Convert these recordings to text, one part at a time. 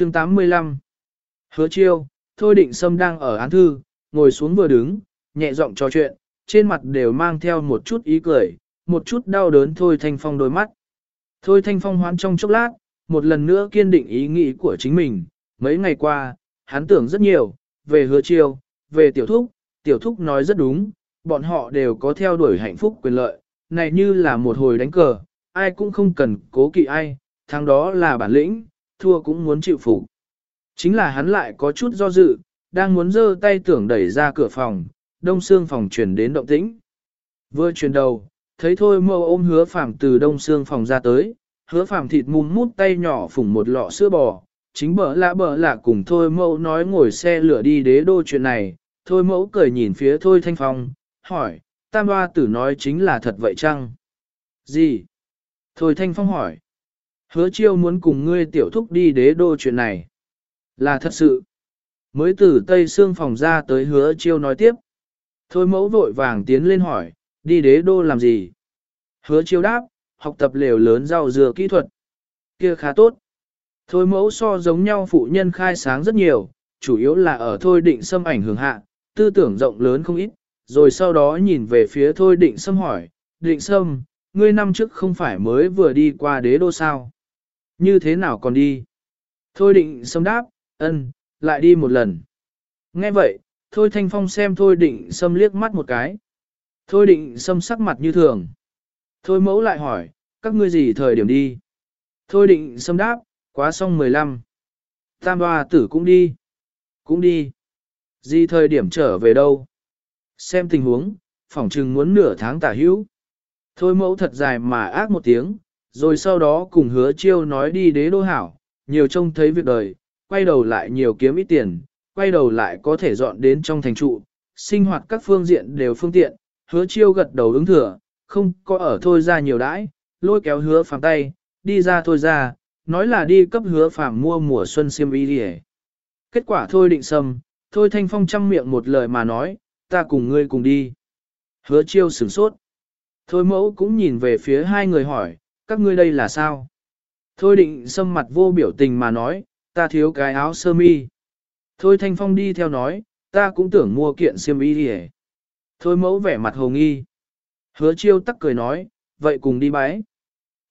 chương 85 Hứa chiêu, Thôi Định Sâm đang ở án thư, ngồi xuống vừa đứng, nhẹ giọng trò chuyện, trên mặt đều mang theo một chút ý cười, một chút đau đớn Thôi Thanh Phong đôi mắt. Thôi Thanh Phong hoán trong chốc lát, một lần nữa kiên định ý nghĩ của chính mình, mấy ngày qua, hắn tưởng rất nhiều, về hứa chiêu, về tiểu thúc, tiểu thúc nói rất đúng, bọn họ đều có theo đuổi hạnh phúc quyền lợi, này như là một hồi đánh cờ, ai cũng không cần cố kỵ ai, thằng đó là bản lĩnh, thua cũng muốn chịu phục. Chính là hắn lại có chút do dự, đang muốn giơ tay tưởng đẩy ra cửa phòng, đông xương phòng chuyển đến động tĩnh. Vừa chuyển đầu, thấy thôi mâu ôm hứa phàm từ đông xương phòng ra tới, hứa phàm thịt mùm mút tay nhỏ phủng một lọ sữa bò, chính bở lạ bở lạ cùng thôi mẫu nói ngồi xe lửa đi đế đô chuyện này, thôi mẫu cười nhìn phía thôi thanh phong, hỏi, tam hoa tử nói chính là thật vậy chăng? Gì? Thôi thanh phong hỏi. Hứa chiêu muốn cùng ngươi tiểu thúc đi đế đô chuyện này. Là thật sự. Mới từ tây xương phòng ra tới hứa chiêu nói tiếp. Thôi mẫu vội vàng tiến lên hỏi, đi đế đô làm gì? Hứa chiêu đáp, học tập lều lớn rau dừa kỹ thuật. Kia khá tốt. Thôi mẫu so giống nhau phụ nhân khai sáng rất nhiều, chủ yếu là ở thôi định xâm ảnh hưởng hạ, tư tưởng rộng lớn không ít, rồi sau đó nhìn về phía thôi định xâm hỏi, định xâm, ngươi năm trước không phải mới vừa đi qua đế đô sao? Như thế nào còn đi? Thôi định Sâm đáp, ân, lại đi một lần. Nghe vậy, thôi thanh phong xem thôi định Sâm liếc mắt một cái. Thôi định Sâm sắc mặt như thường. Thôi mẫu lại hỏi, các ngươi gì thời điểm đi? Thôi định Sâm đáp, quá xong 15. Tam hoa tử cũng đi. Cũng đi. Gì thời điểm trở về đâu? Xem tình huống, phỏng chừng muốn nửa tháng tả hữu. Thôi mẫu thật dài mà ác một tiếng, rồi sau đó cùng hứa chiêu nói đi đế đô hảo, nhiều trông thấy việc đời, quay đầu lại nhiều kiếm ít tiền, quay đầu lại có thể dọn đến trong thành trụ, sinh hoạt các phương diện đều phương tiện, hứa chiêu gật đầu ứng thừa, không có ở thôi ra nhiều đãi, lôi kéo hứa phàm tay, đi ra thôi ra, nói là đi cấp hứa phàm mua mùa xuân xiêm y đi Kết quả thôi định sâm, thôi thanh phong chăm miệng một lời mà nói, ta cùng ngươi cùng đi. Hứa chiêu sửng sốt. Thôi mẫu cũng nhìn về phía hai người hỏi, các ngươi đây là sao? Thôi định sâm mặt vô biểu tình mà nói, ta thiếu cái áo sơ mi. Thôi thanh phong đi theo nói, ta cũng tưởng mua kiện xiêm y đi Thôi mẫu vẻ mặt hồ nghi. Hứa chiêu tắc cười nói, vậy cùng đi bái.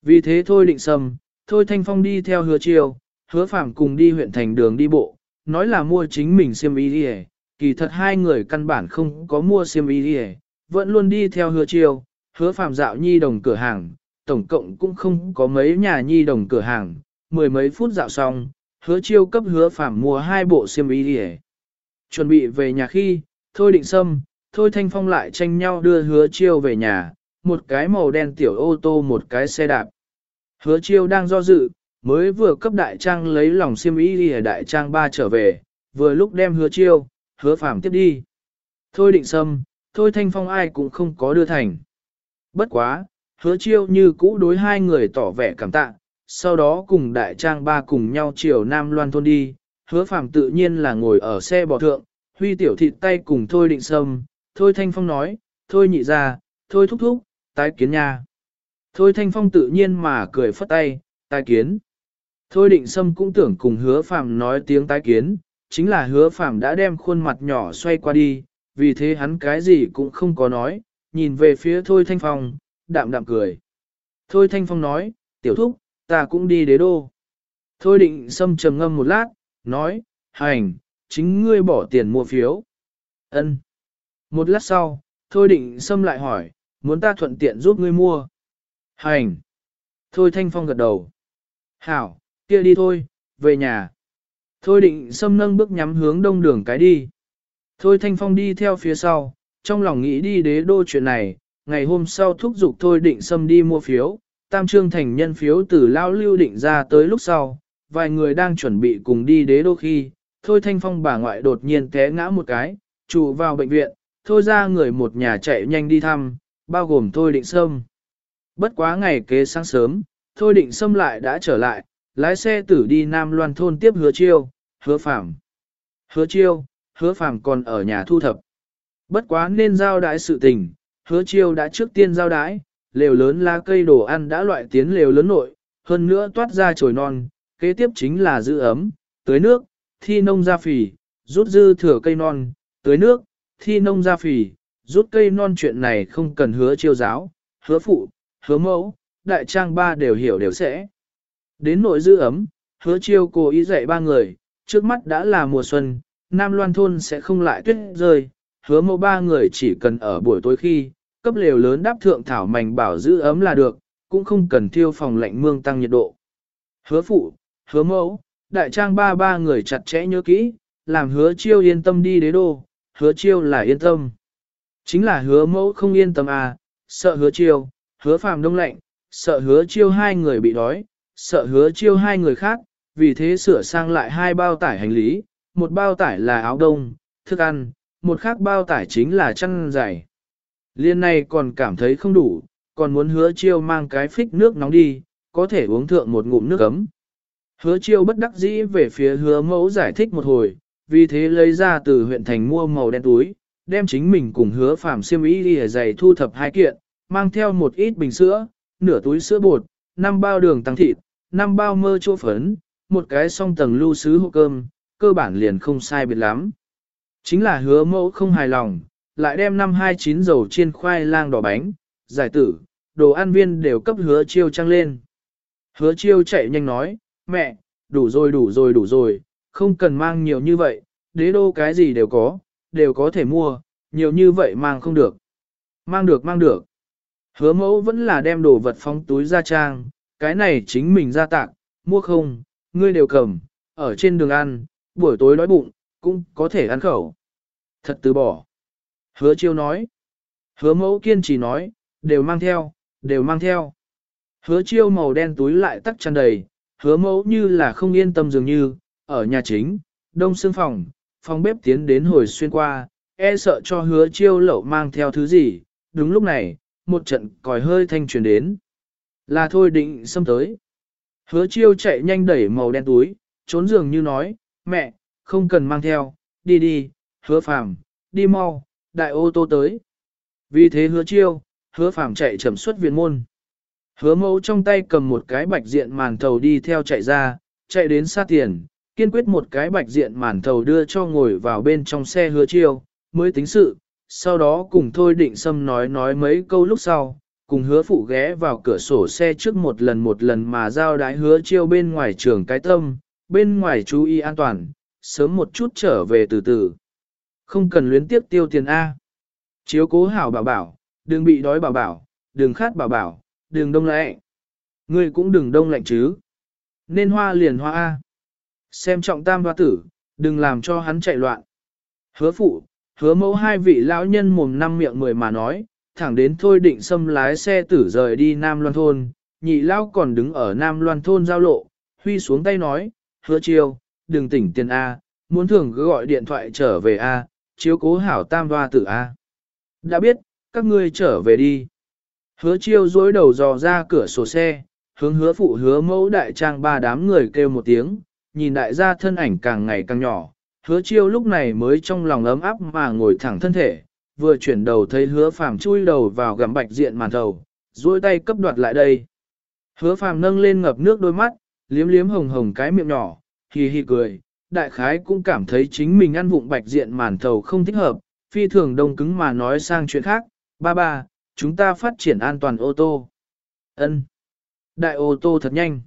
Vì thế thôi định sâm, thôi thanh phong đi theo hứa chiêu, hứa phạm cùng đi huyện thành đường đi bộ, nói là mua chính mình xiêm y đi kỳ thật hai người căn bản không có mua xiêm y đi vẫn luôn đi theo hứa chiêu, hứa phạm dạo nhi đồng cửa hàng, tổng cộng cũng không có mấy nhà nhi đồng cửa hàng, mười mấy phút dạo xong, hứa chiêu cấp hứa phạm mua hai bộ xiêm y đi Chuẩn bị về nhà khi, thôi định sâm, thôi thanh phong lại tranh nhau đưa hứa chiêu về nhà, một cái màu đen tiểu ô tô một cái xe đạp. Hứa chiêu đang do dự, mới vừa cấp đại trang lấy lòng xiêm y đi đại trang ba trở về, vừa lúc đem hứa chiêu, hứa phạm tiếp đi. Thôi định sâm, thôi thanh phong ai cũng không có đưa thành. Bất quá, hứa chiêu như cũ đối hai người tỏ vẻ cảm tạ, sau đó cùng đại trang ba cùng nhau chiều Nam Loan thôn đi, hứa phạm tự nhiên là ngồi ở xe bò thượng, huy tiểu thịt tay cùng thôi định sâm, thôi thanh phong nói, thôi nhị ra, thôi thúc thúc, tái kiến nha. Thôi thanh phong tự nhiên mà cười phất tay, tái kiến. Thôi định sâm cũng tưởng cùng hứa phạm nói tiếng tái kiến, chính là hứa phạm đã đem khuôn mặt nhỏ xoay qua đi, vì thế hắn cái gì cũng không có nói, nhìn về phía thôi thanh phong, đạm đạm cười. Thôi thanh phong nói, tiểu thúc, ta cũng đi đế đô. Thôi định sâm trầm ngâm một lát, nói, hành, chính ngươi bỏ tiền mua phiếu. ân Một lát sau, thôi định sâm lại hỏi, muốn ta thuận tiện giúp ngươi mua. Hành. Thôi thanh phong gật đầu. Hảo, kia đi thôi, về nhà. Thôi định xâm nâng bước nhắm hướng đông đường cái đi. Thôi thanh phong đi theo phía sau, trong lòng nghĩ đi đế đô chuyện này, ngày hôm sau thúc giục thôi định xâm đi mua phiếu, tam trương thành nhân phiếu từ lao lưu định ra tới lúc sau, vài người đang chuẩn bị cùng đi đế đô khi, thôi thanh phong bà ngoại đột nhiên té ngã một cái, trụ vào bệnh viện, thôi ra người một nhà chạy nhanh đi thăm, bao gồm thôi định sâm. Bất quá ngày kế sáng sớm, thôi định sâm lại đã trở lại, lái xe tử đi Nam Loan thôn tiếp hứa chiêu, hứa phạm. Hứa chiêu, hứa phạm còn ở nhà thu thập. Bất quá nên giao đại sự tình, hứa chiêu đã trước tiên giao đái, lều lớn lá cây đồ ăn đã loại tiến lều lớn nội, hơn nữa toát ra chồi non, kế tiếp chính là giữ ấm, tưới nước, thi nông ra phì, rút dư thừa cây non, tưới nước, thi nông ra phì, rút cây non chuyện này không cần hứa chiêu giáo, hứa phụ, hứa mẫu, đại trang ba đều hiểu đều sẽ. Đến nội giữ ấm, hứa chiêu cố ý dạy ba người, trước mắt đã là mùa xuân, Nam Loan thôn sẽ không lại tuyết rơi, hứa mẫu ba người chỉ cần ở buổi tối khi, cấp lều lớn đáp thượng thảo mảnh bảo giữ ấm là được, cũng không cần thiêu phòng lạnh mương tăng nhiệt độ. Hứa phụ, hứa mẫu, đại trang ba ba người chặt chẽ nhớ kỹ, làm hứa chiêu yên tâm đi đế đô, hứa chiêu là yên tâm. Chính là hứa mẫu không yên tâm à, sợ hứa chiêu, hứa phàm đông lạnh, sợ hứa chiêu hai người bị đói, sợ hứa chiêu hai người khác, vì thế sửa sang lại hai bao tải hành lý, một bao tải là áo đông, thức ăn, một khác bao tải chính là chăn giày. Liên này còn cảm thấy không đủ, còn muốn hứa chiêu mang cái phích nước nóng đi, có thể uống thượng một ngụm nước ấm. Hứa chiêu bất đắc dĩ về phía hứa mẫu giải thích một hồi, vì thế lấy ra từ huyện thành mua màu đen túi, đem chính mình cùng hứa phạm siêm ý đi giày thu thập hai kiện, mang theo một ít bình sữa, nửa túi sữa bột, năm bao đường tăng thịt, năm bao mơ chua phấn, một cái song tầng lưu sứ hộp cơm, cơ bản liền không sai biệt lắm. Chính là hứa mẫu không hài lòng, lại đem năm hai chín dầu chiên khoai lang đỏ bánh, giải tử, đồ ăn viên đều cấp hứa chiêu trăng lên. Hứa chiêu chạy nhanh nói, mẹ, đủ rồi đủ rồi đủ rồi, không cần mang nhiều như vậy, đế đô cái gì đều có, đều có thể mua, nhiều như vậy mang không được. Mang được mang được. Hứa mẫu vẫn là đem đồ vật phóng túi ra trang, cái này chính mình ra tặng, mua không, ngươi đều cầm, ở trên đường ăn, buổi tối đói bụng, cũng có thể ăn khẩu. Thật từ bỏ. Hứa chiêu nói. Hứa mẫu kiên trì nói, đều mang theo, đều mang theo. Hứa chiêu màu đen túi lại tắc tràn đầy, hứa mẫu như là không yên tâm dường như, ở nhà chính, đông xương phòng, phòng bếp tiến đến hồi xuyên qua, e sợ cho hứa chiêu lẩu mang theo thứ gì, đúng lúc này, một trận còi hơi thanh truyền đến. Là thôi định xâm tới. Hứa chiêu chạy nhanh đẩy màu đen túi, trốn giường như nói, mẹ, không cần mang theo, đi đi, hứa phàm, đi mau, đại ô tô tới. Vì thế hứa chiêu, hứa phàm chạy chậm xuất viện môn. Hứa mẫu trong tay cầm một cái bạch diện màn thầu đi theo chạy ra, chạy đến xa tiền, kiên quyết một cái bạch diện màn thầu đưa cho ngồi vào bên trong xe hứa chiêu, mới tính sự, sau đó cùng thôi định xâm nói nói mấy câu lúc sau, cùng hứa phụ ghé vào cửa sổ xe trước một lần một lần mà giao đái hứa chiêu bên ngoài trường cái tâm, bên ngoài chú ý an toàn, sớm một chút trở về từ từ. Không cần luyến tiếp tiêu tiền A. Chiếu cố hảo bảo bảo, đừng bị đói bảo bảo, đừng khát bảo bảo, đừng đông lạnh. Ngươi cũng đừng đông lạnh chứ. Nên hoa liền hoa A. Xem trọng tam hoa tử, đừng làm cho hắn chạy loạn. Hứa phụ, hứa mẫu hai vị lão nhân mồm năm miệng mười mà nói, thẳng đến thôi định xâm lái xe tử rời đi Nam Loan Thôn, nhị lão còn đứng ở Nam Loan Thôn giao lộ, huy xuống tay nói, hứa chiêu, đừng tỉnh tiền A, muốn thường cứ gọi điện thoại trở về A, chiếu cố hảo tam hoa tử A. Đã biết, các ngươi trở về đi. Hứa chiêu dối đầu dò ra cửa sổ xe, hướng hứa phụ hứa mẫu đại trang ba đám người kêu một tiếng, nhìn đại gia thân ảnh càng ngày càng nhỏ. Hứa chiêu lúc này mới trong lòng ấm áp mà ngồi thẳng thân thể, vừa chuyển đầu thấy hứa phàm chui đầu vào gầm bạch diện màn thầu, duỗi tay cấp đoạt lại đây. Hứa phàm nâng lên ngập nước đôi mắt, liếm liếm hồng hồng cái miệng nhỏ, hì hì cười, đại khái cũng cảm thấy chính mình ăn vụng bạch diện màn thầu không thích hợp, phi thường đông cứng mà nói sang chuyện khác, ba ba, chúng ta phát triển an toàn ô tô. Ân, Đại ô tô thật nhanh.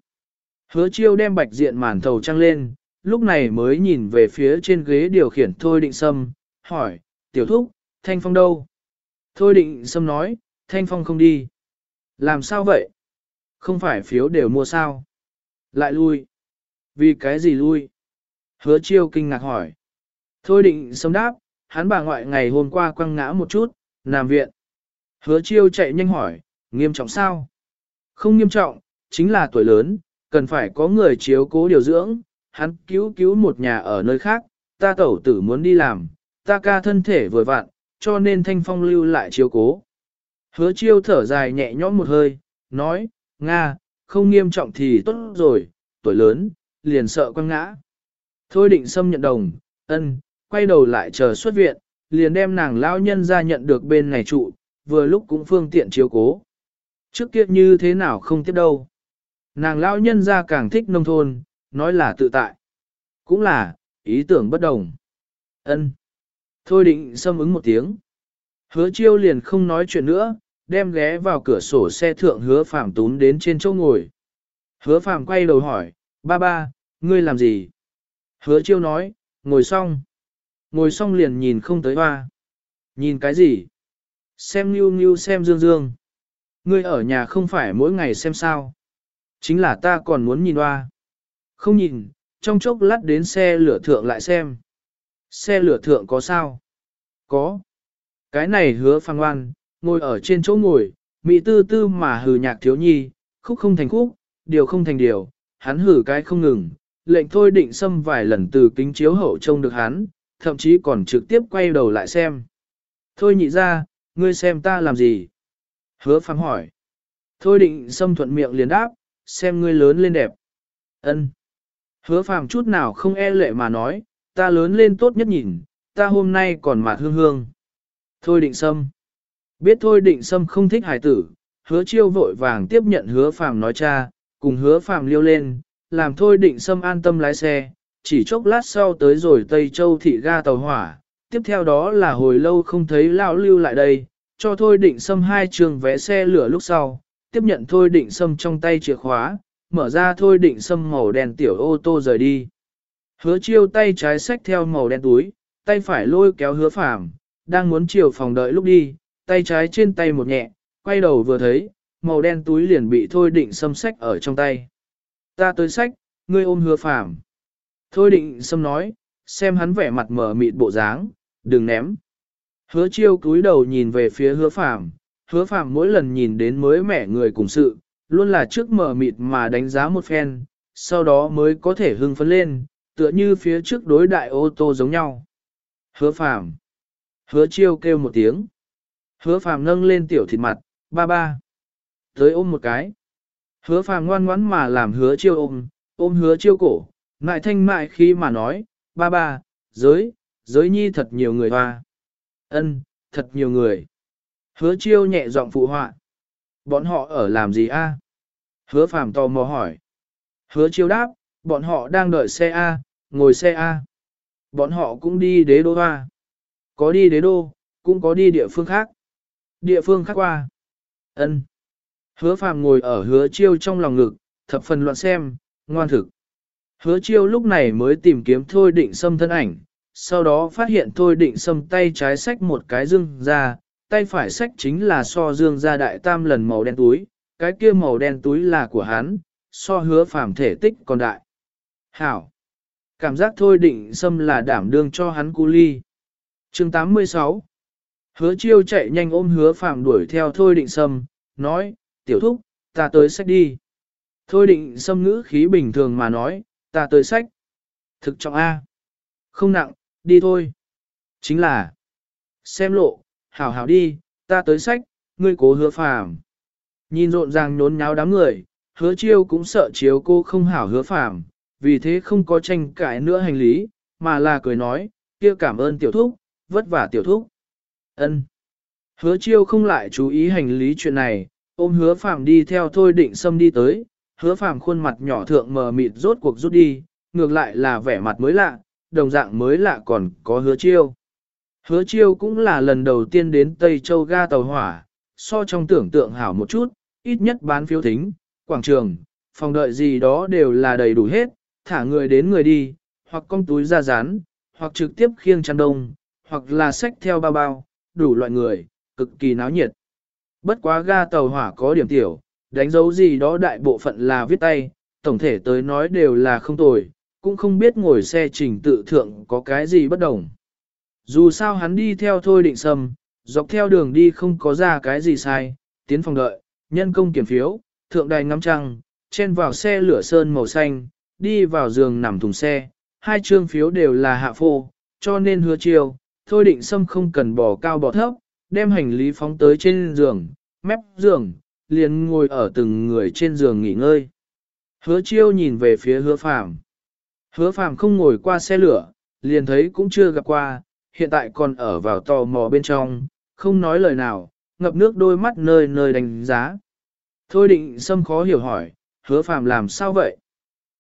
Hứa chiêu đem bạch diện màn thầu trăng lên, lúc này mới nhìn về phía trên ghế điều khiển Thôi Định Sâm, hỏi, tiểu thúc, Thanh Phong đâu? Thôi Định Sâm nói, Thanh Phong không đi. Làm sao vậy? Không phải phiếu đều mua sao? Lại lui. Vì cái gì lui? Hứa chiêu kinh ngạc hỏi. Thôi Định sống đáp, hắn bà ngoại ngày hôm qua quăng ngã một chút, nằm viện. Hứa chiêu chạy nhanh hỏi, nghiêm trọng sao? Không nghiêm trọng, chính là tuổi lớn, cần phải có người chiếu cố điều dưỡng, hắn cứu cứu một nhà ở nơi khác, ta tẩu tử muốn đi làm, ta ca thân thể vừa vặn, cho nên thanh phong lưu lại chiếu cố. Hứa chiêu thở dài nhẹ nhõm một hơi, nói, Nga, không nghiêm trọng thì tốt rồi, tuổi lớn, liền sợ quăng ngã. Thôi định xâm nhận đồng, ân, quay đầu lại chờ xuất viện, liền đem nàng lão nhân ra nhận được bên này trụ, vừa lúc cũng phương tiện chiếu cố. Trước kia như thế nào không tiếp đâu. Nàng lão nhân ra càng thích nông thôn, nói là tự tại. Cũng là, ý tưởng bất đồng. ân Thôi định xâm ứng một tiếng. Hứa chiêu liền không nói chuyện nữa, đem ghé vào cửa sổ xe thượng hứa phạm tún đến trên chỗ ngồi. Hứa phạm quay đầu hỏi, ba ba, ngươi làm gì? Hứa chiêu nói, ngồi xong. Ngồi xong liền nhìn không tới hoa. Nhìn cái gì? Xem như như xem dương dương. Ngươi ở nhà không phải mỗi ngày xem sao. Chính là ta còn muốn nhìn hoa. Không nhìn, trong chốc lát đến xe lửa thượng lại xem. Xe lửa thượng có sao? Có. Cái này hứa phang ngoan, ngồi ở trên chỗ ngồi, mị tư tư mà hừ nhạc thiếu nhi, khúc không thành khúc, điều không thành điều, hắn hử cái không ngừng, lệnh thôi định xâm vài lần từ kính chiếu hậu trông được hắn, thậm chí còn trực tiếp quay đầu lại xem. Thôi nhị ra, ngươi xem ta làm gì? Hứa phang hỏi. Thôi định xâm thuận miệng liền đáp, xem ngươi lớn lên đẹp. ân Hứa phàm chút nào không e lệ mà nói, ta lớn lên tốt nhất nhìn, ta hôm nay còn mạt hương hương. Thôi định sâm. Biết thôi định sâm không thích hải tử, hứa chiêu vội vàng tiếp nhận hứa phàm nói cha, cùng hứa phàm liêu lên, làm thôi định sâm an tâm lái xe, chỉ chốc lát sau tới rồi Tây Châu thị ga tàu hỏa, tiếp theo đó là hồi lâu không thấy lão lưu lại đây, cho thôi định sâm hai trường vé xe lửa lúc sau, tiếp nhận thôi định sâm trong tay chìa khóa, mở ra thôi định sâm màu đen tiểu ô tô rời đi. Hứa chiêu tay trái xách theo màu đen túi, tay phải lôi kéo hứa phàm, đang muốn chiều phòng đợi lúc đi, tay trái trên tay một nhẹ, quay đầu vừa thấy, màu đen túi liền bị thôi định sâm xách ở trong tay. Ta tới sách, ngươi ôm hứa phàm. Thôi định xâm nói, xem hắn vẻ mặt mở mịt bộ dáng, đừng ném. Hứa chiêu cúi đầu nhìn về phía hứa phàm, hứa phàm mỗi lần nhìn đến mới mẻ người cùng sự, luôn là trước mở mịt mà đánh giá một phen, sau đó mới có thể hưng phấn lên, tựa như phía trước đối đại ô tô giống nhau. Hứa phàm. Hứa chiêu kêu một tiếng. Hứa phàm nâng lên tiểu thịt mặt, ba ba. Tới ôm một cái. Hứa phàm ngoan ngoãn mà làm hứa chiêu ôm, ôm hứa chiêu cổ, ngại thanh mại khi mà nói, ba ba, giới, giới nhi thật nhiều người hoa. ân thật nhiều người. Hứa chiêu nhẹ giọng phụ họa. Bọn họ ở làm gì a? Hứa phàm tò mò hỏi. Hứa chiêu đáp, bọn họ đang đợi xe A, ngồi xe A. Bọn họ cũng đi đế đô hoa. Có đi đế đô, cũng có đi địa phương khác. Địa phương khác qua. ân Hứa phàm ngồi ở hứa chiêu trong lòng ngực, thập phần loạn xem, ngoan thực. Hứa chiêu lúc này mới tìm kiếm thôi định xâm thân ảnh, sau đó phát hiện thôi định xâm tay trái xách một cái dương ra, tay phải xách chính là so dương ra đại tam lần màu đen túi, cái kia màu đen túi là của hắn, so hứa phàm thể tích còn đại. Hảo! Cảm giác thôi định xâm là đảm đương cho hắn cu ly. chương 86 Hứa chiêu chạy nhanh ôm hứa phàm đuổi theo thôi định xâm, nói, tiểu thúc, ta tới sách đi. Thôi định xâm ngữ khí bình thường mà nói, ta tới sách. Thực trọng A. Không nặng, đi thôi. Chính là, xem lộ, hảo hảo đi, ta tới sách, ngươi cố hứa phàm. Nhìn rộn ràng nhốn nháo đám người, hứa chiêu cũng sợ chiếu cô không hảo hứa phàm, vì thế không có tranh cãi nữa hành lý, mà là cười nói, kia cảm ơn tiểu thúc, vất vả tiểu thúc. Ân. Hứa chiêu không lại chú ý hành lý chuyện này, ôm hứa phàm đi theo thôi định xâm đi tới, hứa phàm khuôn mặt nhỏ thượng mờ mịt rốt cuộc rút đi, ngược lại là vẻ mặt mới lạ, đồng dạng mới lạ còn có hứa chiêu. Hứa chiêu cũng là lần đầu tiên đến Tây Châu ga tàu hỏa, so trong tưởng tượng hảo một chút, ít nhất bán phiếu thính, quảng trường, phòng đợi gì đó đều là đầy đủ hết, thả người đến người đi, hoặc cong túi ra rán, hoặc trực tiếp khiêng chăn đông, hoặc là xách theo bao bao, đủ loại người, cực kỳ náo nhiệt. Bất quá ga tàu hỏa có điểm tiểu, đánh dấu gì đó đại bộ phận là viết tay, tổng thể tới nói đều là không tồi, cũng không biết ngồi xe trình tự thượng có cái gì bất đồng. Dù sao hắn đi theo thôi định sâm, dọc theo đường đi không có ra cái gì sai, tiến phòng đợi, nhân công kiểm phiếu, thượng đài ngắm trăng, chen vào xe lửa sơn màu xanh, đi vào giường nằm thùng xe, hai trương phiếu đều là hạ phô, cho nên hứa chiều, thôi định sâm không cần bỏ cao bỏ thấp, đem hành lý phóng tới trên giường, mép giường, liền ngồi ở từng người trên giường nghỉ ngơi. Hứa chiêu nhìn về phía hứa phàm. Hứa phàm không ngồi qua xe lửa, liền thấy cũng chưa gặp qua, hiện tại còn ở vào tò mò bên trong, không nói lời nào, ngập nước đôi mắt nơi nơi đánh giá. Thôi định xâm khó hiểu hỏi, hứa phàm làm sao vậy?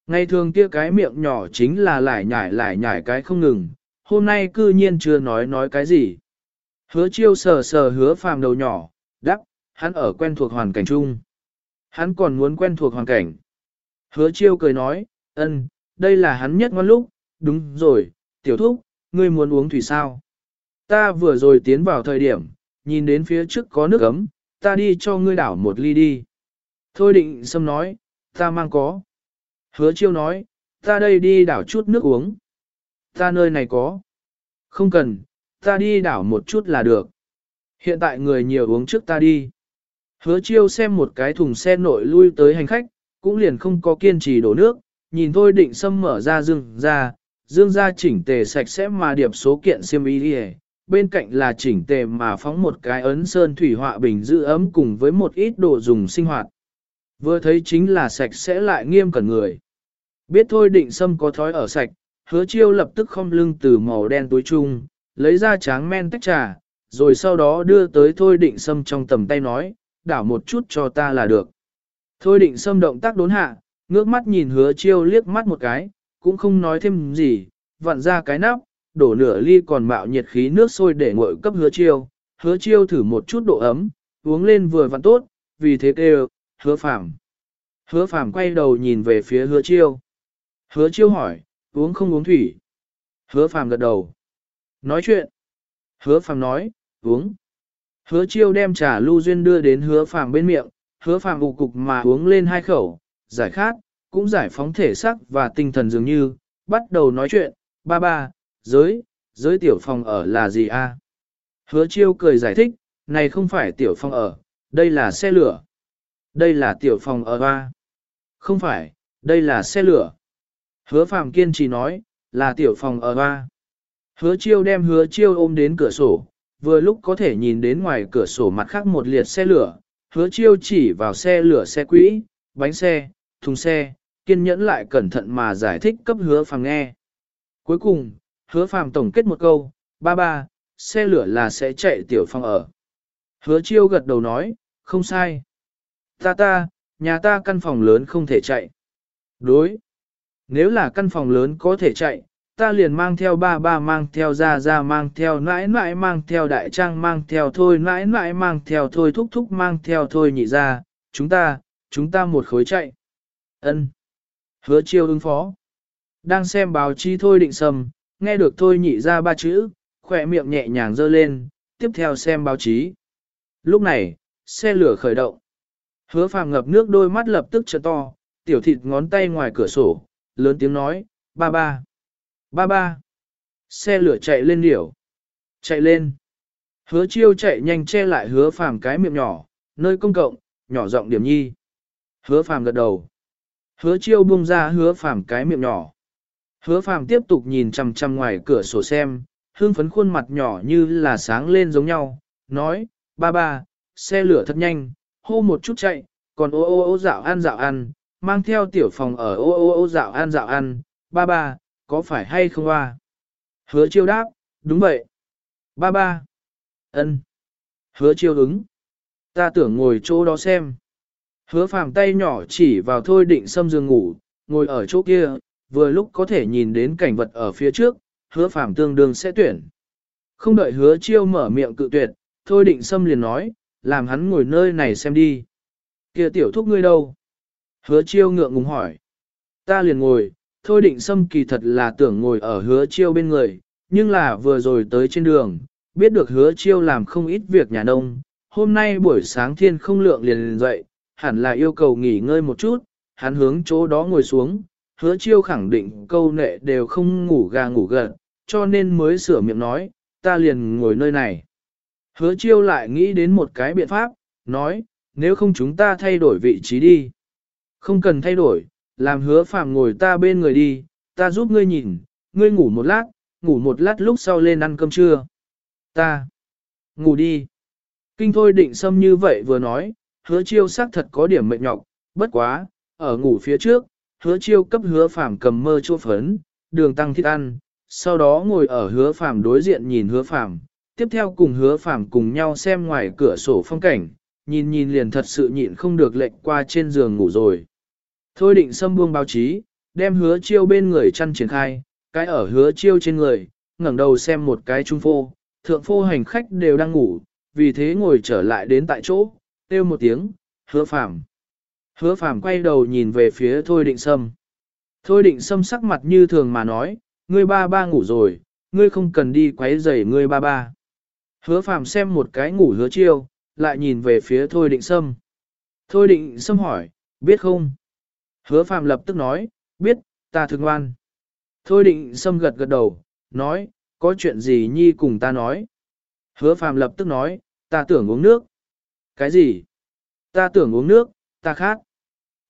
Ngày thường kia cái miệng nhỏ chính là lải nhải lải nhải cái không ngừng, hôm nay cư nhiên chưa nói nói cái gì. Hứa chiêu sờ sờ hứa phàm đầu nhỏ, đắc, hắn ở quen thuộc hoàn cảnh chung. Hắn còn muốn quen thuộc hoàn cảnh. Hứa chiêu cười nói, ân, đây là hắn nhất ngoan lúc, đúng rồi, tiểu thúc, ngươi muốn uống thủy sao? Ta vừa rồi tiến vào thời điểm, nhìn đến phía trước có nước ấm, ta đi cho ngươi đảo một ly đi. Thôi định xâm nói, ta mang có. Hứa chiêu nói, ta đây đi đảo chút nước uống. Ta nơi này có. Không cần, ta đi đảo một chút là được. Hiện tại người nhiều uống trước ta đi. Hứa chiêu xem một cái thùng xe nội lui tới hành khách, cũng liền không có kiên trì đổ nước, nhìn thôi định xâm mở ra dương ra, dương ra chỉnh tề sạch sẽ mà điệp số kiện xiêm y đi bên cạnh là chỉnh tề mà phóng một cái ấn sơn thủy họa bình giữ ấm cùng với một ít đồ dùng sinh hoạt. Vừa thấy chính là sạch sẽ lại nghiêm cẩn người. Biết thôi định xâm có thói ở sạch, hứa chiêu lập tức không lưng từ màu đen túi chung, lấy ra tráng men tách trà, rồi sau đó đưa tới thôi định sâm trong tầm tay nói, đảo một chút cho ta là được. Thôi định sâm động tác đốn hạ, ngước mắt nhìn hứa chiêu liếc mắt một cái, cũng không nói thêm gì, vặn ra cái nắp, đổ nửa ly còn mạo nhiệt khí nước sôi để nguội cấp hứa chiêu, hứa chiêu thử một chút độ ấm, uống lên vừa vặn tốt, vì thế kêu, hứa phạm. Hứa phạm quay đầu nhìn về phía hứa chiêu. Hứa chiêu hỏi, uống không uống thủy. Hứa phạm gật đầu. Nói chuyện. Hứa phàm nói, uống. Hứa chiêu đem trà lưu duyên đưa đến hứa phàm bên miệng, hứa phàm ụ cục mà uống lên hai khẩu, giải khát, cũng giải phóng thể xác và tinh thần dường như, bắt đầu nói chuyện, ba ba, giới, giới tiểu phòng ở là gì a? Hứa chiêu cười giải thích, này không phải tiểu phòng ở, đây là xe lửa. Đây là tiểu phòng ở a, Không phải, đây là xe lửa. Hứa phàm kiên trì nói, là tiểu phòng ở a. Hứa chiêu đem hứa chiêu ôm đến cửa sổ, vừa lúc có thể nhìn đến ngoài cửa sổ mặt khác một liệt xe lửa. Hứa chiêu chỉ vào xe lửa xe quỹ, bánh xe, thùng xe, kiên nhẫn lại cẩn thận mà giải thích cấp hứa phàm nghe. Cuối cùng, hứa phàm tổng kết một câu, ba ba, xe lửa là sẽ chạy tiểu phong ở. Hứa chiêu gật đầu nói, không sai. Ta ta, nhà ta căn phòng lớn không thể chạy. Đối. Nếu là căn phòng lớn có thể chạy, ta liền mang theo ba ba mang theo ra ra mang theo nãi nãi mang theo đại trang mang theo thôi nãi nãi mang theo thôi thúc thúc mang theo thôi nhị ra, chúng ta, chúng ta một khối chạy. ân Hứa chiêu ứng phó. Đang xem báo chí thôi định sầm, nghe được thôi nhị ra ba chữ, khỏe miệng nhẹ nhàng dơ lên, tiếp theo xem báo chí. Lúc này, xe lửa khởi động. Hứa phàm ngập nước đôi mắt lập tức trợ to, tiểu thịt ngón tay ngoài cửa sổ, lớn tiếng nói, ba ba, ba ba. Xe lửa chạy lên điểu. Chạy lên. Hứa chiêu chạy nhanh che lại hứa phàm cái miệng nhỏ, nơi công cộng, nhỏ giọng điểm nhi. Hứa phàm gật đầu. Hứa chiêu buông ra hứa phàm cái miệng nhỏ. Hứa phàm tiếp tục nhìn chằm chằm ngoài cửa sổ xem, hương phấn khuôn mặt nhỏ như là sáng lên giống nhau, nói, ba ba, xe lửa thật nhanh, hô một chút chạy, còn ô ô ô dạo ăn dạo ăn, mang theo tiểu phòng ở ô ô ô dạo ăn dạo ăn, ba ba, có phải hay không à? Hứa chiêu đáp, đúng vậy. Ba ba. ân. Hứa chiêu ứng. Ta tưởng ngồi chỗ đó xem. Hứa phàm tay nhỏ chỉ vào thôi định xâm giường ngủ, ngồi ở chỗ kia, vừa lúc có thể nhìn đến cảnh vật ở phía trước, hứa phàm tương đương sẽ tuyển. Không đợi hứa chiêu mở miệng cự tuyệt, thôi định xâm liền nói, làm hắn ngồi nơi này xem đi. kia tiểu thúc ngươi đâu? Hứa chiêu ngượng ngùng hỏi. Ta liền ngồi, thôi định sâm kỳ thật là tưởng ngồi ở hứa chiêu bên người, nhưng là vừa rồi tới trên đường, biết được hứa chiêu làm không ít việc nhà nông. Hôm nay buổi sáng thiên không lượng liền, liền dậy, hẳn là yêu cầu nghỉ ngơi một chút, hắn hướng chỗ đó ngồi xuống, hứa chiêu khẳng định câu nệ đều không ngủ gà ngủ gật, cho nên mới sửa miệng nói, ta liền ngồi nơi này. Hứa chiêu lại nghĩ đến một cái biện pháp, nói, nếu không chúng ta thay đổi vị trí đi. Không cần thay đổi, làm hứa phàm ngồi ta bên người đi, ta giúp ngươi nhìn, ngươi ngủ một lát, ngủ một lát lúc sau lên ăn cơm trưa. Ta, ngủ đi. Kinh thôi định xâm như vậy vừa nói, hứa chiêu xác thật có điểm mệt nhọc, bất quá, ở ngủ phía trước, hứa chiêu cấp hứa phàm cầm mơ chua phấn, đường tăng thiết ăn, sau đó ngồi ở hứa phàm đối diện nhìn hứa phàm, tiếp theo cùng hứa phàm cùng nhau xem ngoài cửa sổ phong cảnh, nhìn nhìn liền thật sự nhịn không được lệnh qua trên giường ngủ rồi. Thôi định xâm buông báo chí, đem hứa chiêu bên người chăn triển khai, cái ở hứa chiêu trên người, ngẩng đầu xem một cái trung phô, thượng phô hành khách đều đang ngủ, vì thế ngồi trở lại đến tại chỗ, kêu một tiếng, hứa phàm. Hứa phàm quay đầu nhìn về phía Thôi Định Sâm. Thôi Định Sâm sắc mặt như thường mà nói, ngươi ba ba ngủ rồi, ngươi không cần đi quấy rầy ngươi ba ba. Hứa phàm xem một cái ngủ hứa chiêu, lại nhìn về phía Thôi Định Sâm. Thôi Định Sâm hỏi, biết không? Hứa phàm lập tức nói, biết, ta thương ngoan. Thôi Định xâm gật gật đầu, nói, có chuyện gì nhi cùng ta nói. Hứa phàm lập tức nói, ta tưởng uống nước. Cái gì? Ta tưởng uống nước, ta khát.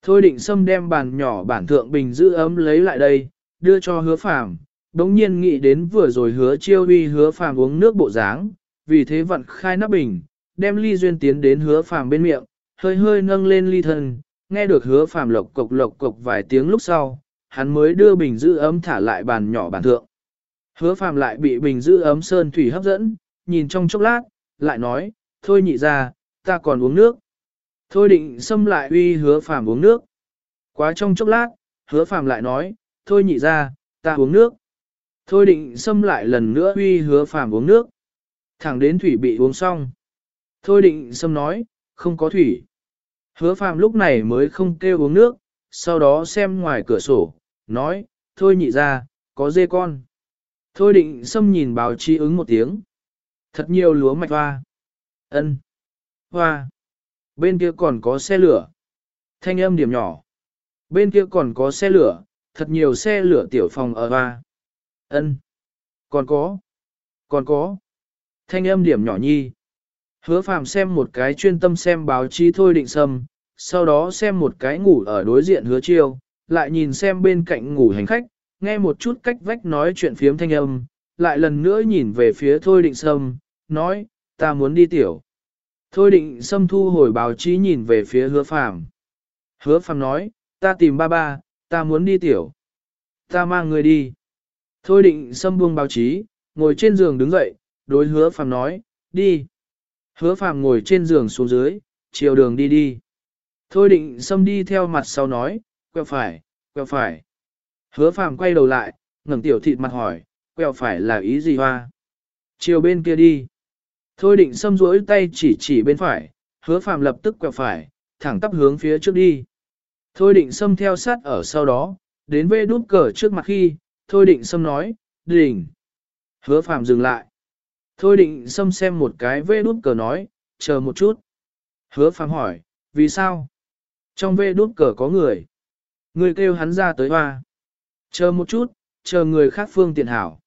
Thôi định xâm đem bàn nhỏ bản thượng bình giữ ấm lấy lại đây, đưa cho hứa phàm. Đống nhiên nghĩ đến vừa rồi hứa chiêu uy hứa phàm uống nước bộ dáng, vì thế vặn khai nắp bình, đem ly duyên tiến đến hứa phàm bên miệng, hơi hơi nâng lên ly thân, nghe được hứa phàm lộc cộc lộc cộc vài tiếng lúc sau, hắn mới đưa bình giữ ấm thả lại bàn nhỏ bàn thượng. Hứa phàm lại bị bình giữ ấm sơn thủy hấp dẫn, nhìn trong chốc lát, lại nói, thôi nhị ra, ta còn uống nước. Thôi định xâm lại uy hứa phàm uống nước. Quá trong chốc lát, hứa phàm lại nói, thôi nhị ra, ta uống nước. Thôi định xâm lại lần nữa uy hứa phàm uống nước. Thẳng đến thủy bị uống xong. Thôi định xâm nói, không có thủy. Hứa phàm lúc này mới không kêu uống nước, sau đó xem ngoài cửa sổ, nói, thôi nhị ra, có dê con. Thôi định xâm nhìn báo chí ứng một tiếng. Thật nhiều lúa mạch hoa. ân Hoa. Bên kia còn có xe lửa. Thanh âm điểm nhỏ. Bên kia còn có xe lửa, thật nhiều xe lửa tiểu phòng ở hoa. ân Còn có. Còn có. Thanh âm điểm nhỏ nhi. Hứa phàm xem một cái chuyên tâm xem báo chí thôi định sâm, sau đó xem một cái ngủ ở đối diện hứa chiêu, lại nhìn xem bên cạnh ngủ hành khách, nghe một chút cách vách nói chuyện phiếm thanh âm, lại lần nữa nhìn về phía thôi định sâm, nói, ta muốn đi tiểu. Thôi định sâm thu hồi báo chí nhìn về phía hứa phàm. Hứa phàm nói, ta tìm ba ba, ta muốn đi tiểu. Ta mang người đi. Thôi định sâm buông báo chí, ngồi trên giường đứng dậy, đối hứa phàm nói, đi. Hứa phàm ngồi trên giường xuống dưới, chiều đường đi đi. Thôi định sâm đi theo mặt sau nói, quẹo phải, quẹo phải. Hứa phàm quay đầu lại, ngẩng tiểu thịt mặt hỏi, quẹo phải là ý gì hoa? Chiều bên kia đi. Thôi định xâm rỗi tay chỉ chỉ bên phải, hứa phàm lập tức quẹo phải, thẳng tắp hướng phía trước đi. Thôi định xâm theo sát ở sau đó, đến vê đút cờ trước mặt khi, thôi định xâm nói, đỉnh. Hứa phàm dừng lại. Thôi định xâm xem một cái vê đút cờ nói, chờ một chút. Hứa phàm hỏi, vì sao? Trong vê đút cờ có người. Người kêu hắn ra tới hoa. Chờ một chút, chờ người khác phương tiện hảo.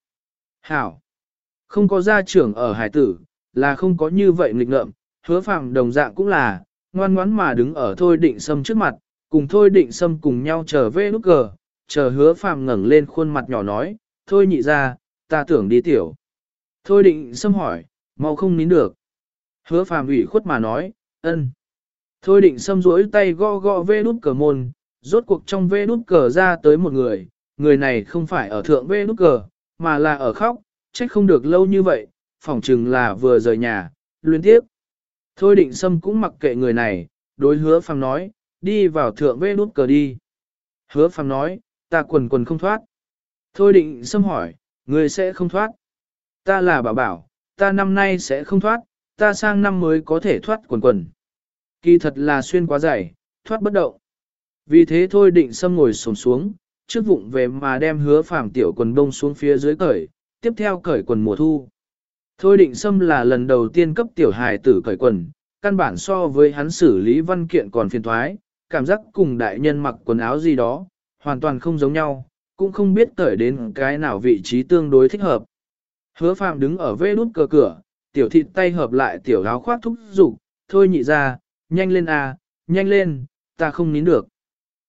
Hảo. Không có gia trưởng ở hải tử, là không có như vậy nghịch ngợm, hứa phàm đồng dạng cũng là, ngoan ngoãn mà đứng ở thôi định sâm trước mặt, cùng thôi định sâm cùng nhau trở về nút cờ, chờ hứa phàm ngẩng lên khuôn mặt nhỏ nói, thôi nhị ra, ta tưởng đi tiểu. Thôi định xâm hỏi, mau không nín được. Hứa phàm ủy khuất mà nói, ân. Thôi định xâm rỗi tay gõ gõ vê nút cờ môn, rốt cuộc trong vê nút cờ ra tới một người, người này không phải ở thượng vê nút cờ, mà là ở khóc, trách không được lâu như vậy, phỏng chừng là vừa rời nhà, luyến tiếp. Thôi định xâm cũng mặc kệ người này, đối hứa phàm nói, đi vào thượng vê nút cờ đi. Hứa phàm nói, ta quần quần không thoát. Thôi định xâm hỏi, người sẽ không thoát. Ta là bảo bảo, ta năm nay sẽ không thoát, ta sang năm mới có thể thoát quần quần. Kỳ thật là xuyên quá dày, thoát bất động. Vì thế thôi định sâm ngồi sổng xuống, trước vụng về mà đem hứa phàm tiểu quần bông xuống phía dưới cởi, tiếp theo cởi quần mùa thu. Thôi định xâm là lần đầu tiên cấp tiểu hài tử cởi quần, căn bản so với hắn xử lý văn kiện còn phiền thoái, cảm giác cùng đại nhân mặc quần áo gì đó, hoàn toàn không giống nhau, cũng không biết cởi đến cái nào vị trí tương đối thích hợp. Hứa phạm đứng ở vê đút cờ cửa, tiểu thịt tay hợp lại tiểu áo khoác thúc giục, thôi nhị ra, nhanh lên à, nhanh lên, ta không nín được.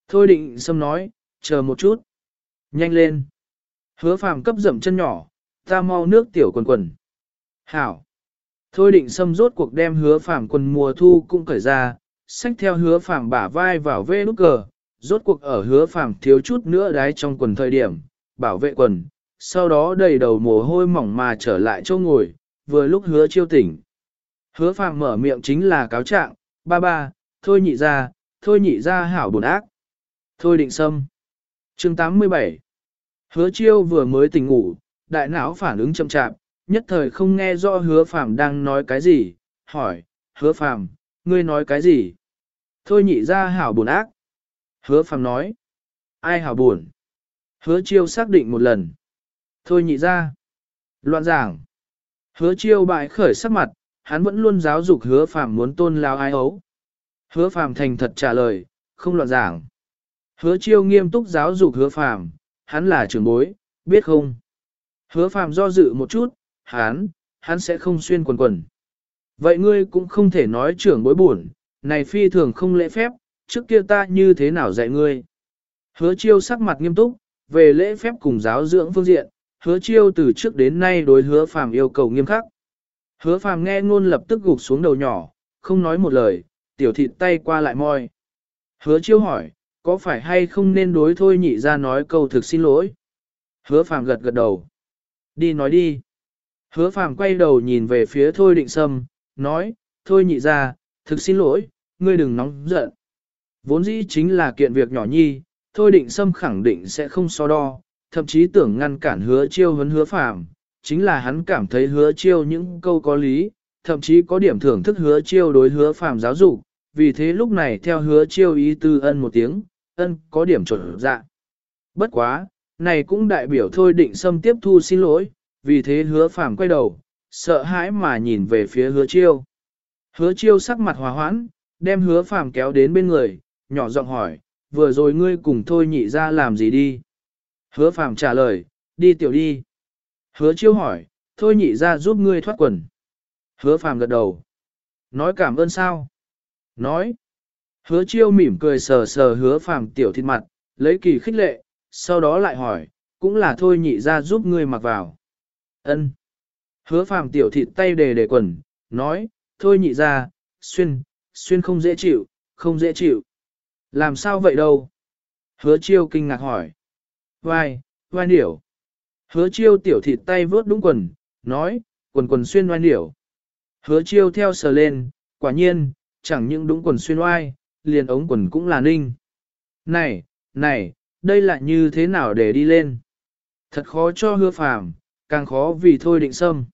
Thôi định xâm nói, chờ một chút. Nhanh lên. Hứa phàm cấp dậm chân nhỏ, ta mau nước tiểu quần quần. Hảo. Thôi định xâm rốt cuộc đem hứa phàm quần mùa thu cũng cởi ra, xách theo hứa phàm bả vai vào vê nút cờ, rốt cuộc ở hứa phàm thiếu chút nữa đái trong quần thời điểm, bảo vệ quần, sau đó đầy đầu mồ hôi mỏng mà trở lại chỗ ngồi, vừa lúc hứa chiêu tỉnh. Hứa phàm mở miệng chính là cáo trạng, ba ba, thôi nhị ra, thôi nhị ra hảo buồn ác. Thôi định xâm. chương 87 Hứa chiêu vừa mới tỉnh ngủ, đại não phản ứng chậm chạp, nhất thời không nghe rõ hứa phàm đang nói cái gì, hỏi, hứa phàm, ngươi nói cái gì? Thôi nhị ra hảo buồn ác. Hứa phàm nói, ai hảo buồn? Hứa chiêu xác định một lần. Thôi nhị ra. Loạn giảng. Hứa chiêu bại khởi sắc mặt, hắn vẫn luôn giáo dục hứa phàm muốn tôn lao ai ấu. Hứa phàm thành thật trả lời, không loạn giảng. Hứa chiêu nghiêm túc giáo dục hứa phàm, hắn là trưởng bối, biết không? Hứa phàm do dự một chút, hắn, hắn sẽ không xuyên quần quần. Vậy ngươi cũng không thể nói trưởng bối buồn, này phi thường không lễ phép, trước kia ta như thế nào dạy ngươi? Hứa chiêu sắc mặt nghiêm túc, về lễ phép cùng giáo dưỡng phương diện, hứa chiêu từ trước đến nay đối hứa phàm yêu cầu nghiêm khắc. Hứa phàm nghe ngôn lập tức gục xuống đầu nhỏ, không nói một lời, tiểu thịt tay qua lại moi. Hứa chiêu hỏi, có phải hay không nên đối thôi nhị ra nói câu thực xin lỗi? Hứa phàm gật gật đầu. Đi nói đi. Hứa phàm quay đầu nhìn về phía thôi định sâm, nói, thôi nhị ra, thực xin lỗi, ngươi đừng nóng giận. Vốn dĩ chính là kiện việc nhỏ nhi, thôi định sâm khẳng định sẽ không so đo, thậm chí tưởng ngăn cản hứa chiêu huấn hứa phàm, chính là hắn cảm thấy hứa chiêu những câu có lý, thậm chí có điểm thưởng thức hứa chiêu đối hứa phàm giáo dục, vì thế lúc này theo hứa chiêu ý tư ân một tiếng, ân có điểm chuẩn dạ. Bất quá, này cũng đại biểu thôi định xâm tiếp thu xin lỗi, vì thế hứa phàm quay đầu, sợ hãi mà nhìn về phía hứa chiêu. Hứa chiêu sắc mặt hòa hoãn, đem hứa phàm kéo đến bên người, nhỏ giọng hỏi, vừa rồi ngươi cùng thôi nhị ra làm gì đi? Hứa phàm trả lời, đi tiểu đi. Hứa chiêu hỏi, thôi nhị ra giúp ngươi thoát quần. Hứa phàm gật đầu. Nói cảm ơn sao? Nói. Hứa chiêu mỉm cười sờ sờ hứa phàm tiểu thịt mặt, lấy kỳ khích lệ, sau đó lại hỏi, cũng là thôi nhị ra giúp ngươi mặc vào. Ân. Hứa phàm tiểu thịt tay đề đề quần, nói, thôi nhị ra, xuyên, xuyên không dễ chịu, không dễ chịu. Làm sao vậy đâu? Hứa chiêu kinh ngạc hỏi. Vai, vai điểu. Hứa chiêu tiểu thịt tay vớt đúng quần, nói, quần quần xuyên vai điểu. Hứa chiêu theo sờ lên, quả nhiên, chẳng những đúng quần xuyên oai, liền ống quần cũng là ninh. Này, này, đây là như thế nào để đi lên? Thật khó cho hứa phàm, càng khó vì thôi định sâm.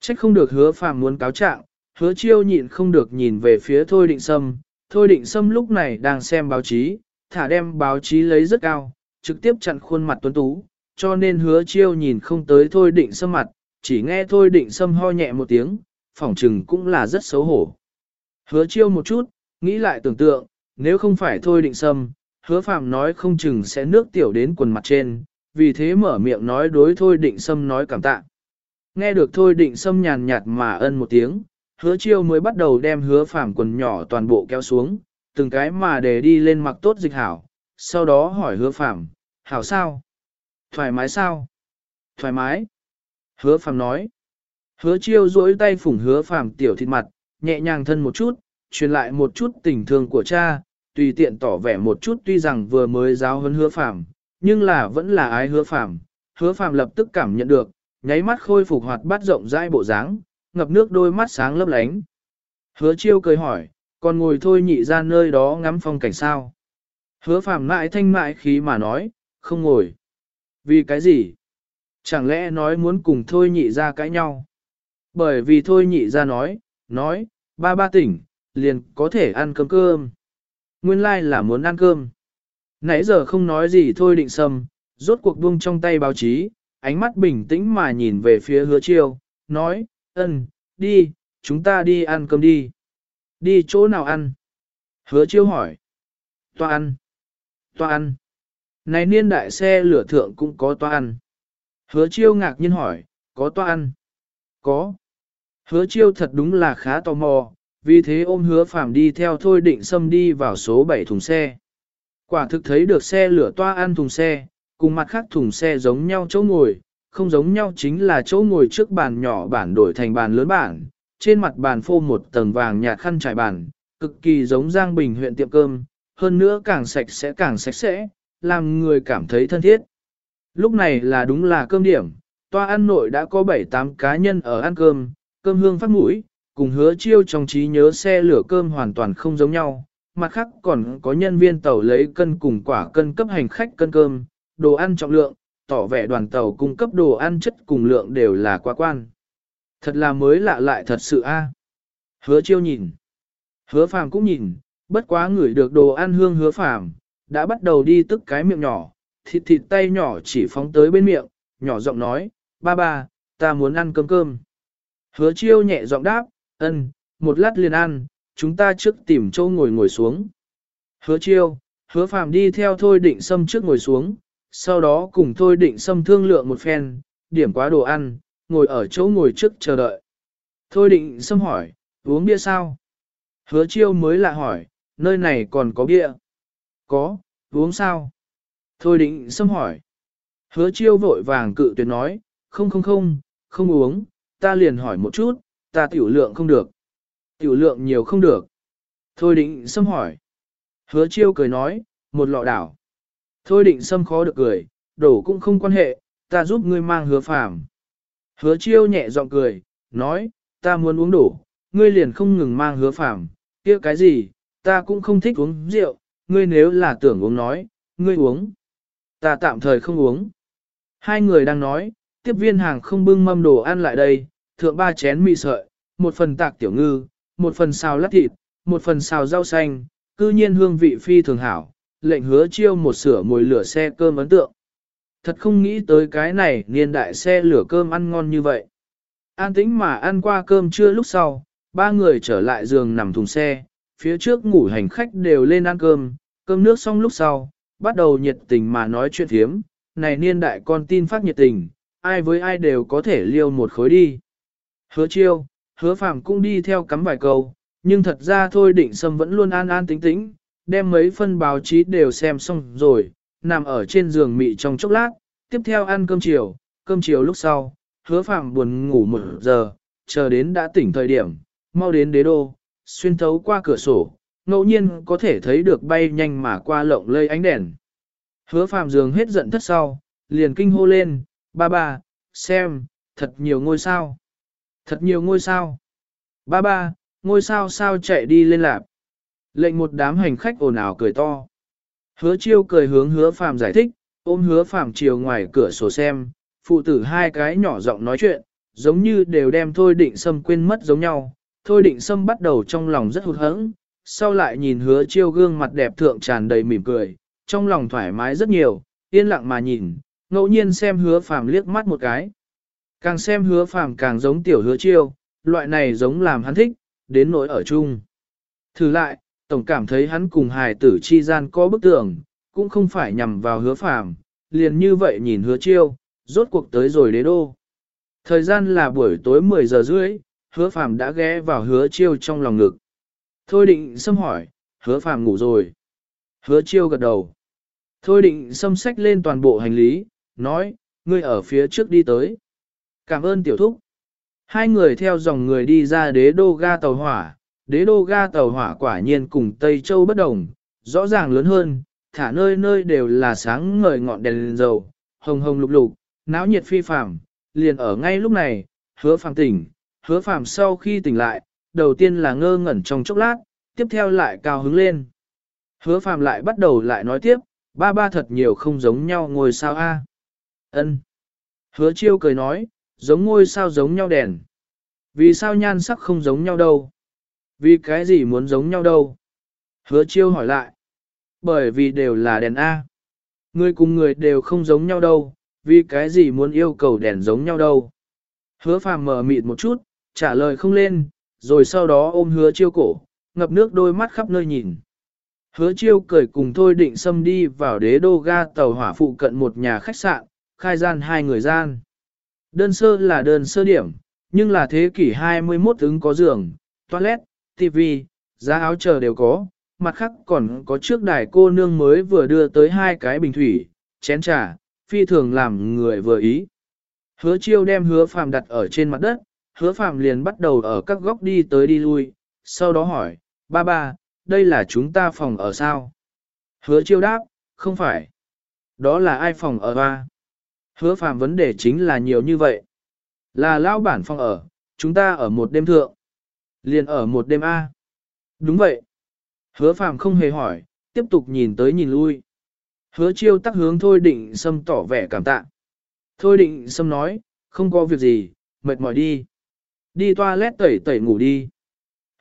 Trách không được hứa phàm muốn cáo trạng, hứa chiêu nhịn không được nhìn về phía thôi định sâm. Thôi định sâm lúc này đang xem báo chí, thả đem báo chí lấy rất cao, trực tiếp chặn khuôn mặt tuấn tú, cho nên hứa chiêu nhìn không tới thôi định sâm mặt, chỉ nghe thôi định sâm ho nhẹ một tiếng, phỏng trừng cũng là rất xấu hổ. Hứa chiêu một chút, nghĩ lại tưởng tượng, nếu không phải thôi định sâm, hứa phạm nói không chừng sẽ nước tiểu đến quần mặt trên, vì thế mở miệng nói đối thôi định sâm nói cảm tạ. Nghe được thôi định sâm nhàn nhạt mà ân một tiếng, hứa chiêu mới bắt đầu đem hứa phạm quần nhỏ toàn bộ kéo xuống, từng cái mà để đi lên mặc tốt dịch hảo, sau đó hỏi hứa phạm, hảo sao? Thoải mái sao? Thoải mái. Hứa phạm nói. Hứa chiêu duỗi tay phủng hứa phạm tiểu thịt mặt, nhẹ nhàng thân một chút, truyền lại một chút tình thương của cha, tùy tiện tỏ vẻ một chút tuy rằng vừa mới giáo huấn hứa phạm, nhưng là vẫn là ái hứa phạm. Hứa phạm lập tức cảm nhận được, nháy mắt khôi phục hoạt bát rộng rãi bộ dáng, ngập nước đôi mắt sáng lấp lánh. Hứa chiêu cười hỏi, còn ngồi thôi nhị ra nơi đó ngắm phong cảnh sao? Hứa phạm mãi thanh mại khí mà nói, không ngồi. Vì cái gì? Chẳng lẽ nói muốn cùng thôi nhị ra cãi nhau? Bởi vì thôi nhị ra nói, nói, ba ba tỉnh, liền có thể ăn cơm cơm. Nguyên lai like là muốn ăn cơm. Nãy giờ không nói gì thôi định sâm, rốt cuộc buông trong tay báo chí, ánh mắt bình tĩnh mà nhìn về phía hứa chiêu, nói, ân, đi, chúng ta đi ăn cơm đi. Đi chỗ nào ăn? Hứa chiêu hỏi. Toa ăn. Toa ăn. Này niên đại xe lửa thượng cũng có toa ăn. Hứa chiêu ngạc nhiên hỏi, có toa ăn? Có. Hứa chiêu thật đúng là khá tò mò, vì thế ôm hứa phàm đi theo thôi định xâm đi vào số 7 thùng xe. Quả thực thấy được xe lửa toa ăn thùng xe, cùng mặt khác thùng xe giống nhau chỗ ngồi, không giống nhau chính là chỗ ngồi trước bàn nhỏ bản đổi thành bàn lớn bản, trên mặt bàn phô một tầng vàng nhạt khăn trải bàn, cực kỳ giống Giang Bình huyện tiệm cơm, hơn nữa càng sạch sẽ càng sạch sẽ, làm người cảm thấy thân thiết. Lúc này là đúng là cơm điểm, toa ăn nội đã có 7-8 cá nhân ở ăn cơm, cơm hương phát mũi, cùng hứa chiêu trong trí nhớ xe lửa cơm hoàn toàn không giống nhau, mặt khác còn có nhân viên tàu lấy cân cùng quả cân cấp hành khách cân cơm, đồ ăn trọng lượng, tỏ vẻ đoàn tàu cung cấp đồ ăn chất cùng lượng đều là quá quan. Thật là mới lạ lại thật sự a. Hứa chiêu nhìn. Hứa phàm cũng nhìn, bất quá ngửi được đồ ăn hương hứa phàm, đã bắt đầu đi tức cái miệng nhỏ, thịt thịt tay nhỏ chỉ phóng tới bên miệng, nhỏ giọng nói, ba ba, ta muốn ăn cơm cơm. Hứa chiêu nhẹ giọng đáp, ân, một lát liền ăn, chúng ta trước tìm chỗ ngồi ngồi xuống. Hứa chiêu, hứa phàm đi theo thôi định sâm trước ngồi xuống, sau đó cùng thôi định sâm thương lượng một phen, điểm quá đồ ăn, ngồi ở chỗ ngồi trước chờ đợi. Thôi định sâm hỏi, uống bia sao? Hứa chiêu mới lạ hỏi, nơi này còn có bia. Có, uống sao? Thôi định xâm hỏi. Hứa chiêu vội vàng cự tuyệt nói, không không không, không uống, ta liền hỏi một chút, ta tiểu lượng không được. Tiểu lượng nhiều không được. Thôi định xâm hỏi. Hứa chiêu cười nói, một lọ đảo. Thôi định xâm khó được cười, đổ cũng không quan hệ, ta giúp ngươi mang hứa phàm. Hứa chiêu nhẹ giọng cười, nói, ta muốn uống đổ, ngươi liền không ngừng mang hứa phàm, kia cái gì, ta cũng không thích uống rượu, ngươi nếu là tưởng uống nói, ngươi uống. Ta tạm thời không uống. Hai người đang nói, tiếp viên hàng không bưng mâm đồ ăn lại đây, thượng ba chén mì sợi, một phần tạc tiểu ngư, một phần xào lát thịt, một phần xào rau xanh, cư nhiên hương vị phi thường hảo, lệnh hứa chiêu một sửa mùi lửa xe cơm ấn tượng. Thật không nghĩ tới cái này niên đại xe lửa cơm ăn ngon như vậy. An tĩnh mà ăn qua cơm trưa lúc sau, ba người trở lại giường nằm thùng xe, phía trước ngủ hành khách đều lên ăn cơm, cơm nước xong lúc sau, bắt đầu nhiệt tình mà nói chuyện thiếm, này niên đại con tin phát nhiệt tình, ai với ai đều có thể liêu một khối đi. Hứa chiêu, hứa phạm cũng đi theo cắm vài câu, nhưng thật ra thôi định sâm vẫn luôn an an tính tĩnh, đem mấy phân báo chí đều xem xong rồi, nằm ở trên giường mị trong chốc lát, tiếp theo ăn cơm chiều, cơm chiều lúc sau, hứa phạm buồn ngủ một giờ, chờ đến đã tỉnh thời điểm, mau đến đế đô, xuyên thấu qua cửa sổ, ngẫu nhiên có thể thấy được bay nhanh mà qua lộng lây ánh đèn. Hứa phàm dường hết giận thất sau, liền kinh hô lên, ba ba, xem, thật nhiều ngôi sao. Thật nhiều ngôi sao. Ba ba, ngôi sao sao chạy đi lên lạp. Lệnh một đám hành khách ồn ào cười to. Hứa chiêu cười hướng hứa phàm giải thích, ôm hứa phàm chiều ngoài cửa sổ xem, phụ tử hai cái nhỏ giọng nói chuyện, giống như đều đem thôi định sâm quên mất giống nhau. Thôi định sâm bắt đầu trong lòng rất hụt hẫng, sau lại nhìn hứa chiêu gương mặt đẹp thượng tràn đầy mỉm cười, trong lòng thoải mái rất nhiều, yên lặng mà nhìn, ngẫu nhiên xem hứa phàm liếc mắt một cái. Càng xem hứa phàm càng giống tiểu hứa chiêu, loại này giống làm hắn thích, đến nỗi ở chung. Thử lại, tổng cảm thấy hắn cùng hài tử chi gian có bức tưởng, cũng không phải nhằm vào hứa phàm, liền như vậy nhìn hứa chiêu, rốt cuộc tới rồi đế đô. Thời gian là buổi tối 10 giờ rưỡi, hứa phàm đã ghé vào hứa chiêu trong lòng ngực. Thôi định xâm hỏi, hứa phàm ngủ rồi. Hứa chiêu gật đầu. Thôi định xâm sách lên toàn bộ hành lý, nói, ngươi ở phía trước đi tới. Cảm ơn tiểu thúc. Hai người theo dòng người đi ra đế đô ga tàu hỏa, đế đô ga tàu hỏa quả nhiên cùng Tây Châu bất đồng, rõ ràng lớn hơn, thả nơi nơi đều là sáng ngời ngọn đèn, lên dầu, hồng hồng lục lục, náo nhiệt phi phàm. liền ở ngay lúc này, hứa phàm tỉnh, hứa phàm sau khi tỉnh lại, đầu tiên là ngơ ngẩn trong chốc lát, tiếp theo lại cao hứng lên. Hứa phàm lại bắt đầu lại nói tiếp, ba ba thật nhiều không giống nhau ngôi sao a. Ân. Hứa chiêu cười nói, giống ngôi sao giống nhau đèn. Vì sao nhan sắc không giống nhau đâu? Vì cái gì muốn giống nhau đâu? Hứa chiêu hỏi lại. Bởi vì đều là đèn A. Người cùng người đều không giống nhau đâu, vì cái gì muốn yêu cầu đèn giống nhau đâu? Hứa phàm mở mịt một chút, trả lời không lên, rồi sau đó ôm hứa chiêu cổ, ngập nước đôi mắt khắp nơi nhìn. Hứa chiêu cười cùng thôi định xâm đi vào đế đô ga tàu hỏa phụ cận một nhà khách sạn, khai gian hai người gian. Đơn sơ là đơn sơ điểm, nhưng là thế kỷ 21 ứng có giường, toilet, TV, giá áo chờ đều có, mặt khác còn có trước đài cô nương mới vừa đưa tới hai cái bình thủy, chén trà, phi thường làm người vừa ý. Hứa chiêu đem hứa phàm đặt ở trên mặt đất, hứa Phạm liền bắt đầu ở các góc đi tới đi lui, sau đó hỏi, ba ba, đây là chúng ta phòng ở sao? Hứa chiêu đáp, không phải. Đó là ai phòng ở ba? Hứa Phạm vấn đề chính là nhiều như vậy. Là lão bản phòng ở, chúng ta ở một đêm thượng. Liền ở một đêm A. Đúng vậy. Hứa Phạm không hề hỏi, tiếp tục nhìn tới nhìn lui. Hứa chiêu tắc hướng thôi định sâm tỏ vẻ cảm tạ. Thôi định sâm nói, không có việc gì, mệt mỏi đi. Đi toilet tẩy tẩy ngủ đi.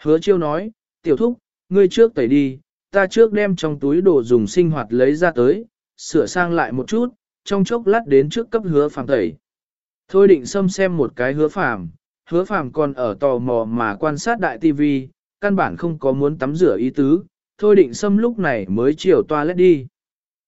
Hứa chiêu nói, tiểu thúc, ngươi trước tẩy đi, ta trước đem trong túi đồ dùng sinh hoạt lấy ra tới, sửa sang lại một chút, trong chốc lát đến trước cấp hứa phàm tẩy. Thôi định xâm xem một cái hứa phàm, hứa phàm còn ở tò mò mà quan sát đại tivi, căn bản không có muốn tắm rửa ý tứ, thôi định xâm lúc này mới chiều toilet đi.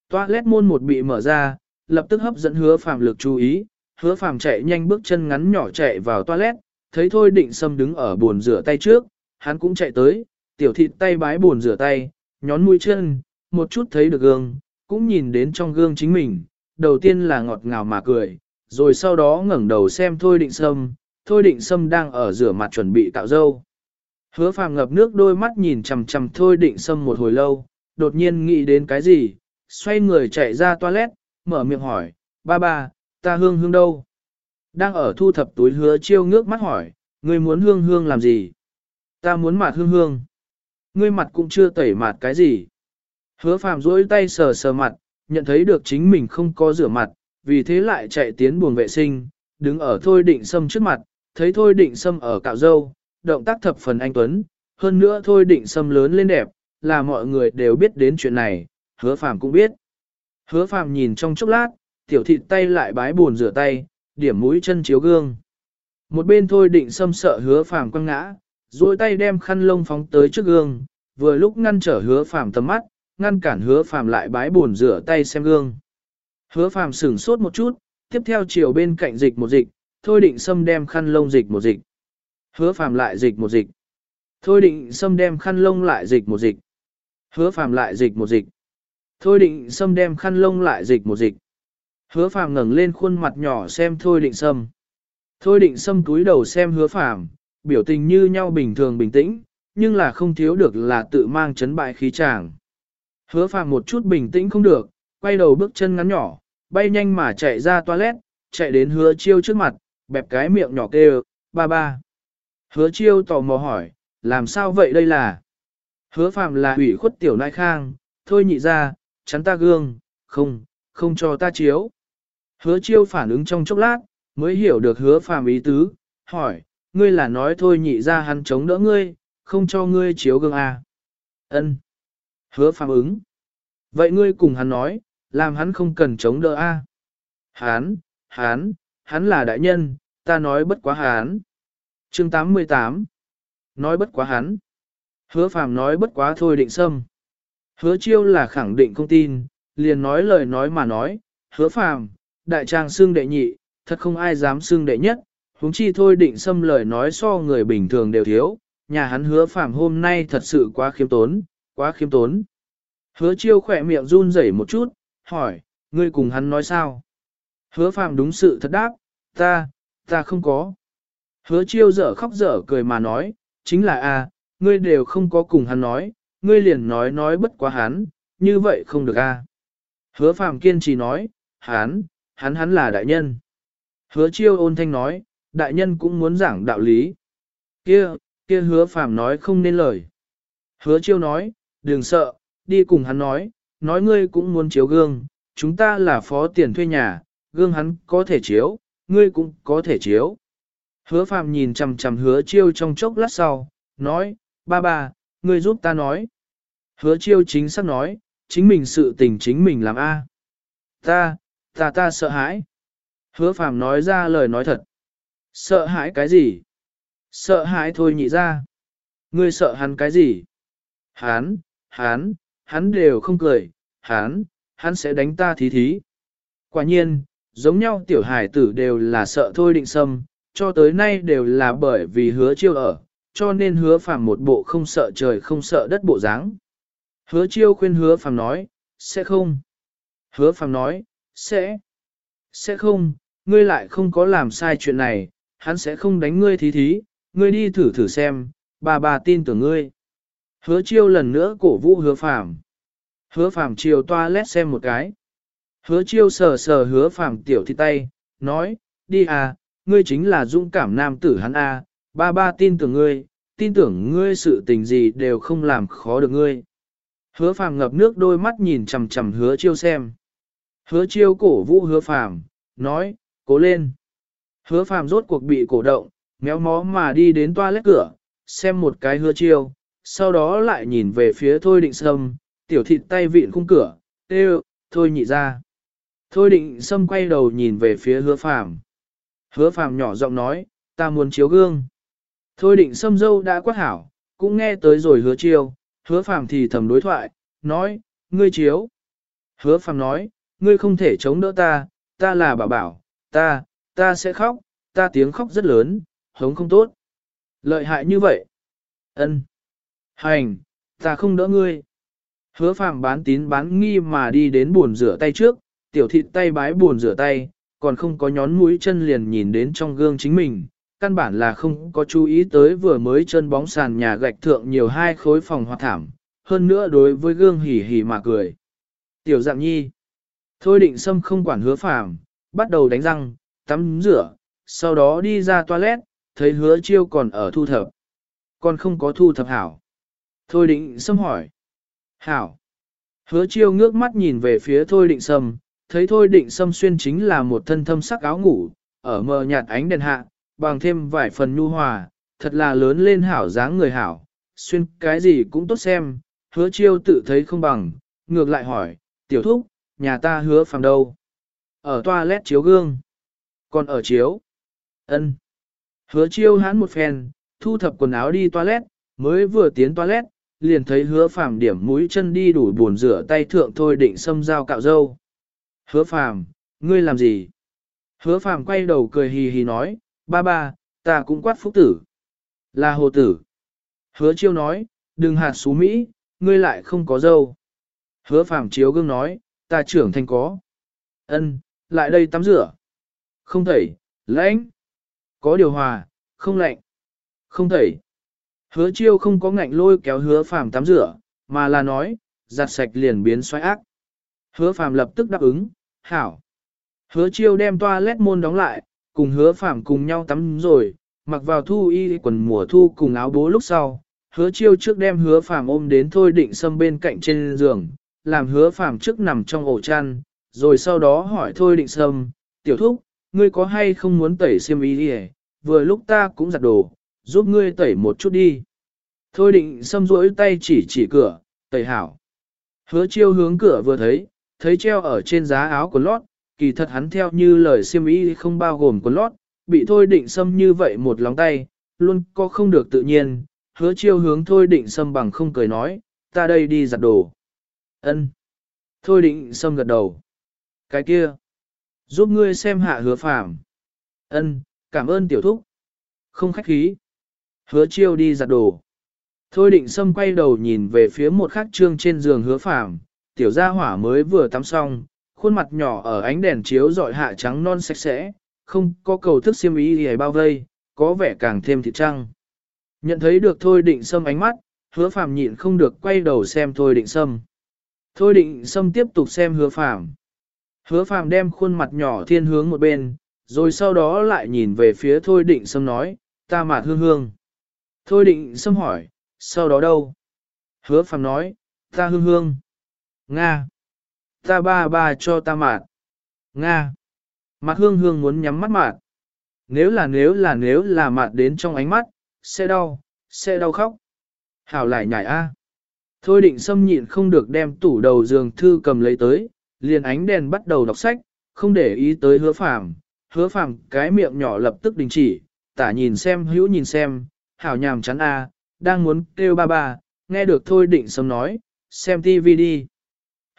Toilet môn một bị mở ra, lập tức hấp dẫn hứa phàm lực chú ý, hứa phàm chạy nhanh bước chân ngắn nhỏ chạy vào toilet, thấy thôi định sâm đứng ở bồn rửa tay trước, hắn cũng chạy tới, tiểu thịt tay bái bồn rửa tay, nhón mũi chân, một chút thấy được gương, cũng nhìn đến trong gương chính mình, đầu tiên là ngọt ngào mà cười, rồi sau đó ngẩng đầu xem Thôi Định Sâm, Thôi Định Sâm đang ở rửa mặt chuẩn bị tạo dâu. Hứa phàm ngập nước đôi mắt nhìn chằm chằm Thôi Định Sâm một hồi lâu, đột nhiên nghĩ đến cái gì, xoay người chạy ra toilet, mở miệng hỏi, ba ba, ta hương hương đâu? Đang ở thu thập túi hứa chiêu ngước mắt hỏi, ngươi muốn hương hương làm gì? Ta muốn mặt hương hương. Ngươi mặt cũng chưa tẩy mặt cái gì. Hứa phàm duỗi tay sờ sờ mặt, nhận thấy được chính mình không có rửa mặt, vì thế lại chạy tiến buồng vệ sinh, đứng ở Thôi Định Sâm trước mặt, thấy Thôi Định Sâm ở cạo râu động tác thập phần anh Tuấn, hơn nữa Thôi Định Sâm lớn lên đẹp, là mọi người đều biết đến chuyện này, hứa phàm cũng biết. Hứa phàm nhìn trong chốc lát, tiểu thịt tay lại bái buồn rửa tay, điểm mũi chân chiếu gương. Một bên Thôi Định Sâm sợ hứa phàm quăng ngã, duỗi tay đem khăn lông phóng tới trước gương, vừa lúc ngăn trở hứa phàm tầm mắt, ngăn cản hứa phàm lại bái buồn rửa tay xem gương. Hứa phàm sửng sốt một chút, tiếp theo chiều bên cạnh dịch một dịch, thôi định xâm đem khăn lông dịch một dịch. Hứa phàm lại dịch một dịch. Thôi định xâm đem khăn lông lại dịch một dịch. Hứa phàm lại dịch một dịch. Thôi định xâm đem khăn lông lại dịch một dịch. Hứa phàm ngẩng lên khuôn mặt nhỏ xem thôi định Sâm. Thôi định Sâm túi đầu xem hứa phàm, biểu tình như nhau bình thường bình tĩnh, nhưng là không thiếu được là tự mang chấn bại khí chàng. Hứa phàm một chút bình tĩnh không được, quay đầu bước chân ngắn nhỏ, bay nhanh mà chạy ra toilet, chạy đến hứa chiêu trước mặt, bẹp cái miệng nhỏ kêu, ba ba. Hứa chiêu tò mò hỏi, làm sao vậy đây là? Hứa phàm là ủy khuất tiểu nai khang, thôi nhị ra, chắn ta gương, không, không cho ta chiếu. Hứa chiêu phản ứng trong chốc lát, mới hiểu được hứa phàm ý tứ, hỏi, ngươi là nói thôi nhị ra hắn chống đỡ ngươi, không cho ngươi chiếu gương à. Ân. Hứa phàm ứng. Vậy ngươi cùng hắn nói, làm hắn không cần chống đỡ a. À? Hắn, hắn, hắn là đại nhân, ta nói bất quá hắn. Chương 88 Nói bất quá hắn. Hứa phàm nói bất quá thôi định sâm. Hứa chiêu là khẳng định không tin, liền nói lời nói mà nói, hứa phàm, đại trang xương đệ nhị, thật không ai dám xương đệ nhất, huống chi thôi định xâm lời nói so người bình thường đều thiếu, nhà hắn hứa phàm hôm nay thật sự quá khiêm tốn, quá khiêm tốn. Hứa chiêu khỏe miệng run rẩy một chút, hỏi, ngươi cùng hắn nói sao? Hứa phàm đúng sự thật đáp, ta, ta không có. Hứa chiêu dở khóc dở cười mà nói, chính là a, ngươi đều không có cùng hắn nói, ngươi liền nói nói bất quá hắn, như vậy không được a. Hứa phàm kiên trì nói, hắn, hắn hắn là đại nhân. Hứa chiêu ôn thanh nói, đại nhân cũng muốn giảng đạo lý. Kia, kia hứa phàm nói không nên lời. Hứa chiêu nói, đừng sợ, đi cùng hắn nói, nói ngươi cũng muốn chiếu gương, chúng ta là phó tiền thuê nhà, gương hắn có thể chiếu, ngươi cũng có thể chiếu. Hứa phàm nhìn chằm chằm hứa chiêu trong chốc lát sau, nói, ba ba, ngươi giúp ta nói. Hứa chiêu chính xác nói, chính mình sự tình chính mình làm a. Ta, ta ta sợ hãi. Hứa phàm nói ra lời nói thật. Sợ hãi cái gì? Sợ hãi thôi nhị ra. Ngươi sợ hắn cái gì? Hắn, hắn, hắn đều không cười, hắn, hắn sẽ đánh ta thí thí. Quả nhiên, giống nhau tiểu hải tử đều là sợ thôi định sâm, cho tới nay đều là bởi vì hứa chiêu ở, cho nên hứa phàm một bộ không sợ trời không sợ đất bộ dáng. Hứa chiêu khuyên hứa phàm nói, sẽ không. Hứa phàm nói, sẽ. Sẽ không, ngươi lại không có làm sai chuyện này, hắn sẽ không đánh ngươi thí thí, ngươi đi thử thử xem, bà bà tin tưởng ngươi. Hứa chiêu lần nữa cổ vũ hứa phàm. Hứa phàm chiều toilet xem một cái. Hứa chiêu sờ sờ hứa phàm tiểu thịt tay, nói, đi à, ngươi chính là dũng cảm nam tử hắn à, ba ba tin tưởng ngươi, tin tưởng ngươi sự tình gì đều không làm khó được ngươi. Hứa phàm ngập nước đôi mắt nhìn chầm chầm hứa chiêu xem. Hứa chiêu cổ vũ hứa phàm, nói, cố lên. Hứa phàm rốt cuộc bị cổ động, méo mó mà đi đến toilet cửa, xem một cái hứa chiêu, sau đó lại nhìn về phía thôi định sâm, tiểu thịt tay vịn khung cửa, tê thôi nhị ra. Thôi định sâm quay đầu nhìn về phía hứa phàm. Hứa phàm nhỏ giọng nói, ta muốn chiếu gương. Thôi định sâm dâu đã quát hảo, cũng nghe tới rồi hứa chiêu, hứa phàm thì thầm đối thoại, nói, ngươi chiếu. Hứa phàm nói, ngươi không thể chống đỡ ta, ta là bảo bảo, ta, ta sẽ khóc, ta tiếng khóc rất lớn, hống không tốt. Lợi hại như vậy. ân Hành, ta không đỡ ngươi. Hứa phàm bán tín bán nghi mà đi đến buồn rửa tay trước, tiểu thịt tay bái buồn rửa tay, còn không có nhón mũi chân liền nhìn đến trong gương chính mình. Căn bản là không có chú ý tới vừa mới chân bóng sàn nhà gạch thượng nhiều hai khối phòng hoạt thảm, hơn nữa đối với gương hỉ hỉ mà cười. Tiểu dạng nhi. Thôi định xâm không quản hứa phàm, bắt đầu đánh răng, tắm rửa, sau đó đi ra toilet, thấy hứa chiêu còn ở thu thập. Còn không có thu thập hảo. Thôi định xâm hỏi. Hảo. Hứa chiêu ngước mắt nhìn về phía thôi định sâm, thấy thôi định sâm xuyên chính là một thân thâm sắc áo ngủ, ở mờ nhạt ánh đèn hạ, bằng thêm vài phần nhu hòa, thật là lớn lên hảo dáng người hảo, xuyên cái gì cũng tốt xem, hứa chiêu tự thấy không bằng, ngược lại hỏi, tiểu thúc, nhà ta hứa phàm đâu? Ở toilet chiếu gương. Còn ở chiếu? ân Hứa chiêu hãn một phen, thu thập quần áo đi toilet, mới vừa tiến toilet, liền thấy hứa phàm điểm mũi chân đi đủ buồn rửa tay thượng thôi định xâm dao cạo dâu. Hứa phàm, ngươi làm gì? Hứa phàm quay đầu cười hì hì nói, ba ba, ta cũng quát phúc tử. Là hồ tử. Hứa chiêu nói, đừng hạt xú Mỹ, ngươi lại không có dâu. Hứa phàm chiếu gương nói, ta trưởng thành có. Ân, lại đây tắm rửa. Không thẩy, lãnh. Có điều hòa, không lạnh. Không thẩy. Hứa chiêu không có ngạnh lôi kéo hứa phàm tắm rửa, mà là nói, giặt sạch liền biến xoay ác. Hứa phàm lập tức đáp ứng, hảo. Hứa chiêu đem toilet môn đóng lại, cùng hứa phàm cùng nhau tắm rồi, mặc vào thu y quần mùa thu cùng áo bố lúc sau. Hứa chiêu trước đem hứa phàm ôm đến thôi định xâm bên cạnh trên giường, làm hứa phàm trước nằm trong ổ chăn, rồi sau đó hỏi thôi định sâm, tiểu thúc, ngươi có hay không muốn tẩy xiêm y đi vừa lúc ta cũng giặt đồ, giúp ngươi tẩy một chút đi. Thôi định xâm rỗi tay chỉ chỉ cửa, tẩy hảo. Hứa chiêu hướng cửa vừa thấy, thấy treo ở trên giá áo của lót, kỳ thật hắn theo như lời xiêm y không bao gồm quần lót, bị thôi định xâm như vậy một lòng tay, luôn có không được tự nhiên. Hứa chiêu hướng thôi định xâm bằng không cười nói, ta đây đi giặt đồ. Ân. Thôi định xâm gật đầu. Cái kia. Giúp ngươi xem hạ hứa phàm. Ân, cảm ơn tiểu thúc. Không khách khí. Hứa chiêu đi giặt đồ. Thôi định xâm quay đầu nhìn về phía một khắc trương trên giường hứa phàm. Tiểu gia hỏa mới vừa tắm xong, khuôn mặt nhỏ ở ánh đèn chiếu dọi hạ trắng non sạch sẽ, không có cầu thức xiêm ý gì bao vây, có vẻ càng thêm thịt trăng. Nhận thấy được thôi định sâm ánh mắt, hứa phàm nhịn không được quay đầu xem thôi định sâm. Thôi định xâm tiếp tục xem hứa phàm. Hứa phàm đem khuôn mặt nhỏ thiên hướng một bên, rồi sau đó lại nhìn về phía thôi định xâm nói, ta mạt hương hương. Thôi định xâm hỏi, sau đó đâu? Hứa phàm nói, ta hương hương. Nga. Ta ba ba cho ta mạt. Nga. Mạt hương hương muốn nhắm mắt mạt. Nếu là nếu là nếu là mạt đến trong ánh mắt, sẽ đau, sẽ đau khóc. Hảo lại nhảy a. Thôi định xâm nhịn không được đem tủ đầu giường thư cầm lấy tới, liền ánh đèn bắt đầu đọc sách, không để ý tới hứa phàm. Hứa phàm cái miệng nhỏ lập tức đình chỉ, tả nhìn xem hữu nhìn xem, hảo nhàm chán a, đang muốn kêu ba ba, nghe được thôi định xâm nói, xem tivi đi.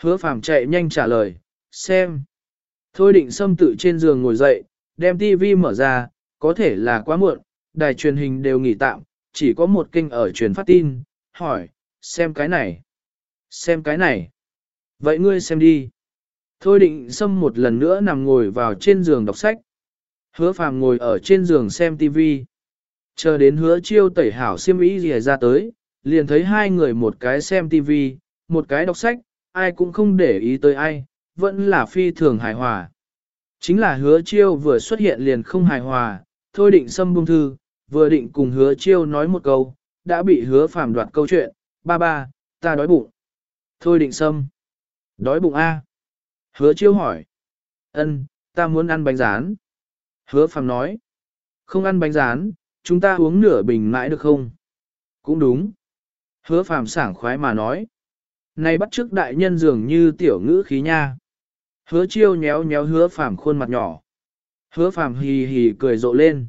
Hứa phàm chạy nhanh trả lời, xem. Thôi định xâm tự trên giường ngồi dậy, đem tivi mở ra, có thể là quá muộn, đài truyền hình đều nghỉ tạm, chỉ có một kênh ở truyền phát tin, hỏi, xem cái này, xem cái này. Vậy ngươi xem đi. Thôi định xâm một lần nữa nằm ngồi vào trên giường đọc sách. Hứa phàm ngồi ở trên giường xem TV. Chờ đến hứa chiêu tẩy hảo Siêm ý gì ra tới, liền thấy hai người một cái xem TV, một cái đọc sách, ai cũng không để ý tới ai, vẫn là phi thường hài hòa. Chính là hứa chiêu vừa xuất hiện liền không hài hòa, thôi định xâm bung thư, vừa định cùng hứa chiêu nói một câu, đã bị hứa phàm đoạt câu chuyện, ba ba, ta đói bụng. Thôi định sâm. Đói bụng A. Hứa chiêu hỏi. Ân, ta muốn ăn bánh rán. Hứa phàm nói. Không ăn bánh rán, chúng ta uống nửa bình mãi được không? Cũng đúng. Hứa phàm sảng khoái mà nói. Này bắt trước đại nhân dường như tiểu ngữ khí nha. Hứa chiêu nhéo nhéo hứa phàm khuôn mặt nhỏ. Hứa phàm hì hì cười rộ lên.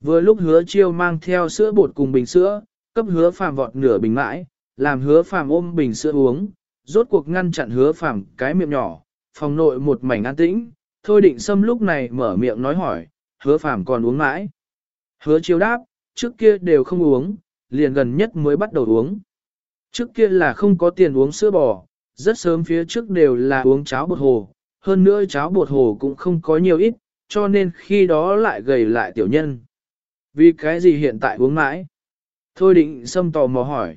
Vừa lúc hứa chiêu mang theo sữa bột cùng bình sữa, cấp hứa phàm vọt nửa bình mãi, làm hứa phàm ôm bình sữa uống, rốt cuộc ngăn chặn hứa phàm cái miệng nhỏ, phòng nội một mảnh an tĩnh, thôi định xâm lúc này mở miệng nói hỏi, hứa phàm còn uống mãi. Hứa chiêu đáp, trước kia đều không uống, liền gần nhất mới bắt đầu uống. Trước kia là không có tiền uống sữa bò, rất sớm phía trước đều là uống cháo bột hồ, hơn nữa cháo bột hồ cũng không có nhiều ít, cho nên khi đó lại gầy lại tiểu nhân. Vì cái gì hiện tại uống mãi? Thôi định xâm tò mò hỏi.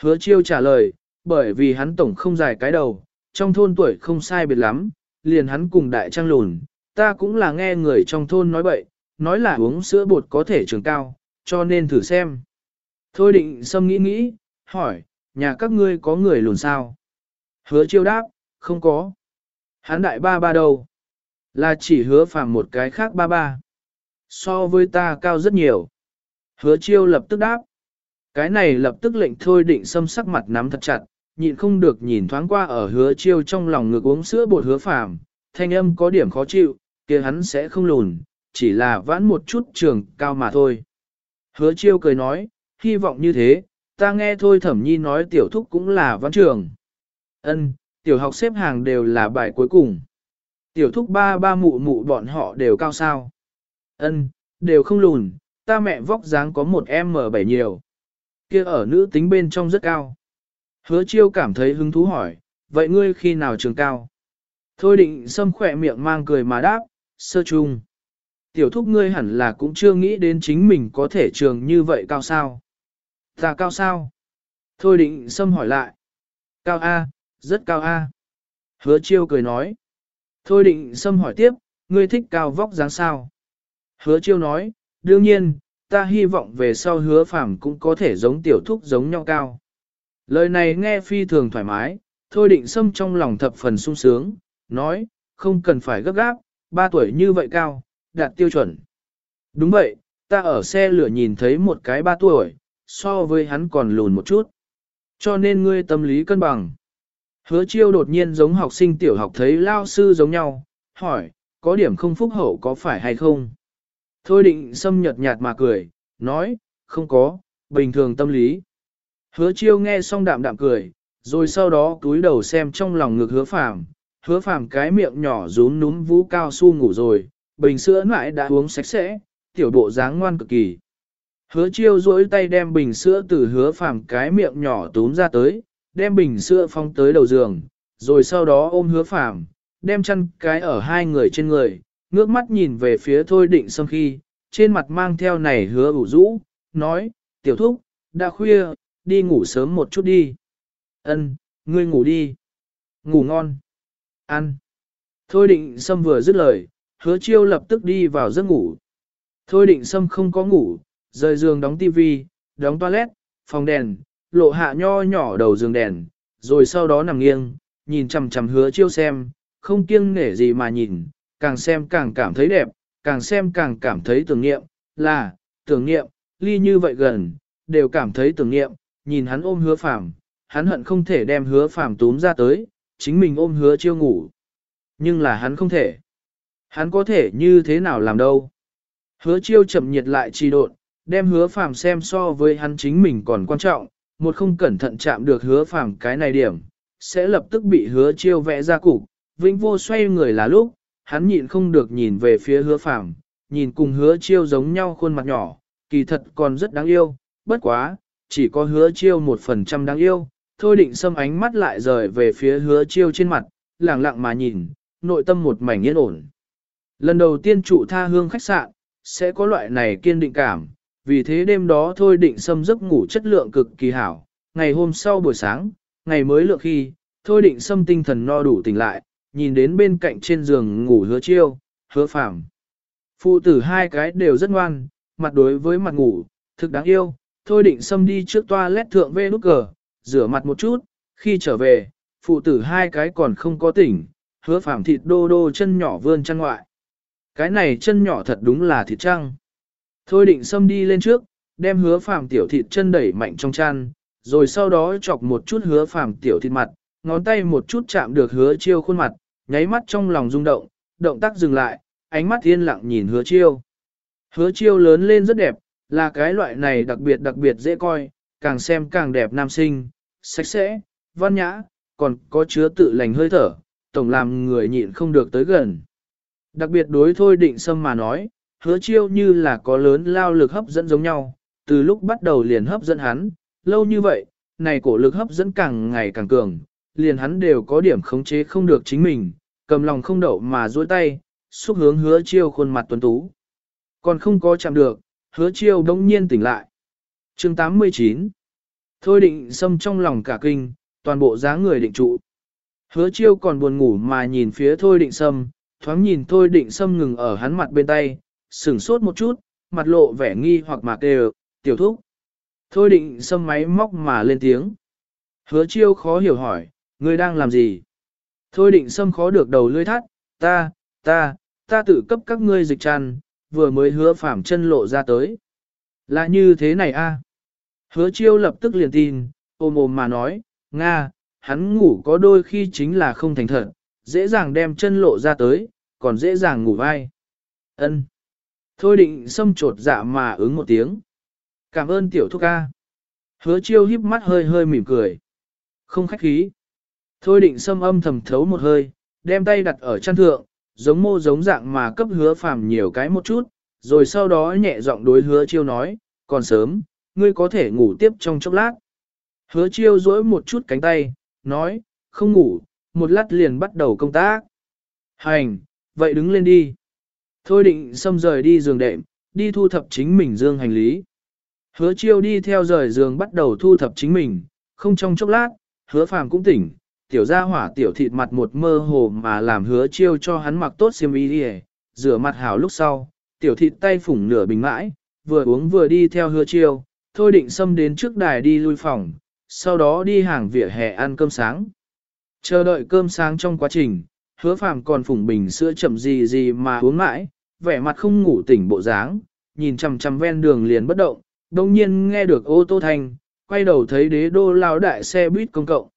Hứa chiêu trả lời, bởi vì hắn tổng không dài cái đầu, trong thôn tuổi không sai biệt lắm, liền hắn cùng đại trang lùn, ta cũng là nghe người trong thôn nói bậy, nói là uống sữa bột có thể trường cao, cho nên thử xem. Thôi định xâm nghĩ nghĩ, hỏi, nhà các ngươi có người lùn sao? Hứa chiêu đáp, không có. Hắn đại ba ba đâu? Là chỉ hứa phàm một cái khác ba ba. So với ta cao rất nhiều. Hứa chiêu lập tức đáp. Cái này lập tức lệnh thôi định xâm sắc mặt nắm thật chặt, nhịn không được nhìn thoáng qua ở hứa chiêu trong lòng ngực uống sữa bột hứa phàm, thanh âm có điểm khó chịu, kia hắn sẽ không lùn, chỉ là vãn một chút trường cao mà thôi. Hứa chiêu cười nói, hy vọng như thế, ta nghe thôi thẩm nhi nói tiểu thúc cũng là vãn trường. Ân, tiểu học xếp hàng đều là bài cuối cùng. Tiểu thúc ba ba mụ mụ bọn họ đều cao sao. Ân, đều không lùn, ta mẹ vóc dáng có một M7 nhiều. Kia ở nữ tính bên trong rất cao. Hứa chiêu cảm thấy hứng thú hỏi, vậy ngươi khi nào trường cao? Thôi định xâm khỏe miệng mang cười mà đáp, sơ trung. Tiểu thúc ngươi hẳn là cũng chưa nghĩ đến chính mình có thể trường như vậy cao sao? Ta cao sao? Thôi định xâm hỏi lại. Cao A, rất cao A. Hứa chiêu cười nói. Thôi định xâm hỏi tiếp, ngươi thích cao vóc dáng sao? Hứa chiêu nói, đương nhiên, ta hy vọng về sau hứa phàm cũng có thể giống tiểu thúc giống nhau cao. Lời này nghe phi thường thoải mái, thôi định sâm trong lòng thập phần sung sướng, nói, không cần phải gấp gáp, ba tuổi như vậy cao, đạt tiêu chuẩn. Đúng vậy, ta ở xe lửa nhìn thấy một cái ba tuổi, so với hắn còn lùn một chút. Cho nên ngươi tâm lý cân bằng. Hứa chiêu đột nhiên giống học sinh tiểu học thấy lao sư giống nhau, hỏi, có điểm không phúc hậu có phải hay không? Thôi định xâm nhật nhạt mà cười, nói, không có, bình thường tâm lý. Hứa chiêu nghe xong đạm đạm cười, rồi sau đó túi đầu xem trong lòng ngực hứa phàm, hứa phàm cái miệng nhỏ rún núm vũ cao su ngủ rồi, bình sữa lại đã uống sạch sẽ, tiểu bộ dáng ngoan cực kỳ. Hứa chiêu duỗi tay đem bình sữa từ hứa phàm cái miệng nhỏ túm ra tới, đem bình sữa phong tới đầu giường, rồi sau đó ôm hứa phàm, đem chăn cái ở hai người trên người, ngước mắt nhìn về phía thôi định Sâm khi, trên mặt mang theo này hứa ủ rũ, nói, tiểu thúc, đã khuya, đi ngủ sớm một chút đi. Ân, ngươi ngủ đi. Ngủ ngon. Ăn. Thôi định Sâm vừa dứt lời, hứa chiêu lập tức đi vào giấc ngủ. Thôi định Sâm không có ngủ, rời giường đóng tivi, đóng toilet, phòng đèn, lộ hạ nho nhỏ đầu giường đèn, rồi sau đó nằm nghiêng, nhìn chằm chằm hứa chiêu xem, không kiêng nể gì mà nhìn, càng xem càng cảm thấy đẹp, càng xem càng cảm thấy tưởng niệm, là, tưởng niệm, ly như vậy gần, đều cảm thấy tưởng niệm, nhìn hắn ôm hứa phàm, hắn hận không thể đem hứa phàm túm ra tới, chính mình ôm hứa chiêu ngủ. Nhưng là hắn không thể. Hắn có thể như thế nào làm đâu. Hứa chiêu chậm nhiệt lại trì độn, đem hứa phàm xem so với hắn chính mình còn quan trọng, một không cẩn thận chạm được hứa phàm cái này điểm, sẽ lập tức bị hứa chiêu vẽ ra cục, vĩnh vô xoay người là lúc, hắn nhịn không được nhìn về phía hứa phàm, nhìn cùng hứa chiêu giống nhau khuôn mặt nhỏ, kỳ thật còn rất đáng yêu, bất quá, chỉ có hứa chiêu một phần trăm đáng yêu, thôi định xâm ánh mắt lại rời về phía hứa chiêu trên mặt, lặng lặng mà nhìn, nội tâm một mảnh yên ổn. Lần đầu tiên trụ tha hương khách sạn, sẽ có loại này kiên định cảm, vì thế đêm đó thôi định xâm giấc ngủ chất lượng cực kỳ hảo, ngày hôm sau buổi sáng, ngày mới lượng khi, thôi định xâm tinh thần no đủ tỉnh lại, nhìn đến bên cạnh trên giường ngủ hứa chiêu, hứa phàm. Phụ tử hai cái đều rất ngoan, mặt đối với mặt ngủ, thực đáng yêu, thôi định xâm đi trước toa lét thượng vê nút cờ, rửa mặt một chút, Khi trở về, phụ tử hai cái còn không có tỉnh, hứa phàm thịt đô đô chân nhỏ vươn chân ngoại. Cái này chân nhỏ thật đúng là thịt trăng. Thôi định xâm đi lên trước, đem hứa phàm tiểu thịt chân đẩy mạnh trong chăn, rồi sau đó chọc một chút hứa phàm tiểu thịt mặt, ngón tay một chút chạm được hứa chiêu khuôn mặt, nháy mắt trong lòng rung động, động tác dừng lại, ánh mắt thiên lặng nhìn hứa chiêu. Hứa chiêu lớn lên rất đẹp, là cái loại này đặc biệt đặc biệt dễ coi, càng xem càng đẹp nam sinh, sạch sẽ, văn nhã, còn có chứa tự lành hơi thở, tổng làm người nhịn không được tới gần. Đặc biệt đối thôi định sâm mà nói, hứa chiêu như là có lớn lao lực hấp dẫn giống nhau, từ lúc bắt đầu liền hấp dẫn hắn, lâu như vậy, này cổ lực hấp dẫn càng ngày càng cường, liền hắn đều có điểm khống chế không được chính mình, cầm lòng không đậu mà duỗi tay, xúc hướng hứa chiêu khuôn mặt tuấn tú. Còn không có chạm được, hứa chiêu đông nhiên tỉnh lại. chương 89 Thôi định xâm trong lòng cả kinh, toàn bộ dáng người định trụ. Hứa chiêu còn buồn ngủ mà nhìn phía thôi định sâm, thoáng nhìn thôi định sâm ngừng ở hắn mặt bên tay, sửng sốt một chút, mặt lộ vẻ nghi hoặc mà kêu, tiểu thúc. Thôi định sâm máy móc mà lên tiếng. Hứa chiêu khó hiểu hỏi, ngươi đang làm gì? Thôi định sâm khó được đầu lưỡi thắt, ta, ta, ta tự cấp các ngươi dịch tràn, vừa mới hứa phạm chân lộ ra tới. Là như thế này a Hứa chiêu lập tức liền tin, ôm ôm mà nói, Nga, hắn ngủ có đôi khi chính là không thành thật, dễ dàng đem chân lộ ra tới, còn dễ dàng ngủ vai. Ân. Thôi định xâm trột dạ mà ứng một tiếng. Cảm ơn tiểu thúc ca. Hứa chiêu híp mắt hơi hơi mỉm cười. Không khách khí. Thôi định xâm âm thầm thấu một hơi, đem tay đặt ở chân thượng, giống mô giống dạng mà cấp hứa phàm nhiều cái một chút, rồi sau đó nhẹ giọng đối hứa chiêu nói, còn sớm, ngươi có thể ngủ tiếp trong chốc lát. Hứa chiêu duỗi một chút cánh tay, nói, không ngủ, một lát liền bắt đầu công tác. Hành, vậy đứng lên đi. Thôi định xâm rời đi giường đệm, đi thu thập chính mình dương hành lý. Hứa chiêu đi theo rời giường bắt đầu thu thập chính mình, không trong chốc lát, hứa phàm cũng tỉnh, tiểu gia hỏa tiểu thịt mặt một mơ hồ mà làm hứa chiêu cho hắn mặc tốt xiêm y đi rửa mặt hảo lúc sau, tiểu thịt tay phủng nửa bình mãi, vừa uống vừa đi theo hứa chiêu, thôi định xâm đến trước đài đi lui phòng, sau đó đi hàng vỉa hè ăn cơm sáng. Chờ đợi cơm sáng trong quá trình, hứa phàm còn phủng bình sữa chậm gì gì mà uống mãi, vẻ mặt không ngủ tỉnh bộ dáng, nhìn chằm chằm ven đường liền bất động, đồng nhiên nghe được ô tô thanh, quay đầu thấy đế đô lao đại xe buýt công cộng.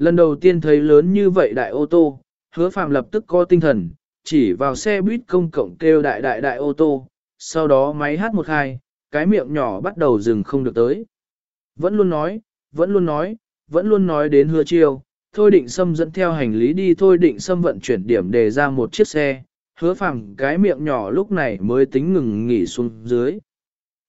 Lần đầu tiên thấy lớn như vậy đại ô tô, hứa phàm lập tức có tinh thần, chỉ vào xe buýt công cộng kêu đại đại đại ô tô, sau đó máy hát một hai, cái miệng nhỏ bắt đầu dừng không được tới. Vẫn luôn nói, vẫn luôn nói, vẫn luôn nói đến hứa chiêu, thôi định xâm dẫn theo hành lý đi thôi định xâm vận chuyển điểm đề ra một chiếc xe, hứa phàm cái miệng nhỏ lúc này mới tính ngừng nghỉ xuống dưới.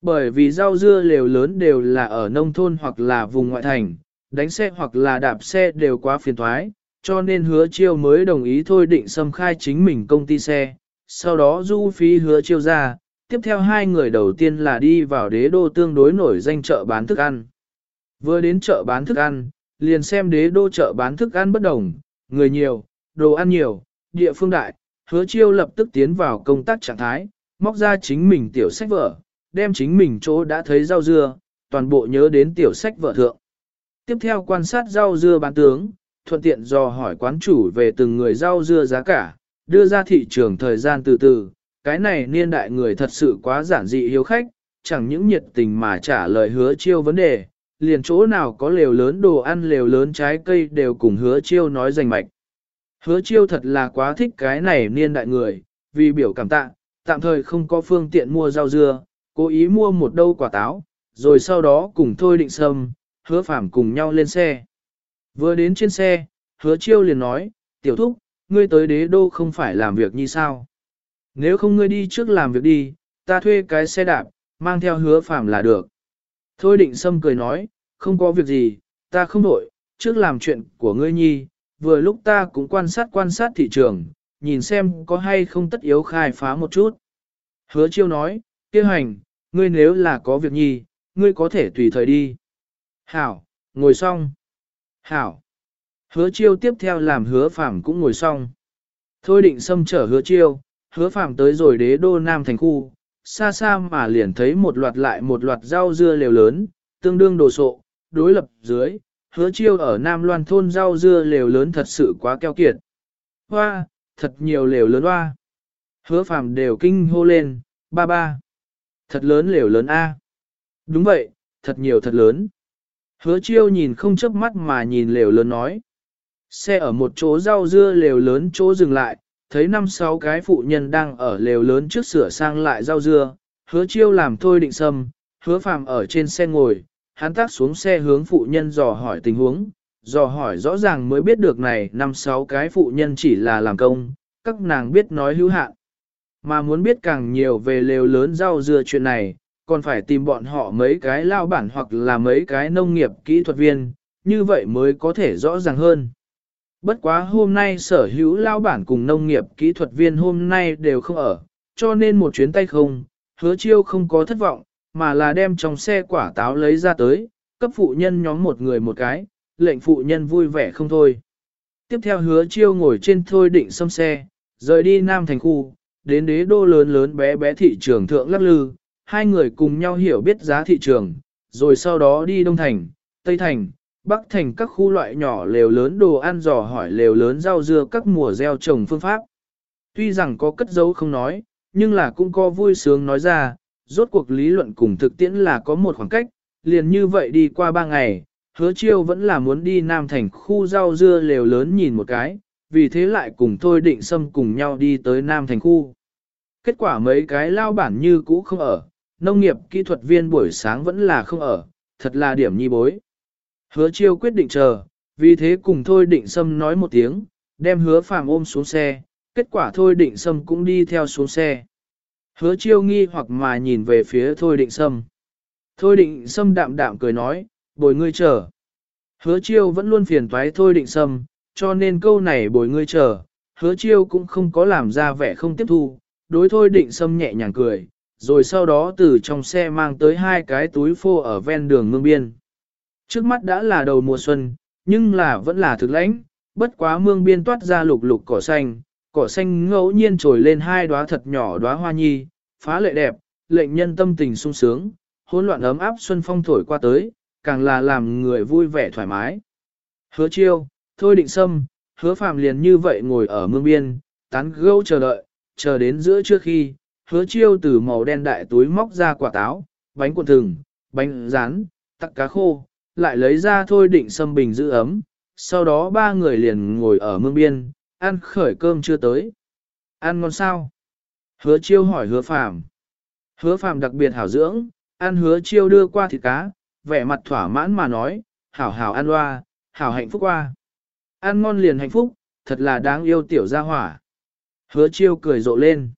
Bởi vì rau dưa lều lớn đều là ở nông thôn hoặc là vùng ngoại thành, đánh xe hoặc là đạp xe đều quá phiền thoái, cho nên hứa chiêu mới đồng ý thôi định xâm khai chính mình công ty xe, sau đó du phí hứa chiêu ra, tiếp theo hai người đầu tiên là đi vào đế đô tương đối nổi danh chợ bán thức ăn. Vừa đến chợ bán thức ăn, liền xem đế đô chợ bán thức ăn bất đồng, người nhiều, đồ ăn nhiều, địa phương đại, hứa chiêu lập tức tiến vào công tác trạng thái, móc ra chính mình tiểu sách vở, đem chính mình chỗ đã thấy rau dưa, toàn bộ nhớ đến tiểu sách vở thượng. Tiếp theo quan sát rau dưa bán tướng, thuận tiện dò hỏi quán chủ về từng người rau dưa giá cả, đưa ra thị trường thời gian từ từ, cái này niên đại người thật sự quá giản dị hiếu khách, chẳng những nhiệt tình mà trả lời hứa chiêu vấn đề, liền chỗ nào có lều lớn đồ ăn lều lớn trái cây đều cùng hứa chiêu nói rành mạch. Hứa chiêu thật là quá thích cái này niên đại người, vì biểu cảm tạ, tạm thời không có phương tiện mua rau dưa, cố ý mua một đâu quả táo, rồi sau đó cùng thôi định sâm, hứa phạm cùng nhau lên xe. Vừa đến trên xe, hứa chiêu liền nói, tiểu thúc, ngươi tới đế đô không phải làm việc như sao. Nếu không ngươi đi trước làm việc đi, ta thuê cái xe đạp, mang theo hứa phạm là được. Thôi định sâm cười nói, không có việc gì, ta không đổi, trước làm chuyện của ngươi nhi, vừa lúc ta cũng quan sát quan sát thị trường, nhìn xem có hay không tất yếu khai phá một chút. Hứa chiêu nói, kia hành, ngươi nếu là có việc nhi, ngươi có thể tùy thời đi. Hảo, ngồi xong. Hảo. Hứa chiêu tiếp theo làm hứa phạm cũng ngồi xong. Thôi định xâm trở hứa chiêu, hứa phạm tới rồi đế đô nam thành khu, xa xa mà liền thấy một loạt lại một loạt rau dưa lều lớn, tương đương đồ sộ, đối lập dưới, hứa chiêu ở Nam Loan thôn rau dưa lều lớn thật sự quá keo kiệt. Hoa, thật nhiều lều lớn hoa. Hứa phàm đều kinh hô lên, ba ba. Thật lớn lều lớn A. Đúng vậy, thật nhiều thật lớn. Hứa chiêu nhìn không chớp mắt mà nhìn lều lớn nói. Xe ở một chỗ rau dưa lều lớn chỗ dừng lại, thấy năm sáu cái phụ nhân đang ở lều lớn trước sửa sang lại rau dưa, hứa chiêu làm thôi định sâm, hứa phàm ở trên xe ngồi, hắn tác xuống xe hướng phụ nhân dò hỏi tình huống, dò hỏi rõ ràng mới biết được này năm sáu cái phụ nhân chỉ là làm công, các nàng biết nói hữu hạn. Mà muốn biết càng nhiều về lều lớn rau dưa chuyện này, còn phải tìm bọn họ mấy cái lao bản hoặc là mấy cái nông nghiệp kỹ thuật viên, như vậy mới có thể rõ ràng hơn. Bất quá hôm nay sở hữu lao bản cùng nông nghiệp kỹ thuật viên hôm nay đều không ở, cho nên một chuyến tay không, hứa chiêu không có thất vọng, mà là đem trong xe quả táo lấy ra tới, cấp phụ nhân nhóm một người một cái, lệnh phụ nhân vui vẻ không thôi. Tiếp theo hứa chiêu ngồi trên thôi định xâm xe, rời đi Nam thành khu, đến đế đô lớn lớn bé bé thị trường thượng lắc lư, hai người cùng nhau hiểu biết giá thị trường, rồi sau đó đi Đông Thành, Tây Thành, Bắc Thành các khu loại nhỏ lều lớn đồ ăn dò hỏi lều lớn rau dưa các mùa gieo trồng phương pháp. Tuy rằng có cất dấu không nói, nhưng là cũng có vui sướng nói ra, rốt cuộc lý luận cùng thực tiễn là có một khoảng cách, liền như vậy đi qua ba ngày, hứa chiêu vẫn là muốn đi Nam Thành khu rau dưa lều lớn nhìn một cái, vì thế lại cùng thôi định xâm cùng nhau đi tới Nam Thành khu. Kết quả mấy cái lao bản như cũ không ở, nông nghiệp kỹ thuật viên buổi sáng vẫn là không ở, thật là điểm nhi bối. Hứa chiêu quyết định chờ, vì thế cùng thôi định Sâm nói một tiếng, đem hứa phàm ôm xuống xe, kết quả thôi định Sâm cũng đi theo xuống xe. Hứa chiêu nghi hoặc mà nhìn về phía thôi định Sâm, Thôi định Sâm đạm đạm cười nói, bồi ngươi chờ. Hứa chiêu vẫn luôn phiền toái thôi định Sâm, cho nên câu này bồi ngươi chờ, hứa chiêu cũng không có làm ra vẻ không tiếp thu, đối thôi định Sâm nhẹ nhàng cười, rồi sau đó từ trong xe mang tới hai cái túi phô ở ven đường mương biên. Trước mắt đã là đầu mùa xuân, nhưng là vẫn là thực lãnh, bất quá mương biên toát ra lục lục cỏ xanh, cỏ xanh ngẫu nhiên trồi lên hai đóa thật nhỏ đóa hoa nhi, phá lệ đẹp, lệnh nhân tâm tình sung sướng, hỗn loạn ấm áp xuân phong thổi qua tới, càng là làm người vui vẻ thoải mái. Hứa chiêu, thôi định sâm, hứa phàm liền như vậy ngồi ở mương biên, tán gẫu chờ đợi, chờ đến giữa trước khi, hứa chiêu từ màu đen đại túi móc ra quả táo, bánh cuộn thừng, bánh rán, tắc cá khô, lại lấy ra thôi định xâm bình giữ ấm, sau đó ba người liền ngồi ở mương biên, ăn khởi cơm chưa tới. Ăn ngon sao? Hứa chiêu hỏi hứa phàm. Hứa phàm đặc biệt hảo dưỡng, ăn hứa chiêu đưa qua thịt cá, vẻ mặt thỏa mãn mà nói, hảo hảo ăn loa, hảo hạnh phúc qua. Ăn ngon liền hạnh phúc, thật là đáng yêu tiểu gia hỏa. Hứa chiêu cười rộ lên.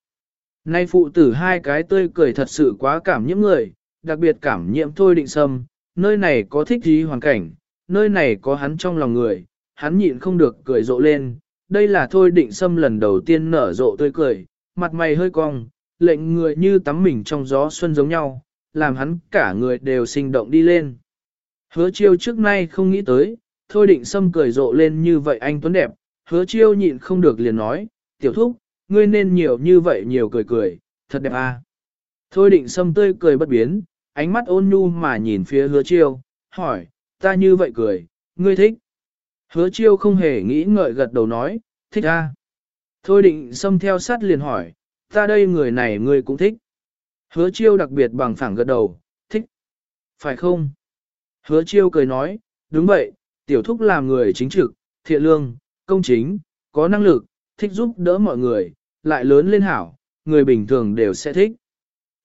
Nay phụ tử hai cái tươi cười thật sự quá cảm nhiễm người, đặc biệt cảm nhiễm thôi định sâm, nơi này có thích gì hoàn cảnh, nơi này có hắn trong lòng người, hắn nhịn không được cười rộ lên. Đây là thôi định sâm lần đầu tiên nở rộ tươi cười, mặt mày hơi cong, lệnh người như tắm mình trong gió xuân giống nhau, làm hắn cả người đều sinh động đi lên. Hứa chiêu trước nay không nghĩ tới, thôi định sâm cười rộ lên như vậy anh tuấn đẹp, hứa chiêu nhịn không được liền nói, tiểu thúc, ngươi nên nhiều như vậy nhiều cười cười, thật đẹp à. Thôi định sâm tươi cười bất biến, ánh mắt ôn nhu mà nhìn phía hứa chiêu, hỏi, ta như vậy cười, ngươi thích. Hứa chiêu không hề nghĩ ngợi gật đầu nói, thích à. Thôi định sâm theo sát liền hỏi, ta đây người này ngươi cũng thích. Hứa chiêu đặc biệt bằng phẳng gật đầu, thích. Phải không? Hứa chiêu cười nói, đúng vậy, tiểu thúc làm người chính trực, thiện lương, công chính, có năng lực, thích giúp đỡ mọi người, lại lớn lên hảo, người bình thường đều sẽ thích.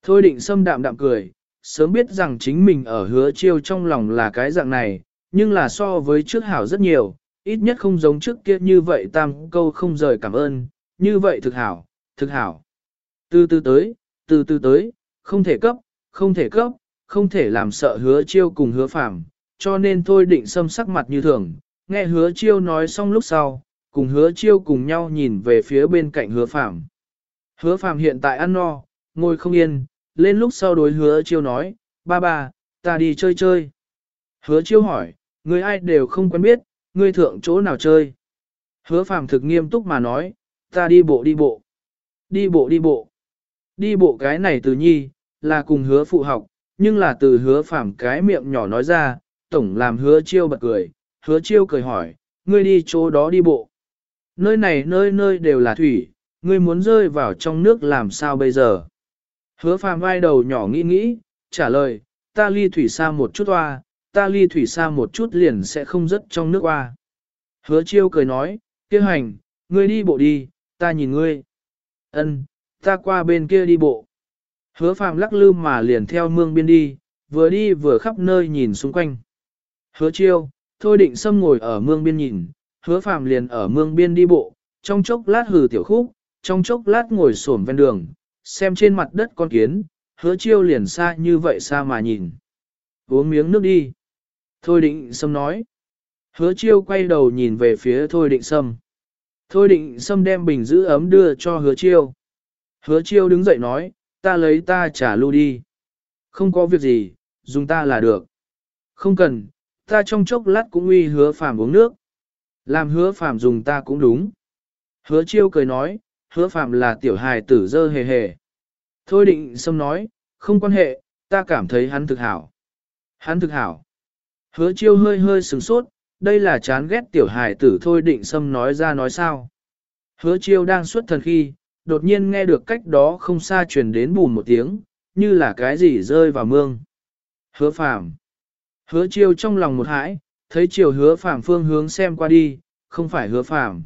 Thôi định sâm đạm đạm cười, sớm biết rằng chính mình ở hứa chiêu trong lòng là cái dạng này, nhưng là so với trước hảo rất nhiều, ít nhất không giống trước kia như vậy tam câu không rời cảm ơn, như vậy thực hảo, thực hảo. Từ từ tới, từ từ tới, không thể cấp, không thể cấp, không thể làm sợ hứa chiêu cùng hứa phạm, cho nên thôi định sâm sắc mặt như thường, nghe hứa chiêu nói xong lúc sau, cùng hứa chiêu cùng nhau nhìn về phía bên cạnh hứa phạm. Hứa phạm hiện tại ăn no, ngồi không yên, lên lúc sau đối hứa chiêu nói, ba ba, ta đi chơi chơi. Hứa chiêu hỏi, người ai đều không quen biết, ngươi thượng chỗ nào chơi. Hứa phạm thực nghiêm túc mà nói, ta đi bộ đi bộ. Đi bộ đi bộ. Đi bộ cái này từ nhi, là cùng hứa phụ học, nhưng là từ hứa phạm cái miệng nhỏ nói ra, tổng làm hứa chiêu bật cười, hứa chiêu cười hỏi, ngươi đi chỗ đó đi bộ. Nơi này nơi nơi đều là thủy, ngươi muốn rơi vào trong nước làm sao bây giờ? Hứa phàm vai đầu nhỏ nghĩ nghĩ, trả lời, ta ly thủy xa một chút hoa, ta ly thủy xa một chút liền sẽ không rớt trong nước hoa. Hứa chiêu cười nói, kia hành, ngươi đi bộ đi, ta nhìn ngươi. Ân, ta qua bên kia đi bộ. Hứa phàm lắc lư mà liền theo mương biên đi, vừa đi vừa khắp nơi nhìn xung quanh. Hứa chiêu, thôi định xâm ngồi ở mương biên nhìn, hứa phàm liền ở mương biên đi bộ, trong chốc lát hừ tiểu khúc, trong chốc lát ngồi xổm ven đường, xem trên mặt đất con kiến, hứa chiêu liền xa như vậy xa mà nhìn. Uống miếng nước đi. Thôi định Sâm nói. Hứa chiêu quay đầu nhìn về phía thôi định Sâm. Thôi định Sâm đem bình giữ ấm đưa cho hứa chiêu. Hứa chiêu đứng dậy nói, ta lấy ta trả lưu đi. Không có việc gì, dùng ta là được. Không cần, ta trong chốc lát cũng uy hứa phàm uống nước. Làm hứa phàm dùng ta cũng đúng. Hứa chiêu cười nói, hứa phàm là tiểu hài tử dơ hề hề. Thôi định xâm nói, không quan hệ, ta cảm thấy hắn thực hảo. Hắn thực hảo. Hứa chiêu hơi hơi sừng sốt, đây là chán ghét tiểu hài tử thôi định xâm nói ra nói sao. Hứa chiêu đang xuất thần khi, đột nhiên nghe được cách đó không xa truyền đến bùn một tiếng, như là cái gì rơi vào mương. Hứa phàm. Hứa chiêu trong lòng một hãi, thấy chiều hứa phàm phương hướng xem qua đi, không phải hứa phàm.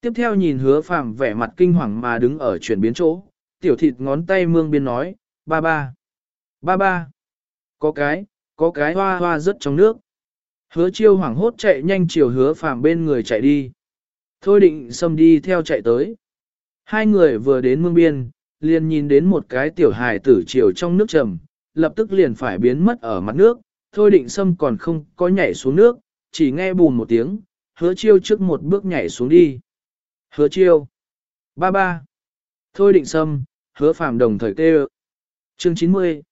Tiếp theo nhìn hứa phàm vẻ mặt kinh hoàng mà đứng ở chuyển biến chỗ, tiểu thịt ngón tay mương biên nói, ba ba, ba ba, có cái, có cái hoa hoa rất trong nước. Hứa chiêu hoảng hốt chạy nhanh chiều hứa phàm bên người chạy đi. Thôi định xâm đi theo chạy tới. Hai người vừa đến mương biên, liền nhìn đến một cái tiểu hài tử chiều trong nước trầm, lập tức liền phải biến mất ở mặt nước. Thôi định Sâm còn không có nhảy xuống nước, chỉ nghe bùn một tiếng, hứa chiêu trước một bước nhảy xuống đi. Hứa chiêu. Ba ba. Thôi định Sâm, hứa phàm đồng thời kêu. Chương 90.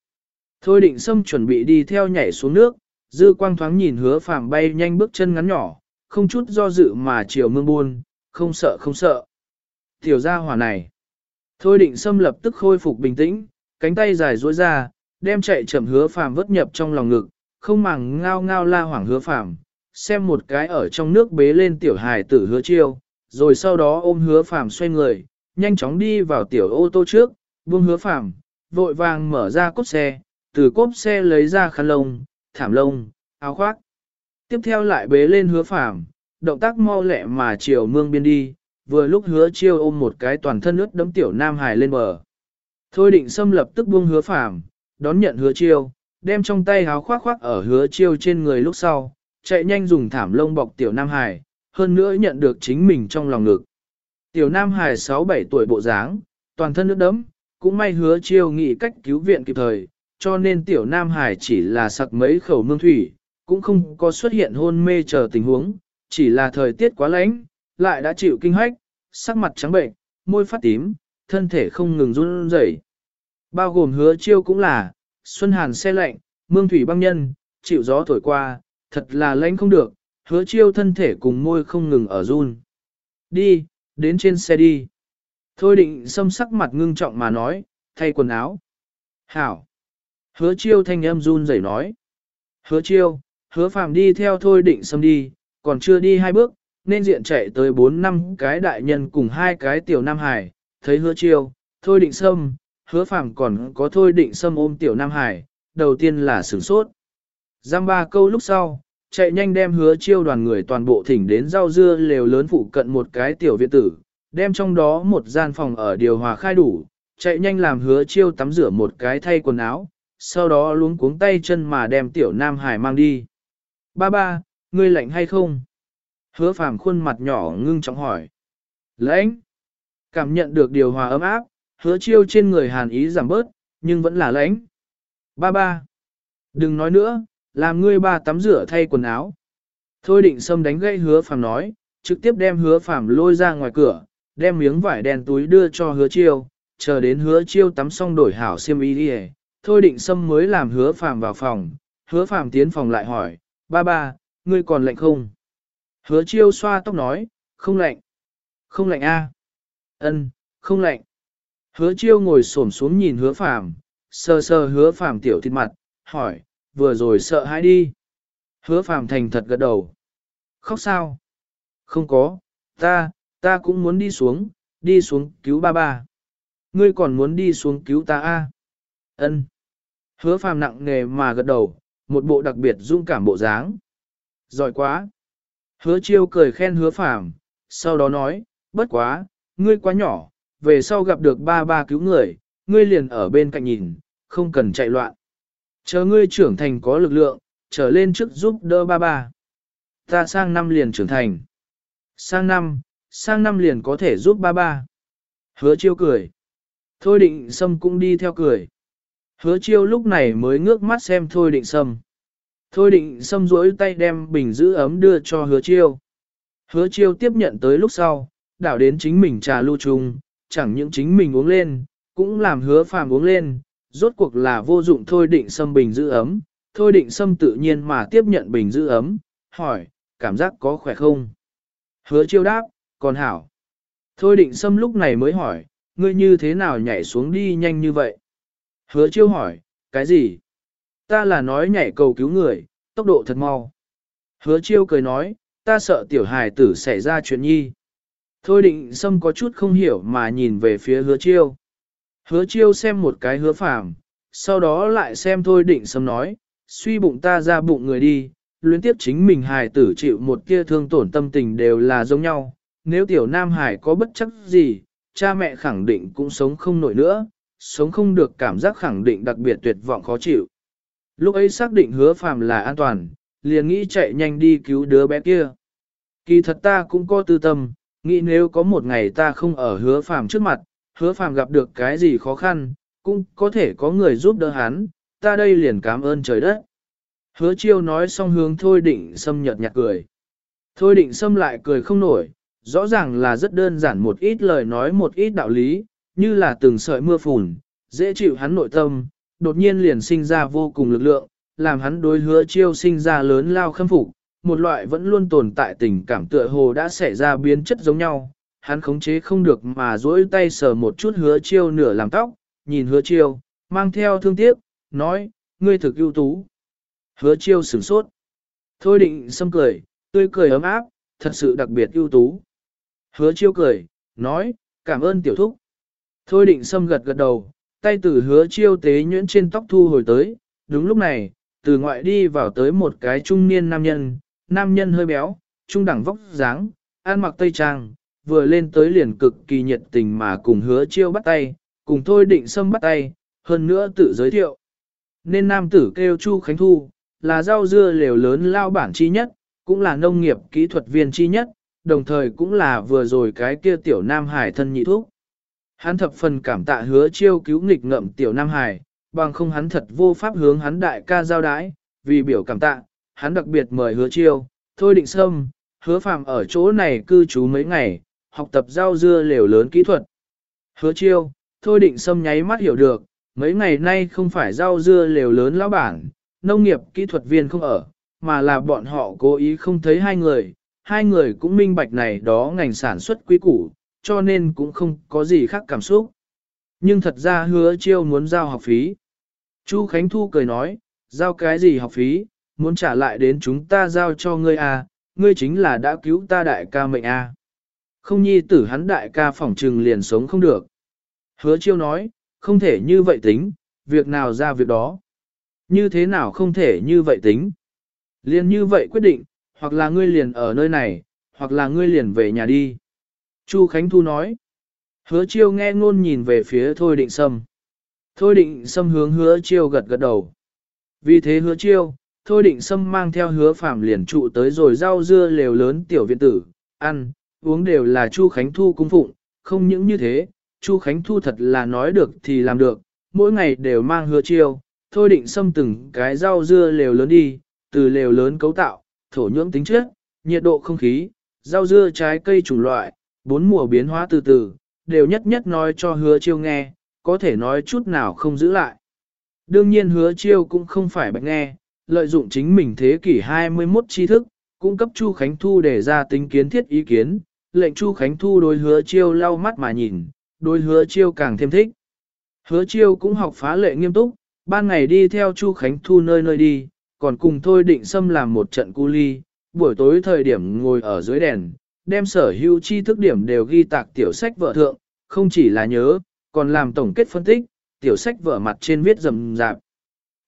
Thôi định Sâm chuẩn bị đi theo nhảy xuống nước, dư quang thoáng nhìn hứa phàm bay nhanh bước chân ngắn nhỏ, không chút do dự mà chiều mương buôn, không sợ không sợ. Tiểu gia hỏa này. Thôi định Sâm lập tức khôi phục bình tĩnh, cánh tay dài duỗi ra, đem chạy chậm hứa phàm vất nhập trong lòng ngực, không màng ngao ngao la hoảng hứa phàm, xem một cái ở trong nước bế lên tiểu hài tử hứa chiêu, rồi sau đó ôm hứa phàm xoay người, nhanh chóng đi vào tiểu ô tô trước, buông hứa phàm, vội vàng mở ra cốp xe, từ cốp xe lấy ra khăn lông, thảm lông, áo khoác. Tiếp theo lại bế lên hứa phàm, động tác mau lẹ mà chiều mương biên đi, vừa lúc hứa chiêu ôm một cái toàn thân ướt đấm tiểu nam hài lên bờ. Thôi định xâm lập tức buông hứa phàm, đón nhận hứa chiêu, đem trong tay háo khoác khoác ở hứa chiêu trên người lúc sau, chạy nhanh dùng thảm lông bọc tiểu nam hải hơn nữa nhận được chính mình trong lòng ngực. Tiểu nam hải 6-7 tuổi bộ dáng, toàn thân nước đấm, cũng may hứa chiêu nghĩ cách cứu viện kịp thời, cho nên tiểu nam hải chỉ là sặc mấy khẩu mương thủy, cũng không có xuất hiện hôn mê chờ tình huống, chỉ là thời tiết quá lạnh, lại đã chịu kinh hách, sắc mặt trắng bệnh, môi phát tím, thân thể không ngừng run rẩy. Bao gồm hứa chiêu cũng là, xuân hàn xe lạnh, mương thủy băng nhân, chịu gió thổi qua, thật là lạnh không được, hứa chiêu thân thể cùng môi không ngừng ở run. Đi, đến trên xe đi. Thôi định xâm sắc mặt ngưng trọng mà nói, thay quần áo. Hảo. Hứa chiêu thanh âm run rẩy nói. Hứa chiêu, hứa phàm đi theo thôi định xâm đi, còn chưa đi hai bước, nên diện chạy tới bốn năm cái đại nhân cùng hai cái tiểu nam hải, thấy hứa chiêu, thôi định xâm, hứa phàm còn có thôi định xâm ôm tiểu nam hải, đầu tiên là sửng sốt. Giam ba câu lúc sau, chạy nhanh đem hứa chiêu đoàn người toàn bộ thỉnh đến rau dưa lều lớn phụ cận một cái tiểu viện tử, đem trong đó một gian phòng ở điều hòa khai đủ, chạy nhanh làm hứa chiêu tắm rửa một cái thay quần áo, sau đó luống cuống tay chân mà đem tiểu Nam Hải mang đi. Ba ba, ngươi lạnh hay không? Hứa phàm khuôn mặt nhỏ ngưng trọng hỏi. Lạnh. Cảm nhận được điều hòa ấm áp, hứa chiêu trên người hàn ý giảm bớt, nhưng vẫn là lạnh. Ba ba. Đừng nói nữa, làm ngươi ba tắm rửa thay quần áo. Thôi định Sâm đánh gãy hứa phàm nói, trực tiếp đem hứa phàm lôi ra ngoài cửa, đem miếng vải đen túi đưa cho hứa chiêu, chờ đến hứa chiêu tắm xong đổi hảo xiêm y đi thôi định Sâm mới làm hứa phàm vào phòng, hứa phàm tiến phòng lại hỏi, ba ba, ngươi còn lạnh không? Hứa chiêu xoa tóc nói, không lạnh. Không lạnh a? Ân, không lạnh. Hứa chiêu ngồi xổm xuống nhìn hứa phàm, sờ sờ hứa phàm tiểu thịt mặt, hỏi, vừa rồi sợ hãi đi. Hứa phàm thành thật gật đầu. Khóc sao? Không có, ta, ta cũng muốn đi xuống, đi xuống cứu ba ba. Ngươi còn muốn đi xuống cứu ta a? À? Ân. Hứa phàm nặng nề mà gật đầu, một bộ đặc biệt dung cảm bộ dáng. Giỏi quá. Hứa chiêu cười khen hứa phàm, sau đó nói, bất quá, ngươi quá nhỏ, về sau gặp được ba ba cứu người, ngươi liền ở bên cạnh nhìn, không cần chạy loạn. Chờ ngươi trưởng thành có lực lượng, trở lên trước giúp đỡ ba ba. Ta sang năm liền trưởng thành. Sang năm, sang năm liền có thể giúp ba ba. Hứa chiêu cười. Thôi định sâm cũng đi theo cười. Hứa chiêu lúc này mới ngước mắt xem thôi định sâm. Thôi định sâm rỗi tay đem bình giữ ấm đưa cho hứa chiêu. Hứa chiêu tiếp nhận tới lúc sau, đảo đến chính mình trà lưu trùng, chẳng những chính mình uống lên, cũng làm hứa phàm uống lên, rốt cuộc là vô dụng thôi định sâm bình giữ ấm. Thôi định sâm tự nhiên mà tiếp nhận bình giữ ấm, hỏi, cảm giác có khỏe không? Hứa chiêu đáp, còn hảo. Thôi định sâm lúc này mới hỏi, ngươi như thế nào nhảy xuống đi nhanh như vậy? Hứa chiêu hỏi, cái gì? Ta là nói nhảy cầu cứu người, tốc độ thật mau. Hứa chiêu cười nói, ta sợ tiểu hài tử xảy ra chuyện nhi. Thôi định sâm có chút không hiểu mà nhìn về phía hứa chiêu. Hứa chiêu xem một cái hứa phàm, sau đó lại xem thôi định sâm nói, suy bụng ta ra bụng người đi, luyến tiếp chính mình hài tử chịu một kia thương tổn tâm tình đều là giống nhau. Nếu tiểu nam hải có bất chấp gì, cha mẹ khẳng định cũng sống không nổi nữa, sống không được cảm giác khẳng định đặc biệt tuyệt vọng khó chịu. Lúc ấy xác định hứa phàm là an toàn, liền nghĩ chạy nhanh đi cứu đứa bé kia. Kỳ thật ta cũng có tư tâm, nghĩ nếu có một ngày ta không ở hứa phàm trước mặt, hứa phàm gặp được cái gì khó khăn, cũng có thể có người giúp đỡ hắn, ta đây liền cảm ơn trời đất. Hứa chiêu nói xong hướng thôi định xâm nhật nhạt cười. Thôi định xâm lại cười không nổi, rõ ràng là rất đơn giản một ít lời nói một ít đạo lý, như là từng sợi mưa phùn, dễ chịu hắn nội tâm, đột nhiên liền sinh ra vô cùng lực lượng, làm hắn đối hứa chiêu sinh ra lớn lao khâm phục, một loại vẫn luôn tồn tại tình cảm tựa hồ đã xảy ra biến chất giống nhau, hắn khống chế không được mà duỗi tay sờ một chút hứa chiêu nửa làm tóc, nhìn hứa chiêu, mang theo thương tiếc, nói, ngươi thực ưu tú. Hứa chiêu sửng sốt. Thôi định xâm cười, tươi cười ấm áp, thật sự đặc biệt ưu tú. Hứa chiêu cười, nói, cảm ơn tiểu thúc. Thôi định xâm gật gật đầu, tay từ hứa chiêu tế nhuyễn trên tóc thu hồi tới. Đúng lúc này, từ ngoại đi vào tới một cái trung niên nam nhân, nam nhân hơi béo, trung đẳng vóc dáng, ăn mặc tây trang, vừa lên tới liền cực kỳ nhiệt tình mà cùng hứa chiêu bắt tay, cùng thôi định sâm bắt tay, hơn nữa tự giới thiệu. Nên nam tử kêu Chu Khánh Thu, là rau dưa lều lớn lao bản chi nhất, cũng là nông nghiệp kỹ thuật viên chi nhất, đồng thời cũng là vừa rồi cái kia tiểu Nam Hải thân nhị thuốc. Hắn thập phần cảm tạ hứa chiêu cứu nghịch ngậm tiểu Nam Hải, bằng không hắn thật vô pháp hướng hắn đại ca giao đái, vì biểu cảm tạ, hắn đặc biệt mời hứa chiêu, thôi định sâm, hứa phàm ở chỗ này cư trú mấy ngày, học tập rau dưa lều lớn kỹ thuật. Hứa chiêu, thôi định sâm nháy mắt hiểu được, mấy ngày nay không phải rau dưa lều lớn lão bản, nông nghiệp kỹ thuật viên không ở, mà là bọn họ cố ý không thấy hai người, hai người cũng minh bạch này đó ngành sản xuất quý củ, cho nên cũng không có gì khác cảm xúc. Nhưng thật ra hứa chiêu muốn giao học phí. Chu Khánh Thu cười nói, giao cái gì học phí, muốn trả lại đến chúng ta giao cho ngươi à, ngươi chính là đã cứu ta đại ca mệnh à. Không nhi tử hắn đại ca phỏng trừng liền sống không được. Hứa chiêu nói, không thể như vậy tính, việc nào ra việc đó. Như thế nào không thể như vậy tính. Liền như vậy quyết định, hoặc là ngươi liền ở nơi này, hoặc là ngươi liền về nhà đi. Chu Khánh Thu nói. Hứa chiêu nghe ngôn nhìn về phía Thôi Định Sâm. Thôi Định Sâm hướng hứa chiêu gật gật đầu. Vì thế hứa chiêu, Thôi Định Sâm mang theo hứa phạm liền trụ tới rồi rau dưa lều lớn tiểu viện tử, ăn, uống đều là Chu Khánh Thu cung phụng, không những như thế, Chu Khánh Thu thật là nói được thì làm được, mỗi ngày đều mang hứa chiêu, Thôi Định Sâm từng cái rau dưa lều lớn đi, từ lều lớn cấu tạo, thổ nhưỡng tính chất, nhiệt độ không khí, rau dưa trái cây chủng loại, bốn mùa biến hóa từ từ, đều nhất nhất nói cho hứa chiêu nghe, có thể nói chút nào không giữ lại. Đương nhiên hứa chiêu cũng không phải bạch nghe, lợi dụng chính mình thế kỷ 21 tri thức, cung cấp Chu Khánh Thu để ra tính kiến thiết ý kiến, lệnh Chu Khánh Thu đối hứa chiêu lau mắt mà nhìn, đối hứa chiêu càng thêm thích. Hứa chiêu cũng học phá lệ nghiêm túc, ban ngày đi theo Chu Khánh Thu nơi nơi đi, còn cùng thôi định xâm làm một trận cu ly, buổi tối thời điểm ngồi ở dưới đèn, đem sở hữu tri thức điểm đều ghi tạc tiểu sách vợ thượng, không chỉ là nhớ, còn làm tổng kết phân tích, tiểu sách vợ mặt trên viết rầm rạp.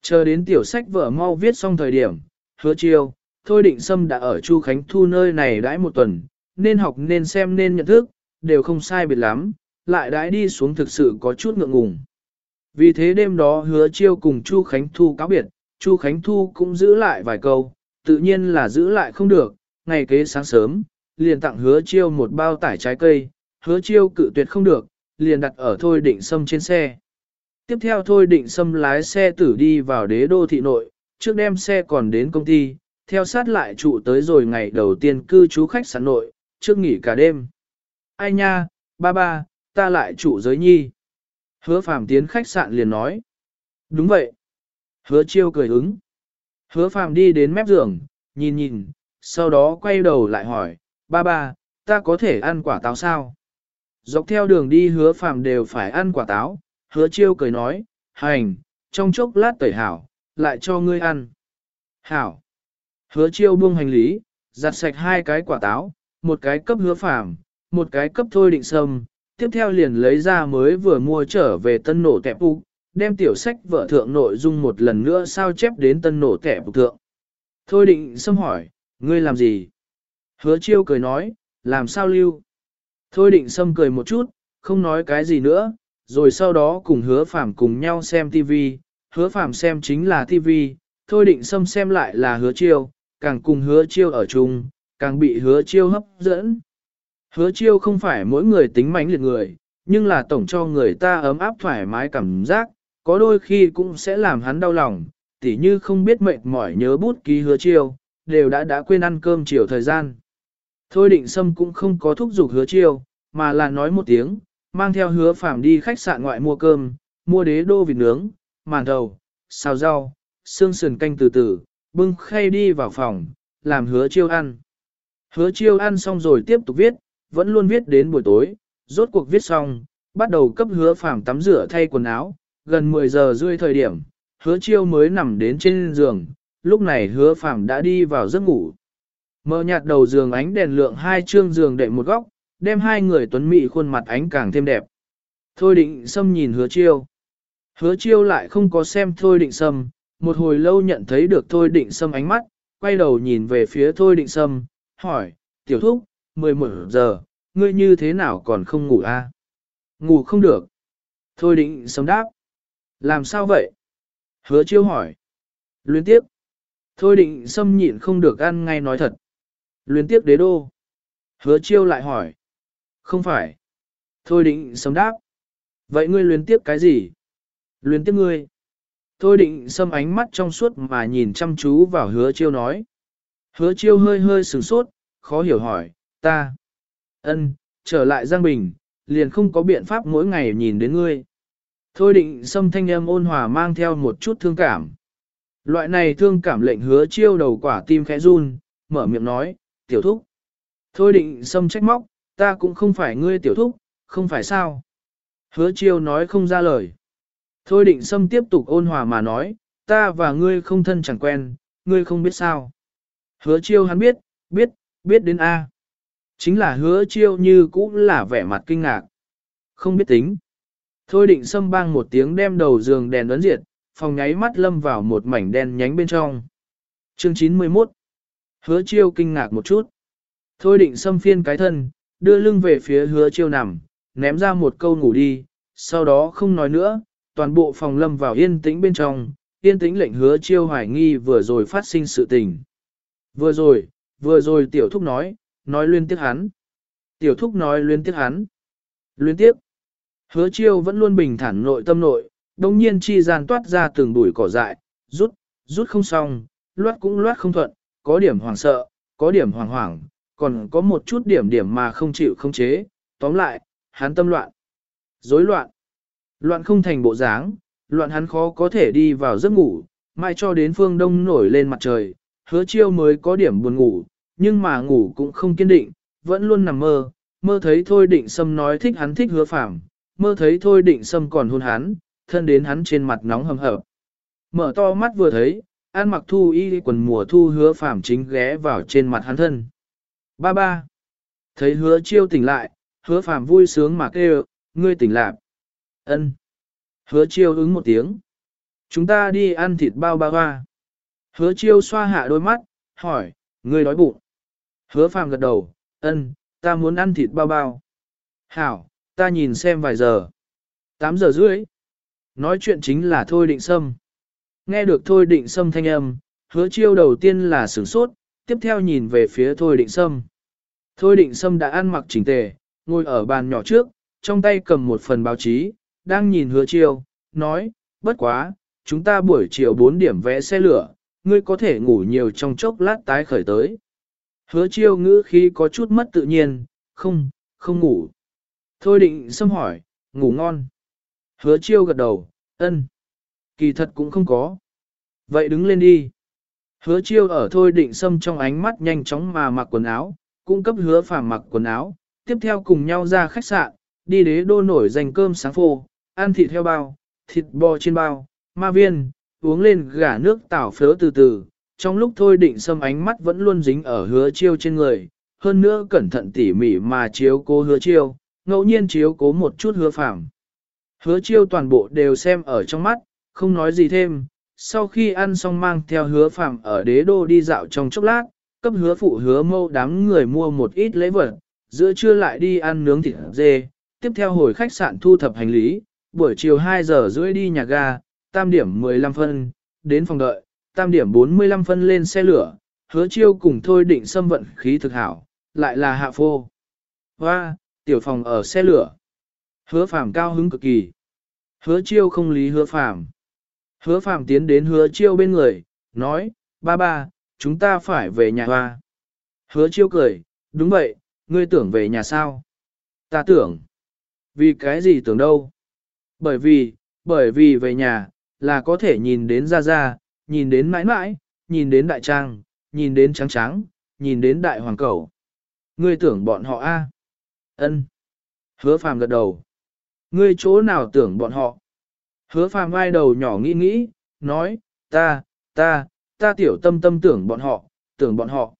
Chờ đến tiểu sách vợ mau viết xong thời điểm, hứa chiêu, Thôi Định Sâm đã ở Chu Khánh Thu nơi này đãi một tuần, nên học nên xem nên nhận thức, đều không sai biệt lắm, lại đãi đi xuống thực sự có chút ngượng ngùng. Vì thế đêm đó hứa chiêu cùng Chu Khánh Thu cáo biệt, Chu Khánh Thu cũng giữ lại vài câu, tự nhiên là giữ lại không được, ngày kế sáng sớm, liền tặng hứa chiêu một bao tải trái cây, hứa chiêu cự tuyệt không được, liền đặt ở Thôi Định Sâm trên xe. Tiếp theo Thôi Định xâm lái xe tử đi vào đế đô thị nội, trước đem xe còn đến công ty, theo sát lại trụ tới rồi ngày đầu tiên cư trú khách sạn nội, trước nghỉ cả đêm. Ai nha, ba ba, ta lại trụ giới nhi. Hứa phàm tiến khách sạn liền nói. Đúng vậy. Hứa chiêu cười ứng. Hứa phàm đi đến mép giường, nhìn nhìn, sau đó quay đầu lại hỏi, ba ba, ta có thể ăn quả táo sao? Dọc theo đường đi hứa phàm đều phải ăn quả táo, hứa chiêu cười nói, hành, trong chốc lát tẩy hảo, lại cho ngươi ăn. Hảo. Hứa chiêu buông hành lý, giặt sạch hai cái quả táo, một cái cấp hứa phàm, một cái cấp thôi định sâm, tiếp theo liền lấy ra mới vừa mua trở về tân nổ tẹp ụ, đem tiểu sách vợ thượng nội dung một lần nữa sao chép đến tân nổ tẹp ụ thượng. Thôi định sâm hỏi, ngươi làm gì? Hứa chiêu cười nói, làm sao lưu? Thôi định sâm cười một chút, không nói cái gì nữa, rồi sau đó cùng hứa phàm cùng nhau xem TV, hứa phàm xem chính là TV, thôi định sâm xem lại là hứa chiêu, càng cùng hứa chiêu ở chung, càng bị hứa chiêu hấp dẫn. Hứa chiêu không phải mỗi người tính mánh liệt người, nhưng là tổng cho người ta ấm áp thoải mái cảm giác, có đôi khi cũng sẽ làm hắn đau lòng, tỉ như không biết mệt mỏi nhớ bút ký hứa chiêu, đều đã đã quên ăn cơm chiều thời gian. Thôi định sâm cũng không có thúc giục hứa chiêu, mà là nói một tiếng, mang theo hứa phàm đi khách sạn ngoại mua cơm, mua đế đô vịt nướng, màn thầu, xào rau, xương sườn canh từ từ, bưng khay đi vào phòng, làm hứa chiêu ăn. Hứa chiêu ăn xong rồi tiếp tục viết, vẫn luôn viết đến buổi tối, rốt cuộc viết xong, bắt đầu cấp hứa phàm tắm rửa thay quần áo, gần 10 giờ rưỡi thời điểm, hứa chiêu mới nằm đến trên giường, lúc này hứa phàm đã đi vào giấc ngủ. Mở nhạt đầu giường ánh đèn lượng hai chương giường đệm một góc, đem hai người tuấn Mị khuôn mặt ánh càng thêm đẹp. Thôi định xâm nhìn hứa chiêu. Hứa chiêu lại không có xem thôi định xâm, một hồi lâu nhận thấy được thôi định xâm ánh mắt, quay đầu nhìn về phía thôi định xâm, hỏi, tiểu thúc, 11 giờ, ngươi như thế nào còn không ngủ a? À? Ngủ không được. Thôi định xâm đáp. Làm sao vậy? Hứa chiêu hỏi. Luyến tiếp. Thôi định xâm nhịn không được ăn ngay nói thật. Luyến tiếp đế đô. Hứa chiêu lại hỏi. Không phải. Thôi định xâm đáp. Vậy ngươi luyến tiếp cái gì? Luyến tiếp ngươi. Thôi định sâm ánh mắt trong suốt mà nhìn chăm chú vào hứa chiêu nói. Hứa chiêu hơi hơi sửng sốt, khó hiểu hỏi, ta. ân, trở lại Giang Bình, liền không có biện pháp mỗi ngày nhìn đến ngươi. Thôi định sâm thanh âm ôn hòa mang theo một chút thương cảm. Loại này thương cảm lệnh hứa chiêu đầu quả tim khẽ run, mở miệng nói, tiểu thúc. Thôi định sâm trách móc, ta cũng không phải ngươi tiểu thúc, không phải sao. Hứa chiêu nói không ra lời. Thôi định Sâm tiếp tục ôn hòa mà nói, ta và ngươi không thân chẳng quen, ngươi không biết sao. Hứa chiêu hắn biết, biết, biết đến A. Chính là hứa chiêu như cũng là vẻ mặt kinh ngạc. Không biết tính. Thôi định Sâm bang một tiếng đem đầu giường đèn ấn diệt, phòng nháy mắt lâm vào một mảnh đen nhánh bên trong. Chương 91 Hứa chiêu kinh ngạc một chút. Thôi định xâm phiên cái thân, đưa lưng về phía hứa chiêu nằm, ném ra một câu ngủ đi, sau đó không nói nữa, toàn bộ phòng lâm vào yên tĩnh bên trong, yên tĩnh lệnh hứa chiêu hoài nghi vừa rồi phát sinh sự tình. Vừa rồi, vừa rồi tiểu thúc nói, nói liên tiếc hắn. Tiểu thúc nói liên tiếc hắn. Liên tiếp. Hứa chiêu vẫn luôn bình thản nội tâm nội, đồng nhiên chi gian toát ra từng bụi cỏ dại, rút, rút không xong, loát cũng loát không thuận, có điểm hoảng sợ, có điểm hoảng hoảng, còn có một chút điểm điểm mà không chịu không chế, tóm lại, hắn tâm loạn, rối loạn. Loạn không thành bộ dáng, loạn hắn khó có thể đi vào giấc ngủ, mai cho đến phương đông nổi lên mặt trời, hứa chiêu mới có điểm buồn ngủ, nhưng mà ngủ cũng không kiên định, vẫn luôn nằm mơ, mơ thấy thôi định sâm nói thích hắn thích hứa phạm, mơ thấy thôi định sâm còn hôn hắn, thân đến hắn trên mặt nóng hầm hập. Mở to mắt vừa thấy, an mặc thu y quần mùa thu hứa phạm chính ghé vào trên mặt hắn thân. Ba ba. Thấy hứa chiêu tỉnh lại, hứa phàm vui sướng mà kêu, ngươi tỉnh lạc. ân Hứa chiêu ứng một tiếng. Chúng ta đi ăn thịt bao ba hoa. Hứa chiêu xoa hạ đôi mắt, hỏi, ngươi đói bụng. Hứa phàm gật đầu, ân, ta muốn ăn thịt bao bao. Hảo, ta nhìn xem vài giờ. 8 giờ rưỡi. Nói chuyện chính là Thôi Định Sâm. Nghe được Thôi Định Sâm thanh âm, hứa chiêu đầu tiên là sửng sốt, tiếp theo nhìn về phía Thôi Định Sâm. Thôi Định Sâm đã ăn mặc chỉnh tề, ngồi ở bàn nhỏ trước, trong tay cầm một phần báo chí, đang nhìn hứa chiêu, nói, bất quá, chúng ta buổi chiều 4 điểm vẽ xe lửa, ngươi có thể ngủ nhiều trong chốc lát tái khởi tới. Hứa chiêu ngữ khí có chút mất tự nhiên, không, không ngủ. Thôi định xâm hỏi, ngủ ngon. Hứa chiêu gật đầu, ân. Kỳ thật cũng không có. Vậy đứng lên đi. Hứa chiêu ở thôi định xâm trong ánh mắt nhanh chóng mà mặc quần áo, cung cấp hứa phàm mặc quần áo, tiếp theo cùng nhau ra khách sạn, đi đế đô nổi dành cơm sáng phô, ăn thịt theo bao, thịt bò trên bao, ma viên, uống lên gà nước tảo phớ từ từ, trong lúc thôi định xâm ánh mắt vẫn luôn dính ở hứa chiêu trên người, hơn nữa cẩn thận tỉ mỉ mà chiếu cố hứa chiêu, ngẫu nhiên chiếu cố một chút hứa phàm. Hứa chiêu toàn bộ đều xem ở trong mắt, không nói gì thêm, sau khi ăn xong mang theo hứa phàm ở đế đô đi dạo trong chốc lát, cấp hứa phụ hứa mâu đám người mua một ít lễ vật, giữa trưa lại đi ăn nướng thịt dê, tiếp theo hồi khách sạn thu thập hành lý, buổi chiều 2 giờ rưỡi đi nhà ga, tam điểm 15 phân, đến phòng đợi, tam điểm 45 phân lên xe lửa, hứa chiêu cùng thôi định xâm vận khí thực hảo, lại là hạ phô. Hoa, tiểu phòng ở xe lửa. Hứa phàm cao hứng cực kỳ. Hứa chiêu không lý hứa phàm. Hứa phàm tiến đến hứa chiêu bên người, nói, ba ba, chúng ta phải về nhà hoa. Hứa chiêu cười, đúng vậy, ngươi tưởng về nhà sao? Ta tưởng. Vì cái gì tưởng đâu? Bởi vì, bởi vì về nhà, là có thể nhìn đến ra ra, nhìn đến mãi mãi, nhìn đến đại trang, nhìn đến trắng trắng, nhìn đến đại hoàng cầu. Ngươi tưởng bọn họ a? Ân. Hứa phàm gật đầu. Ngươi chỗ nào tưởng bọn họ? Hứa phàm vai đầu nhỏ nghĩ nghĩ, nói, ta, ta, ta tiểu tâm tâm tưởng bọn họ, tưởng bọn họ.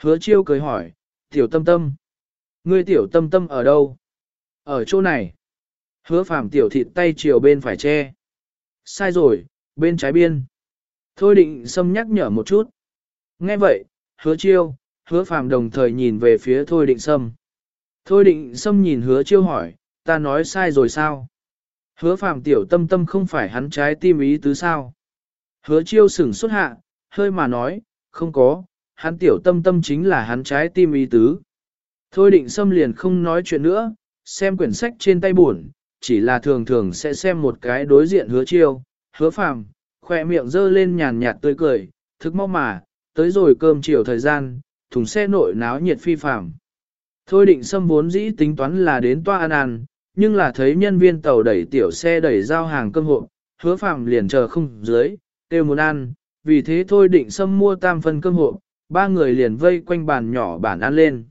Hứa chiêu cười hỏi, tiểu tâm tâm. Ngươi tiểu tâm tâm ở đâu? Ở chỗ này. Hứa phàm tiểu thịt tay chiều bên phải che. Sai rồi, bên trái biên. Thôi định xâm nhắc nhở một chút. Nghe vậy, hứa chiêu, hứa phàm đồng thời nhìn về phía thôi định sâm. Thôi định sâm nhìn hứa chiêu hỏi, ta nói sai rồi sao? Hứa phàm tiểu tâm tâm không phải hắn trái tim ý tứ sao? Hứa chiêu sửng xuất hạ, hơi mà nói, không có, hắn tiểu tâm tâm chính là hắn trái tim ý tứ. Thôi định xâm liền không nói chuyện nữa, xem quyển sách trên tay buồn, chỉ là thường thường sẽ xem một cái đối diện hứa chiêu, hứa phàm, khoe miệng dơ lên nhàn nhạt tươi cười, thức mau mà, tới rồi cơm chiều thời gian, thùng xe nội náo nhiệt phi phàm. Thôi định xâm vốn dĩ tính toán là đến toa ăn ăn, nhưng là thấy nhân viên tàu đẩy tiểu xe đẩy giao hàng cơm hộp, hứa phàm liền chờ không dưới, kêu muốn ăn, vì thế thôi định xâm mua tam phân cơm hộp, ba người liền vây quanh bàn nhỏ bàn ăn lên.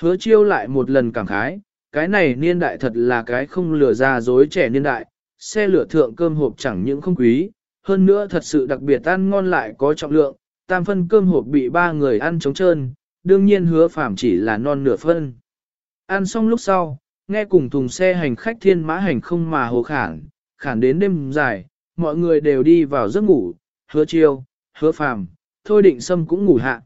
Hứa chiêu lại một lần cảm khái, cái này niên đại thật là cái không lừa ra dối trẻ niên đại, xe lửa thượng cơm hộp chẳng những không quý, hơn nữa thật sự đặc biệt ăn ngon lại có trọng lượng, tam phân cơm hộp bị ba người ăn trống trơn, đương nhiên hứa phạm chỉ là non nửa phân. Ăn xong lúc sau, nghe cùng thùng xe hành khách thiên mã hành không mà hồ khản, khản đến đêm dài, mọi người đều đi vào giấc ngủ, hứa chiêu, hứa phàm, thôi định sâm cũng ngủ hạ.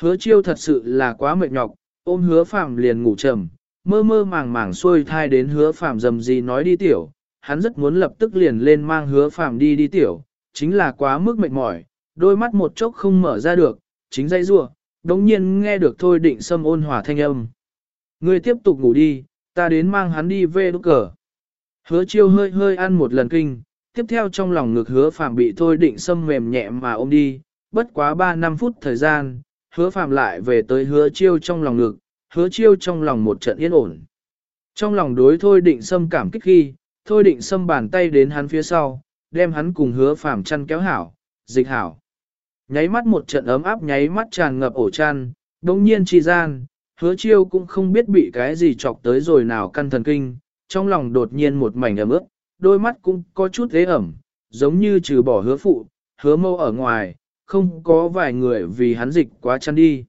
Hứa chiêu thật sự là quá mệt nhọc, ôm hứa phàm liền ngủ trầm, mơ mơ màng màng xuôi thai đến hứa phàm dầm gì nói đi tiểu, hắn rất muốn lập tức liền lên mang hứa phàm đi đi tiểu, chính là quá mức mệt mỏi, đôi mắt một chốc không mở ra được, chính dây rua, đống nhiên nghe được thôi định Sâm ôn hòa thanh âm. Ngươi tiếp tục ngủ đi, ta đến mang hắn đi về đúc cờ. Hứa chiêu hơi hơi ăn một lần kinh, tiếp theo trong lòng ngực hứa phàm bị thôi định xâm mềm nhẹ mà ôm đi, bất quá 3 năm phút thời gian, hứa phàm lại về tới hứa chiêu trong lòng ngực, hứa chiêu trong lòng một trận yên ổn. Trong lòng đối thôi định xâm cảm kích khi, thôi định xâm bàn tay đến hắn phía sau, đem hắn cùng hứa phàm chăn kéo hảo, dịch hảo. Nháy mắt một trận ấm áp nháy mắt tràn ngập ổ chăn, đồng nhiên chi gian, hứa chiêu cũng không biết bị cái gì chọc tới rồi nào căn thần kinh, trong lòng đột nhiên một mảnh ấm ướt, đôi mắt cũng có chút thế ẩm, giống như trừ bỏ hứa phụ, hứa mâu ở ngoài, không có vài người vì hắn dịch quá chăn đi.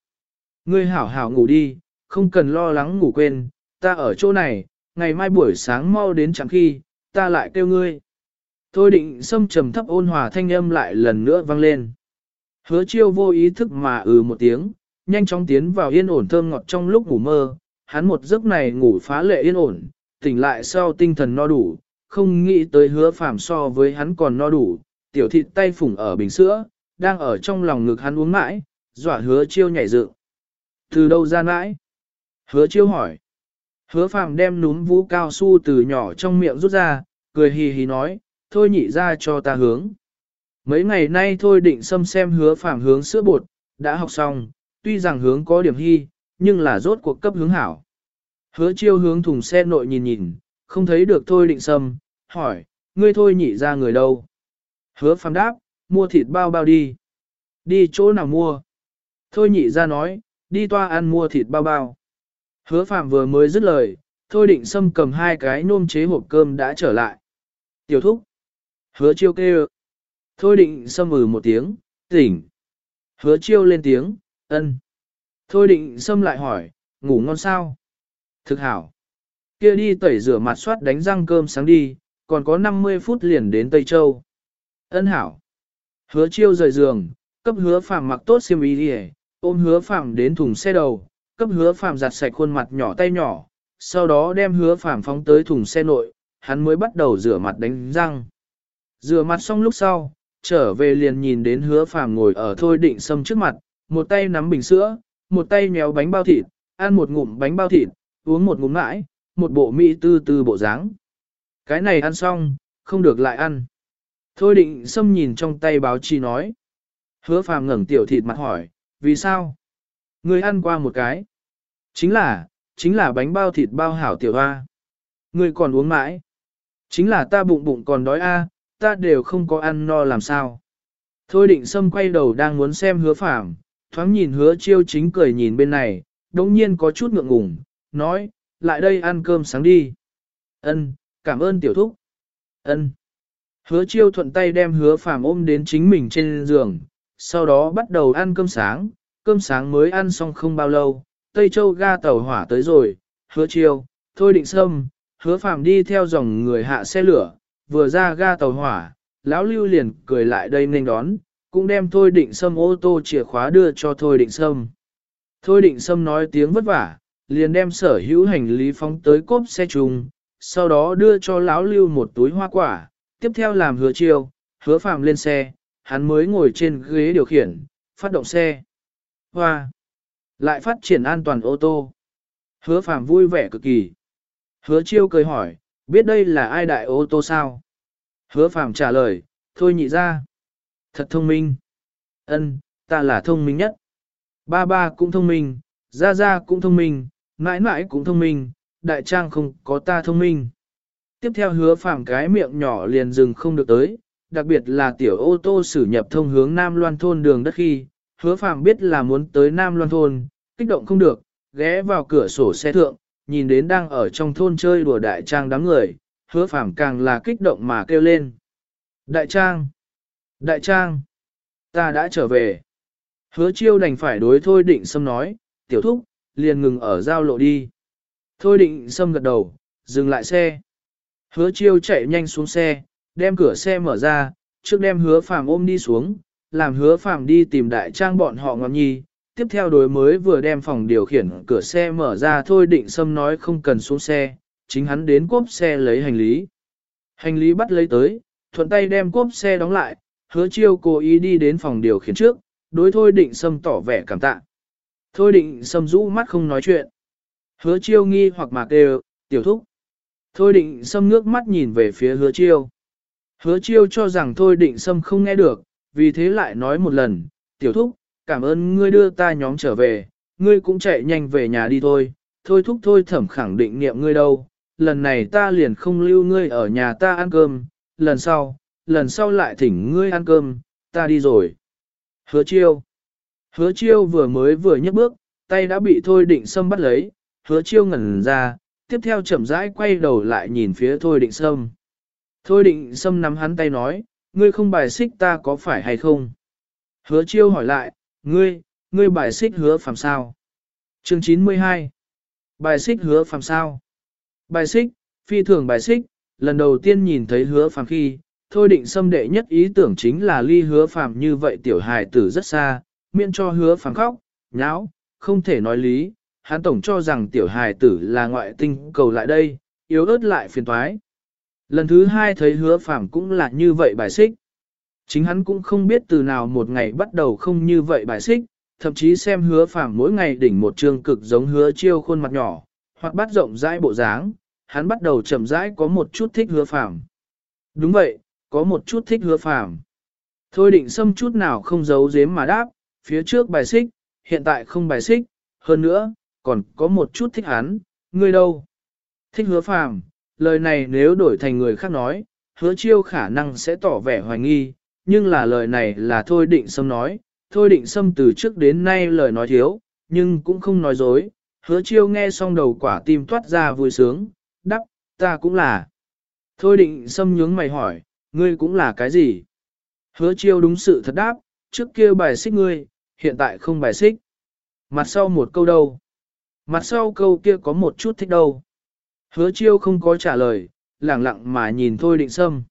Ngươi hảo hảo ngủ đi, không cần lo lắng ngủ quên, ta ở chỗ này, ngày mai buổi sáng mau đến chẳng khi, ta lại kêu ngươi. Thôi định xâm trầm thấp ôn hòa thanh âm lại lần nữa vang lên. Hứa chiêu vô ý thức mà ừ một tiếng, nhanh chóng tiến vào yên ổn thơm ngọt trong lúc ngủ mơ, hắn một giấc này ngủ phá lệ yên ổn, tỉnh lại sau tinh thần no đủ, không nghĩ tới hứa phàm so với hắn còn no đủ, tiểu thịt tay phủng ở bình sữa, đang ở trong lòng ngực hắn uống mãi, dọa hứa chiêu nhảy dựng. Từ đâu ra mãi? Hứa chiêu hỏi. Hứa phàm đem núm vũ cao su từ nhỏ trong miệng rút ra, cười hì hì nói, thôi nhị ra cho ta hướng. Mấy ngày nay thôi định xâm xem hứa phàm hướng sữa bột, đã học xong, tuy rằng hướng có điểm hy, nhưng là rốt cuộc cấp hướng hảo. Hứa chiêu hướng thùng xe nội nhìn nhìn, không thấy được thôi định xâm, hỏi, ngươi thôi nhị ra người đâu? Hứa phàm đáp, mua thịt bao bao đi. Đi chỗ nào mua? Thôi nhị ra nói, đi toa ăn mua thịt bao bao. Hứa phàm vừa mới dứt lời, thôi định xâm cầm hai cái nôm chế hộp cơm đã trở lại. Tiểu thúc. Hứa chiêu kêu. Thôi định xâm ừ một tiếng, tỉnh. Hứa chiêu lên tiếng, ân. Thôi định xâm lại hỏi, ngủ ngon sao? Thực hảo. Kia đi tẩy rửa mặt soát đánh răng cơm sáng đi, còn có 50 phút liền đến Tây Châu. Ân hảo. Hứa chiêu rời giường, cấp hứa phàm mặc tốt xiêm y đi ôm hứa phàm đến thùng xe đầu, cấp hứa phàm giặt sạch khuôn mặt nhỏ tay nhỏ, sau đó đem hứa phàm phóng tới thùng xe nội, hắn mới bắt đầu rửa mặt đánh răng. Rửa mặt xong lúc sau, trở về liền nhìn đến hứa phàm ngồi ở thôi định sâm trước mặt, một tay nắm bình sữa, một tay nhéo bánh bao thịt, ăn một ngụm bánh bao thịt, uống một ngụm mãi, một bộ mỹ tư tư bộ dáng. Cái này ăn xong, không được lại ăn. Thôi định sâm nhìn trong tay báo chí nói. Hứa phàm ngẩng tiểu thịt mặt hỏi, vì sao? Người ăn qua một cái. Chính là, chính là bánh bao thịt bao hảo tiểu hoa. Người còn uống mãi. Chính là ta bụng bụng còn đói a, ta đều không có ăn no làm sao. Thôi định sâm quay đầu đang muốn xem hứa phàm, thoáng nhìn hứa chiêu chính cười nhìn bên này, đống nhiên có chút ngượng ngùng, nói, lại đây ăn cơm sáng đi. Ân, cảm ơn tiểu thúc. Ân. Hứa chiêu thuận tay đem hứa phàm ôm đến chính mình trên giường, sau đó bắt đầu ăn cơm sáng, cơm sáng mới ăn xong không bao lâu, Tây Châu ga tàu hỏa tới rồi, hứa chiêu, thôi định sâm, hứa phàm đi theo dòng người hạ xe lửa, vừa ra ga tàu hỏa, lão lưu liền cười lại đây nên đón, cũng đem thôi định sâm ô tô chìa khóa đưa cho thôi định sâm. Thôi định sâm nói tiếng vất vả, liền đem sở hữu hành lý phóng tới cốp xe chung, sau đó đưa cho lão lưu một túi hoa quả, tiếp theo làm hứa chiêu, hứa phàm lên xe, hắn mới ngồi trên ghế điều khiển, phát động xe. Hoa! Lại phát triển an toàn ô tô. Hứa phàm vui vẻ cực kỳ. Hứa chiêu cười hỏi, biết đây là ai đại ô tô sao? Hứa phàm trả lời, thôi nhị ra. Thật thông minh. Ân, ta là thông minh nhất. Ba ba cũng thông minh, Gia Gia cũng thông minh, mãi mãi cũng thông minh, đại trang không có ta thông minh. Tiếp theo hứa phàm cái miệng nhỏ liền dừng không được tới, đặc biệt là tiểu ô tô xử nhập thông hướng Nam Loan thôn đường đất khi, hứa phàm biết là muốn tới Nam Loan thôn, kích động không được, ghé vào cửa sổ xe thượng, nhìn đến đang ở trong thôn chơi đùa đại trang đám người, hứa phàm càng là kích động mà kêu lên. Đại trang! Đại trang! Ta đã trở về. Hứa chiêu đành phải đối thôi định xâm nói, tiểu thúc, liền ngừng ở giao lộ đi. Thôi định xâm gật đầu, dừng lại xe. Hứa chiêu chạy nhanh xuống xe, đem cửa xe mở ra, trước đem hứa phàm ôm đi xuống, làm hứa phàm đi tìm đại trang bọn họ ngọn nhi. Tiếp theo đối mới vừa đem phòng điều khiển cửa xe mở ra thôi định xâm nói không cần xuống xe, chính hắn đến cốp xe lấy hành lý. Hành lý bắt lấy tới, thuận tay đem cốp xe đóng lại, hứa chiêu cố ý đi đến phòng điều khiển trước, đối thôi định xâm tỏ vẻ cảm tạ. Thôi định xâm rũ mắt không nói chuyện. Hứa chiêu nghi hoặc mà kêu, tiểu thúc. Thôi định xâm ngước mắt nhìn về phía hứa chiêu. Hứa chiêu cho rằng thôi định xâm không nghe được, vì thế lại nói một lần, tiểu thúc, cảm ơn ngươi đưa ta nhóm trở về, ngươi cũng chạy nhanh về nhà đi thôi, thôi thúc thôi thẩm khẳng định niệm ngươi đâu, lần này ta liền không lưu ngươi ở nhà ta ăn cơm, lần sau, lần sau lại thỉnh ngươi ăn cơm, ta đi rồi. Hứa chiêu. Hứa chiêu vừa mới vừa nhấc bước, tay đã bị thôi định sâm bắt lấy, hứa chiêu ngẩn ra, tiếp theo chậm rãi quay đầu lại nhìn phía thôi định sâm. Thôi định sâm nắm hắn tay nói, ngươi không bài xích ta có phải hay không? Hứa chiêu hỏi lại, ngươi, ngươi bài xích hứa phàm sao? Chương 92 Bài xích hứa phàm sao? Bài xích, phi thường bài xích, lần đầu tiên nhìn thấy hứa phàm khi, thôi định xâm đệ nhất ý tưởng chính là ly hứa phàm như vậy tiểu hài tử rất xa, miễn cho hứa phàm khóc, nháo, không thể nói lý, hắn tổng cho rằng tiểu hài tử là ngoại tinh cầu lại đây, yếu ớt lại phiền toái. Lần thứ hai thấy hứa phạm cũng là như vậy bài xích. Chính hắn cũng không biết từ nào một ngày bắt đầu không như vậy bài xích, thậm chí xem hứa phạm mỗi ngày đỉnh một trương cực giống hứa chiêu khuôn mặt nhỏ, hoặc bắt rộng rãi bộ dáng, hắn bắt đầu chậm rãi có một chút thích hứa phạm. Đúng vậy, có một chút thích hứa phạm. Thôi định xâm chút nào không giấu giếm mà đáp, phía trước bài xích, hiện tại không bài xích, hơn nữa, còn có một chút thích hắn, ngươi đâu? Thích hứa phàm, lời này nếu đổi thành người khác nói, hứa chiêu khả năng sẽ tỏ vẻ hoài nghi, nhưng là lời này là thôi định sâm nói, thôi định sâm từ trước đến nay lời nói thiếu, nhưng cũng không nói dối, hứa chiêu nghe xong đầu quả tim toát ra vui sướng, đắc, ta cũng là. Thôi định sâm nhướng mày hỏi, ngươi cũng là cái gì? Hứa chiêu đúng sự thật đáp, trước kia bài xích ngươi, hiện tại không bài xích. Mặt sau một câu đâu? Mặt sau câu kia có một chút thích đâu? Hứa chiêu không có trả lời, lẳng lặng mà nhìn Thôi định sâm.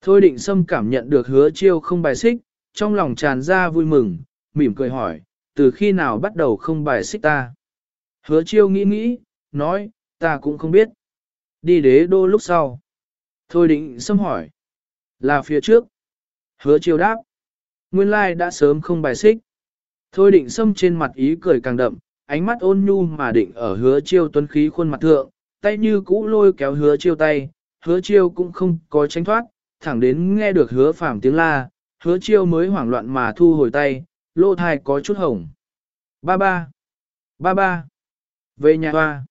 Thôi định sâm cảm nhận được hứa chiêu không bài xích, trong lòng tràn ra vui mừng, mỉm cười hỏi, từ khi nào bắt đầu không bài xích ta? Hứa chiêu nghĩ nghĩ, nói, ta cũng không biết. Đi đế đô lúc sau. Thôi định sâm hỏi, là phía trước. Hứa chiêu đáp, nguyên lai đã sớm không bài xích. Thôi định sâm trên mặt ý cười càng đậm, ánh mắt ôn nhu mà định ở hứa chiêu tuấn khí khuôn mặt thượng, tay như cũ lôi kéo hứa chiêu tay, hứa chiêu cũng không có tránh thoát, thẳng đến nghe được hứa phàm tiếng la, hứa chiêu mới hoảng loạn mà thu hồi tay, lô thai có chút hồng. Ba ba, ba ba, về nhà hoa.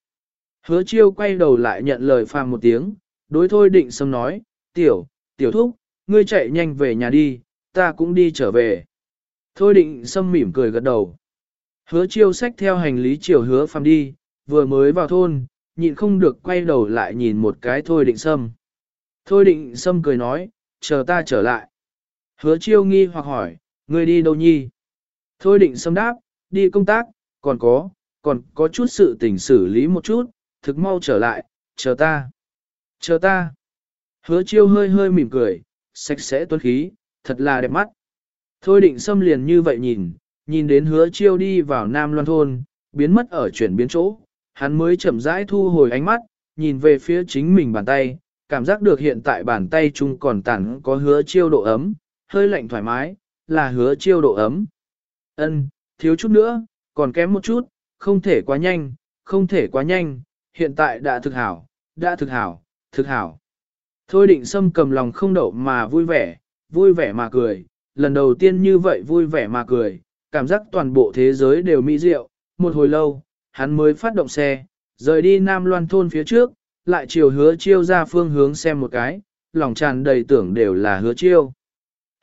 Hứa chiêu quay đầu lại nhận lời phàm một tiếng, đối thôi định sâm nói, tiểu, tiểu thúc, ngươi chạy nhanh về nhà đi, ta cũng đi trở về. Thôi định sâm mỉm cười gật đầu. Hứa chiêu xách theo hành lý chiều hứa phàm đi, vừa mới vào thôn, nhịn không được quay đầu lại nhìn một cái thôi định sâm. Thôi định sâm cười nói, chờ ta trở lại. Hứa chiêu nghi hoặc hỏi, ngươi đi đâu nhi? Thôi định sâm đáp, đi công tác, còn có, còn có chút sự tình xử lý một chút, thực mau trở lại, chờ ta. Chờ ta. Hứa chiêu hơi hơi mỉm cười, sạch sẽ tuấn khí, thật là đẹp mắt. Thôi định xâm liền như vậy nhìn, nhìn đến hứa chiêu đi vào Nam Loan Thôn, biến mất ở chuyển biến chỗ, hắn mới chậm rãi thu hồi ánh mắt, nhìn về phía chính mình bàn tay, cảm giác được hiện tại bàn tay chung còn tản có hứa chiêu độ ấm, hơi lạnh thoải mái, là hứa chiêu độ ấm. Ân, thiếu chút nữa, còn kém một chút, không thể quá nhanh, không thể quá nhanh, hiện tại đã thực hảo, đã thực hảo, thực hảo. Thôi định sâm cầm lòng không đậu mà vui vẻ, vui vẻ mà cười, lần đầu tiên như vậy vui vẻ mà cười, cảm giác toàn bộ thế giới đều mỹ diệu, một hồi lâu, hắn mới phát động xe, rời đi Nam Loan thôn phía trước, lại chiều hứa chiêu ra phương hướng xem một cái, lòng tràn đầy tưởng đều là hứa chiêu.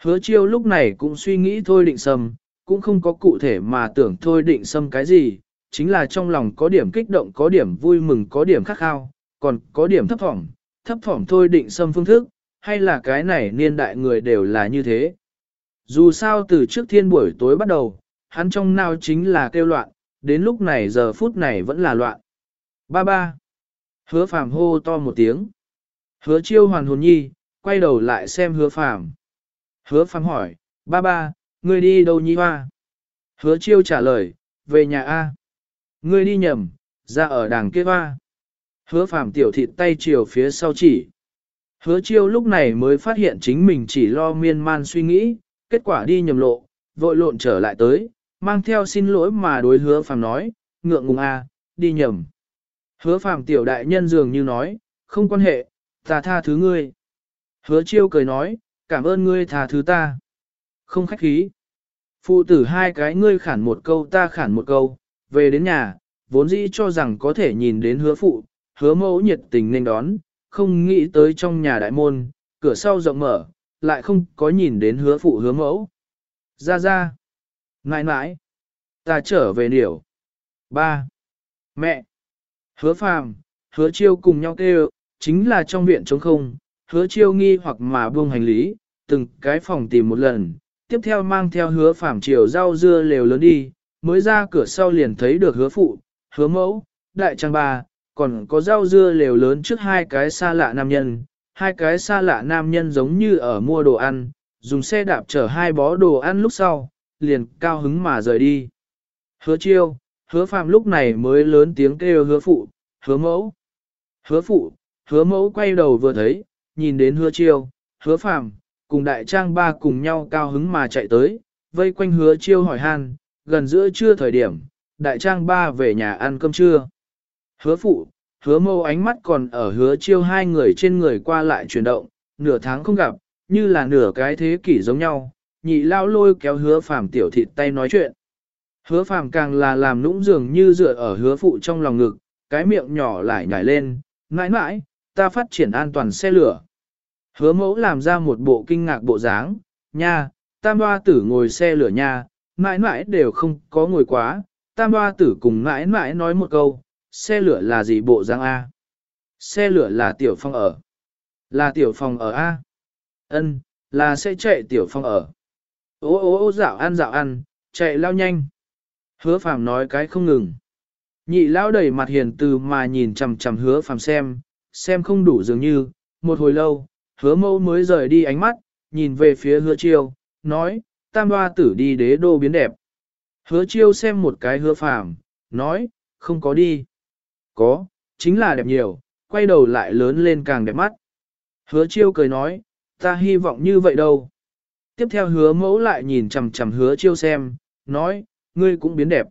Hứa chiêu lúc này cũng suy nghĩ thôi định sâm, cũng không có cụ thể mà tưởng thôi định sâm cái gì, chính là trong lòng có điểm kích động có điểm vui mừng có điểm khắc khao, còn có điểm thấp thỏm, thấp thỏm thôi định sâm phương thức, hay là cái này niên đại người đều là như thế. Dù sao từ trước thiên buổi tối bắt đầu, hắn trong nào chính là kêu loạn, đến lúc này giờ phút này vẫn là loạn. Ba ba. Hứa phàm hô to một tiếng. Hứa chiêu hoàn hồn nhi, quay đầu lại xem hứa phàm. Hứa phàm hỏi, ba ba, ngươi đi đâu nhi hoa? Hứa chiêu trả lời, về nhà A. Ngươi đi nhầm, ra ở đàng kia hoa. Hứa phàm tiểu thịt tay chiều phía sau chỉ. Hứa chiêu lúc này mới phát hiện chính mình chỉ lo miên man suy nghĩ, kết quả đi nhầm lộ, vội lộn trở lại tới, mang theo xin lỗi mà đối hứa phàm nói, ngượng ngùng a, đi nhầm. Hứa phàm tiểu đại nhân dường như nói, không quan hệ, ta tha thứ ngươi. Hứa chiêu cười nói, cảm ơn ngươi tha thứ ta. Không khách khí. Phụ tử hai cái ngươi khản một câu ta khản một câu, về đến nhà, vốn dĩ cho rằng có thể nhìn đến hứa phụ, hứa mẫu nhiệt tình nên đón, không nghĩ tới trong nhà đại môn, cửa sau rộng mở, lại không có nhìn đến hứa phụ hứa mẫu. Ra ra. Nãi nãi. Ta trở về điểu. Ba. Mẹ. Hứa phàm, hứa chiêu cùng nhau kêu, chính là trong viện trống không, hứa chiêu nghi hoặc mà buông hành lý, từng cái phòng tìm một lần, tiếp theo mang theo hứa phàm chiều rau dưa lều lớn đi, mới ra cửa sau liền thấy được hứa phụ, hứa mẫu, đại trang ba, còn có rau dưa lều lớn trước hai cái xa lạ nam nhân, hai cái xa lạ nam nhân giống như ở mua đồ ăn, dùng xe đạp chở hai bó đồ ăn lúc sau, liền cao hứng mà rời đi. Hứa chiêu, hứa phàm lúc này mới lớn tiếng kêu hứa phụ, hứa mẫu. Hứa phụ, hứa mẫu quay đầu vừa thấy, nhìn đến hứa chiêu, hứa phàm, cùng đại trang ba cùng nhau cao hứng mà chạy tới, vây quanh hứa chiêu hỏi han, gần giữa trưa thời điểm, đại trang ba về nhà ăn cơm trưa. Hứa phụ, hứa mâu ánh mắt còn ở hứa chiêu hai người trên người qua lại chuyển động, nửa tháng không gặp, như là nửa cái thế kỷ giống nhau, nhị lao lôi kéo hứa phàm tiểu thịt tay nói chuyện. Hứa phàm càng là làm nũng dường như dựa ở hứa phụ trong lòng ngực, cái miệng nhỏ lại nhảy lên, ngãi ngãi, ta phát triển an toàn xe lửa. Hứa mẫu làm ra một bộ kinh ngạc bộ dáng, nha, tam hoa tử ngồi xe lửa nha, mãi mãi đều không có ngồi quá, tam hoa tử cùng mãi mãi nói một câu, xe lửa là gì bộ dáng A? Xe lửa là tiểu phong ở. Là tiểu phong ở A. Ân, là sẽ chạy tiểu phong ở. Ô ô ô dạo ăn dạo ăn, chạy lao nhanh. Hứa phàm nói cái không ngừng. Nhị lao đầy mặt hiền từ mà nhìn chằm chằm hứa phàm xem, xem không đủ dường như, một hồi lâu, hứa mâu mới rời đi ánh mắt, nhìn về phía hứa chiêu, nói, tam hoa tử đi đế đô biến đẹp. Hứa chiêu xem một cái hứa phàm, nói, không có đi. Có, chính là đẹp nhiều, quay đầu lại lớn lên càng đẹp mắt. Hứa chiêu cười nói, ta hy vọng như vậy đâu. Tiếp theo hứa mẫu lại nhìn chầm chầm hứa chiêu xem, nói, ngươi cũng biến đẹp.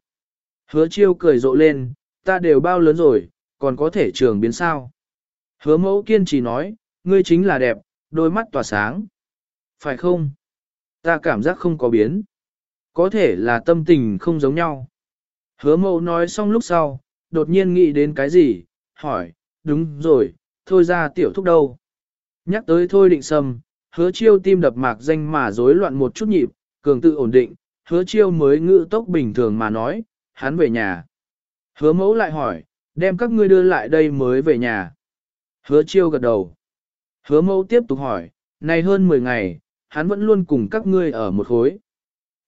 Hứa chiêu cười rộ lên, ta đều bao lớn rồi, còn có thể trường biến sao. Hứa mẫu kiên trì nói, ngươi chính là đẹp, đôi mắt tỏa sáng. Phải không? Ta cảm giác không có biến. Có thể là tâm tình không giống nhau. Hứa mẫu nói xong lúc sau, đột nhiên nghĩ đến cái gì, hỏi, đúng rồi, thôi ra tiểu thúc đâu. Nhắc tới thôi định sâm, hứa chiêu tim đập mạc danh mà rối loạn một chút nhịp, cường tự ổn định, hứa chiêu mới ngữ tốc bình thường mà nói, hắn về nhà. Hứa mẫu lại hỏi, đem các ngươi đưa lại đây mới về nhà. Hứa chiêu gật đầu. Hứa mẫu tiếp tục hỏi, này hơn 10 ngày, hắn vẫn luôn cùng các ngươi ở một khối.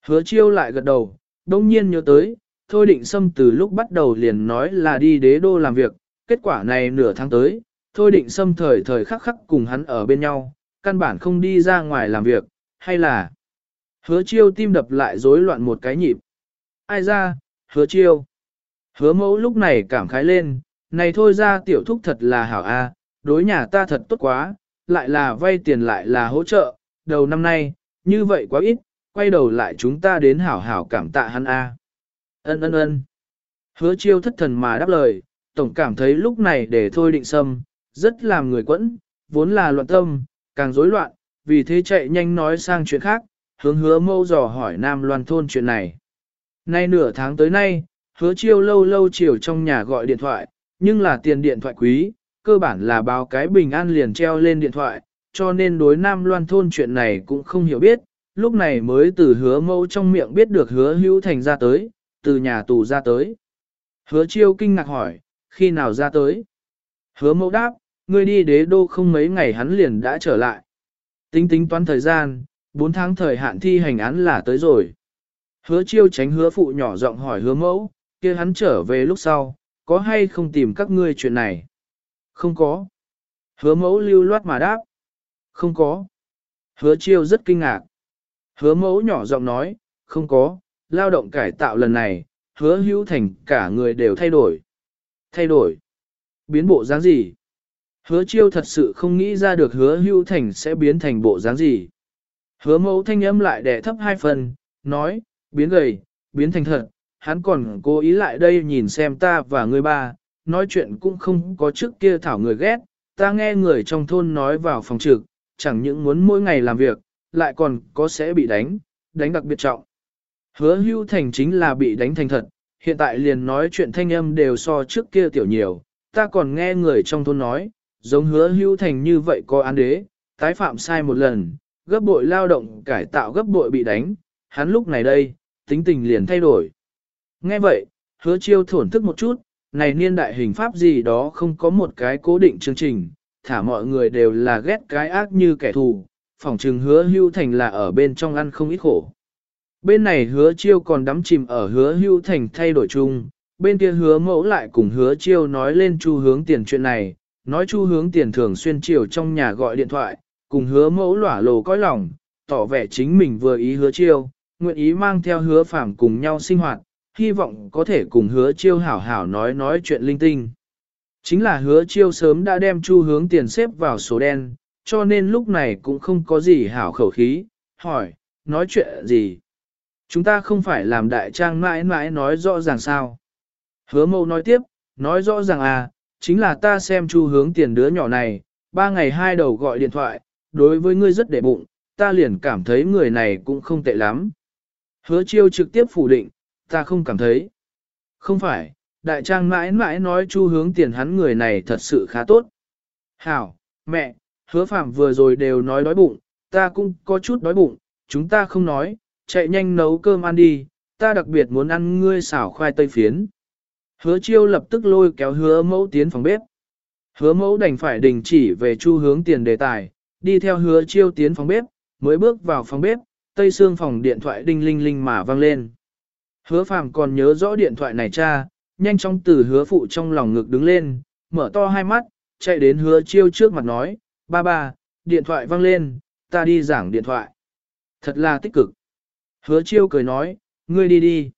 Hứa chiêu lại gật đầu, đông nhiên nhớ tới, thôi định xâm từ lúc bắt đầu liền nói là đi đế đô làm việc, kết quả này nửa tháng tới, thôi định xâm thời thời khắc khắc cùng hắn ở bên nhau, căn bản không đi ra ngoài làm việc, hay là hứa chiêu tim đập lại rối loạn một cái nhịp. Ai ra, hứa chiêu. Hứa mẫu lúc này cảm khái lên, này thôi ra tiểu thúc thật là hảo a, đối nhà ta thật tốt quá, lại là vay tiền lại là hỗ trợ, đầu năm nay, như vậy quá ít, quay đầu lại chúng ta đến hảo hảo cảm tạ hắn a. Ân ân ân. Hứa chiêu thất thần mà đáp lời, tổng cảm thấy lúc này để thôi định sâm, rất làm người quẫn, vốn là loạn tâm, càng rối loạn, vì thế chạy nhanh nói sang chuyện khác, hướng hứa mâu dò hỏi Nam Loan thôn chuyện này. Nay nửa tháng tới nay, hứa chiêu lâu lâu chiều trong nhà gọi điện thoại, nhưng là tiền điện thoại quý, cơ bản là báo cái bình an liền treo lên điện thoại, cho nên đối Nam Loan thôn chuyện này cũng không hiểu biết, lúc này mới từ hứa mâu trong miệng biết được hứa hữu thành ra tới, từ nhà tù ra tới. Hứa chiêu kinh ngạc hỏi, khi nào ra tới? Hứa mẫu đáp, ngươi đi đế đô không mấy ngày hắn liền đã trở lại. Tính tính toán thời gian, 4 tháng thời hạn thi hành án là tới rồi. Hứa chiêu tránh hứa phụ nhỏ giọng hỏi hứa mẫu, kia hắn trở về lúc sau, có hay không tìm các ngươi chuyện này? Không có. Hứa mẫu lưu loát mà đáp. Không có. Hứa chiêu rất kinh ngạc. Hứa mẫu nhỏ giọng nói, không có, lao động cải tạo lần này, hứa hữu thành cả người đều thay đổi. Thay đổi? Biến bộ dáng gì? Hứa chiêu thật sự không nghĩ ra được hứa hữu thành sẽ biến thành bộ dáng gì. Hứa mẫu thanh âm lại đè thấp hai phần, nói, biến gầy, biến thành thật, hắn còn cố ý lại đây nhìn xem ta và người ba, nói chuyện cũng không có trước kia thảo người ghét, ta nghe người trong thôn nói vào phòng trực, chẳng những muốn mỗi ngày làm việc, lại còn có sẽ bị đánh, đánh đặc biệt trọng. Hứa hưu thành chính là bị đánh thành thật, hiện tại liền nói chuyện thanh âm đều so trước kia tiểu nhiều, ta còn nghe người trong thôn nói, giống hứa hưu thành như vậy có án đế, tái phạm sai một lần, gấp bội lao động cải tạo gấp bội bị đánh, hắn lúc này đây, tính tình liền thay đổi. Nghe vậy, hứa chiêu thổn thức một chút, này niên đại hình pháp gì đó không có một cái cố định chương trình, thả mọi người đều là ghét cái ác như kẻ thù, phỏng chừng hứa hưu thành là ở bên trong ăn không ít khổ. Bên này hứa chiêu còn đắm chìm ở hứa hưu thành thay đổi chung, bên kia hứa mẫu lại cùng hứa chiêu nói lên chu hướng tiền chuyện này, nói chu hướng tiền thường xuyên chiều trong nhà gọi điện thoại, cùng hứa mẫu lỏa lồ cõi lòng, tỏ vẻ chính mình vừa ý hứa chiêu, nguyện ý mang theo hứa phạm cùng nhau sinh hoạt, hy vọng có thể cùng hứa chiêu hảo hảo nói nói chuyện linh tinh. Chính là hứa chiêu sớm đã đem chu hướng tiền xếp vào số đen, cho nên lúc này cũng không có gì hảo khẩu khí, hỏi, nói chuyện gì. Chúng ta không phải làm đại trang mãi mãi nói rõ ràng sao. Hứa mâu nói tiếp, nói rõ ràng à, chính là ta xem chu hướng tiền đứa nhỏ này, ba ngày hai đầu gọi điện thoại, đối với ngươi rất để bụng, ta liền cảm thấy người này cũng không tệ lắm. Hứa chiêu trực tiếp phủ định, ta không cảm thấy. Không phải, đại trang mãi mãi nói chu hướng tiền hắn người này thật sự khá tốt. Hảo, mẹ, hứa phạm vừa rồi đều nói đói bụng, ta cũng có chút đói bụng, chúng ta không nói, chạy nhanh nấu cơm ăn đi, ta đặc biệt muốn ăn ngươi xảo khoai tây phiến. Hứa chiêu lập tức lôi kéo hứa mẫu tiến phòng bếp. Hứa mẫu đành phải đình chỉ về chu hướng tiền đề tài, đi theo hứa chiêu tiến phòng bếp, mới bước vào phòng bếp, tây xương phòng điện thoại đinh linh linh mà vang lên. Hứa phàm còn nhớ rõ điện thoại này cha, nhanh chóng từ hứa phụ trong lòng ngực đứng lên, mở to hai mắt, chạy đến hứa chiêu trước mặt nói, ba ba, điện thoại vang lên, ta đi giảng điện thoại. Thật là tích cực. Hứa chiêu cười nói, ngươi đi đi.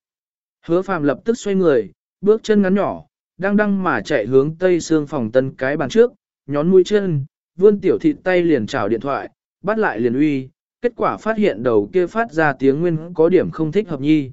Hứa phàm lập tức xoay người, bước chân ngắn nhỏ, đang đăng mà chạy hướng tây xương phòng tân cái bàn trước, nhón mũi chân, vươn tiểu thịt tay liền chào điện thoại, bắt lại liền uy, kết quả phát hiện đầu kia phát ra tiếng nguyên có điểm không thích hợp nhi.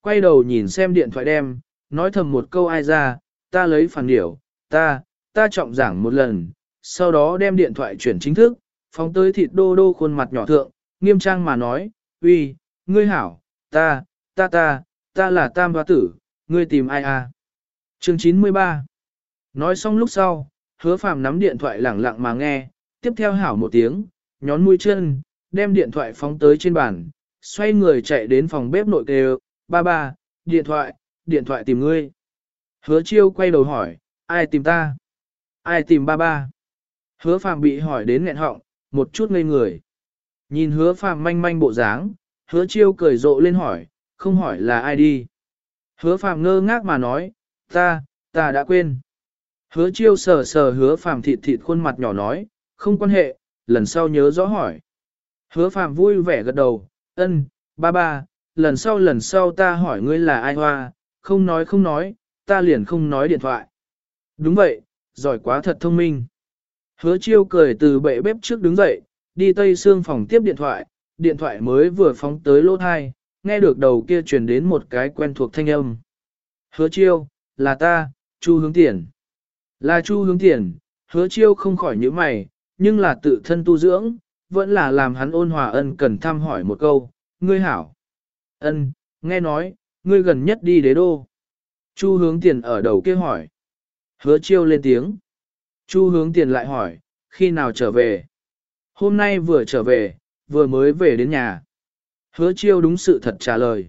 Quay đầu nhìn xem điện thoại đem, nói thầm một câu ai ra, ta lấy phản điểu, ta, ta trọng giảng một lần, sau đó đem điện thoại chuyển chính thức, phóng tới thịt đô đô khuôn mặt nhỏ thượng, nghiêm trang mà nói, uy, ngươi hảo, ta, ta ta, ta là tam hoa tử, ngươi tìm ai à? Chương 93 Nói xong lúc sau, hứa phàm nắm điện thoại lẳng lặng mà nghe, tiếp theo hảo một tiếng, nhón mũi chân, đem điện thoại phóng tới trên bàn, xoay người chạy đến phòng bếp nội kêu, ba ba, điện thoại, điện thoại tìm ngươi. Hứa chiêu quay đầu hỏi, ai tìm ta? Ai tìm ba ba? Hứa phàm bị hỏi đến nghẹn họng, một chút ngây người. Nhìn hứa phàm manh manh bộ dáng, hứa chiêu cười rộ lên hỏi, không hỏi là ai đi. Hứa phàm ngơ ngác mà nói, ta, ta đã quên. Hứa chiêu sờ sờ hứa phàm thịt thịt khuôn mặt nhỏ nói, không quan hệ, lần sau nhớ rõ hỏi. Hứa phàm vui vẻ gật đầu, ân, ba ba, lần sau lần sau ta hỏi ngươi là ai hoa, không nói không nói, ta liền không nói điện thoại. Đúng vậy, giỏi quá thật thông minh. Hứa chiêu cười từ bệ bếp trước đứng dậy, đi tây xương phòng tiếp điện thoại, điện thoại mới vừa phóng tới lỗ thai, nghe được đầu kia truyền đến một cái quen thuộc thanh âm. Hứa chiêu, là ta, Chu hướng tiền. Là Chu hướng tiền, hứa chiêu không khỏi nhíu mày, nhưng là tự thân tu dưỡng, vẫn là làm hắn ôn hòa ân cần thăm hỏi một câu, ngươi hảo. Ân, nghe nói, ngươi gần nhất đi đế đô. Chu hướng tiền ở đầu kia hỏi. Hứa chiêu lên tiếng. Chu hướng tiền lại hỏi, khi nào trở về? Hôm nay vừa trở về, vừa mới về đến nhà. Hứa chiêu đúng sự thật trả lời.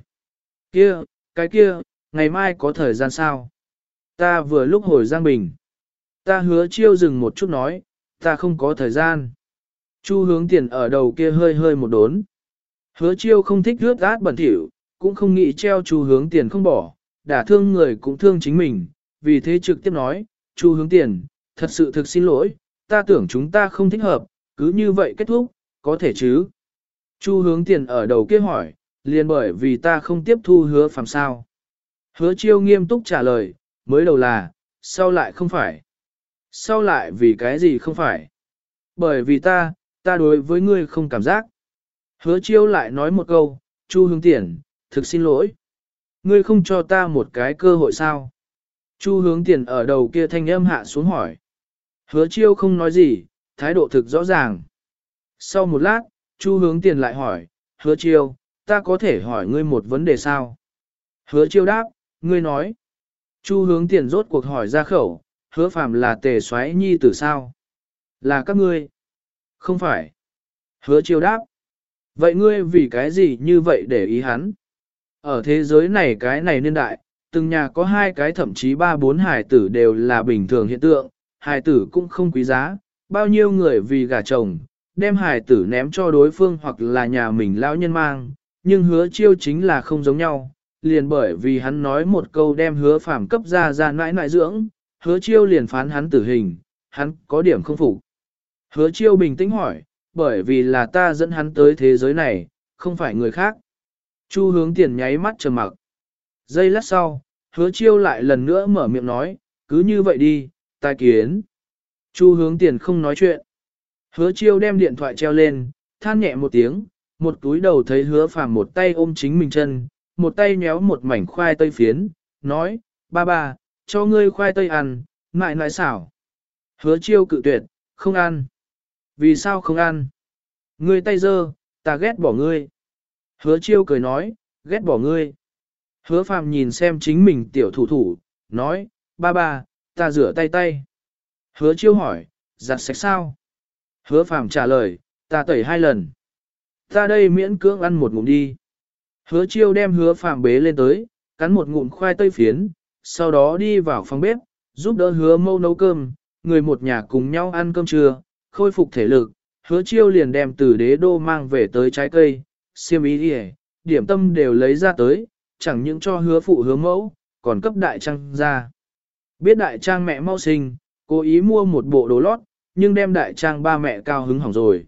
Kia, cái kia, ngày mai có thời gian sao? Ta vừa lúc hồi Giang Bình. Ta hứa chiêu dừng một chút nói, ta không có thời gian. Chu hướng tiền ở đầu kia hơi hơi một đốn. Hứa chiêu không thích rước át bẩn thỉu, cũng không nghĩ treo chu hướng tiền không bỏ, đã thương người cũng thương chính mình, vì thế trực tiếp nói, chu hướng tiền, thật sự thực xin lỗi, ta tưởng chúng ta không thích hợp, cứ như vậy kết thúc, có thể chứ. Chu hướng tiền ở đầu kia hỏi, liền bởi vì ta không tiếp thu hứa phàm sao. Hứa chiêu nghiêm túc trả lời, mới đầu là, sau lại không phải. Sau lại vì cái gì không phải? Bởi vì ta, ta đối với ngươi không cảm giác. Hứa chiêu lại nói một câu, Chu hướng tiền, thực xin lỗi. Ngươi không cho ta một cái cơ hội sao? Chu hướng tiền ở đầu kia thanh âm hạ xuống hỏi. Hứa chiêu không nói gì, thái độ thực rõ ràng. Sau một lát, Chu hướng tiền lại hỏi, hứa chiêu, ta có thể hỏi ngươi một vấn đề sao? Hứa chiêu đáp, ngươi nói. Chu hướng tiền rốt cuộc hỏi ra khẩu, hứa phàm là tề xoáy nhi tử sao? Là các ngươi? Không phải. Hứa chiêu đáp. Vậy ngươi vì cái gì như vậy để ý hắn? Ở thế giới này cái này niên đại, từng nhà có hai cái thậm chí ba bốn hài tử đều là bình thường hiện tượng, hài tử cũng không quý giá, bao nhiêu người vì gả chồng, đem hải tử ném cho đối phương hoặc là nhà mình lão nhân mang, nhưng hứa chiêu chính là không giống nhau, liền bởi vì hắn nói một câu đem hứa phàm cấp ra ra nãi nãi dưỡng, hứa chiêu liền phán hắn tử hình, hắn có điểm không phục. Hứa chiêu bình tĩnh hỏi, bởi vì là ta dẫn hắn tới thế giới này, không phải người khác. Chu hướng tiền nháy mắt trầm mặc. Giây lát sau, hứa chiêu lại lần nữa mở miệng nói, cứ như vậy đi, ta kiến. Chu hướng tiền không nói chuyện. Hứa chiêu đem điện thoại treo lên, than nhẹ một tiếng, một túi đầu thấy hứa phàm một tay ôm chính mình chân, một tay nhéo một mảnh khoai tây phiến, nói, ba ba, cho ngươi khoai tây ăn, ngại ngại xảo. Hứa chiêu cự tuyệt, không ăn. Vì sao không ăn? Ngươi tay dơ, ta ghét bỏ ngươi. Hứa chiêu cười nói, ghét bỏ ngươi. Hứa phàm nhìn xem chính mình tiểu thủ thủ, nói, ba ba, ta rửa tay tay. Hứa chiêu hỏi, giặt sạch sao? Hứa phàm trả lời, ta tẩy hai lần. Ta đây miễn cưỡng ăn một ngụm đi. Hứa chiêu đem hứa phàm bế lên tới, cắn một ngụm khoai tây phiến, sau đó đi vào phòng bếp, giúp đỡ hứa mâu nấu cơm, người một nhà cùng nhau ăn cơm trưa, khôi phục thể lực. Hứa chiêu liền đem từ đế đô mang về tới trái cây, siêm ý đi điểm tâm đều lấy ra tới, chẳng những cho hứa phụ hứa mẫu, còn cấp đại trang ra. Biết đại trang mẹ mau sinh, cố ý mua một bộ đồ lót, nhưng đem đại trang ba mẹ cao hứng hỏng rồi.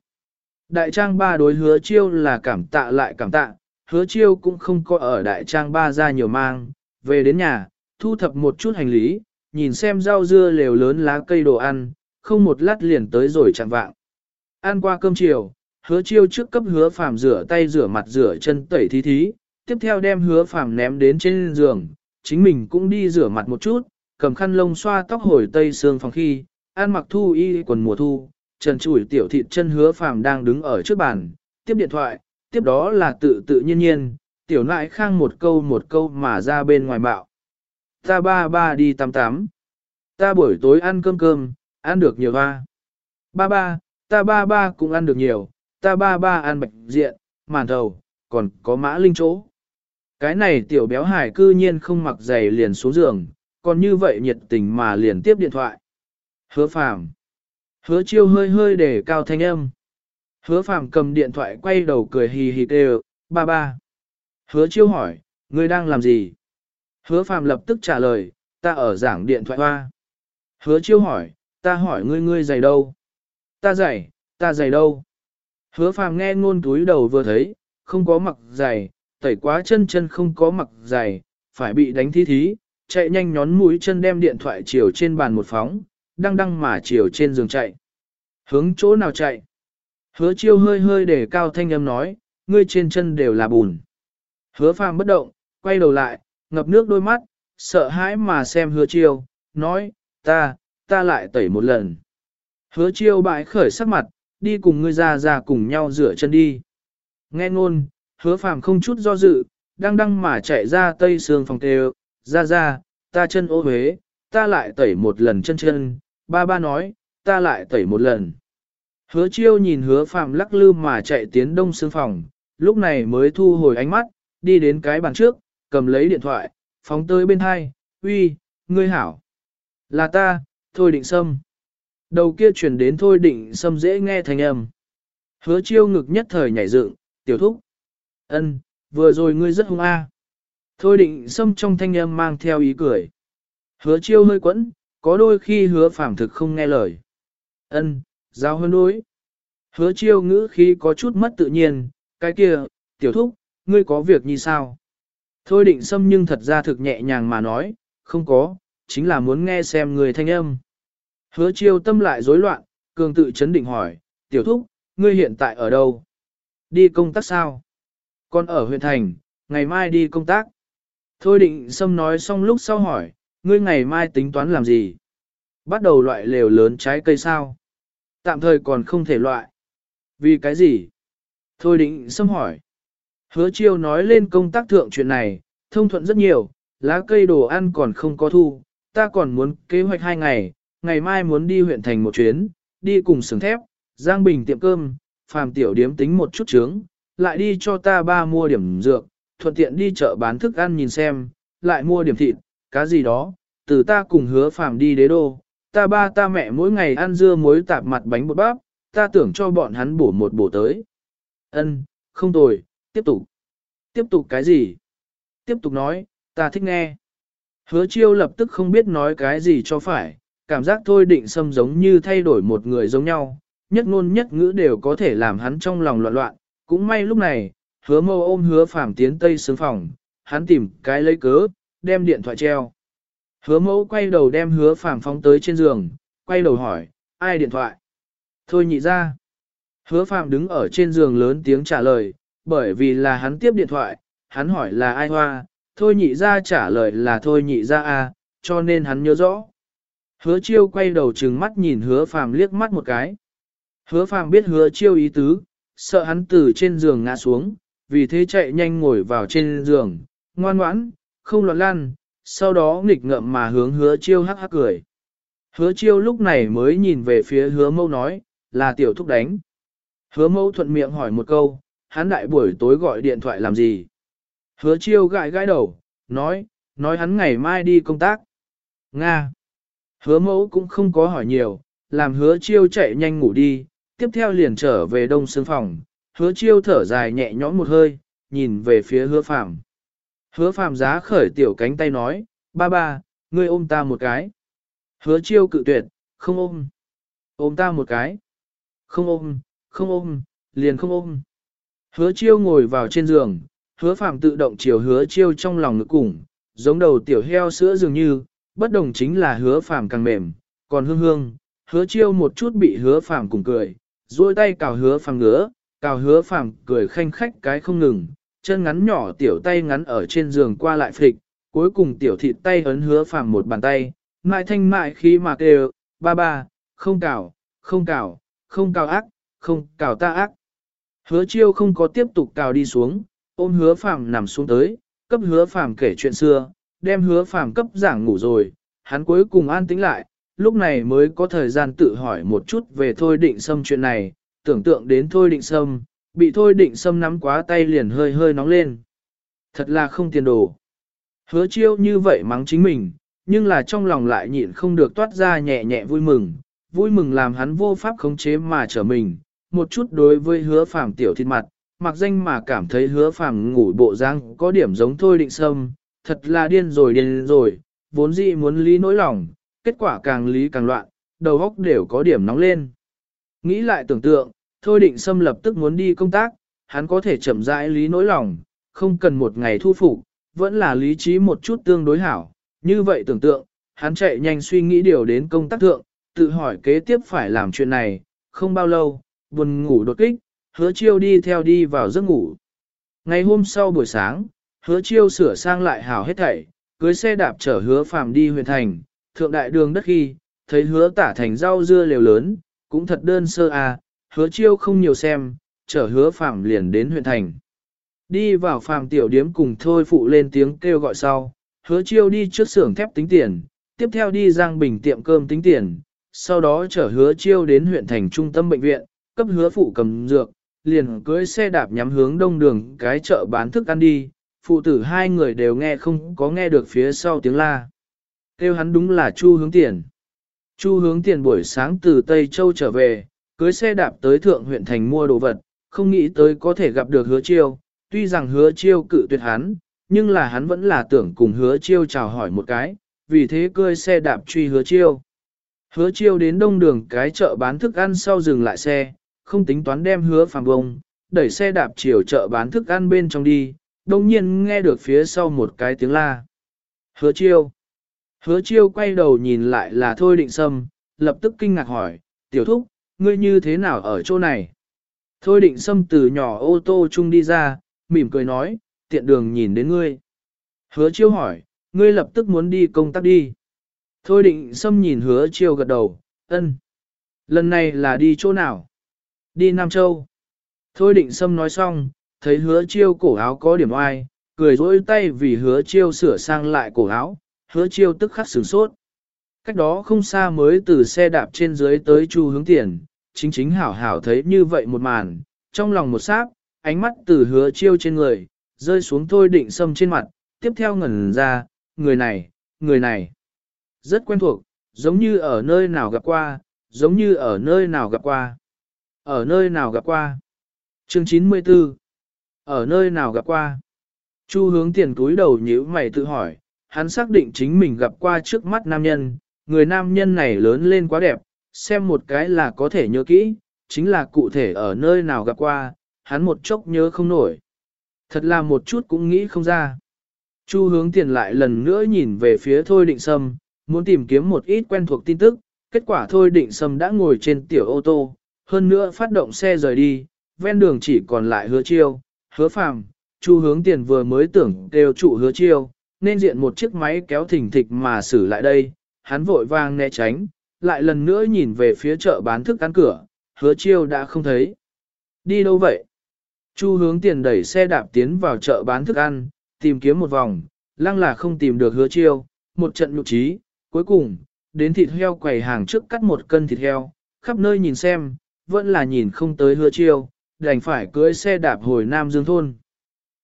Đại trang ba đối hứa chiêu là cảm tạ lại cảm tạ, hứa chiêu cũng không có ở đại trang ba ra nhiều mang, về đến nhà, thu thập một chút hành lý, nhìn xem rau dưa lều lớn lá cây đồ ăn, không một lát liền tới rồi chẳng vạng. Ăn qua cơm chiều, hứa chiêu trước cấp hứa phàm rửa tay rửa mặt rửa chân tẩy thí thí, tiếp theo đem hứa phàm ném đến trên giường, chính mình cũng đi rửa mặt một chút, cầm khăn lông xoa tóc hồi tây sương phòng khi, An mặc thu y quần mùa thu, trần chủi tiểu thịt chân hứa phàm đang đứng ở trước bàn, tiếp điện thoại, tiếp đó là tự tự nhiên nhiên, tiểu nại khang một câu một câu mà ra bên ngoài bạo. Ta ba ba đi tắm tắm. Ta buổi tối ăn cơm cơm, ăn được nhiều hoa. Ba ba, ta ba ba cũng ăn được nhiều, ta ba ba ăn bạch diện, màn thầu, còn có mã linh chỗ. Cái này tiểu béo hải cư nhiên không mặc giày liền xuống giường, còn như vậy nhiệt tình mà liền tiếp điện thoại. Hứa phàm. Hứa chiêu hơi hơi để cao thanh âm. Hứa phàm cầm điện thoại quay đầu cười hì hì kêu, ba ba. Hứa chiêu hỏi, ngươi đang làm gì? Hứa phàm lập tức trả lời, ta ở giảng điện thoại hoa. Hứa chiêu hỏi, ta hỏi ngươi ngươi giày đâu? Ta giày, ta giày đâu? Hứa phàm nghe ngôn túi đầu vừa thấy, không có mặc giày, tẩy quá chân chân không có mặc giày, phải bị đánh thí thí, chạy nhanh nhón mũi chân đem điện thoại chiều trên bàn một phóng, đang đăng mà chiều trên giường chạy. Hướng chỗ nào chạy? Hứa chiêu hơi hơi để cao thanh âm nói, ngươi trên chân đều là bùn. Hứa phàm bất động, quay đầu lại, ngập nước đôi mắt, sợ hãi mà xem hứa chiêu, nói, ta, ta lại tẩy một lần. Hứa chiêu bãi khởi sắc mặt, đi cùng ngươi ra ra cùng nhau rửa chân đi. Nghe ngôn, hứa phàm không chút do dự, đang đăng mà chạy ra tây sương phòng tê ra ra, ta chân ô huế, ta lại tẩy một lần chân chân, ba ba nói, ta lại tẩy một lần. Hứa chiêu nhìn hứa phàm lắc lư mà chạy tiến đông sương phòng, lúc này mới thu hồi ánh mắt, đi đến cái bàn trước, cầm lấy điện thoại, phóng tới bên hai, uy, ngươi hảo. Là ta, Thôi Định Sâm. Đầu kia chuyển đến Thôi Định Sâm dễ nghe thành âm. Hứa chiêu ngực nhất thời nhảy dựng, tiểu thúc. ân, vừa rồi ngươi rất hung a. Thôi Định Sâm trong thanh âm mang theo ý cười. Hứa chiêu hơi quẫn, có đôi khi hứa phàm thực không nghe lời. ân, giao hơn đối. Hứa chiêu ngữ khí có chút mất tự nhiên, cái kia, tiểu thúc, ngươi có việc như sao? Thôi định xâm nhưng thật ra thực nhẹ nhàng mà nói, không có, chính là muốn nghe xem người thanh âm. Hứa chiêu tâm lại rối loạn, cường tự chấn định hỏi, tiểu thúc, ngươi hiện tại ở đâu? Đi công tác sao? Con ở huyện thành, ngày mai đi công tác. Thôi định xâm nói xong lúc sau hỏi, ngươi ngày mai tính toán làm gì? Bắt đầu loại lều lớn trái cây sao? Tạm thời còn không thể loại. Vì cái gì? Thôi định xâm hỏi. Hứa chiêu nói lên công tác thượng chuyện này, thông thuận rất nhiều, lá cây đồ ăn còn không có thu, ta còn muốn kế hoạch hai ngày, ngày mai muốn đi huyện thành một chuyến, đi cùng sừng thép, Giang Bình tiệm cơm, phàm tiểu điếm tính một chút trướng, lại đi cho ta ba mua điểm dược, thuận tiện đi chợ bán thức ăn nhìn xem, lại mua điểm thịt, cá gì đó, từ ta cùng hứa phàm đi đế đô, ta ba ta mẹ mỗi ngày ăn dưa muối tạp mặt bánh bột bắp, ta tưởng cho bọn hắn bổ một bổ tới. Ân, không tồi, tiếp tục. Tiếp tục cái gì? Tiếp tục nói, ta thích nghe. Hứa chiêu lập tức không biết nói cái gì cho phải, cảm giác thôi định xâm giống như thay đổi một người giống nhau, nhất ngôn nhất ngữ đều có thể làm hắn trong lòng loạn loạn. Cũng may lúc này, hứa mâu ôm hứa phàm tiến tây sướng phòng, hắn tìm cái lấy cớ, đem điện thoại treo. Hứa mẫu quay đầu đem hứa phàm phóng tới trên giường, quay đầu hỏi, ai điện thoại? Thôi nhị ra. Hứa phàm đứng ở trên giường lớn tiếng trả lời, bởi vì là hắn tiếp điện thoại, hắn hỏi là ai hoa, thôi nhị ra trả lời là thôi nhị ra a, cho nên hắn nhớ rõ. Hứa chiêu quay đầu trừng mắt nhìn hứa phàm liếc mắt một cái. Hứa phàm biết hứa chiêu ý tứ, sợ hắn từ trên giường ngã xuống, vì thế chạy nhanh ngồi vào trên giường, ngoan ngoãn, không loạn lan, sau đó nghịch ngợm mà hướng hứa chiêu hắc hắc cười. Hứa chiêu lúc này mới nhìn về phía hứa mâu nói, là tiểu thúc đánh. Hứa mâu thuận miệng hỏi một câu, hắn đại buổi tối gọi điện thoại làm gì? Hứa chiêu gãi gãi đầu, nói, nói hắn ngày mai đi công tác. Nga. Hứa mẫu cũng không có hỏi nhiều, làm hứa chiêu chạy nhanh ngủ đi, tiếp theo liền trở về đông sương phòng. Hứa chiêu thở dài nhẹ nhõm một hơi, nhìn về phía hứa phạm. Hứa phàm giá khởi tiểu cánh tay nói, ba ba, ngươi ôm ta một cái. Hứa chiêu cự tuyệt, không ôm. Ôm ta một cái. Không ôm, không ôm, liền không ôm. Hứa chiêu ngồi vào trên giường, hứa phàm tự động chiều hứa chiêu trong lòng ngực cùng, giống đầu tiểu heo sữa dường như, bất đồng chính là hứa phàm càng mềm, còn hương hương, hứa chiêu một chút bị hứa phàm cùng cười, duỗi tay cào hứa phàm ngứa, cào hứa phàm cười khanh khách cái không ngừng, chân ngắn nhỏ tiểu tay ngắn ở trên giường qua lại phịch, cuối cùng tiểu thịt tay ấn hứa phàm một bàn tay, mại thanh mại khí mà kêu, ba ba, không cào, không cào, không cào ác, không cào ta ác. Hứa chiêu không có tiếp tục cào đi xuống, ôm hứa phàm nằm xuống tới, cấp hứa phàm kể chuyện xưa, đem hứa phàm cấp giảng ngủ rồi, hắn cuối cùng an tĩnh lại, lúc này mới có thời gian tự hỏi một chút về thôi định xâm chuyện này, tưởng tượng đến thôi định xâm, bị thôi định xâm nắm quá tay liền hơi hơi nóng lên. Thật là không tiền đồ. Hứa chiêu như vậy mắng chính mình, nhưng là trong lòng lại nhịn không được toát ra nhẹ nhẹ vui mừng, vui mừng làm hắn vô pháp khống chế mà trở mình, một chút đối với hứa phàm tiểu thịt mặt, mặc danh mà cảm thấy hứa phàm ngủ bộ răng có điểm giống thôi định sâm, thật là điên rồi điên rồi, vốn dĩ muốn lý nỗi lòng, kết quả càng lý càng loạn, đầu óc đều có điểm nóng lên. Nghĩ lại tưởng tượng, thôi định xâm lập tức muốn đi công tác, hắn có thể chậm rãi lý nỗi lòng, không cần một ngày thu phục, vẫn là lý trí một chút tương đối hảo. Như vậy tưởng tượng, hắn chạy nhanh suy nghĩ điều đến công tác thượng, tự hỏi kế tiếp phải làm chuyện này, không bao lâu, buồn ngủ đột kích, hứa chiêu đi theo đi vào giấc ngủ. Ngày hôm sau buổi sáng, hứa chiêu sửa sang lại hào hết thảy, cưới xe đạp chở hứa phàm đi huyện thành, thượng đại đường đất khi, thấy hứa tả thành rau dưa liều lớn, cũng thật đơn sơ à, hứa chiêu không nhiều xem, chở hứa phạm liền đến huyện thành. Đi vào phàm tiểu điếm cùng thôi phụ lên tiếng kêu gọi sau, hứa chiêu đi trước xưởng thép tính tiền, tiếp theo đi giang bình tiệm cơm tính tiền, sau đó chở hứa chiêu đến huyện thành trung tâm bệnh viện, cấp hứa phụ cầm dược, liền cưới xe đạp nhắm hướng đông đường cái chợ bán thức ăn đi, phụ tử hai người đều nghe không có nghe được phía sau tiếng la. Kêu hắn đúng là Chu hướng tiền. Chu hướng tiền buổi sáng từ Tây Châu trở về, cưới xe đạp tới thượng huyện thành mua đồ vật, không nghĩ tới có thể gặp được hứa chiêu, tuy rằng hứa chiêu cự tuyệt hắn, nhưng là hắn vẫn là tưởng cùng hứa chiêu chào hỏi một cái, vì thế cưới xe đạp truy hứa chiêu. Hứa chiêu đến đông đường cái chợ bán thức ăn sau dừng lại xe, không tính toán đem hứa phàm bông, đẩy xe đạp chiều chợ bán thức ăn bên trong đi, đồng nhiên nghe được phía sau một cái tiếng la. Hứa chiêu. Hứa chiêu quay đầu nhìn lại là Thôi Định Sâm, lập tức kinh ngạc hỏi, tiểu thúc, ngươi như thế nào ở chỗ này? Thôi Định Sâm từ nhỏ ô tô chung đi ra, mỉm cười nói, tiện đường nhìn đến ngươi. Hứa chiêu hỏi, ngươi lập tức muốn đi công tác đi. Thôi Định Sâm nhìn hứa chiêu gật đầu, ân. Lần này là đi chỗ nào? Đi Nam Châu. Thôi định sâm nói xong, thấy hứa chiêu cổ áo có điểm oai, cười rỗi tay vì hứa chiêu sửa sang lại cổ áo, hứa chiêu tức khắc sửng sốt. Cách đó không xa mới từ xe đạp trên dưới tới chu hướng tiền, chính chính hảo hảo thấy như vậy một màn, trong lòng một sáp, ánh mắt từ hứa chiêu trên người, rơi xuống thôi định sâm trên mặt, tiếp theo ngẩn ra, người này, người này, rất quen thuộc, giống như ở nơi nào gặp qua, giống như ở nơi nào gặp qua. Ở nơi nào gặp qua? Chương 94 Ở nơi nào gặp qua? Chu hướng tiền túi đầu nhíu mày tự hỏi, hắn xác định chính mình gặp qua trước mắt nam nhân, người nam nhân này lớn lên quá đẹp, xem một cái là có thể nhớ kỹ, chính là cụ thể ở nơi nào gặp qua, hắn một chốc nhớ không nổi. Thật là một chút cũng nghĩ không ra. Chu hướng tiền lại lần nữa nhìn về phía Thôi Định Sâm, muốn tìm kiếm một ít quen thuộc tin tức, kết quả Thôi Định Sâm đã ngồi trên tiểu ô tô, hơn nữa phát động xe rời đi, ven đường chỉ còn lại hứa chiêu, hứa phàm, Chu hướng tiền vừa mới tưởng đều trụ hứa chiêu, nên diện một chiếc máy kéo thỉnh thịch mà xử lại đây, hắn vội vàng né tránh, lại lần nữa nhìn về phía chợ bán thức ăn cửa, hứa chiêu đã không thấy. Đi đâu vậy? Chu hướng tiền đẩy xe đạp tiến vào chợ bán thức ăn, tìm kiếm một vòng, lăng là không tìm được hứa chiêu, một trận nhục trí, cuối cùng, đến thịt heo quầy hàng trước cắt một cân thịt heo, khắp nơi nhìn xem, vẫn là nhìn không tới hứa chiêu, đành phải cưỡi xe đạp hồi Nam Dương Thôn.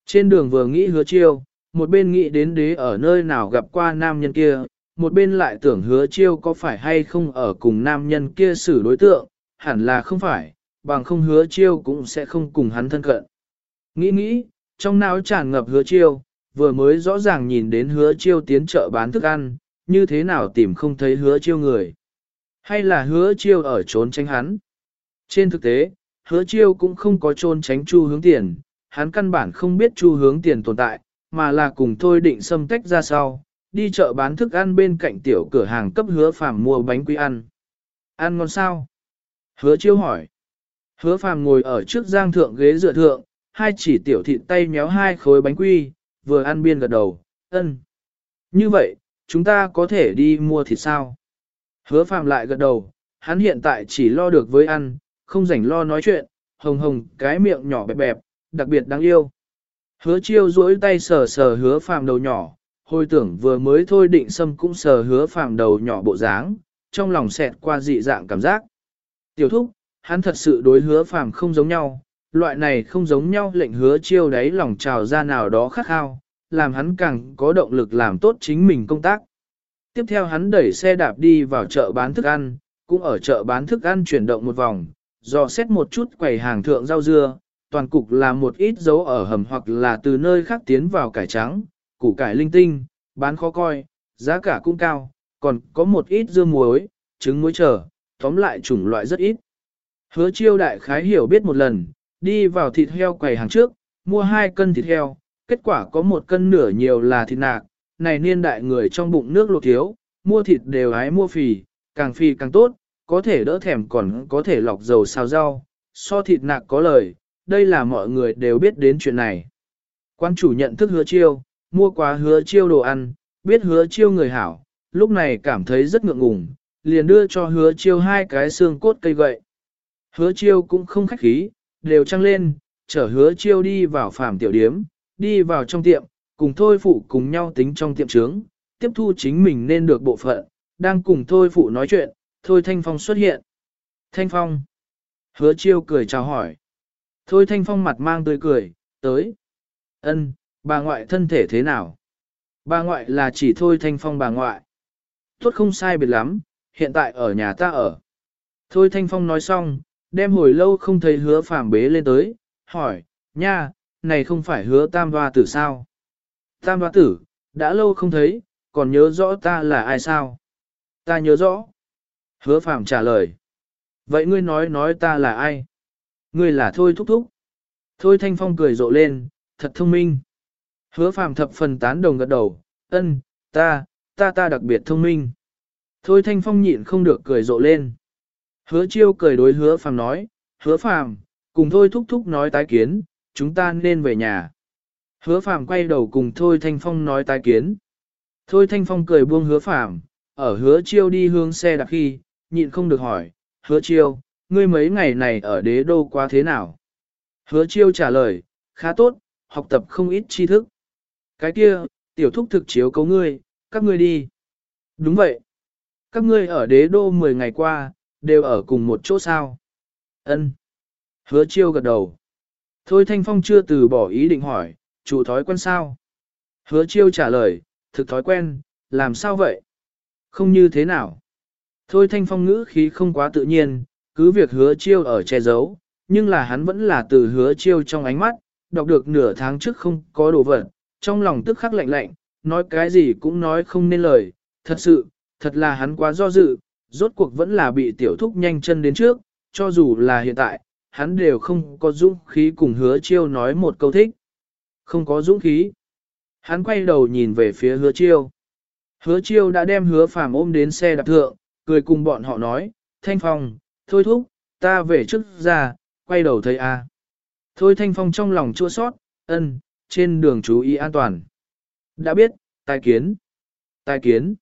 Trên đường vừa nghĩ hứa chiêu, một bên nghĩ đến đế ở nơi nào gặp qua nam nhân kia, một bên lại tưởng hứa chiêu có phải hay không ở cùng nam nhân kia xử đối tượng, hẳn là không phải, bằng không hứa chiêu cũng sẽ không cùng hắn thân cận. Nghĩ nghĩ, trong não tràn ngập hứa chiêu, vừa mới rõ ràng nhìn đến hứa chiêu tiến chợ bán thức ăn, như thế nào tìm không thấy hứa chiêu người. Hay là hứa chiêu ở trốn tránh hắn. Trên thực tế, hứa chiêu cũng không có trốn tránh chu hướng tiền, hắn căn bản không biết chu hướng tiền tồn tại, mà là cùng thôi định xâm tách ra sau, đi chợ bán thức ăn bên cạnh tiểu cửa hàng cấp hứa phàm mua bánh quy ăn. Ăn ngon sao? Hứa chiêu hỏi. Hứa phàm ngồi ở trước giang thượng ghế dựa thượng, hai chỉ tiểu thịt tay méo hai khối bánh quy, vừa ăn biên gật đầu, ân. Như vậy, chúng ta có thể đi mua thịt sao? Hứa phàm lại gật đầu, hắn hiện tại chỉ lo được với ăn, không rảnh lo nói chuyện, hồng hồng cái miệng nhỏ bẹp bẹp, đặc biệt đáng yêu. Hứa chiêu duỗi tay sờ sờ hứa phàm đầu nhỏ, hồi tưởng vừa mới thôi định sâm cũng sờ hứa phàm đầu nhỏ bộ dáng, trong lòng xẹt qua dị dạng cảm giác. Tiểu thúc, hắn thật sự đối hứa phàm không giống nhau, loại này không giống nhau lệnh hứa chiêu đáy lòng trào ra nào đó khắc khao, làm hắn càng có động lực làm tốt chính mình công tác. Tiếp theo hắn đẩy xe đạp đi vào chợ bán thức ăn, cũng ở chợ bán thức ăn chuyển động một vòng, dò xét một chút quầy hàng thượng rau dưa, toàn cục là một ít dấu ở hầm hoặc là từ nơi khác tiến vào cải trắng, củ cải linh tinh, bán khó coi, giá cả cũng cao, còn có một ít dưa muối, trứng muối trở, tóm lại chủng loại rất ít. Hứa chiêu đại khái hiểu biết một lần, đi vào thịt heo quầy hàng trước, mua hai cân thịt heo, kết quả có một cân nửa nhiều là thịt nạc, này niên đại người trong bụng nước lột thiếu, mua thịt đều hái mua phì, càng phì càng tốt, có thể đỡ thèm còn có thể lọc dầu xào rau, so thịt nạc có lời, đây là mọi người đều biết đến chuyện này. Quan chủ nhận thức hứa chiêu, mua quá hứa chiêu đồ ăn, biết hứa chiêu người hảo, lúc này cảm thấy rất ngượng ngùng, liền đưa cho hứa chiêu hai cái xương cốt cây gậy. Hứa chiêu cũng không khách khí, đều trăng lên, chở hứa chiêu đi vào phàm tiểu điếm, đi vào trong tiệm, cùng thôi phụ cùng nhau tính trong tiệm trướng, tiếp thu chính mình nên được bộ phận, đang cùng thôi phụ nói chuyện, thôi Thanh Phong xuất hiện. Thanh Phong. Hứa chiêu cười chào hỏi. Thôi Thanh Phong mặt mang tươi cười, tới. Ân, bà ngoại thân thể thế nào? Bà ngoại là chỉ Thôi Thanh Phong bà ngoại. Tốt không sai biệt lắm, hiện tại ở nhà ta ở. Thôi Thanh Phong nói xong, đem hồi lâu không thấy hứa phàm bế lên tới, hỏi, nha, này không phải hứa tam hoa tử sao? Tam hoa tử, đã lâu không thấy, còn nhớ rõ ta là ai sao? Ta nhớ rõ. Hứa phàm trả lời. Vậy ngươi nói nói ta là ai? Ngươi là Thôi Thúc Thúc. Thôi Thanh Phong cười rộ lên, thật thông minh. Hứa phàm thập phần tán đồng gật đầu, ân, ta, ta ta đặc biệt thông minh. Thôi Thanh Phong nhịn không được cười rộ lên. Hứa chiêu cười đối hứa phàm nói, hứa phàm, cùng thôi thúc thúc nói tái kiến, chúng ta nên về nhà. Hứa phàm quay đầu cùng thôi thanh phong nói tái kiến. Thôi thanh phong cười buông hứa phàm, ở hứa chiêu đi hướng xe đặc khi, nhịn không được hỏi, hứa chiêu, ngươi mấy ngày này ở đế đô qua thế nào? Hứa chiêu trả lời, khá tốt, học tập không ít tri thức. Cái kia, tiểu thúc thực chiếu cấu ngươi, các ngươi đi. Đúng vậy. Các ngươi ở đế đô 10 ngày qua, đều ở cùng một chỗ sao. Ân. Hứa chiêu gật đầu. Thôi Thanh Phong chưa từ bỏ ý định hỏi, chủ thói quen sao? Hứa chiêu trả lời, thực thói quen, làm sao vậy? Không như thế nào. Thôi Thanh Phong ngữ khí không quá tự nhiên, cứ việc hứa chiêu ở che giấu, nhưng là hắn vẫn là từ hứa chiêu trong ánh mắt, đọc được nửa tháng trước không có đồ vật, trong lòng tức khắc lạnh lạnh, nói cái gì cũng nói không nên lời, thật sự, thật là hắn quá do dự, rốt cuộc vẫn là bị tiểu thúc nhanh chân đến trước, cho dù là hiện tại, hắn đều không có dũng khí cùng hứa chiêu nói một câu thích. Không có dũng khí. Hắn quay đầu nhìn về phía hứa chiêu. Hứa chiêu đã đem hứa phàm ôm đến xe đạp thượng, cười cùng bọn họ nói, Thanh Phong, thôi thúc, ta về trước ra, quay đầu thấy a. Thôi Thanh Phong trong lòng chua sót, ân, trên đường chú ý an toàn. Đã biết, tai kiến. Tai kiến.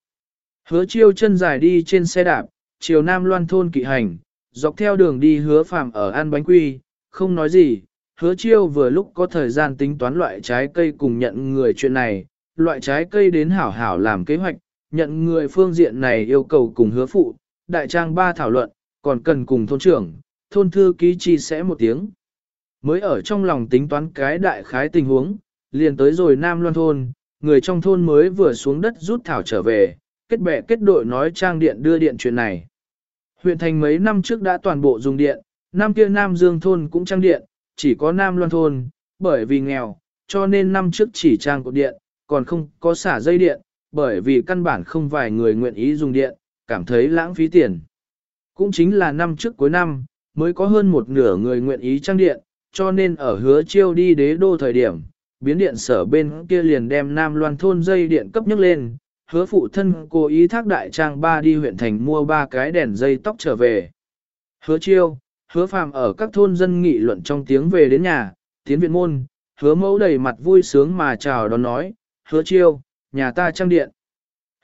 Hứa chiêu chân dài đi trên xe đạp, chiều nam loan thôn kỵ hành, dọc theo đường đi hứa phàm ở ăn bánh quy, không nói gì. Hứa chiêu vừa lúc có thời gian tính toán loại trái cây cùng nhận người chuyện này, loại trái cây đến hảo hảo làm kế hoạch, nhận người phương diện này yêu cầu cùng hứa phụ, đại trang ba thảo luận, còn cần cùng thôn trưởng, thôn thư ký chi sẽ một tiếng. Mới ở trong lòng tính toán cái đại khái tình huống, liền tới rồi Nam Loan thôn, người trong thôn mới vừa xuống đất rút thảo trở về, kết bè kết đội nói trang điện đưa điện chuyện này. Huyện thành mấy năm trước đã toàn bộ dùng điện, năm kia Nam Dương thôn cũng trang điện, chỉ có Nam Loan thôn, bởi vì nghèo, cho nên năm trước chỉ trang cột điện, còn không có xả dây điện, bởi vì căn bản không vài người nguyện ý dùng điện, cảm thấy lãng phí tiền. Cũng chính là năm trước cuối năm, mới có hơn một nửa người nguyện ý trang điện, cho nên ở hứa chiêu đi đế đô thời điểm, biến điện sở bên kia liền đem Nam Loan thôn dây điện cấp nhấc lên, hứa phụ thân cố ý thác đại trang ba đi huyện thành mua ba cái đèn dây tóc trở về. Hứa chiêu, hứa phàm ở các thôn dân nghị luận trong tiếng về đến nhà, tiến viện môn, hứa mẫu đầy mặt vui sướng mà chào đón nói, hứa chiêu, nhà ta trang điện.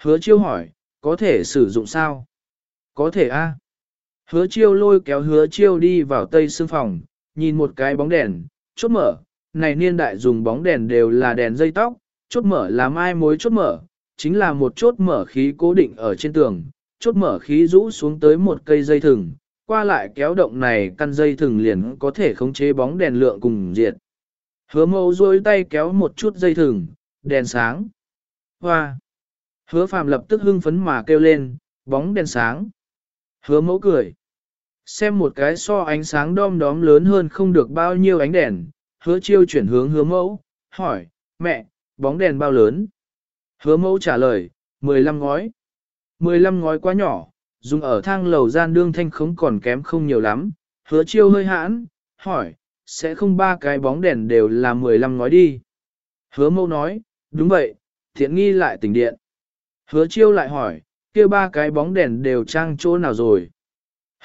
Hứa chiêu hỏi, có thể sử dụng sao? Có thể a. Hứa chiêu lôi kéo hứa chiêu đi vào tây xương phòng, nhìn một cái bóng đèn, chốt mở, này niên đại dùng bóng đèn đều là đèn dây tóc, chốt mở là mai mối chốt mở, chính là một chốt mở khí cố định ở trên tường, chốt mở khí rũ xuống tới một cây dây thừng, qua lại kéo động này căn dây thừng liền có thể khống chế bóng đèn lượng cùng diệt. Hứa mẫu duỗi tay kéo một chút dây thừng, đèn sáng. Hoa! Hứa phàm lập tức hưng phấn mà kêu lên, bóng đèn sáng. Hứa mẫu cười. Xem một cái so ánh sáng đom đóm lớn hơn không được bao nhiêu ánh đèn, hứa chiêu chuyển hướng hứa mẫu, hỏi, mẹ, bóng đèn bao lớn? Hứa mẫu trả lời, 15 ngói. 15 ngói quá nhỏ, dùng ở thang lầu gian đương thanh khống còn kém không nhiều lắm. Hứa chiêu hơi hãn, hỏi, sẽ không ba cái bóng đèn đều là 15 ngói đi. Hứa mẫu nói, đúng vậy, thiện nghi lại tỉnh điện. Hứa chiêu lại hỏi, kia ba cái bóng đèn đều trang chỗ nào rồi?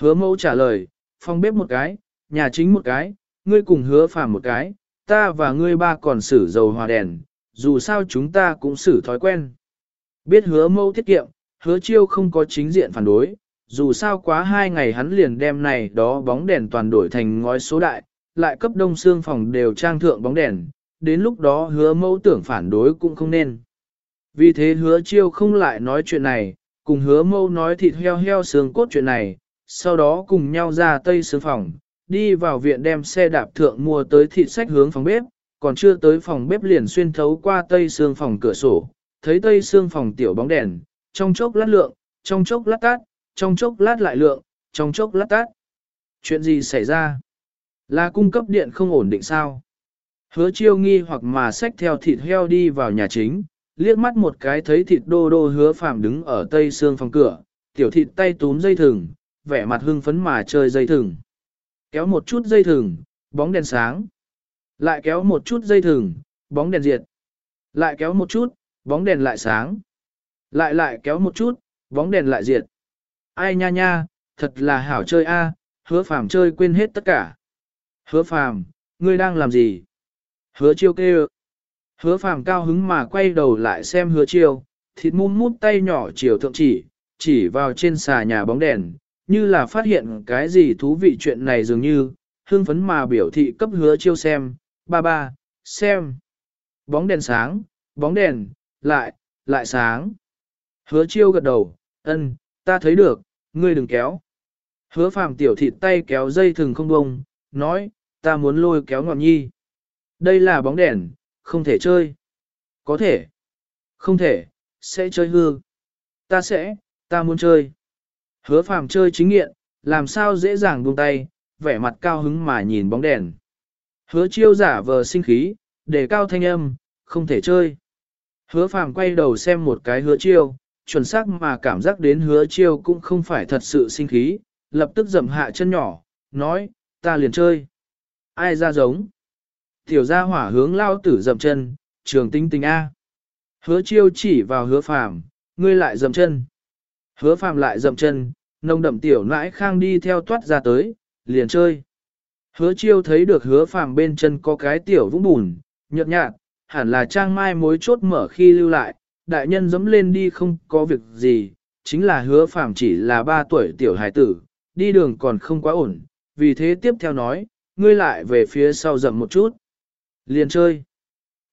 Hứa mẫu trả lời, phòng bếp một cái, nhà chính một cái, ngươi cùng hứa phàm một cái, ta và ngươi ba còn sử dầu hòa đèn, dù sao chúng ta cũng xử thói quen. Biết hứa mẫu tiết kiệm, hứa chiêu không có chính diện phản đối, dù sao quá hai ngày hắn liền đem này đó bóng đèn toàn đổi thành ngói số đại, lại cấp đông xương phòng đều trang thượng bóng đèn, đến lúc đó hứa mẫu tưởng phản đối cũng không nên. Vì thế hứa chiêu không lại nói chuyện này, cùng hứa mẫu nói thịt heo heo xương cốt chuyện này, sau đó cùng nhau ra tây xương phòng, đi vào viện đem xe đạp thượng mua tới thịt sách hướng phòng bếp, còn chưa tới phòng bếp liền xuyên thấu qua tây xương phòng cửa sổ, thấy tây xương phòng tiểu bóng đèn, trong chốc lát lượng, trong chốc lát tát, trong chốc lát lại lượng, trong chốc lát tát. Chuyện gì xảy ra? Là cung cấp điện không ổn định sao? Hứa chiêu nghi hoặc mà xách theo thịt heo đi vào nhà chính, liếc mắt một cái thấy thịt đô đô hứa phàm đứng ở tây xương phòng cửa, tiểu thịt tay túm dây thừng, vẻ mặt hưng phấn mà chơi dây thừng. Kéo một chút dây thừng, bóng đèn sáng. Lại kéo một chút dây thừng, bóng đèn diệt. Lại kéo một chút, bóng đèn lại sáng. Lại lại kéo một chút, bóng đèn lại diệt. Ai nha nha, thật là hảo chơi a, hứa phàm chơi quên hết tất cả. Hứa phàm, ngươi đang làm gì? Hứa chiêu kêu. Hứa phàm cao hứng mà quay đầu lại xem hứa chiêu, thịt mum mút tay nhỏ chiều thượng chỉ, chỉ vào trên xà nhà bóng đèn, như là phát hiện cái gì thú vị chuyện này dường như, hưng phấn mà biểu thị cấp hứa chiêu xem, ba ba, xem. Bóng đèn sáng, bóng đèn, lại, lại sáng. Hứa chiêu gật đầu, ân, ta thấy được, ngươi đừng kéo. Hứa phàm tiểu thịt tay kéo dây thừng không bông, nói, ta muốn lôi kéo ngọn nhi. Đây là bóng đèn, không thể chơi. Có thể. Không thể, sẽ chơi hư. Ta sẽ, ta muốn chơi. Hứa phàm chơi chính nghiện, làm sao dễ dàng buông tay, vẻ mặt cao hứng mà nhìn bóng đèn. Hứa chiêu giả vờ sinh khí, để cao thanh âm, không thể chơi. Hứa phàm quay đầu xem một cái hứa chiêu, chuẩn xác mà cảm giác đến hứa chiêu cũng không phải thật sự sinh khí, lập tức dậm hạ chân nhỏ, nói, ta liền chơi. Ai ra giống? Tiểu gia hỏa hướng lao tử dậm chân, trường tinh tinh A. Hứa chiêu chỉ vào hứa phàm, ngươi lại dậm chân. Hứa phàm lại dậm chân, nông đậm tiểu nãi khang đi theo toát ra tới, liền chơi. Hứa chiêu thấy được hứa phàm bên chân có cái tiểu vũng bùn, nhợt nhạt, hẳn là trang mai mối chốt mở khi lưu lại, đại nhân dẫm lên đi không có việc gì, chính là hứa phàm chỉ là 3 tuổi tiểu hải tử, đi đường còn không quá ổn, vì thế tiếp theo nói, ngươi lại về phía sau dậm một chút. Liền chơi.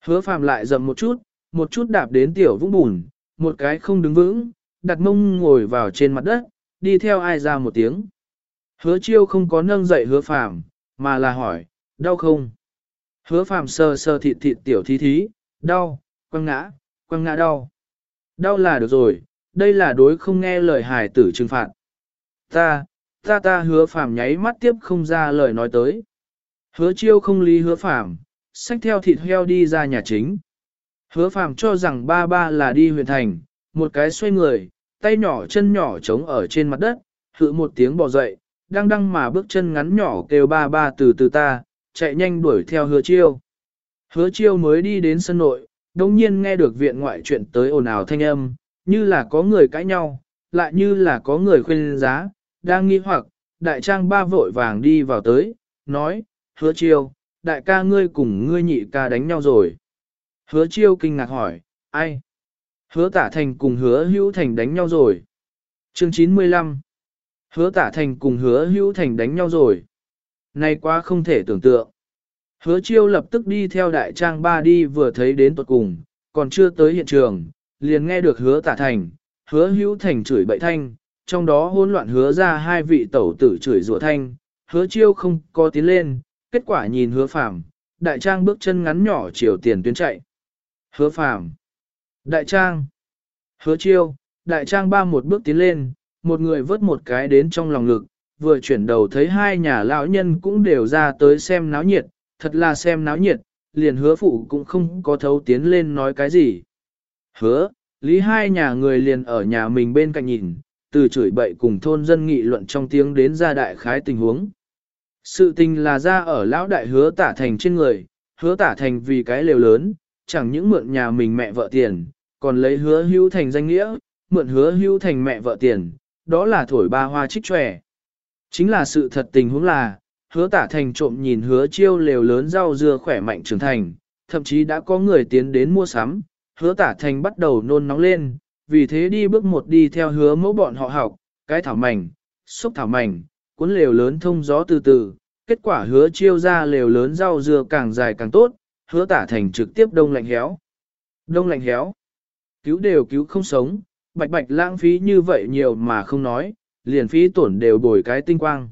Hứa phàm lại dậm một chút, một chút đạp đến tiểu vũng bùn, một cái không đứng vững, đặt mông ngồi vào trên mặt đất, đi theo ai ra một tiếng. Hứa chiêu không có nâng dậy hứa phàm, mà là hỏi, đau không? Hứa phàm sờ sờ thịt thịt tiểu thí thí, đau, quăng ngã, quăng ngã đau. Đau là được rồi, đây là đối không nghe lời hài tử trừng phạt. Ta, ta ta hứa phàm nháy mắt tiếp không ra lời nói tới. Hứa chiêu không lý hứa phàm, xách theo thịt heo đi ra nhà chính. Hứa phàm cho rằng ba ba là đi huyền thành, một cái xoay người, tay nhỏ chân nhỏ trống ở trên mặt đất, hự một tiếng bò dậy, đang đăng mà bước chân ngắn nhỏ kêu ba ba từ từ ta, chạy nhanh đuổi theo hứa chiêu. Hứa chiêu mới đi đến sân nội, đồng nhiên nghe được viện ngoại chuyện tới ồn ào thanh âm, như là có người cãi nhau, lại như là có người khuyên giá, đang nghi hoặc, đại trang ba vội vàng đi vào tới, nói, hứa chiêu, đại ca ngươi cùng ngươi nhị ca đánh nhau rồi. Hứa chiêu kinh ngạc hỏi, ai? Hứa tả thành cùng hứa hữu thành đánh nhau rồi. Chương 95 Hứa tả thành cùng hứa hữu thành đánh nhau rồi. Này quá không thể tưởng tượng. Hứa chiêu lập tức đi theo đại trang ba đi vừa thấy đến tuột cùng, còn chưa tới hiện trường, liền nghe được hứa tả thành, hứa hữu thành chửi bậy thanh, trong đó hỗn loạn hứa ra hai vị tẩu tử chửi rủa thanh, hứa chiêu không có tiến lên, kết quả nhìn hứa phàm, đại trang bước chân ngắn nhỏ chiều tiền tuyến chạy. Hứa phàm, đại trang, hứa chiêu, đại trang ba một bước tiến lên, một người vớt một cái đến trong lòng lực, vừa chuyển đầu thấy hai nhà lão nhân cũng đều ra tới xem náo nhiệt, thật là xem náo nhiệt, liền hứa phụ cũng không có thấu tiến lên nói cái gì. Hứa, lý hai nhà người liền ở nhà mình bên cạnh nhìn, từ chửi bậy cùng thôn dân nghị luận trong tiếng đến ra đại khái tình huống. Sự tình là ra ở lão đại hứa tả thành trên người, hứa tả thành vì cái lều lớn, chẳng những mượn nhà mình mẹ vợ tiền, còn lấy hứa hưu thành danh nghĩa, mượn hứa hưu thành mẹ vợ tiền, đó là thổi ba hoa trích tròe. Chính là sự thật tình huống là, hứa tả thành trộm nhìn hứa chiêu lều lớn rau dưa khỏe mạnh trưởng thành, thậm chí đã có người tiến đến mua sắm, hứa tả thành bắt đầu nôn nóng lên, vì thế đi bước một đi theo hứa mẫu bọn họ học, cái thảo mảnh, xúc thảo mảnh, cuốn lều lớn thông gió từ từ, kết quả hứa chiêu ra lều lớn rau dưa càng dài càng tốt, hứa tả thành trực tiếp đông lạnh héo. Đông lạnh héo, cứu đều cứu không sống, bạch bạch lãng phí như vậy nhiều mà không nói, liền phí tổn đều bồi cái tinh quang.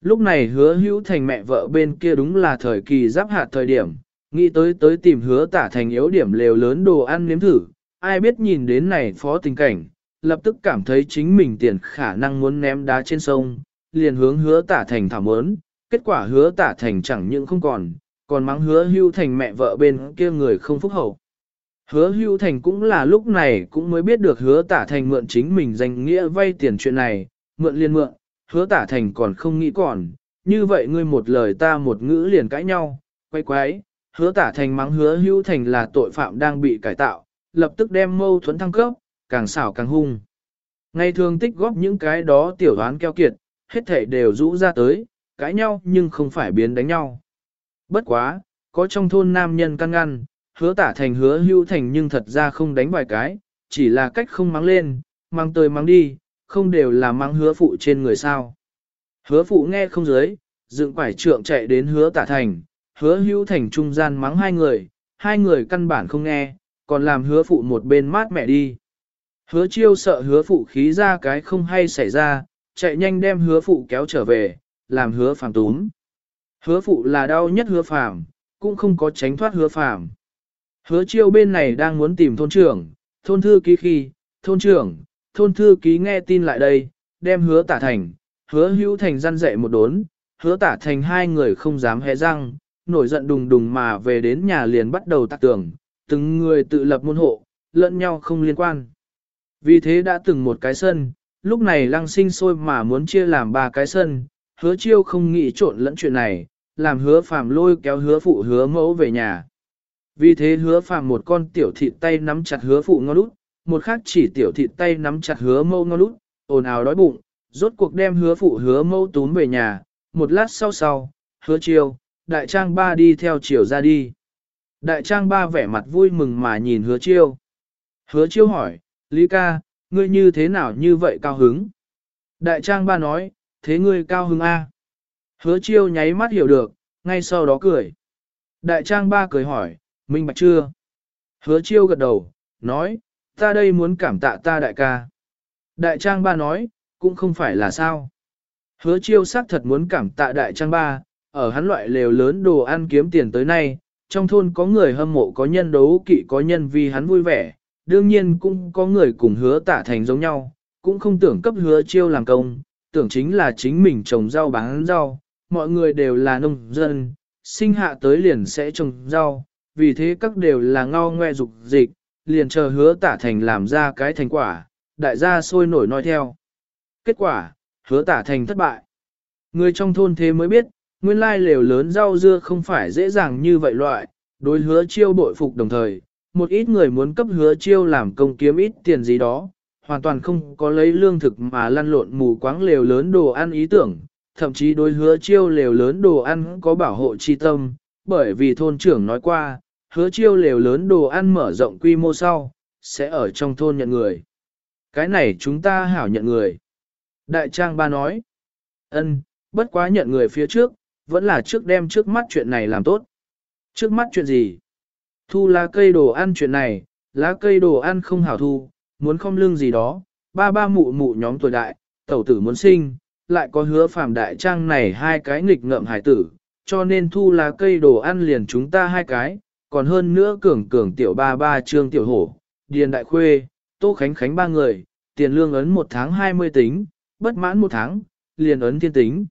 Lúc này hứa hữu thành mẹ vợ bên kia đúng là thời kỳ giáp hạt thời điểm, nghĩ tới tới tìm hứa tả thành yếu điểm lều lớn đồ ăn nếm thử, ai biết nhìn đến này phó tình cảnh, lập tức cảm thấy chính mình tiền khả năng muốn ném đá trên sông, liền hướng hứa tả thành thảm ớn, kết quả hứa tả thành chẳng những không còn, còn mắng hứa hưu thành mẹ vợ bên kia người không phúc hậu. Hứa hưu thành cũng là lúc này cũng mới biết được hứa tả thành mượn chính mình danh nghĩa vay tiền chuyện này, mượn liên mượn, hứa tả thành còn không nghĩ còn, như vậy ngươi một lời ta một ngữ liền cãi nhau, quay quái, hứa tả thành mắng hứa hưu thành là tội phạm đang bị cải tạo, lập tức đem mâu thuẫn thăng cấp, càng xảo càng hung. Ngày thường tích góp những cái đó tiểu đoán keo kiệt, hết thể đều rũ ra tới, cãi nhau nhưng không phải biến đánh nhau. Bất quá, có trong thôn nam nhân căn ngăn, hứa tả thành hứa hưu thành nhưng thật ra không đánh vài cái, chỉ là cách không mắng lên, mang tới mắng đi, không đều là mắng hứa phụ trên người sao. Hứa phụ nghe không dưới, dựng quải trượng chạy đến hứa tả thành, hứa hưu thành trung gian mắng hai người, hai người căn bản không nghe, còn làm hứa phụ một bên mát mẹ đi. Hứa chiêu sợ hứa phụ khí ra cái không hay xảy ra, chạy nhanh đem hứa phụ kéo trở về, làm hứa phàm túm. Hứa phụ là đau nhất hứa phàm, cũng không có tránh thoát hứa phàm. Hứa chiêu bên này đang muốn tìm thôn trưởng, thôn thư ký khi, thôn trưởng, thôn thư ký nghe tin lại đây, đem hứa tả thành, hứa hữu thành răn dậy một đốn, hứa tả thành hai người không dám hé răng, nổi giận đùng đùng mà về đến nhà liền bắt đầu tạc tường, từng người tự lập môn hộ, lẫn nhau không liên quan. Vì thế đã từng một cái sân, lúc này lăng sinh sôi mà muốn chia làm ba cái sân, hứa chiêu không nghĩ trộn lẫn chuyện này, làm hứa phàm lôi kéo hứa phụ hứa mẫu về nhà. Vì thế hứa phàm một con tiểu thịt tay nắm chặt hứa phụ ngon út, một khác chỉ tiểu thịt tay nắm chặt hứa mẫu ngon út, ồn ào đói bụng, rốt cuộc đem hứa phụ hứa mẫu túm về nhà, một lát sau sau, hứa chiêu, đại trang ba đi theo chiều ra đi. Đại trang ba vẻ mặt vui mừng mà nhìn hứa chiêu. Hứa chiêu hỏi, Lý ca, ngươi như thế nào như vậy cao hứng? Đại trang ba nói, thế ngươi cao hứng A. Hứa chiêu nháy mắt hiểu được, ngay sau đó cười. Đại trang ba cười hỏi, minh bạch chưa? Hứa chiêu gật đầu, nói, ta đây muốn cảm tạ ta đại ca. Đại trang ba nói, cũng không phải là sao. Hứa chiêu xác thật muốn cảm tạ đại trang ba, ở hắn loại lều lớn đồ ăn kiếm tiền tới nay, trong thôn có người hâm mộ có nhân đấu kỵ có nhân vì hắn vui vẻ, đương nhiên cũng có người cùng hứa tả thành giống nhau, cũng không tưởng cấp hứa chiêu làm công, tưởng chính là chính mình trồng rau bán rau, mọi người đều là nông dân, sinh hạ tới liền sẽ trồng rau, vì thế các đều là ngao ngoe dục dịch, liền chờ hứa tả thành làm ra cái thành quả, đại gia sôi nổi nói theo. Kết quả, hứa tả thành thất bại. Người trong thôn thế mới biết, nguyên lai lều lớn rau dưa không phải dễ dàng như vậy loại, đối hứa chiêu bội phục đồng thời, một ít người muốn cấp hứa chiêu làm công kiếm ít tiền gì đó, hoàn toàn không có lấy lương thực mà lăn lộn mù quáng lều lớn đồ ăn ý tưởng, thậm chí đối hứa chiêu lều lớn đồ ăn có bảo hộ chi tâm, bởi vì thôn trưởng nói qua, hứa chiêu lều lớn đồ ăn mở rộng quy mô sau, sẽ ở trong thôn nhận người. Cái này chúng ta hảo nhận người. Đại trang ba nói, ân, bất quá nhận người phía trước, vẫn là trước đem trước mắt chuyện này làm tốt. Trước mắt chuyện gì? Thu lá cây đồ ăn chuyện này, lá cây đồ ăn không hảo thu, muốn không lương gì đó, ba ba mụ mụ nhóm tuổi đại, tẩu tử muốn sinh, lại có hứa phàm đại trang này hai cái nghịch ngợm hải tử, cho nên thu lá cây đồ ăn liền chúng ta hai cái, còn hơn nữa cường cường tiểu ba ba trương tiểu hổ, điền đại khuê, tô khánh khánh ba người, tiền lương ấn một tháng 20 tính, bất mãn một tháng, liền ấn thiên tính.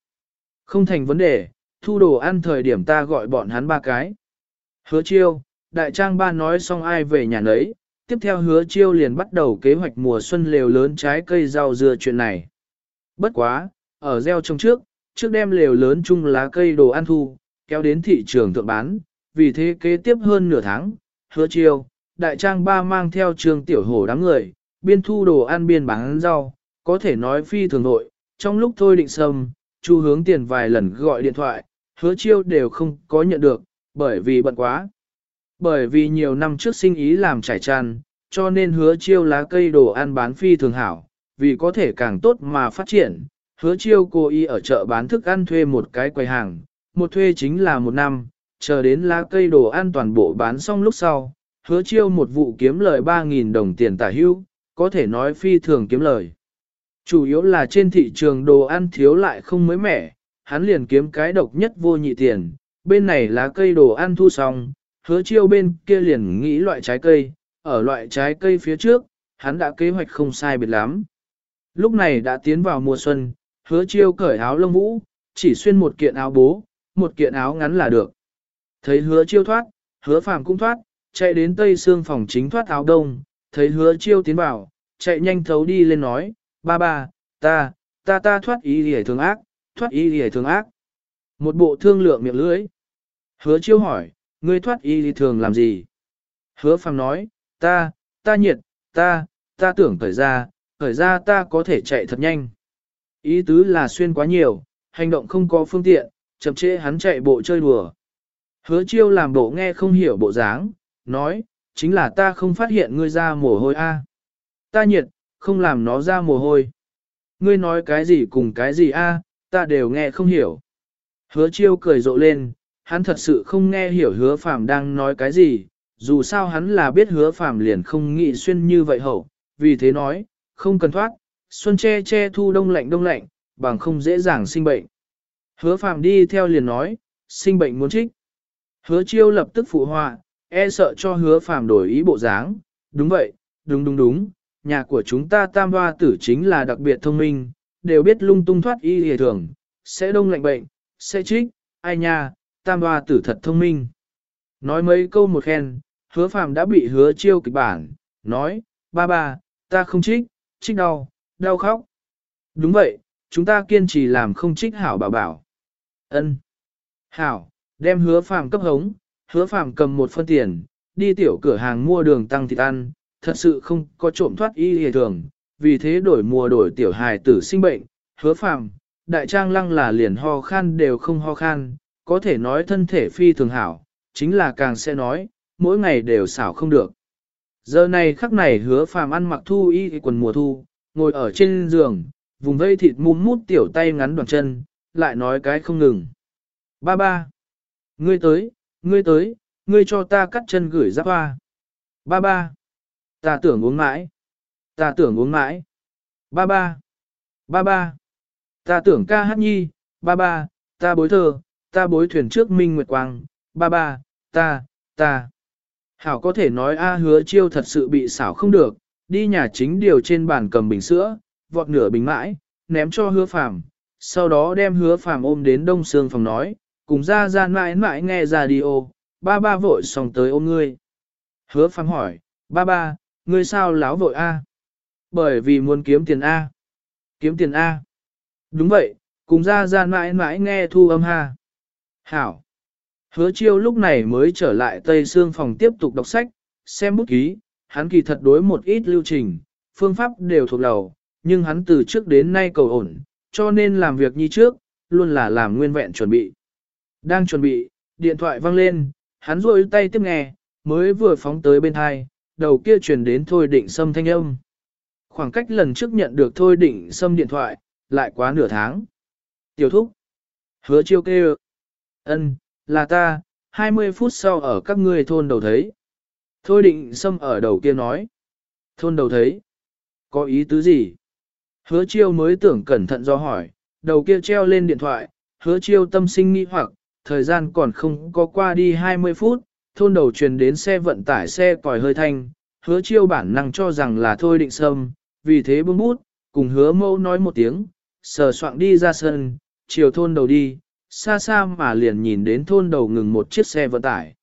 Không thành vấn đề, thu đồ ăn thời điểm ta gọi bọn hắn ba cái. Hứa chiêu, đại trang ba nói xong ai về nhà nấy, tiếp theo hứa chiêu liền bắt đầu kế hoạch mùa xuân lều lớn trái cây rau dưa chuyện này. Bất quá, ở gieo trong trước, trước đem lều lớn chung lá cây đồ ăn thu, kéo đến thị trường thượng bán, vì thế kế tiếp hơn nửa tháng, hứa chiêu, đại trang ba mang theo trường tiểu hổ đám người, biên thu đồ ăn biên bán rau, có thể nói phi thường nội, trong lúc thôi định sâm, chu hướng tiền vài lần gọi điện thoại, hứa chiêu đều không có nhận được, bởi vì bận quá. Bởi vì nhiều năm trước sinh ý làm trải tràn, cho nên hứa chiêu lá cây đồ ăn bán phi thường hảo, vì có thể càng tốt mà phát triển. Hứa chiêu cô y ở chợ bán thức ăn thuê một cái quầy hàng, một thuê chính là một năm, chờ đến lá cây đồ ăn toàn bộ bán xong lúc sau, hứa chiêu một vụ kiếm lời 3.000 đồng tiền tả hưu, có thể nói phi thường kiếm lời. Chủ yếu là trên thị trường đồ ăn thiếu lại không mới mẻ, hắn liền kiếm cái độc nhất vô nhị tiền, bên này lá cây đồ ăn thu xong, hứa chiêu bên kia liền nghĩ loại trái cây, ở loại trái cây phía trước, hắn đã kế hoạch không sai biệt lắm. Lúc này đã tiến vào mùa xuân, hứa chiêu cởi áo lông vũ, chỉ xuyên một kiện áo bố, một kiện áo ngắn là được. Thấy hứa chiêu thoát, hứa phàm cũng thoát, chạy đến tây xương phòng chính thoát áo đông, thấy hứa chiêu tiến vào, chạy nhanh thấu đi lên nói, ba ba, ta, ta ta thoát ý hề thường ác, thoát ý hề thường ác. Một bộ thương lượng miệng lưỡi. Hứa chiêu hỏi, ngươi thoát y thường làm gì? Hứa phàm nói, ta, ta nhiệt, ta, ta tưởng thời ra, thời ra ta có thể chạy thật nhanh. Ý tứ là xuyên quá nhiều, hành động không có phương tiện, chậm trễ hắn chạy bộ chơi đùa. Hứa chiêu làm bộ nghe không hiểu bộ dáng, nói, chính là ta không phát hiện ngươi ra mồ hôi a. Ta nhiệt, không làm nó ra mồ hôi. Ngươi nói cái gì cùng cái gì a, ta đều nghe không hiểu. Hứa chiêu cười rộ lên, hắn thật sự không nghe hiểu hứa phàm đang nói cái gì, dù sao hắn là biết hứa phàm liền không nghĩ xuyên như vậy hậu, vì thế nói, không cần thoát, xuân che che thu đông lạnh đông lạnh, bằng không dễ dàng sinh bệnh. Hứa phàm đi theo liền nói, sinh bệnh muốn trích. Hứa chiêu lập tức phụ họa, e sợ cho hứa phàm đổi ý bộ dáng, đúng vậy, đúng đúng đúng, nhà của chúng ta tam hoa tử chính là đặc biệt thông minh, đều biết lung tung thoát y hề thường, sẽ đông lạnh bệnh, sẽ trích, ai nha, tam hoa tử thật thông minh. Nói mấy câu một khen, hứa phàm đã bị hứa chiêu kịch bản, nói, ba ba, ta không trích, trích đau, đau khóc. Đúng vậy, chúng ta kiên trì làm không trích hảo bảo bảo. ân Hảo, đem hứa phàm cấp hống, hứa phàm cầm một phân tiền, đi tiểu cửa hàng mua đường tăng thịt ăn, thật sự không có trộm thoát y hề thường, vì thế đổi mùa đổi tiểu hài tử sinh bệnh, hứa phàm, đại trang lăng là liền ho khan đều không ho khan, có thể nói thân thể phi thường hảo, chính là càng sẽ nói, mỗi ngày đều xảo không được. Giờ này khắc này hứa phàm ăn mặc thu y quần mùa thu, ngồi ở trên giường, vùng vây thịt mum mút tiểu tay ngắn đoạn chân, lại nói cái không ngừng. Ba ba, ngươi tới, ngươi tới, ngươi cho ta cắt chân gửi giáp hoa. Ba ba, ta tưởng uống mãi, ta tưởng uống mãi. Ba ba, ba ba, ta tưởng ca hát nhi, ba ba, ta bối thơ, ta bối thuyền trước minh nguyệt quang, ba ba, ta, ta. Hảo có thể nói A hứa chiêu thật sự bị xảo không được, đi nhà chính điều trên bàn cầm bình sữa, vọt nửa bình mãi, ném cho hứa phàm, sau đó đem hứa phàm ôm đến đông xương phòng nói, cùng ra ra mãi mãi nghe radio, ba ba vội xong tới ôm ngươi. Hứa phàm hỏi, ba ba, ngươi sao láo vội A? Bởi vì muốn kiếm tiền A. Kiếm tiền A. Đúng vậy, cùng ra ra mãi mãi nghe thu âm ha. Hảo. Hứa chiêu lúc này mới trở lại Tây Sương phòng tiếp tục đọc sách, xem bút ký, hắn kỳ thật đối một ít lưu trình, phương pháp đều thuộc đầu, nhưng hắn từ trước đến nay cầu ổn, cho nên làm việc như trước, luôn là làm nguyên vẹn chuẩn bị. Đang chuẩn bị, điện thoại vang lên, hắn rôi tay tiếp nghe, mới vừa phóng tới bên hai, đầu kia truyền đến Thôi Định Sâm thanh âm. Khoảng cách lần trước nhận được Thôi Định Sâm điện thoại, lại quá nửa tháng. Tiểu thúc. Hứa chiêu kêu. ân là ta, 20 phút sau ở các ngươi thôn đầu thấy. Thôi định xâm ở đầu kia nói. Thôn đầu thấy. Có ý tứ gì? Hứa chiêu mới tưởng cẩn thận do hỏi, đầu kia treo lên điện thoại, hứa chiêu tâm sinh nghi hoặc, thời gian còn không có qua đi 20 phút, thôn đầu truyền đến xe vận tải xe còi hơi thanh, hứa chiêu bản năng cho rằng là thôi định sâm, vì thế bưng bút, cùng hứa mâu nói một tiếng, sờ soạng đi ra sân, chiều thôn đầu đi, xa xa mà liền nhìn đến thôn đầu ngừng một chiếc xe vận tải.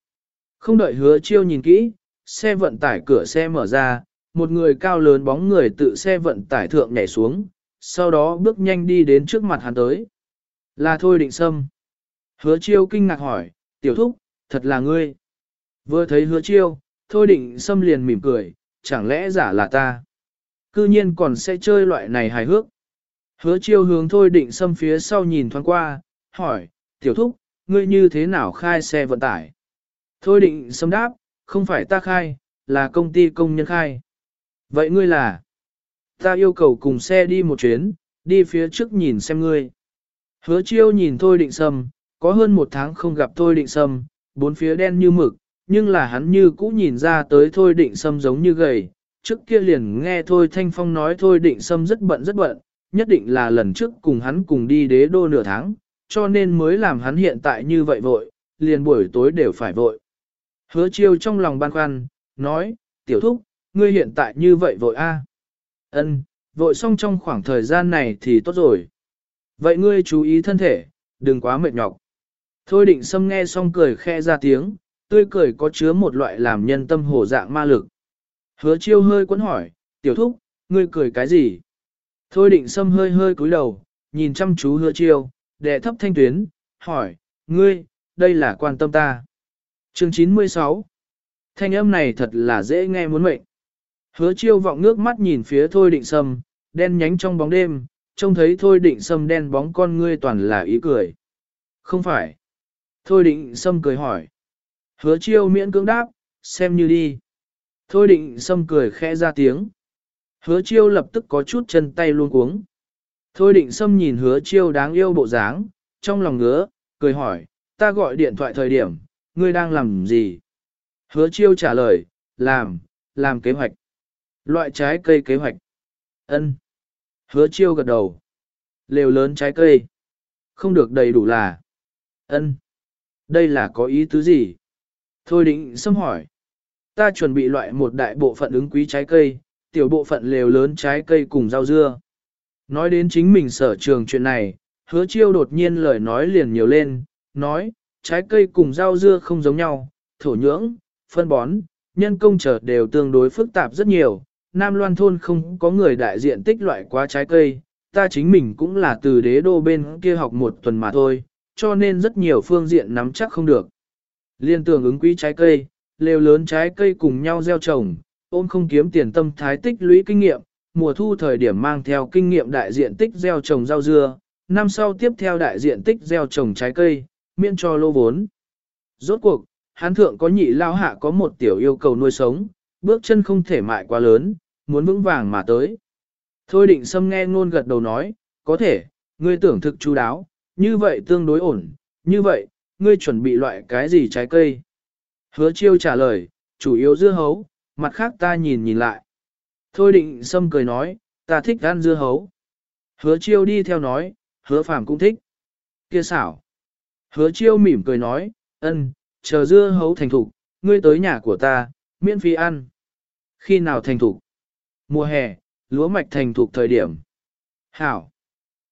Không đợi hứa chiêu nhìn kỹ, xe vận tải cửa xe mở ra, một người cao lớn bóng người tự xe vận tải thượng nhảy xuống, sau đó bước nhanh đi đến trước mặt hắn tới. Là Thôi Định Sâm. Hứa chiêu kinh ngạc hỏi, tiểu thúc, thật là ngươi. Vừa thấy hứa chiêu, Thôi Định Sâm liền mỉm cười, chẳng lẽ giả là ta. Cư nhiên còn sẽ chơi loại này hài hước. Hứa chiêu hướng Thôi Định Sâm phía sau nhìn thoáng qua, hỏi, tiểu thúc, ngươi như thế nào khai xe vận tải? Thôi định sâm đáp, không phải ta khai, là công ty công nhân khai. Vậy ngươi là? Ta yêu cầu cùng xe đi một chuyến, đi phía trước nhìn xem ngươi. Hứa chiêu nhìn Thôi định sâm, có hơn một tháng không gặp Thôi định sâm, bốn phía đen như mực, nhưng là hắn như cũ nhìn ra tới Thôi định sâm giống như gầy. Trước kia liền nghe Thôi Thanh Phong nói Thôi định sâm rất bận rất bận, nhất định là lần trước cùng hắn cùng đi đế đô nửa tháng, cho nên mới làm hắn hiện tại như vậy vội, liền buổi tối đều phải vội. Hứa chiêu trong lòng băn khoăn, nói, tiểu thúc, ngươi hiện tại như vậy vội a? Ân, vội xong trong khoảng thời gian này thì tốt rồi. Vậy ngươi chú ý thân thể, đừng quá mệt nhọc. Thôi định Sâm nghe xong cười khe ra tiếng, tươi cười có chứa một loại làm nhân tâm hổ dạng ma lực. Hứa chiêu hơi quấn hỏi, tiểu thúc, ngươi cười cái gì? Thôi định Sâm hơi hơi cúi đầu, nhìn chăm chú hứa chiêu, đệ thấp thanh tuyến, hỏi, ngươi, đây là quan tâm ta. Chương 96 Thanh âm này thật là dễ nghe muốn mệnh. Hứa chiêu vọng ngước mắt nhìn phía thôi định sâm, đen nhánh trong bóng đêm, trông thấy thôi định sâm đen bóng con ngươi toàn là ý cười. Không phải. Thôi định sâm cười hỏi. Hứa chiêu miễn cưỡng đáp, xem như đi. Thôi định sâm cười khẽ ra tiếng. Hứa chiêu lập tức có chút chân tay luôn cuống. Thôi định Sâm nhìn hứa chiêu đáng yêu bộ dáng, trong lòng ngứa, cười hỏi, ta gọi điện thoại thời điểm, ngươi đang làm gì? Hứa chiêu trả lời, làm, làm kế hoạch. Loại trái cây kế hoạch. ân Hứa chiêu gật đầu. Lều lớn trái cây. Không được đầy đủ là. ân Đây là có ý tứ gì? Thôi định xâm hỏi. Ta chuẩn bị loại một đại bộ phận ứng quý trái cây, tiểu bộ phận lều lớn trái cây cùng rau dưa. Nói đến chính mình sở trường chuyện này, hứa chiêu đột nhiên lời nói liền nhiều lên, nói, trái cây cùng rau dưa không giống nhau, thổ nhưỡng, phân bón, nhân công trở đều tương đối phức tạp rất nhiều. Nam Loan thôn không có người đại diện tích loại quá trái cây, ta chính mình cũng là từ đế đô bên kia học một tuần mà thôi, cho nên rất nhiều phương diện nắm chắc không được. Liên tưởng ứng quý trái cây, lều lớn trái cây cùng nhau gieo trồng, ôm không kiếm tiền tâm thái tích lũy kinh nghiệm, mùa thu thời điểm mang theo kinh nghiệm đại diện tích gieo trồng rau dưa, năm sau tiếp theo đại diện tích gieo trồng trái cây, miễn cho lô vốn. Rốt cuộc, hán thượng có nhị lao hạ có một tiểu yêu cầu nuôi sống, bước chân không thể mại quá lớn, muốn vững vàng mà tới. Thôi định xâm nghe ngôn gật đầu nói, có thể, ngươi tưởng thực chú đáo, như vậy tương đối ổn, như vậy, ngươi chuẩn bị loại cái gì trái cây? Hứa chiêu trả lời, chủ yếu dưa hấu, mặt khác ta nhìn nhìn lại. Thôi định xâm cười nói, ta thích ăn dưa hấu. Hứa chiêu đi theo nói, hứa phàm cũng thích. Kia xảo. Hứa chiêu mỉm cười nói, ân, chờ dưa hấu thành thục, ngươi tới nhà của ta, miễn phí ăn. Khi nào thành thục? Mùa hè, lúa mạch thành thục thời điểm. Hảo.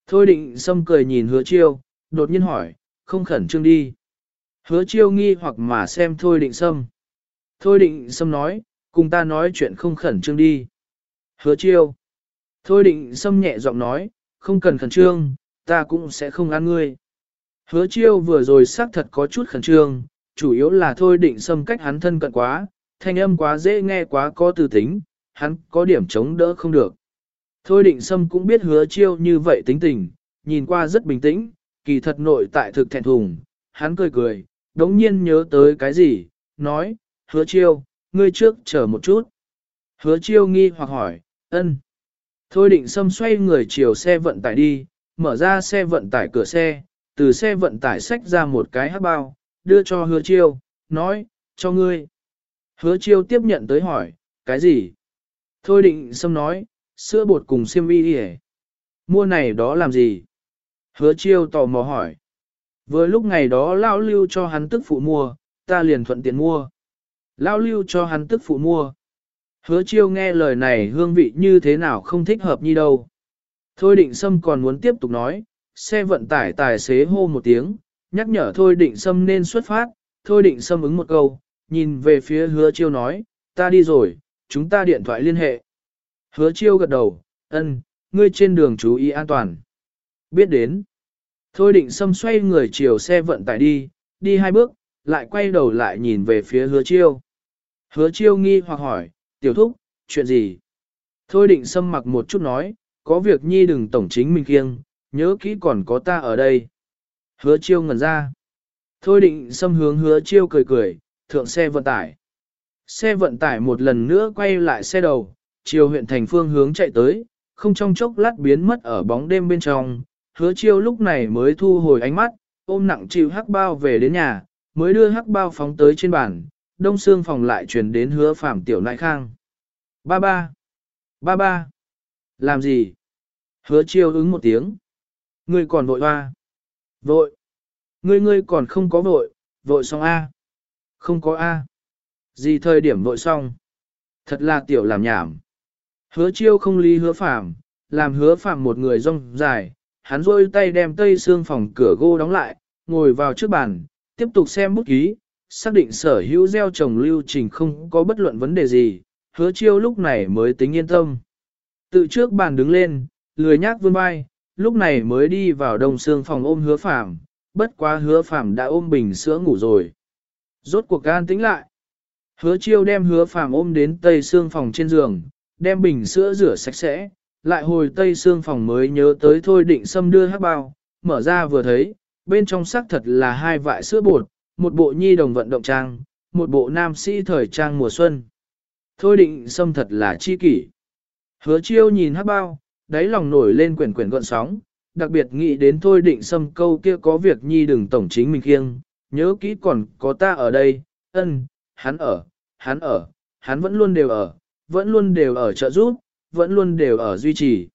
Thôi định xâm cười nhìn hứa chiêu, đột nhiên hỏi, không khẩn trương đi. Hứa chiêu nghi hoặc mà xem thôi định xâm. Thôi định xâm nói, cùng ta nói chuyện không khẩn trương đi. Hứa chiêu. Thôi định xâm nhẹ giọng nói, không cần khẩn trương, ta cũng sẽ không ăn ngươi. Hứa chiêu vừa rồi xác thật có chút khẩn trương, chủ yếu là thôi định xâm cách hắn thân cận quá, thanh âm quá dễ nghe quá có tư tính, hắn có điểm chống đỡ không được. Thôi định xâm cũng biết hứa chiêu như vậy tính tình, nhìn qua rất bình tĩnh, kỳ thật nội tại thực thẹn thùng, hắn cười cười, đống nhiên nhớ tới cái gì, nói, hứa chiêu, ngươi trước chờ một chút. Hứa chiêu nghi hoặc hỏi, ân. Thôi định xâm xoay người chiều xe vận tải đi, mở ra xe vận tải cửa xe, từ xe vận tải xách ra một cái hát bao, đưa cho hứa chiêu, nói, cho ngươi. Hứa chiêu tiếp nhận tới hỏi, cái gì? Thôi định xâm nói, sữa bột cùng xiêm y đi Mua này đó làm gì? Hứa chiêu tò mò hỏi. Vừa lúc ngày đó lão lưu cho hắn tức phụ mua, ta liền thuận tiện mua. Lão lưu cho hắn tức phụ mua. Hứa chiêu nghe lời này hương vị như thế nào không thích hợp như đâu. Thôi định sâm còn muốn tiếp tục nói, xe vận tải tài xế hô một tiếng, nhắc nhở thôi định sâm nên xuất phát, thôi định sâm ứng một câu, nhìn về phía hứa chiêu nói, ta đi rồi, chúng ta điện thoại liên hệ. Hứa chiêu gật đầu, ân, ngươi trên đường chú ý an toàn. Biết đến. Thôi định xâm xoay người chiều xe vận tải đi, đi hai bước, lại quay đầu lại nhìn về phía hứa chiêu. Hứa chiêu nghi hoặc hỏi, tiểu thúc, chuyện gì? Thôi định xâm mặc một chút nói, có việc nhi đừng tổng chính mình kiêng, nhớ kỹ còn có ta ở đây. Hứa chiêu ngẩn ra. Thôi định xâm hướng hứa chiêu cười cười, thượng xe vận tải. Xe vận tải một lần nữa quay lại xe đầu, chiều huyện thành phương hướng chạy tới, không trong chốc lát biến mất ở bóng đêm bên trong, hứa chiêu lúc này mới thu hồi ánh mắt, ôm nặng chịu hắc bao về đến nhà, mới đưa hắc bao phóng tới trên bàn, đông xương phòng lại truyền đến hứa phạm tiểu nại khang. Ba ba, ba ba, làm gì? Hứa chiêu ứng một tiếng. Ngươi còn vội hoa. Vội. Ngươi ngươi còn không có vội, vội xong A. Không có A. Gì thời điểm vội xong? Thật là tiểu làm nhảm. Hứa chiêu không lý hứa phạm, làm hứa phạm một người rong dài, hắn rôi tay đem tây xương phòng cửa gỗ đóng lại, ngồi vào trước bàn, tiếp tục xem bút ký, xác định sở hữu gieo trồng lưu trình không có bất luận vấn đề gì, hứa chiêu lúc này mới tính yên tâm. Tự trước bàn đứng lên, lười nhác vươn vai, lúc này mới đi vào đông xương phòng ôm hứa phạm, bất quá hứa phạm đã ôm bình sữa ngủ rồi. Rốt cuộc gan tính lại. Hứa chiêu đem hứa phạm ôm đến tây xương phòng trên giường, đem bình sữa rửa sạch sẽ, lại hồi tây xương phòng mới nhớ tới thôi định xâm đưa hắc bao, mở ra vừa thấy, bên trong xác thật là hai vại sữa bột, một bộ nhi đồng vận động trang, một bộ nam sĩ thời trang mùa xuân. Thôi định xâm thật là chi kỷ. Hứa chiêu nhìn hắc bao, đáy lòng nổi lên quyển quyển gọn sóng, đặc biệt nghĩ đến thôi định xâm câu kia có việc nhi đừng tổng chính mình khiêng, nhớ kỹ còn có ta ở đây, ân, hắn ở, hắn ở, hắn vẫn luôn đều ở, vẫn luôn đều ở trợ giúp, vẫn luôn đều ở duy trì.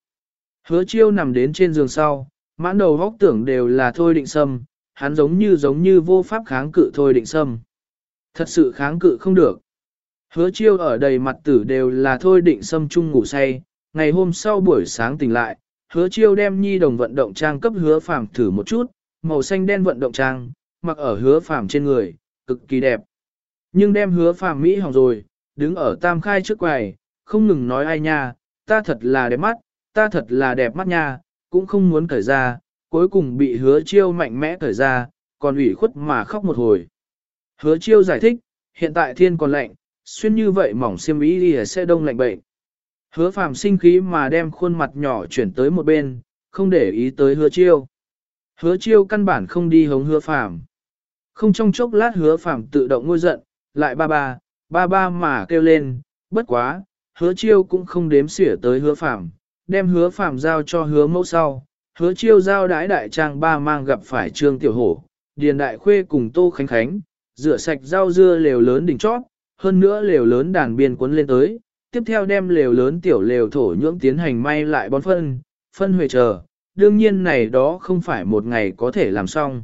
Hứa chiêu nằm đến trên giường sau, mãn đầu góc tưởng đều là thôi định sâm, hắn giống như giống như vô pháp kháng cự thôi định sâm. Thật sự kháng cự không được. Hứa chiêu ở đầy mặt tử đều là thôi định sâm chung ngủ say, ngày hôm sau buổi sáng tỉnh lại, hứa chiêu đem nhi đồng vận động trang cấp hứa phàm thử một chút, màu xanh đen vận động trang, mặc ở hứa phàm trên người, cực kỳ đẹp. Nhưng đem hứa phàm Mỹ hỏng rồi, đứng ở tam khai trước quầy, không ngừng nói ai nha, ta thật là đẹp mắt, ta thật là đẹp mắt nha, cũng không muốn cởi ra, cuối cùng bị hứa chiêu mạnh mẽ cởi ra, còn ủy khuất mà khóc một hồi. Hứa chiêu giải thích, hiện tại thiên còn lạnh, xuyên như vậy mỏng xiêm y đi sẽ đông lạnh bệnh. Hứa phàm sinh khí mà đem khuôn mặt nhỏ chuyển tới một bên, không để ý tới hứa chiêu. Hứa chiêu căn bản không đi hống hứa phàm. Không trong chốc lát hứa phàm tự động ngôi giận, lại ba ba, ba ba mà kêu lên, bất quá, hứa chiêu cũng không đếm xỉa tới hứa phàm, đem hứa phàm giao cho hứa mẫu sau. Hứa chiêu giao đái đại trang ba mang gặp phải trương tiểu hổ, điền đại khuê cùng tô khánh khánh, rửa sạch rau dưa lều lớn đỉnh chót, hơn nữa lều lớn đàn biên cuốn lên tới, tiếp theo đem lều lớn tiểu lều thổ nhưỡng tiến hành may lại bón phân, phân huệ chờ, đương nhiên này đó không phải một ngày có thể làm xong.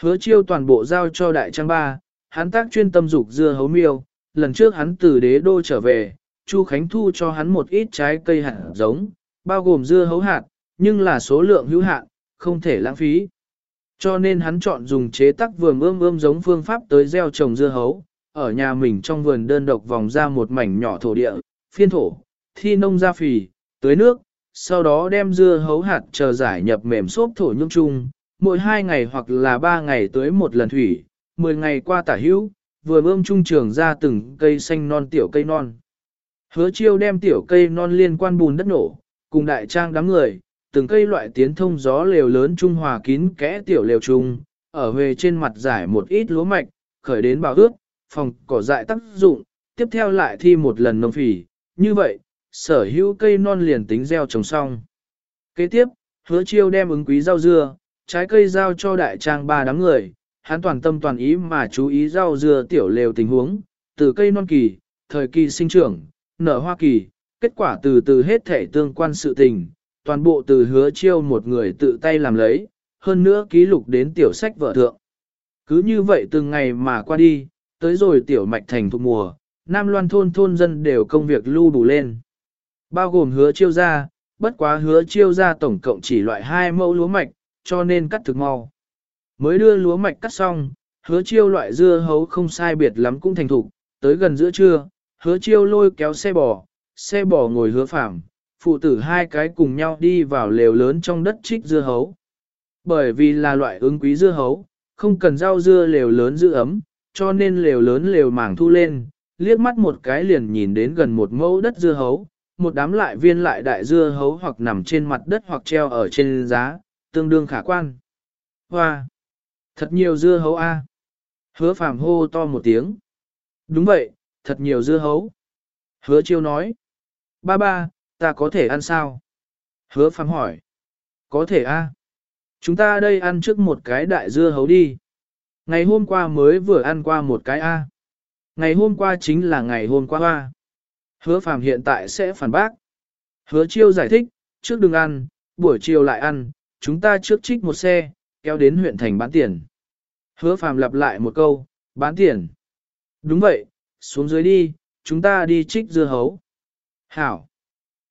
Hứa chiêu toàn bộ giao cho đại trang ba, hắn tác chuyên tâm dục dưa hấu miêu, lần trước hắn từ đế đô trở về, Chu Khánh thu cho hắn một ít trái cây hạt giống, bao gồm dưa hấu hạt, nhưng là số lượng hữu hạn, không thể lãng phí. Cho nên hắn chọn dùng chế tác vườn ươm ươm giống phương pháp tới gieo trồng dưa hấu, ở nhà mình trong vườn đơn độc vòng ra một mảnh nhỏ thổ địa, phiên thổ, thi nông ra phì, tưới nước, sau đó đem dưa hấu hạt chờ giải nhập mềm xốp thổ nhung chung, mỗi hai ngày hoặc là ba ngày tưới một lần thủy, mười ngày qua tả hữu, vừa bơm trung trường ra từng cây xanh non tiểu cây non. Hứa chiêu đem tiểu cây non liên quan bùn đất nổ, cùng đại trang đám người, từng cây loại tiến thông gió lều lớn trung hòa kín kẽ tiểu lều trung, ở về trên mặt giải một ít lúa mạch, khởi đến bào ướt, phòng cỏ dại tác dụng, tiếp theo lại thi một lần nông phỉ, như vậy, sở hữu cây non liền tính gieo trồng xong. Kế tiếp, hứa chiêu đem ứng quý rau dưa, trái cây giao cho đại trang ba đám người, hắn toàn tâm toàn ý mà chú ý rau dưa tiểu lều tình huống, từ cây non kỳ, thời kỳ sinh trưởng, nở hoa kỳ, kết quả từ từ hết thể tương quan sự tình, toàn bộ từ hứa chiêu một người tự tay làm lấy, hơn nữa ký lục đến tiểu sách vợ thượng. Cứ như vậy từng ngày mà qua đi, tới rồi tiểu mạch thành thuộc mùa, Nam Loan thôn thôn dân đều công việc lưu đủ lên. Bao gồm hứa chiêu ra, bất quá hứa chiêu ra tổng cộng chỉ loại hai mẫu lúa mạch, cho nên cắt thực mau. Mới đưa lúa mạch cắt xong, hứa chiêu loại dưa hấu không sai biệt lắm cũng thành thục, tới gần giữa trưa, hứa chiêu lôi kéo xe bò, xe bò ngồi hứa phạm, phụ tử hai cái cùng nhau đi vào lều lớn trong đất trích dưa hấu. Bởi vì là loại ứng quý dưa hấu, không cần rau dưa lều lớn giữ ấm, cho nên lều lớn lều màng thu lên, liếc mắt một cái liền nhìn đến gần một mẫu đất dưa hấu, một đám lại viên lại đại dưa hấu hoặc nằm trên mặt đất hoặc treo ở trên giá, tương đương khả quan. Hoa! Thật nhiều dưa hấu a. Hứa phàm hô to một tiếng. Đúng vậy, thật nhiều dưa hấu. Hứa chiêu nói. Ba ba, ta có thể ăn sao? Hứa phàm hỏi. Có thể a. Chúng ta đây ăn trước một cái đại dưa hấu đi. Ngày hôm qua mới vừa ăn qua một cái a. Ngày hôm qua chính là ngày hôm qua hoa. Hứa phàm hiện tại sẽ phản bác. Hứa chiêu giải thích, trước đừng ăn, buổi chiều lại ăn, chúng ta trước trích một xe, kéo đến huyện thành bán tiền. Hứa phàm lặp lại một câu, bán tiền. Đúng vậy, xuống dưới đi, chúng ta đi trích dưa hấu. Hảo.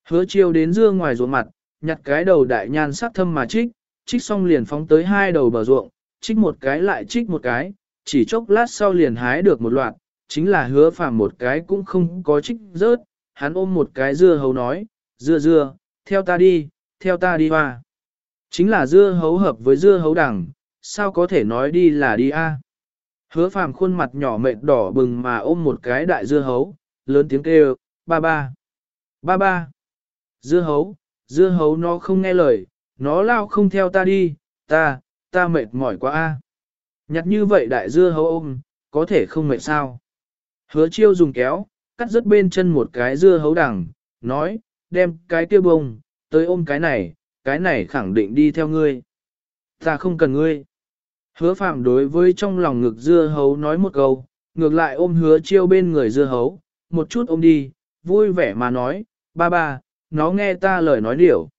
Hứa chiêu đến dưa ngoài ruộng mặt, nhặt cái đầu đại nhan sắc thâm mà trích, trích xong liền phóng tới hai đầu bờ ruộng, trích một cái lại trích một cái, chỉ chốc lát sau liền hái được một loạt, chính là hứa phàm một cái cũng không có trích rớt, hắn ôm một cái dưa hấu nói, dưa dưa, theo ta đi, theo ta đi hoa. Chính là dưa hấu hợp với dưa hấu đằng, sao có thể nói đi là đi a? Hứa phàm khuôn mặt nhỏ mệt đỏ bừng mà ôm một cái đại dưa hấu, lớn tiếng kêu, ba ba, ba ba. Dưa hấu, dưa hấu nó không nghe lời, nó lao không theo ta đi, ta, ta mệt mỏi quá a. Nhặt như vậy đại dưa hấu ôm, có thể không mệt sao. Hứa chiêu dùng kéo, cắt rớt bên chân một cái dưa hấu đằng, nói, đem cái kia bông, tới ôm cái này, cái này khẳng định đi theo ngươi. Ta không cần ngươi. Hứa phạm đối với trong lòng ngực dưa hấu nói một câu, ngược lại ôm hứa chiêu bên người dưa hấu, một chút ôm đi, vui vẻ mà nói, ba ba, nó nghe ta lời nói điểu.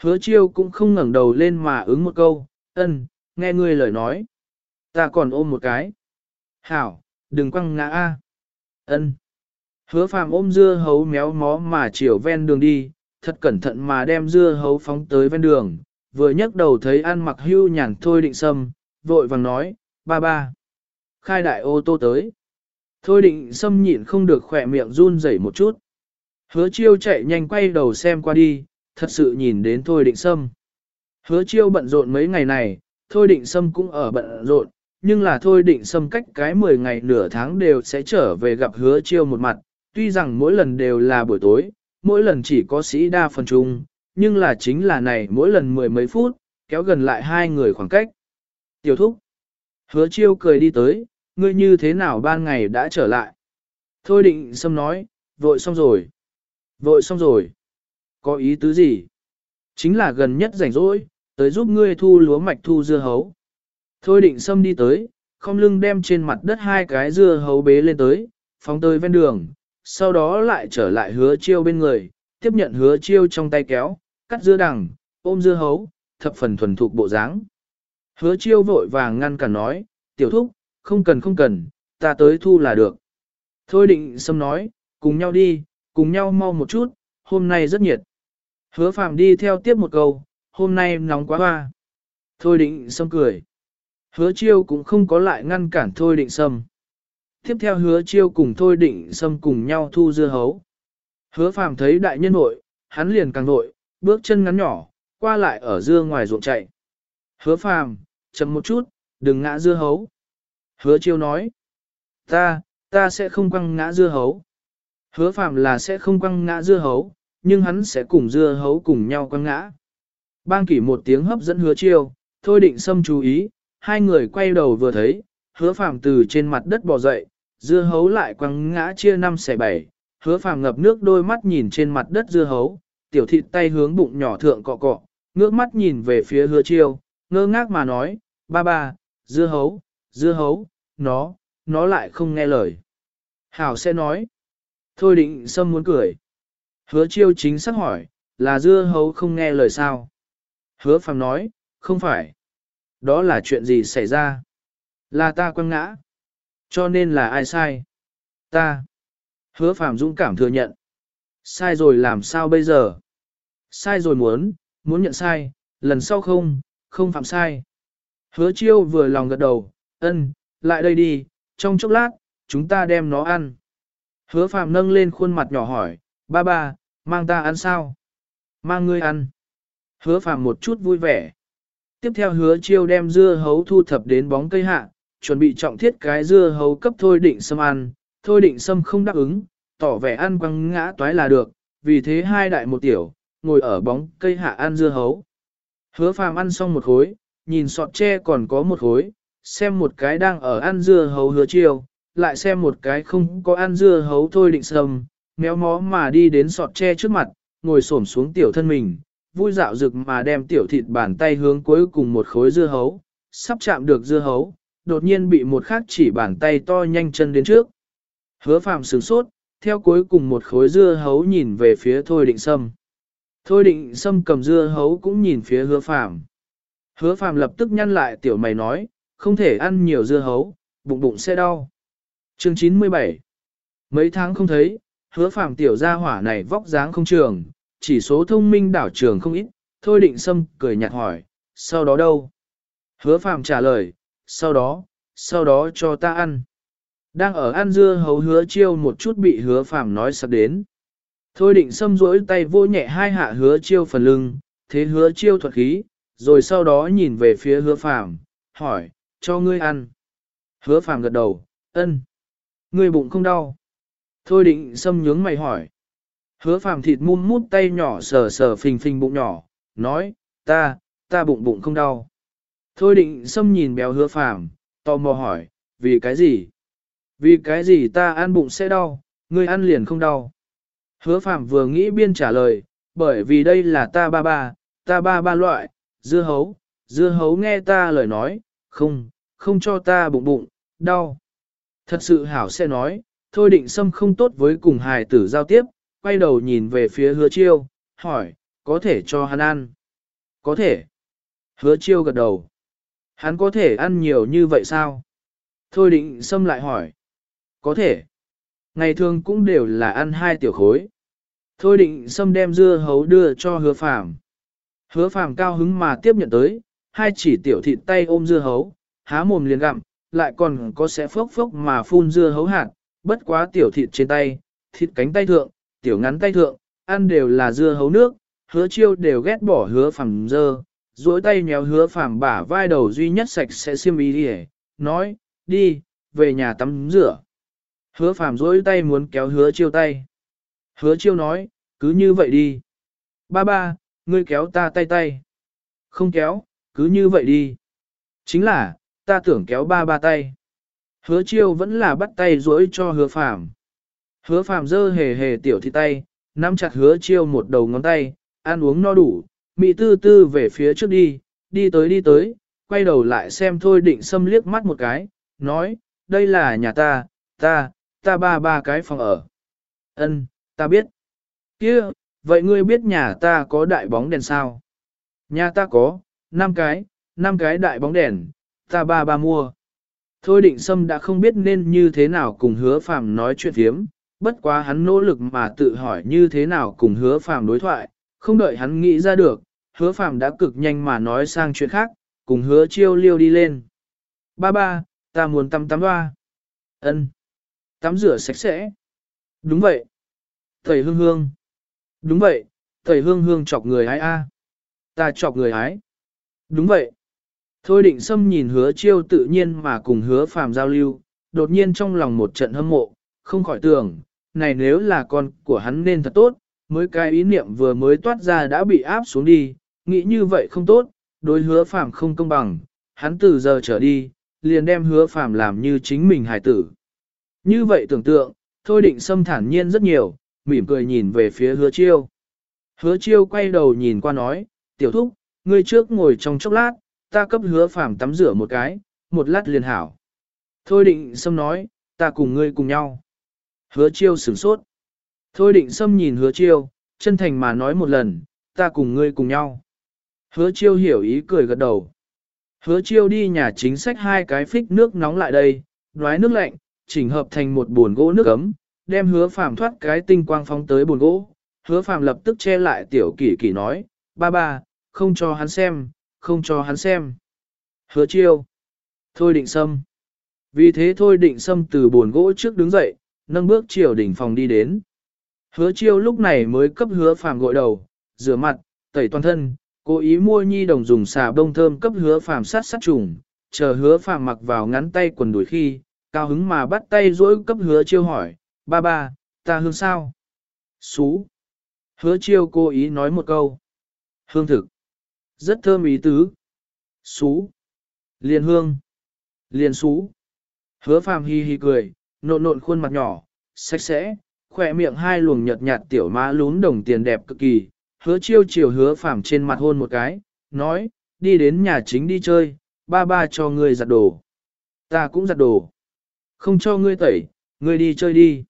Hứa chiêu cũng không ngẩng đầu lên mà ứng một câu, ân, nghe ngươi lời nói. Ta còn ôm một cái. Hảo, đừng quăng ngã a. Ân. Hứa phàm ôm dưa hấu méo mó mà chiều ven đường đi, thật cẩn thận mà đem dưa hấu phóng tới ven đường, vừa nhấc đầu thấy ăn mặc hưu nhàn thôi định sâm, vội vàng nói, ba ba. Khai đại ô tô tới. Thôi định sâm nhịn không được khỏe miệng run rẩy một chút. Hứa chiêu chạy nhanh quay đầu xem qua đi, thật sự nhìn đến thôi định sâm. Hứa chiêu bận rộn mấy ngày này, thôi định sâm cũng ở bận rộn, nhưng là thôi định sâm cách cái 10 ngày nửa tháng đều sẽ trở về gặp hứa chiêu một mặt, tuy rằng mỗi lần đều là buổi tối, mỗi lần chỉ có sĩ đa phần chung, nhưng là chính là này mỗi lần mười mấy phút, kéo gần lại hai người khoảng cách. Tiểu thúc. Hứa chiêu cười đi tới, ngươi như thế nào ban ngày đã trở lại. Thôi định sâm nói, vội xong rồi. Vội xong rồi. Có ý tứ gì? Chính là gần nhất rảnh rỗi, tới giúp ngươi thu lúa mạch thu dưa hấu. Thôi định sâm đi tới, không lưng đem trên mặt đất hai cái dưa hấu bế lên tới, phóng tới ven đường, sau đó lại trở lại hứa chiêu bên người, tiếp nhận hứa chiêu trong tay kéo, cắt dưa đằng, ôm dưa hấu, thập phần thuần thục bộ dáng. Hứa chiêu vội vàng ngăn cản nói, tiểu thúc, không cần không cần, ta tới thu là được. Thôi định sâm nói, cùng nhau đi, cùng nhau mau một chút, hôm nay rất nhiệt. Hứa phạm đi theo tiếp một câu, hôm nay nóng quá hoa. Thôi định sâm cười. Hứa chiêu cũng không có lại ngăn cản thôi định sâm. Tiếp theo hứa chiêu cùng thôi định sâm cùng nhau thu dưa hấu. Hứa phàm thấy đại nhân nội, hắn liền càng nội, bước chân ngắn nhỏ, qua lại ở dưa ngoài ruộng chạy. Hứa phàm, chậm một chút, đừng ngã dưa hấu. Hứa chiêu nói, ta, ta sẽ không quăng ngã dưa hấu. Hứa phàm là sẽ không quăng ngã dưa hấu, nhưng hắn sẽ cùng dưa hấu cùng nhau quăng ngã. Bang kỷ một tiếng hấp dẫn hứa chiêu, thôi định xâm chú ý, hai người quay đầu vừa thấy, hứa phàm từ trên mặt đất bò dậy, dưa hấu lại quăng ngã chia năm xẻ bảy, hứa phàm ngập nước đôi mắt nhìn trên mặt đất dưa hấu, tiểu thịt tay hướng bụng nhỏ thượng cọ cọ, ngước mắt nhìn về phía hứa chiêu, ngơ ngác mà nói, ba ba, dưa hấu, dưa hấu, nó, nó lại không nghe lời. Hảo sẽ nói, thôi định sâm muốn cười. Hứa chiêu chính xác hỏi, là dưa hấu không nghe lời sao? Hứa phàm nói, không phải. Đó là chuyện gì xảy ra? Là ta quăng ngã. Cho nên là ai sai? Ta. Hứa phàm dũng cảm thừa nhận. Sai rồi làm sao bây giờ? Sai rồi muốn, muốn nhận sai, lần sau không, không phạm sai. Hứa chiêu vừa lòng gật đầu, ân, lại đây đi, trong chốc lát, chúng ta đem nó ăn. Hứa phàm nâng lên khuôn mặt nhỏ hỏi, ba ba, mang ta ăn sao? Mang ngươi ăn. Hứa phàm một chút vui vẻ. Tiếp theo hứa chiêu đem dưa hấu thu thập đến bóng cây hạ, chuẩn bị trọng thiết cái dưa hấu cấp thôi định xâm ăn, thôi định xâm không đáp ứng, tỏ vẻ ăn quăng ngã toái là được, vì thế hai đại một tiểu, ngồi ở bóng cây hạ ăn dưa hấu. Hứa phàm ăn xong một khối, nhìn sọt tre còn có một khối, xem một cái đang ở ăn dưa hấu hứa chiêu, lại xem một cái không có ăn dưa hấu thôi định sâm, méo mó mà đi đến sọt tre trước mặt, ngồi xổm xuống tiểu thân mình, vui dạo rực mà đem tiểu thịt bàn tay hướng cuối cùng một khối dưa hấu, sắp chạm được dưa hấu, đột nhiên bị một khác chỉ bàn tay to nhanh chân đến trước. Hứa phàm sửng sốt, theo cuối cùng một khối dưa hấu nhìn về phía thôi định sâm. Thôi định sâm cầm dưa hấu cũng nhìn phía hứa phàm. Hứa phàm lập tức nhăn lại tiểu mày nói, không thể ăn nhiều dưa hấu, bụng bụng sẽ đau. Chương 97 Mấy tháng không thấy, hứa phàm tiểu gia hỏa này vóc dáng không trường, chỉ số thông minh đảo trường không ít, thôi định sâm cười nhạt hỏi, sau đó đâu? Hứa phàm trả lời, sau đó, sau đó cho ta ăn. Đang ở ăn dưa hấu hứa chiêu một chút bị hứa phàm nói sắp đến. Thôi định xâm rỗi tay vô nhẹ hai hạ hứa chiêu phần lưng, thế hứa chiêu thuật khí, rồi sau đó nhìn về phía hứa phàm, hỏi, cho ngươi ăn. Hứa phàm gật đầu, ân. Ngươi bụng không đau. Thôi định xâm nhướng mày hỏi. Hứa phàm thịt mum mút tay nhỏ sờ sờ phình phình bụng nhỏ, nói, ta, ta bụng bụng không đau. Thôi định xâm nhìn béo hứa phàm, tò mò hỏi, vì cái gì? Vì cái gì ta ăn bụng sẽ đau, ngươi ăn liền không đau. Hứa phạm vừa nghĩ biên trả lời, bởi vì đây là ta ba ba, ta ba ba loại, dưa hấu, dưa hấu nghe ta lời nói, không, không cho ta bụng bụng, đau. Thật sự hảo sẽ nói, thôi định xâm không tốt với cùng hài tử giao tiếp, quay đầu nhìn về phía hứa chiêu, hỏi, có thể cho hắn ăn? Có thể. Hứa chiêu gật đầu. Hắn có thể ăn nhiều như vậy sao? Thôi định xâm lại hỏi. Có thể. Ngày thường cũng đều là ăn hai tiểu khối. Thôi định xâm đem dưa hấu đưa cho hứa phàm. Hứa phàm cao hứng mà tiếp nhận tới, hai chỉ tiểu thịt tay ôm dưa hấu, há mồm liền gặm, lại còn có sẽ phốc phốc mà phun dưa hấu hạt, bất quá tiểu thịt trên tay, thịt cánh tay thượng, tiểu ngắn tay thượng, ăn đều là dưa hấu nước, hứa chiêu đều ghét bỏ hứa phẳng dơ, duỗi tay nhéo hứa phẳng bả vai đầu duy nhất sạch sẽ xiêm ý đi nói, đi, về nhà tắm rửa. Hứa phàm duỗi tay muốn kéo hứa chiêu tay. Hứa chiêu nói, cứ như vậy đi. Ba ba, ngươi kéo ta tay tay. Không kéo, cứ như vậy đi. Chính là, ta tưởng kéo ba ba tay. Hứa chiêu vẫn là bắt tay duỗi cho hứa phàm. Hứa phàm dơ hề hề tiểu thị tay, nắm chặt hứa chiêu một đầu ngón tay, ăn uống no đủ, mị tư tư về phía trước đi, đi tới đi tới, quay đầu lại xem thôi định xâm liếc mắt một cái, nói, đây là nhà ta, ta, ta ba ba cái phòng ở. Ân, ta biết. Kia, vậy ngươi biết nhà ta có đại bóng đèn sao? Nhà ta có, 5 cái, 5 cái đại bóng đèn, ta ba ba mua. Thôi định sâm đã không biết nên như thế nào cùng hứa phàm nói chuyện thiếm, bất quá hắn nỗ lực mà tự hỏi như thế nào cùng hứa phàm đối thoại, không đợi hắn nghĩ ra được, hứa phàm đã cực nhanh mà nói sang chuyện khác, cùng hứa chiêu liêu đi lên. Ba ba, ta muốn tắm tắm ba. Ân. Tắm rửa sạch sẽ. Đúng vậy. thầy hương hương. Đúng vậy, thầy hương hương chọc người ái a. Ta chọc người ái. Đúng vậy. Thôi định xâm nhìn hứa chiêu tự nhiên mà cùng hứa phàm giao lưu, đột nhiên trong lòng một trận hâm mộ, không khỏi tưởng, này nếu là con của hắn nên thật tốt, mới cái ý niệm vừa mới toát ra đã bị áp xuống đi, nghĩ như vậy không tốt, đối hứa phàm không công bằng, hắn từ giờ trở đi, liền đem hứa phàm làm như chính mình hài tử. Như vậy tưởng tượng, thôi định xâm thản nhiên rất nhiều, mỉm cười nhìn về phía hứa chiêu. Hứa chiêu quay đầu nhìn qua nói, tiểu thúc, ngươi trước ngồi trong chốc lát, ta cấp hứa phàm tắm rửa một cái, một lát liền hảo. Thôi định xâm nói, ta cùng ngươi cùng nhau. Hứa chiêu sửng sốt. Thôi định xâm nhìn hứa chiêu, chân thành mà nói một lần, ta cùng ngươi cùng nhau. Hứa chiêu hiểu ý cười gật đầu. Hứa chiêu đi nhà chính sách hai cái phích nước nóng lại đây, đoái nước lạnh, chỉnh hợp thành một buồn gỗ nước ấm, đem hứa phàm thoát cái tinh quang phóng tới buồn gỗ. Hứa phàm lập tức che lại tiểu kỷ kỷ nói, ba ba, không cho hắn xem, không cho hắn xem. Hứa chiêu. Thôi định sâm. Vì thế thôi định sâm từ buồn gỗ trước đứng dậy, nâng bước chiều đỉnh phòng đi đến. Hứa chiêu lúc này mới cấp hứa phàm gội đầu, rửa mặt, tẩy toàn thân, cố ý mua nhi đồng dùng xà bông thơm cấp hứa phàm sát sát trùng, chờ hứa phàm mặc vào ngắn tay quần đuổi khi, cao hứng mà bắt tay dỗi cấp hứa chiêu hỏi, ba ba, ta hương sao? Xú. Hứa chiêu cố ý nói một câu. Hương thực. Rất thơm ý tứ. Xú. Liền hương. Liền xú. Hứa phàm hi hi cười, nộn nộn khuôn mặt nhỏ, sạch sẽ, khỏe miệng hai luồng nhợt nhạt tiểu má lún đồng tiền đẹp cực kỳ. Hứa chiêu chiều hứa phàm trên mặt hôn một cái, nói, đi đến nhà chính đi chơi, ba ba cho ngươi giặt đồ. Ta cũng giặt đồ. Không cho ngươi tẩy, ngươi đi chơi đi.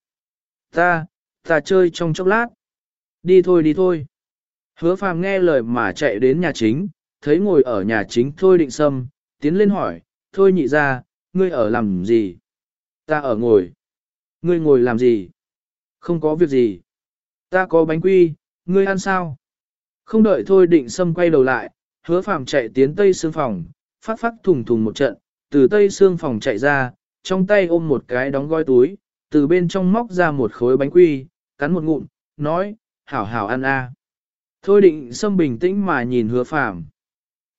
Ta, ta chơi trong chốc lát. Đi thôi đi thôi. Hứa phàm nghe lời mà chạy đến nhà chính, thấy ngồi ở nhà chính thôi định sâm, tiến lên hỏi, thôi nhị ra, ngươi ở làm gì? Ta ở ngồi. Ngươi ngồi làm gì? Không có việc gì. Ta có bánh quy, ngươi ăn sao? Không đợi thôi định sâm quay đầu lại, hứa phàm chạy tiến tây xương phòng, phát phát thùng thùng một trận, từ tây xương phòng chạy ra, trong tay ôm một cái đóng gói túi, từ bên trong móc ra một khối bánh quy, cắn một ngụm, nói, hảo hảo ăn a. Thôi định xâm bình tĩnh mà nhìn hứa phàm.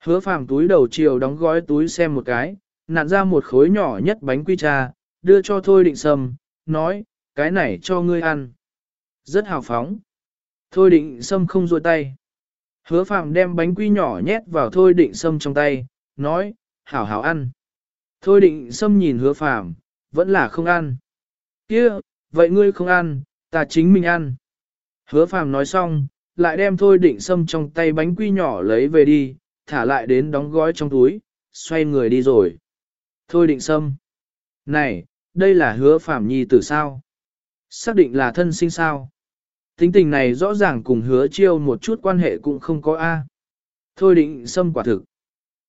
Hứa phàm túi đầu chiều đóng gói túi xem một cái, nặn ra một khối nhỏ nhất bánh quy trà đưa cho thôi định sâm, nói, cái này cho ngươi ăn. Rất hào phóng. Thôi định sâm không rôi tay. Hứa phàm đem bánh quy nhỏ nhét vào thôi định sâm trong tay, nói, hảo hảo ăn. Thôi định sâm nhìn hứa phàm, vẫn là không ăn. Kia, vậy ngươi không ăn, ta chính mình ăn. Hứa phàm nói xong, lại đem thôi định sâm trong tay bánh quy nhỏ lấy về đi, thả lại đến đóng gói trong túi, xoay người đi rồi. Thôi định sâm. Này, đây là hứa phạm nhi tử sao? Xác định là thân sinh sao? Tính tình này rõ ràng cùng hứa chiêu một chút quan hệ cũng không có A. Thôi định sâm quả thực.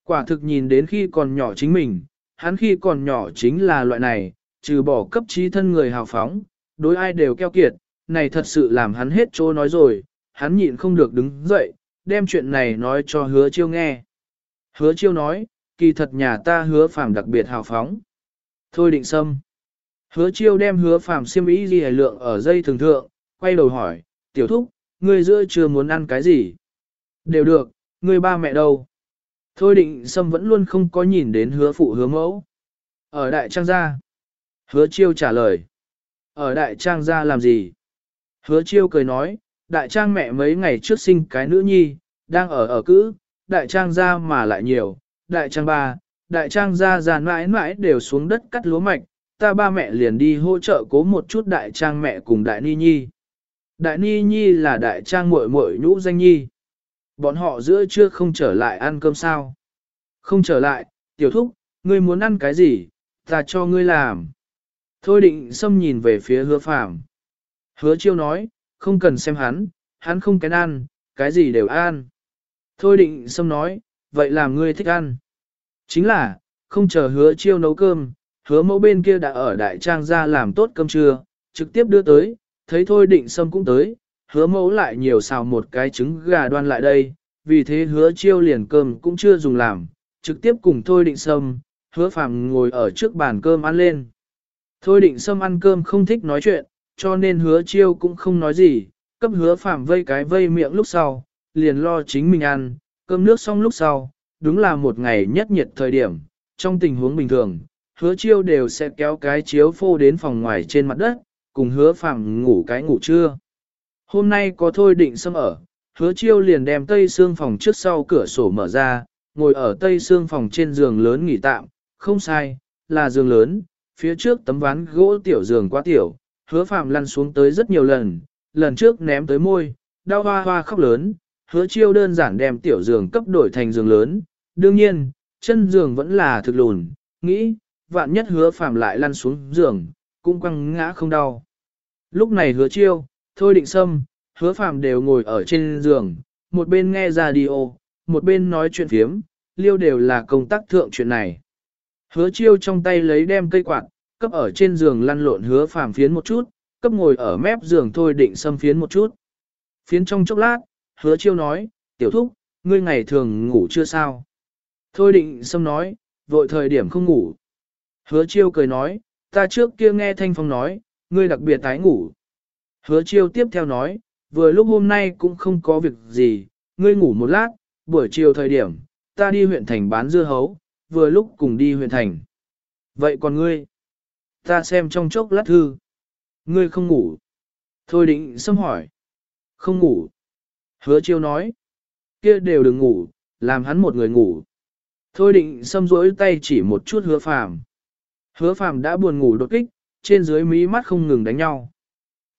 Quả thực nhìn đến khi còn nhỏ chính mình, hắn khi còn nhỏ chính là loại này, trừ bỏ cấp trí thân người hào phóng, đối ai đều keo kiệt, này thật sự làm hắn hết chỗ nói rồi, hắn nhịn không được đứng dậy, đem chuyện này nói cho hứa chiêu nghe. Hứa chiêu nói, kỳ thật nhà ta hứa phàm đặc biệt hào phóng. Thôi định sâm Hứa chiêu đem hứa phàm xiêm ý gì hài lượng ở dây thường thượng, quay đầu hỏi, tiểu thúc, ngươi giữa chưa muốn ăn cái gì? Đều được, ngươi ba mẹ đâu? Thôi định sâm vẫn luôn không có nhìn đến hứa phụ hứa mẫu. Ở đại trang gia. Hứa chiêu trả lời. Ở đại trang gia làm gì? Hứa chiêu cười nói, đại trang mẹ mấy ngày trước sinh cái nữ nhi, đang ở ở cữ, đại trang gia mà lại nhiều, đại trang ba, đại trang gia già mãi mãi đều xuống đất cắt lúa mạch, ta ba mẹ liền đi hỗ trợ cố một chút đại trang mẹ cùng đại ni nhi. Đại ni nhi là đại trang muội muội nhũ danh nhi. Bọn họ giữa trưa không trở lại ăn cơm sao? Không trở lại, tiểu thúc, ngươi muốn ăn cái gì, ta cho ngươi làm. Thôi định xâm nhìn về phía hứa phàm. Hứa chiêu nói, không cần xem hắn, hắn không kén ăn, cái gì đều ăn. Thôi định xâm nói, vậy làm ngươi thích ăn. Chính là, không chờ hứa chiêu nấu cơm, hứa mẫu bên kia đã ở đại trang ra làm tốt cơm trưa, trực tiếp đưa tới, thấy thôi định sâm cũng tới, hứa mẫu lại nhiều xào một cái trứng gà đoan lại đây, vì thế hứa chiêu liền cơm cũng chưa dùng làm, trực tiếp cùng thôi định sâm, hứa phàm ngồi ở trước bàn cơm ăn lên. Thôi định sâm ăn cơm không thích nói chuyện, cho nên hứa chiêu cũng không nói gì, cấp hứa phàm vây cái vây miệng lúc sau, liền lo chính mình ăn, cơm nước xong lúc sau, đúng là một ngày nhất nhiệt thời điểm, trong tình huống bình thường, hứa chiêu đều sẽ kéo cái chiếu phô đến phòng ngoài trên mặt đất, cùng hứa phàm ngủ cái ngủ trưa. Hôm nay có thôi định xâm ở, hứa chiêu liền đem tây xương phòng trước sau cửa sổ mở ra, ngồi ở tây xương phòng trên giường lớn nghỉ tạm, không sai, là giường lớn, phía trước tấm ván gỗ tiểu giường quá tiểu, hứa phàm lăn xuống tới rất nhiều lần, lần trước ném tới môi, đau hoa hoa khóc lớn, hứa chiêu đơn giản đem tiểu giường cấp đổi thành giường lớn, đương nhiên, chân giường vẫn là thực lùn, nghĩ, vạn nhất hứa Phạm lại lăn xuống giường, cũng quăng ngã không đau. Lúc này hứa chiêu, thôi định sâm, hứa Phạm đều ngồi ở trên giường, một bên nghe radio, một bên nói chuyện phiếm, liêu đều là công tác thượng chuyện này. Hứa chiêu trong tay lấy đem cây quạt, cấp ở trên giường lăn lộn hứa phàm phiến một chút, cấp ngồi ở mép giường thôi định xâm phiến một chút. Phiến trong chốc lát, hứa chiêu nói, tiểu thúc, ngươi ngày thường ngủ chưa sao? Thôi định xâm nói, vội thời điểm không ngủ. Hứa chiêu cười nói, ta trước kia nghe thanh phong nói, ngươi đặc biệt tái ngủ. Hứa chiêu tiếp theo nói, vừa lúc hôm nay cũng không có việc gì, ngươi ngủ một lát, buổi chiều thời điểm, ta đi huyện thành bán dưa hấu, vừa lúc cùng đi huyện thành. Vậy còn ngươi? Ta xem trong chốc lát thư. Ngươi không ngủ. Thôi định xâm hỏi. Không ngủ. Hứa chiêu nói. kia đều đừng ngủ, làm hắn một người ngủ. Thôi định xâm rỗi tay chỉ một chút hứa phàm. Hứa phàm đã buồn ngủ đột kích, trên dưới mí mắt không ngừng đánh nhau.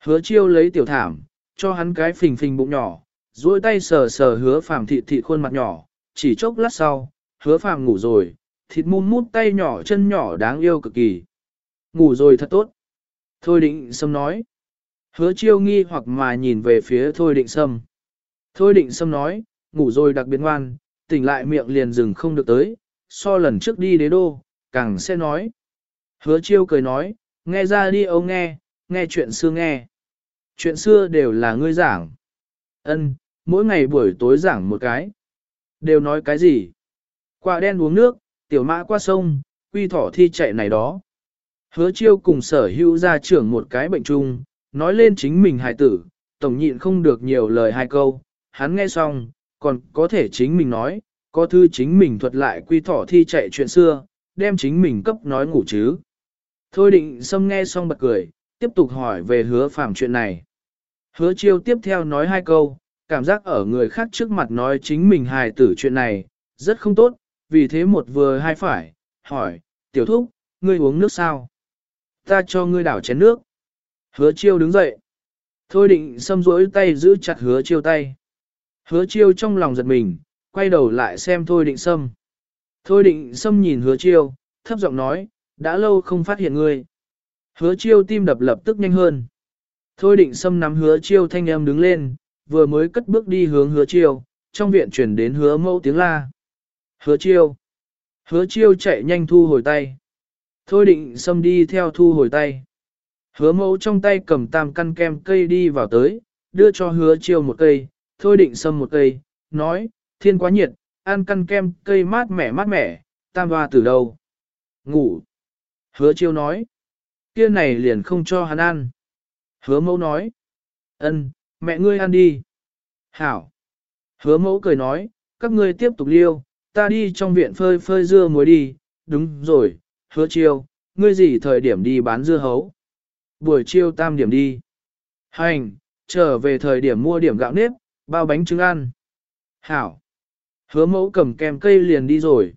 Hứa chiêu lấy tiểu thảm, cho hắn cái phình phình bụng nhỏ, duỗi tay sờ sờ hứa phàm thịt thịt khuôn mặt nhỏ, chỉ chốc lát sau, hứa phàm ngủ rồi, thịt mum mút tay nhỏ chân nhỏ đáng yêu cực kỳ. Ngủ rồi thật tốt. Thôi định sâm nói. Hứa chiêu nghi hoặc mà nhìn về phía thôi định sâm. Thôi định sâm nói, ngủ rồi đặc biệt ngoan, tỉnh lại miệng liền dừng không được tới, so lần trước đi đế đô, càng sẽ nói. Hứa chiêu cười nói, nghe ra đi ông nghe, nghe chuyện xưa nghe. Chuyện xưa đều là ngươi giảng. Ân, mỗi ngày buổi tối giảng một cái. Đều nói cái gì? Quả đen uống nước, tiểu mã qua sông, quy thỏ thi chạy này đó. Hứa chiêu cùng sở hữu gia trưởng một cái bệnh chung, nói lên chính mình hài tử, tổng nhịn không được nhiều lời hai câu, hắn nghe xong, còn có thể chính mình nói, có thư chính mình thuật lại quy thỏ thi chạy chuyện xưa, đem chính mình cấp nói ngủ chứ. Thôi định xâm nghe xong bật cười, tiếp tục hỏi về hứa phàm chuyện này. Hứa chiêu tiếp theo nói hai câu, cảm giác ở người khác trước mặt nói chính mình hài tử chuyện này, rất không tốt, vì thế một vừa hai phải, hỏi, tiểu thúc, ngươi uống nước sao? Ta cho ngươi đảo chén nước. Hứa chiêu đứng dậy. Thôi định xâm rỗi tay giữ chặt hứa chiêu tay. Hứa chiêu trong lòng giật mình, quay đầu lại xem thôi định Sâm. Thôi định Sâm nhìn hứa chiêu, thấp giọng nói, đã lâu không phát hiện ngươi. Hứa chiêu tim đập lập tức nhanh hơn. Thôi định Sâm nắm hứa chiêu thanh em đứng lên, vừa mới cất bước đi hướng hứa chiêu, trong viện truyền đến hứa mẫu tiếng la. Hứa chiêu. Hứa chiêu chạy nhanh thu hồi tay. Thôi định xâm đi theo thu hồi tay. Hứa mẫu trong tay cầm tam căn kem cây đi vào tới, đưa cho hứa chiêu một cây, thôi định xâm một cây, nói, thiên quá nhiệt, ăn căn kem cây mát mẻ mát mẻ, tam hoa từ đâu? Ngủ. Hứa chiêu nói, kia này liền không cho hắn ăn. Hứa mẫu nói, ân, mẹ ngươi ăn đi. Hảo. Hứa mẫu cười nói, các ngươi tiếp tục liêu, ta đi trong viện phơi phơi dưa muối đi, đúng rồi, hứa chiêu, ngươi gì thời điểm đi bán dưa hấu? Buổi chiêu tam điểm đi. Hành, trở về thời điểm mua điểm gạo nếp, bao bánh trứng ăn. Hảo. Hứa mẫu cầm kem cây liền đi rồi.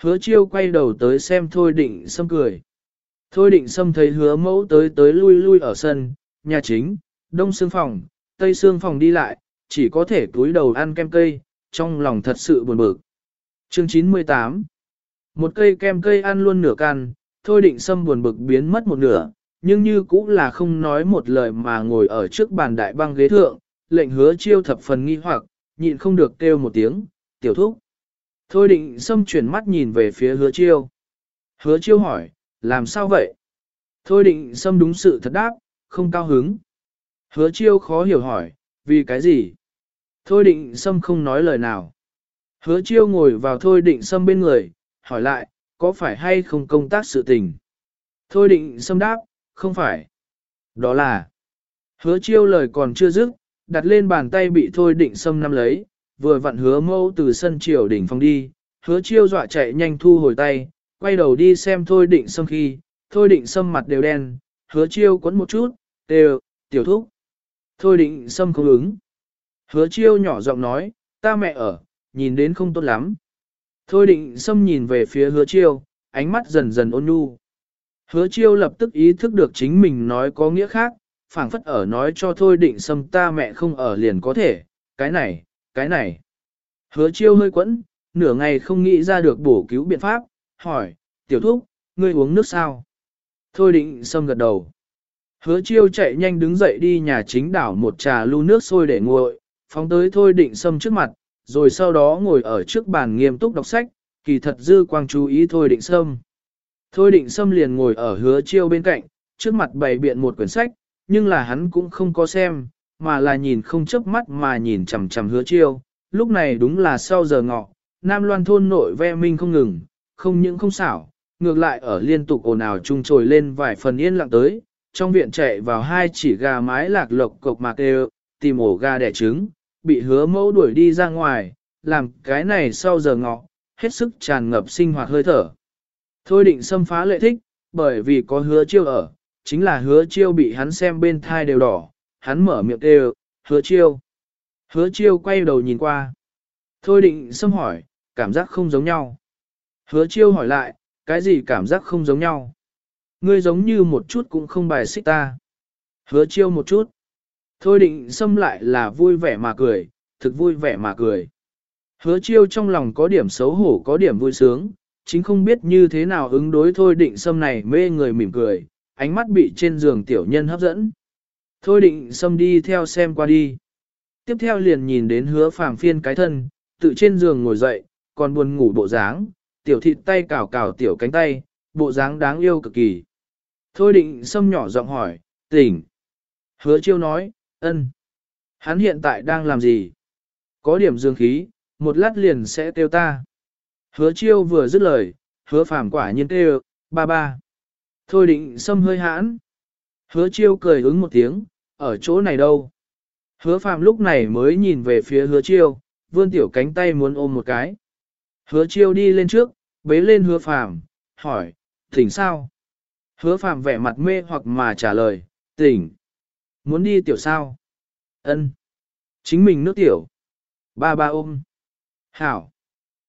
Hứa chiêu quay đầu tới xem thôi định sâm cười. Thôi định sâm thấy hứa mẫu tới tới lui lui ở sân, nhà chính, đông xương phòng, tây xương phòng đi lại, chỉ có thể túi đầu ăn kem cây, trong lòng thật sự buồn bực. Chương 98 Một cây kem cây ăn luôn nửa can, thôi định sâm buồn bực biến mất một nửa, nhưng như cũng là không nói một lời mà ngồi ở trước bàn đại băng ghế thượng, lệnh hứa chiêu thập phần nghi hoặc, nhịn không được kêu một tiếng, tiểu thúc. Thôi định sâm chuyển mắt nhìn về phía hứa chiêu. Hứa chiêu hỏi, làm sao vậy? Thôi định sâm đúng sự thật đáp, không cao hứng. Hứa chiêu khó hiểu hỏi, vì cái gì? Thôi định sâm không nói lời nào. Hứa chiêu ngồi vào thôi định sâm bên người, hỏi lại, có phải hay không công tác sự tình? Thôi định sâm đáp, không phải. Đó là, hứa chiêu lời còn chưa dứt, đặt lên bàn tay bị thôi định sâm nắm lấy, vừa vặn hứa mâu từ sân triều đỉnh phòng đi, hứa chiêu dọa chạy nhanh thu hồi tay, quay đầu đi xem thôi định sâm khi, thôi định sâm mặt đều đen, hứa chiêu quấn một chút, đều, tiểu thúc. Thôi định sâm không ứng. Hứa chiêu nhỏ giọng nói, ta mẹ ở, nhìn đến không tốt lắm. Thôi định sâm nhìn về phía hứa chiêu, ánh mắt dần dần ôn nhu. Hứa chiêu lập tức ý thức được chính mình nói có nghĩa khác, phảng phất ở nói cho thôi định sâm ta mẹ không ở liền có thể, cái này, cái này. Hứa chiêu hơi quẫn, nửa ngày không nghĩ ra được bổ cứu biện pháp, hỏi, tiểu thúc, ngươi uống nước sao? Thôi định sâm gật đầu. Hứa chiêu chạy nhanh đứng dậy đi nhà chính đảo một trà lu nước sôi để nguội, phóng tới thôi định sâm trước mặt, rồi sau đó ngồi ở trước bàn nghiêm túc đọc sách, kỳ thật dư quang chú ý thôi định sâm. Thôi định sâm liền ngồi ở hứa chiêu bên cạnh, trước mặt bày biện một quyển sách, nhưng là hắn cũng không có xem, mà là nhìn không chớp mắt mà nhìn chằm chằm hứa chiêu. Lúc này đúng là sau giờ ngọ, Nam Loan thôn nội ve minh không ngừng, không những không xảo, ngược lại ở liên tục ồn ào trung trồi lên vài phần yên lặng tới, trong viện chạy vào hai chỉ gà mái lạc lộc cộc mạc đều, tìm ổ gà đẻ trứng, bị hứa mẫu đuổi đi ra ngoài, làm cái này sau giờ ngọ, hết sức tràn ngập sinh hoạt hơi thở. Thôi định xâm phá lệ thích, bởi vì có hứa chiêu ở, chính là hứa chiêu bị hắn xem bên thai đều đỏ, hắn mở miệng kêu, hứa chiêu. Hứa chiêu quay đầu nhìn qua. Thôi định xâm hỏi, cảm giác không giống nhau. Hứa chiêu hỏi lại, cái gì cảm giác không giống nhau? Ngươi giống như một chút cũng không bài xích ta. Hứa chiêu một chút. Thôi định xâm lại là vui vẻ mà cười, thực vui vẻ mà cười. Hứa chiêu trong lòng có điểm xấu hổ có điểm vui sướng, chính không biết như thế nào ứng đối thôi định xâm này mê người mỉm cười, ánh mắt bị trên giường tiểu nhân hấp dẫn. Thôi định xâm đi theo xem qua đi. Tiếp theo liền nhìn đến hứa phàm phiên cái thân, tự trên giường ngồi dậy, còn buồn ngủ bộ dáng, tiểu thịt tay cào cào tiểu cánh tay, bộ dáng đáng yêu cực kỳ. Thôi định xâm nhỏ giọng hỏi, tỉnh. Hứa chiêu nói, ân. Hắn hiện tại đang làm gì? Có điểm dương khí, một lát liền sẽ tiêu ta. Hứa chiêu vừa dứt lời, hứa phàm quả nhiên kêu, ba ba. Thôi định xâm hơi hãn. Hứa chiêu cười ứng một tiếng, ở chỗ này đâu. Hứa phàm lúc này mới nhìn về phía hứa chiêu, vươn tiểu cánh tay muốn ôm một cái. Hứa chiêu đi lên trước, bế lên hứa phàm, hỏi, tỉnh sao? Hứa phàm vẻ mặt mê hoặc mà trả lời, tỉnh. Muốn đi tiểu sao? Ân. Chính mình nước tiểu. Ba ba ôm. Hảo.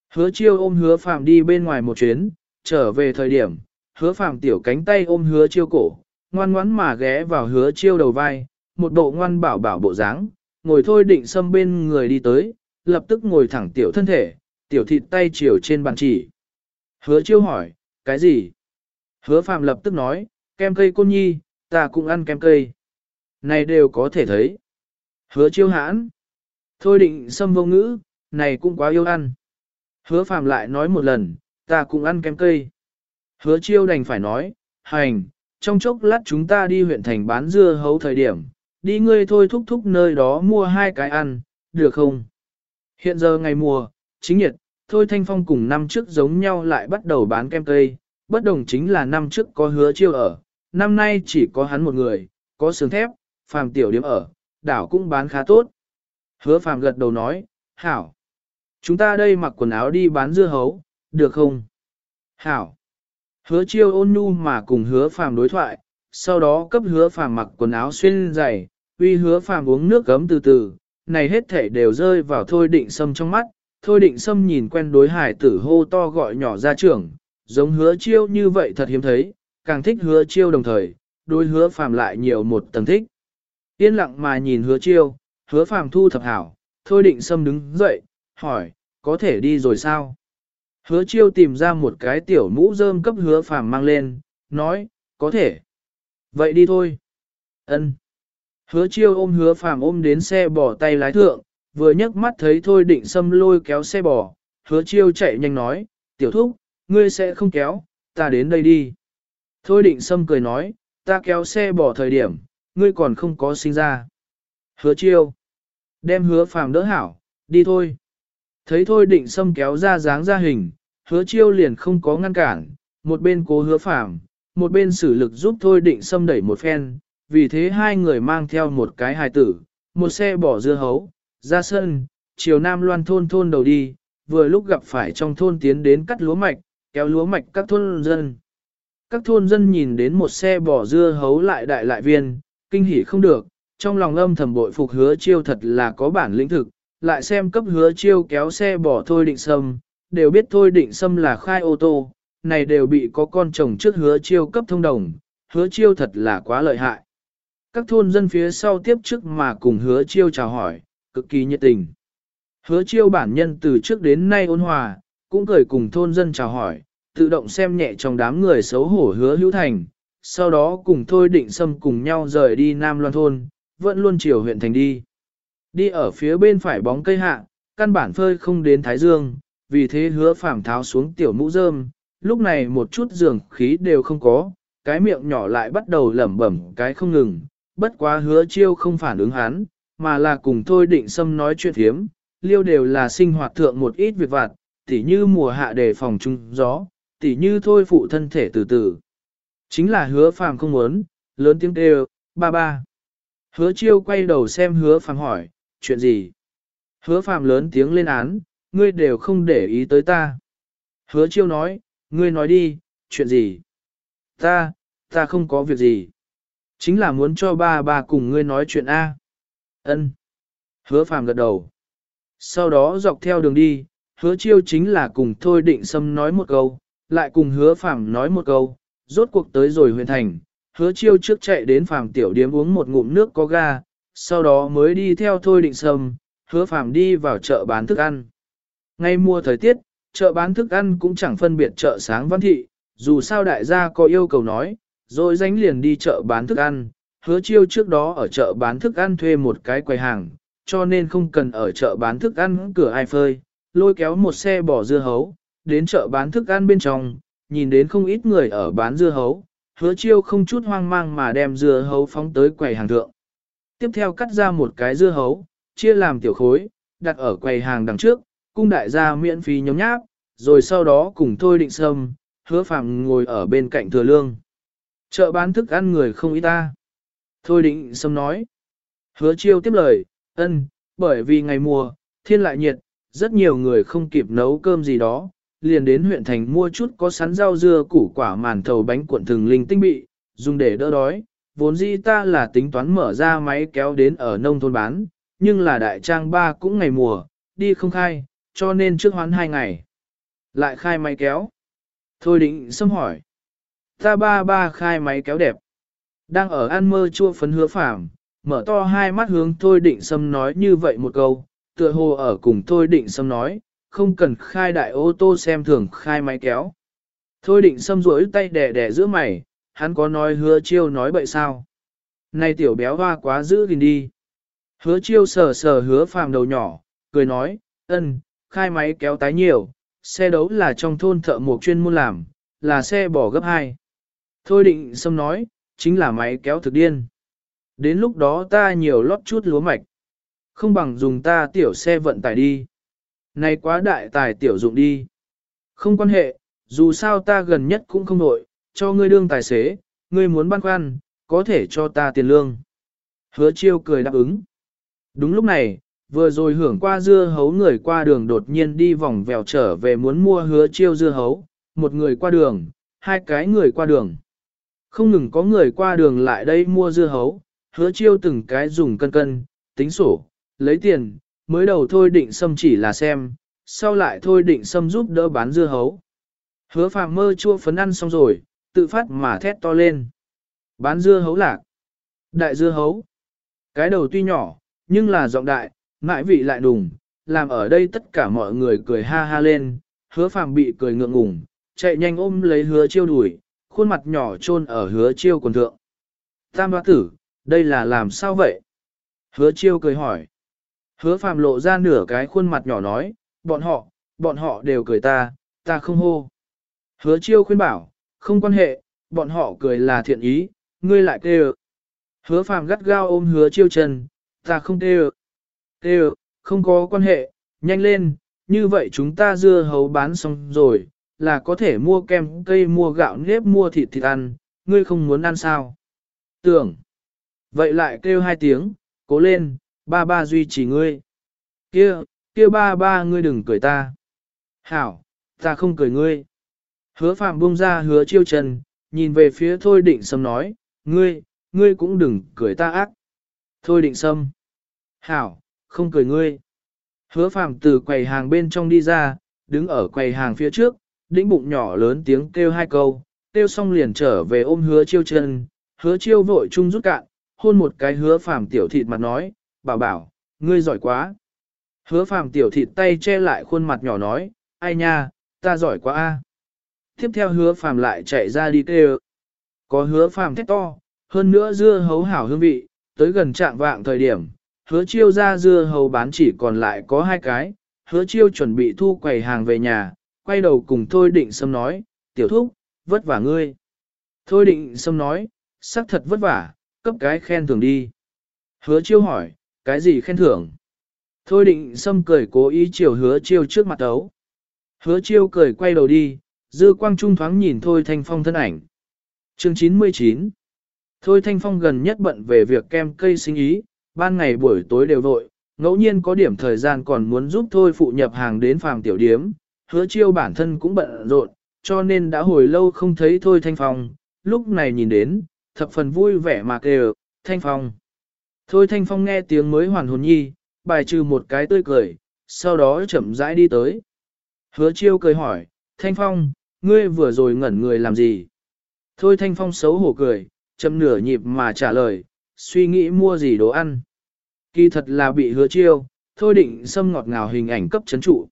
Hứa chiêu ôm hứa phàm đi bên ngoài một chuyến, trở về thời điểm, hứa phàm tiểu cánh tay ôm hứa chiêu cổ, ngoan ngoãn mà ghé vào hứa chiêu đầu vai, một bộ ngoan bảo bảo bộ dáng, ngồi thôi định xâm bên người đi tới, lập tức ngồi thẳng tiểu thân thể, tiểu thịt tay chiều trên bàn chỉ. Hứa chiêu hỏi, cái gì? Hứa phàm lập tức nói, kem cây côn nhi, ta cũng ăn kem cây. Này đều có thể thấy. Hứa chiêu hãn. Thôi định xâm vô ngữ, này cũng quá yêu ăn. Hứa phàm lại nói một lần, ta cũng ăn kem cây. Hứa chiêu đành phải nói, hành, trong chốc lát chúng ta đi huyện thành bán dưa hấu thời điểm, đi ngươi thôi thúc thúc nơi đó mua hai cái ăn, được không? Hiện giờ ngày mùa, chính nhiệt, thôi thanh phong cùng năm trước giống nhau lại bắt đầu bán kem cây, bất đồng chính là năm trước có hứa chiêu ở, năm nay chỉ có hắn một người, có sướng thép, phàm tiểu điểm ở, đảo cũng bán khá tốt. Hứa phàm gật đầu nói, hảo, chúng ta đây mặc quần áo đi bán dưa hấu, được không? Hảo, hứa chiêu ôn nhu mà cùng hứa phàm đối thoại, sau đó cấp hứa phàm mặc quần áo xuyên dày, uy hứa phàm uống nước gấm từ từ, này hết thể đều rơi vào thôi định sâm trong mắt, thôi định sâm nhìn quen đối hải tử hô to gọi nhỏ ra trưởng, giống hứa chiêu như vậy thật hiếm thấy, càng thích hứa chiêu đồng thời, đối hứa phàm lại nhiều một tầng thích. Yên lặng mà nhìn hứa chiêu, hứa phàm thu thập hảo, thôi định sâm đứng dậy, hỏi, có thể đi rồi sao? Hứa chiêu tìm ra một cái tiểu mũ rơm cấp hứa phàm mang lên, nói, có thể. Vậy đi thôi. Ân. Hứa chiêu ôm hứa phàm ôm đến xe bỏ tay lái thượng, vừa nhấc mắt thấy thôi định xâm lôi kéo xe bò, hứa chiêu chạy nhanh nói, tiểu thúc, ngươi sẽ không kéo, ta đến đây đi. Thôi định xâm cười nói, ta kéo xe bỏ thời điểm, ngươi còn không có sinh ra. Hứa chiêu, đem hứa phàm đỡ hảo, đi thôi. Thấy thôi định xâm kéo ra dáng ra hình, hứa chiêu liền không có ngăn cản, một bên cố hứa phạm, một bên sử lực giúp thôi định xâm đẩy một phen, vì thế hai người mang theo một cái hài tử, một xe bỏ dưa hấu, ra sân, chiều nam loan thôn thôn đầu đi, vừa lúc gặp phải trong thôn tiến đến cắt lúa mạch, kéo lúa mạch các thôn dân. Các thôn dân nhìn đến một xe bỏ dưa hấu lại đại lại viên, kinh hỉ không được, trong lòng âm thầm bội phục hứa chiêu thật là có bản lĩnh thực, lại xem cấp hứa chiêu kéo xe bỏ thôi định sâm, đều biết thôi định sâm là khai ô tô, này đều bị có con chồng trước hứa chiêu cấp thông đồng, hứa chiêu thật là quá lợi hại. Các thôn dân phía sau tiếp trước mà cùng hứa chiêu chào hỏi, cực kỳ nhiệt tình. Hứa chiêu bản nhân từ trước đến nay ôn hòa, cũng cười cùng thôn dân chào hỏi, tự động xem nhẹ trong đám người xấu hổ hứa hữu thành, sau đó cùng thôi định xâm cùng nhau rời đi Nam Loan thôn, vẫn luôn chiều huyện thành đi. Đi ở phía bên phải bóng cây hạ, căn bản phơi không đến Thái Dương, vì thế hứa phàm tháo xuống tiểu mũ rơm, lúc này một chút giường khí đều không có, cái miệng nhỏ lại bắt đầu lẩm bẩm cái không ngừng, bất quá hứa chiêu không phản ứng hắn, mà là cùng thôi định xâm nói chuyện thiếm, liêu đều là sinh hoạt thượng một ít việc vặt, tỉ như mùa hạ đề phòng trung gió, tỉ như thôi phụ thân thể từ từ. Chính là hứa phàm không muốn, lớn tiếng kêu, ba ba. Hứa chiêu quay đầu xem hứa phàm hỏi, chuyện gì? Hứa phàm lớn tiếng lên án, ngươi đều không để ý tới ta. Hứa chiêu nói, ngươi nói đi, chuyện gì? Ta, ta không có việc gì. Chính là muốn cho ba ba cùng ngươi nói chuyện A. Ân. Hứa phàm gật đầu. Sau đó dọc theo đường đi, hứa chiêu chính là cùng thôi định xâm nói một câu, lại cùng hứa phàm nói một câu, rốt cuộc tới rồi Huyền thành. Hứa chiêu trước chạy đến phàm tiểu điếm uống một ngụm nước có ga, sau đó mới đi theo thôi định sâm, hứa phàm đi vào chợ bán thức ăn. Ngay mùa thời tiết, chợ bán thức ăn cũng chẳng phân biệt chợ sáng văn thị, dù sao đại gia có yêu cầu nói, rồi dánh liền đi chợ bán thức ăn, hứa chiêu trước đó ở chợ bán thức ăn thuê một cái quầy hàng, cho nên không cần ở chợ bán thức ăn cửa ai phơi, lôi kéo một xe bỏ dưa hấu, đến chợ bán thức ăn bên trong, nhìn đến không ít người ở bán dưa hấu, hứa chiêu không chút hoang mang mà đem dưa hấu phóng tới quầy hàng thượng. Tiếp theo cắt ra một cái dưa hấu, chia làm tiểu khối, đặt ở quầy hàng đằng trước, cung đại gia miễn phí nhóm nháp, rồi sau đó cùng thôi định sâm, hứa phạm ngồi ở bên cạnh thừa lương. Chợ bán thức ăn người không ít ta. Thôi định sâm nói. Hứa chiêu tiếp lời, ân, bởi vì ngày mùa, thiên lại nhiệt, rất nhiều người không kịp nấu cơm gì đó, liền đến huyện thành mua chút có sắn rau dưa củ quả màn thầu bánh cuộn thường linh tinh bị, dùng để đỡ đói. Vốn dĩ ta là tính toán mở ra máy kéo đến ở nông thôn bán, nhưng là đại trang ba cũng ngày mùa, đi không khai, cho nên trước hoán hai ngày. Lại khai máy kéo. Thôi định xâm hỏi. Ta ba ba khai máy kéo đẹp. Đang ở ăn mơ chua phấn hứa phạm, mở to hai mắt hướng Thôi Định Sâm nói như vậy một câu, tựa hồ ở cùng Thôi Định Sâm nói, không cần khai đại ô tô xem thường khai máy kéo. Thôi Định Sâm rỗi tay đẻ đẻ giữa mày, hắn có nói hứa chiêu nói bậy sao? Này tiểu béo hoa quá giữ gìn đi. Hứa chiêu sờ sờ hứa phàm đầu nhỏ, cười nói, ân, khai máy kéo tái nhiều, xe đấu là trong thôn thợ mộc chuyên môn làm, là xe bỏ gấp hai. Thôi định xâm nói, chính là máy kéo thực điên. Đến lúc đó ta nhiều lót chút lúa mạch. Không bằng dùng ta tiểu xe vận tải đi. Này quá đại tài tiểu dụng đi. Không quan hệ, dù sao ta gần nhất cũng không nội, cho ngươi đương tài xế, ngươi muốn băn khoăn, có thể cho ta tiền lương. Hứa chiêu cười đáp ứng. Đúng lúc này, vừa rồi hưởng qua dưa hấu người qua đường đột nhiên đi vòng vèo trở về muốn mua hứa chiêu dưa hấu, một người qua đường, hai cái người qua đường. Không ngừng có người qua đường lại đây mua dưa hấu, hứa chiêu từng cái dùng cân cân, tính sổ, lấy tiền, mới đầu thôi định xâm chỉ là xem, sau lại thôi định xâm giúp đỡ bán dưa hấu. Hứa phàm mơ chua phấn ăn xong rồi, tự phát mà thét to lên. Bán dưa hấu lạc. Đại dưa hấu. Cái đầu tuy nhỏ, nhưng là giọng đại, mãi vị lại đùng, làm ở đây tất cả mọi người cười ha ha lên, hứa phàm bị cười ngượng ngùng, chạy nhanh ôm lấy hứa chiêu đuổi, khuôn mặt nhỏ chôn ở hứa chiêu quần thượng. Tam hoa tử, đây là làm sao vậy? Hứa chiêu cười hỏi. Hứa phàm lộ ra nửa cái khuôn mặt nhỏ nói, bọn họ, bọn họ đều cười ta, ta không hô. Hứa chiêu khuyên bảo, không quan hệ, bọn họ cười là thiện ý, ngươi lại kêu. Hứa phàm gắt gao ôm hứa chiêu chân, ta không kêu. Kêu, không có quan hệ, nhanh lên, như vậy chúng ta dưa hấu bán xong rồi, là có thể mua kem cây mua gạo nếp mua thịt thịt ăn, ngươi không muốn ăn sao? Tưởng. Vậy lại kêu hai tiếng, cố lên, ba ba duy trì ngươi. Kia, kia ba ba ngươi đừng cười ta. Hảo, ta không cười ngươi. Hứa phạm buông ra hứa chiêu chân, nhìn về phía thôi định sâm nói, ngươi, ngươi cũng đừng cười ta ác. Thôi định sâm. Hảo, không cười ngươi. Hứa phạm từ quầy hàng bên trong đi ra, đứng ở quầy hàng phía trước, đĩnh bụng nhỏ lớn tiếng kêu hai câu, kêu xong liền trở về ôm hứa chiêu chân, hứa chiêu vội chung rút cạn, hôn một cái hứa phàm tiểu thịt mặt nói, bảo bảo, ngươi giỏi quá. Hứa phàm tiểu thịt tay che lại khuôn mặt nhỏ nói, ai nha, ta giỏi quá a. Tiếp theo hứa phàm lại chạy ra đi kêu. Có hứa phàm thét to, hơn nữa dưa hấu hảo hương vị, tới gần trạng vạng thời điểm, hứa chiêu ra dưa hấu bán chỉ còn lại có hai cái, hứa chiêu chuẩn bị thu quầy hàng về nhà, quay đầu cùng Thôi Định Sâm nói, tiểu thúc, vất vả ngươi. Thôi Định Sâm nói, xác thật vất vả, cấp cái khen thưởng đi. Hứa chiêu hỏi, cái gì khen thưởng? Thôi Định Sâm cười cố ý chiều hứa chiêu trước mặt ấu. Hứa chiêu cười quay đầu đi, dư quang trung thoáng nhìn Thôi Thanh Phong thân ảnh. Chương 99 Thôi Thanh Phong gần nhất bận về việc kem cây sinh ý, ban ngày buổi tối đều vội, ngẫu nhiên có điểm thời gian còn muốn giúp Thôi phụ nhập hàng đến phàm tiểu điếm, hứa chiêu bản thân cũng bận rộn, cho nên đã hồi lâu không thấy Thôi Thanh Phong, lúc này nhìn đến, thập phần vui vẻ mà kêu, Thanh Phong. Thôi Thanh Phong nghe tiếng mới hoàn hồn nhi, bài trừ một cái tươi cười, sau đó chậm rãi đi tới. Hứa chiêu cười hỏi, Thanh Phong, ngươi vừa rồi ngẩn người làm gì? Thôi Thanh Phong xấu hổ cười, chậm nửa nhịp mà trả lời, suy nghĩ mua gì đồ ăn. Kỳ thật là bị hứa chiêu, thôi định xâm ngọt ngào hình ảnh cấp chấn trụ.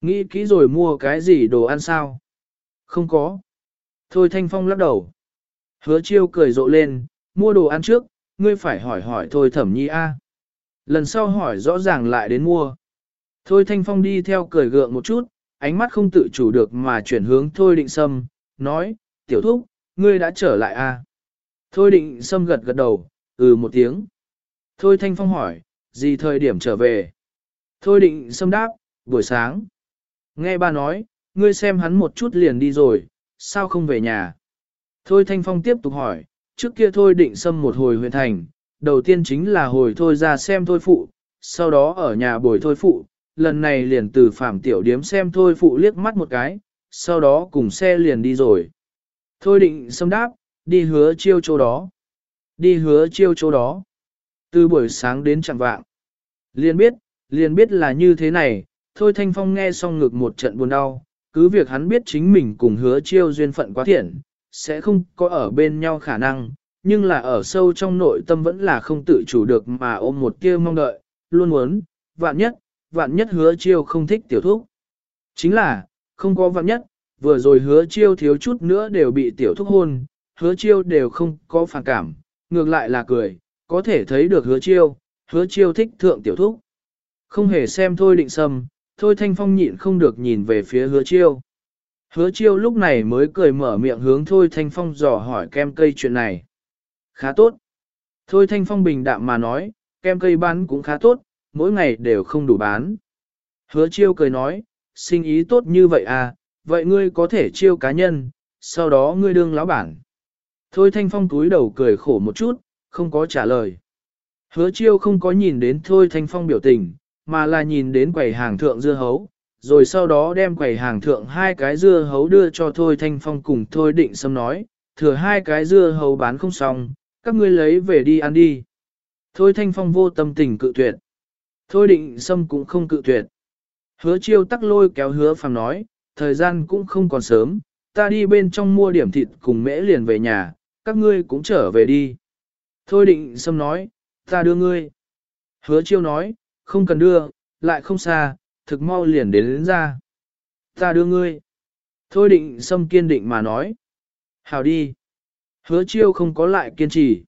Nghĩ kỹ rồi mua cái gì đồ ăn sao? Không có. Thôi Thanh Phong lắc đầu. Hứa chiêu cười rộ lên, mua đồ ăn trước, ngươi phải hỏi hỏi thôi thẩm nhi a. Lần sau hỏi rõ ràng lại đến mua. Thôi Thanh Phong đi theo cười gượng một chút, ánh mắt không tự chủ được mà chuyển hướng Thôi Định Sâm, nói, tiểu thúc, ngươi đã trở lại a. Thôi Định Sâm gật gật đầu, ừ một tiếng. Thôi Thanh Phong hỏi, gì thời điểm trở về? Thôi Định Sâm đáp, buổi sáng. Nghe ba nói, ngươi xem hắn một chút liền đi rồi, sao không về nhà? Thôi Thanh Phong tiếp tục hỏi, trước kia thôi định Sâm một hồi huyện thành, đầu tiên chính là hồi thôi ra xem thôi phụ, sau đó ở nhà bồi thôi phụ, lần này liền từ phạm tiểu điếm xem thôi phụ liếc mắt một cái, sau đó cùng xe liền đi rồi. Thôi định xâm đáp, đi hứa chiêu chỗ đó. Đi hứa chiêu chỗ đó. Từ buổi sáng đến chẳng vạng. Liền biết, liền biết là như thế này, thôi Thanh Phong nghe xong ngực một trận buồn đau, cứ việc hắn biết chính mình cùng hứa chiêu duyên phận quá thiện, sẽ không có ở bên nhau khả năng, nhưng là ở sâu trong nội tâm vẫn là không tự chủ được mà ôm một kia mong đợi, luôn muốn, vạn nhất, vạn nhất hứa chiêu không thích tiểu thúc. Chính là, không có vạn nhất, vừa rồi hứa chiêu thiếu chút nữa đều bị tiểu thúc hôn, hứa chiêu đều không có phản cảm, ngược lại là cười, có thể thấy được hứa chiêu, hứa chiêu thích thượng tiểu thúc. Không hề xem thôi định sâm, thôi thanh phong nhịn không được nhìn về phía hứa chiêu. Hứa chiêu lúc này mới cười mở miệng hướng Thôi Thanh Phong dò hỏi kem cây chuyện này. Khá tốt. Thôi Thanh Phong bình đạm mà nói, kem cây bán cũng khá tốt, mỗi ngày đều không đủ bán. Hứa chiêu cười nói, sinh ý tốt như vậy à, vậy ngươi có thể chiêu cá nhân, sau đó ngươi đương lão bản. Thôi Thanh Phong túi đầu cười khổ một chút, không có trả lời. Hứa chiêu không có nhìn đến Thôi Thanh Phong biểu tình, mà là nhìn đến quầy hàng thượng dưa hấu, rồi sau đó đem quầy hàng thượng hai cái dưa hấu đưa cho Thôi Thanh Phong cùng Thôi Định xâm nói, thừa hai cái dưa hấu bán không xong, các ngươi lấy về đi ăn đi. Thôi Thanh Phong vô tâm tình cự tuyệt. Thôi Định Sâm cũng không cự tuyệt. Hứa chiêu tắc lôi kéo hứa phàm nói, thời gian cũng không còn sớm, ta đi bên trong mua điểm thịt cùng mễ liền về nhà, các ngươi cũng trở về đi. Thôi định Sâm nói, ta đưa ngươi. Hứa chiêu nói, không cần đưa, lại không xa, thực mau liền đến, đến ra. Ta đưa ngươi. Thôi định Sâm kiên định mà nói. Hào đi. Hứa chiêu không có lại kiên trì.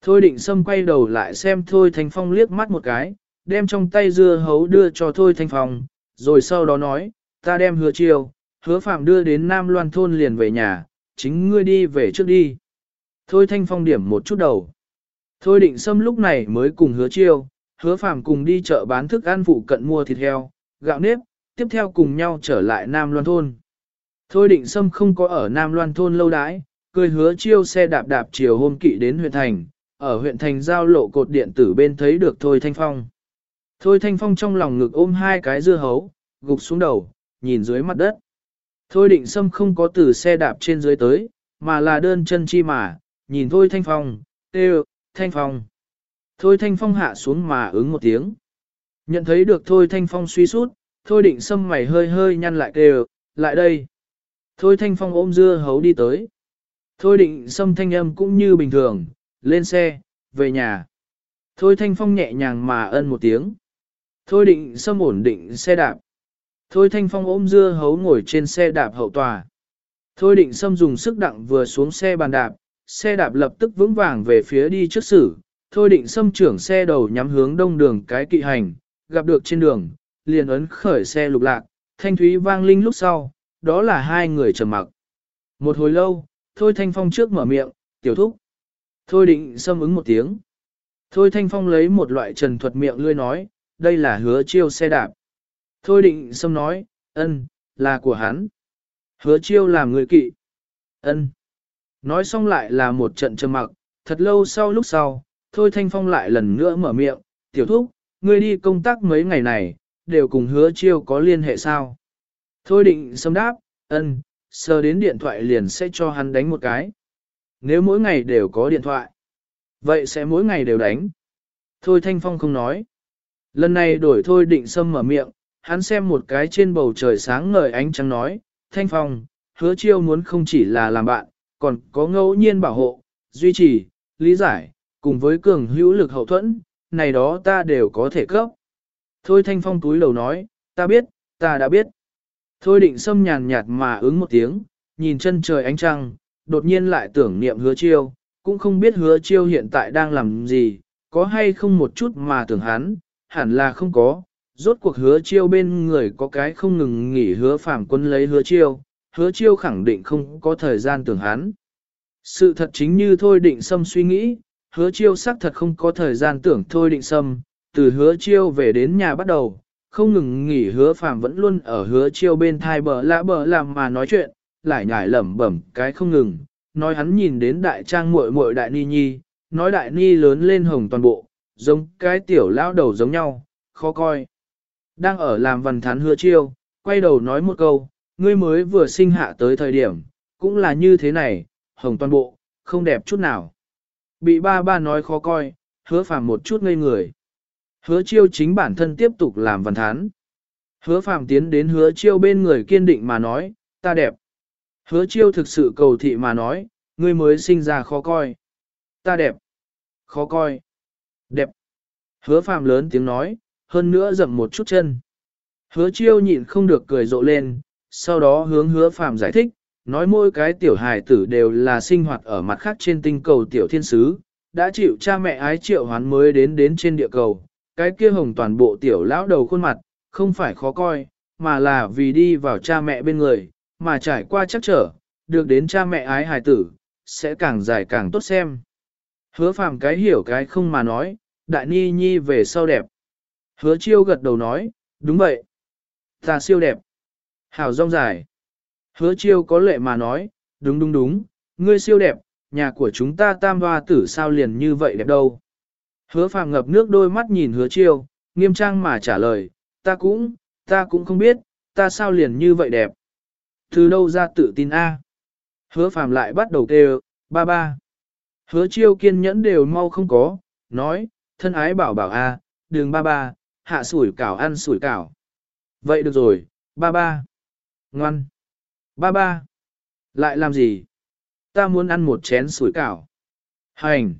Thôi định Sâm quay đầu lại xem Thôi Thanh Phong liếc mắt một cái, đem trong tay dưa hấu đưa cho Thôi Thanh Phong, rồi sau đó nói, ta đem hứa chiêu, hứa phạm đưa đến Nam Loan thôn liền về nhà, chính ngươi đi về trước đi. Thôi Thanh Phong điểm một chút đầu. Thôi định Sâm lúc này mới cùng hứa chiêu, hứa phạm cùng đi chợ bán thức ăn phụ cận mua thịt heo, gạo nếp, tiếp theo cùng nhau trở lại Nam Loan thôn. Thôi định Sâm không có ở Nam Loan thôn lâu đãi, cười hứa chiêu xe đạp đạp chiều hôm kỵ đến huyện thành, ở huyện thành giao lộ cột điện tử bên thấy được Thôi Thanh Phong. Thôi Thanh Phong trong lòng ngực ôm hai cái dưa hấu, gục xuống đầu, nhìn dưới mặt đất. Thôi định Sâm không có từ xe đạp trên dưới tới, mà là đơn chân chi mà, nhìn Thôi Thanh Phong, tê Thanh Phong. Thôi Thanh Phong hạ xuống mà ứng một tiếng. Nhận thấy được Thôi Thanh Phong suy sút, Thôi định Sâm mày hơi hơi nhăn lại kêu, lại đây. Thôi Thanh Phong ôm dưa hấu đi tới. Thôi định Sâm thanh âm cũng như bình thường, lên xe, về nhà. Thôi Thanh Phong nhẹ nhàng mà ân một tiếng. Thôi định Sâm ổn định xe đạp. Thôi Thanh Phong ôm dưa hấu ngồi trên xe đạp hậu tòa. Thôi định Sâm dùng sức đặng vừa xuống xe bàn đạp, xe đạp lập tức vững vàng về phía đi trước xử. Thôi định Sâm trưởng xe đầu nhắm hướng đông đường cái kỵ hành, gặp được trên đường, liền ấn khởi xe lục lạc, thanh thúy vang linh lúc sau, đó là hai người trầm mặc. Một hồi lâu, Thôi Thanh Phong trước mở miệng, tiểu thúc. Thôi định Sâm ứng một tiếng. Thôi Thanh Phong lấy một loại trần thuật miệng lươi nói, đây là hứa chiêu xe đạp. Thôi định xâm nói, ân, là của hắn. Hứa chiêu làm người kỵ. ân. Nói xong lại là một trận trầm mặc, thật lâu sau lúc sau, thôi thanh phong lại lần nữa mở miệng, tiểu thúc, ngươi đi công tác mấy ngày này, đều cùng hứa chiêu có liên hệ sao? Thôi định xâm đáp, ân, sờ đến điện thoại liền sẽ cho hắn đánh một cái. Nếu mỗi ngày đều có điện thoại, vậy sẽ mỗi ngày đều đánh. Thôi Thanh Phong không nói. Lần này đổi thôi định sâm mở miệng, hắn xem một cái trên bầu trời sáng ngời ánh trắng nói, Thanh Phong, hứa chiêu muốn không chỉ là làm bạn, còn có ngẫu nhiên bảo hộ, duy trì, lý giải, cùng với cường hữu lực hậu thuẫn, này đó ta đều có thể cấp. Thôi Thanh Phong túi lầu nói, ta biết, ta đã biết. Thôi định sâm nhàn nhạt mà ứng một tiếng, nhìn chân trời ánh trăng, đột nhiên lại tưởng niệm hứa chiêu, cũng không biết hứa chiêu hiện tại đang làm gì, có hay không một chút mà tưởng hắn, hẳn là không có, rốt cuộc hứa chiêu bên người có cái không ngừng nghỉ hứa phàm quân lấy hứa chiêu, hứa chiêu khẳng định không có thời gian tưởng hắn. Sự thật chính như thôi định sâm suy nghĩ, hứa chiêu xác thật không có thời gian tưởng thôi định sâm, từ hứa chiêu về đến nhà bắt đầu, không ngừng nghỉ hứa phàm vẫn luôn ở hứa chiêu bên thai bờ lạ bờ làm mà nói chuyện, lại nhải lẩm bẩm cái không ngừng, nói hắn nhìn đến đại trang muội muội đại ni nhi, nói đại ni lớn lên hồng toàn bộ, giống cái tiểu lão đầu giống nhau, khó coi. Đang ở làm văn thán hứa chiêu, quay đầu nói một câu, ngươi mới vừa sinh hạ tới thời điểm, cũng là như thế này, hồng toàn bộ, không đẹp chút nào. Bị ba ba nói khó coi, hứa phàm một chút ngây người. Hứa chiêu chính bản thân tiếp tục làm văn thán. Hứa phàm tiến đến hứa chiêu bên người kiên định mà nói, ta đẹp. Hứa chiêu thực sự cầu thị mà nói, ngươi mới sinh ra khó coi. Ta đẹp. Khó coi. Đẹp. Hứa phàm lớn tiếng nói, hơn nữa dậm một chút chân. Hứa chiêu nhịn không được cười rộ lên, sau đó hướng hứa phàm giải thích, nói mỗi cái tiểu hài tử đều là sinh hoạt ở mặt khác trên tinh cầu tiểu thiên sứ, đã chịu cha mẹ ái triệu hoán mới đến đến trên địa cầu, cái kia hồng toàn bộ tiểu lão đầu khuôn mặt, không phải khó coi, mà là vì đi vào cha mẹ bên người, mà trải qua chắc trở, được đến cha mẹ ái hài tử, sẽ càng dài càng tốt xem. Hứa phàm cái hiểu cái không mà nói, đại ni nhi về sau đẹp. Hứa chiêu gật đầu nói, đúng vậy. Ta siêu đẹp. Hảo rong dài. Hứa chiêu có lệ mà nói, đúng đúng đúng, ngươi siêu đẹp, nhà của chúng ta tam hoa tử sao liền như vậy đẹp đâu. Hứa phàm ngập nước đôi mắt nhìn hứa chiêu, nghiêm trang mà trả lời, ta cũng, ta cũng không biết, ta sao liền như vậy đẹp. Từ đâu ra tự tin a? Hứa phàm lại bắt đầu kêu, ba ba. Hứa chiêu kiên nhẫn đều mau không có, nói, thân ái bảo bảo a, đường ba ba, hạ sủi cảo ăn sủi cảo. Vậy được rồi, ba ba. Ngoan. Ba ba. Lại làm gì? Ta muốn ăn một chén sủi cảo. Hành.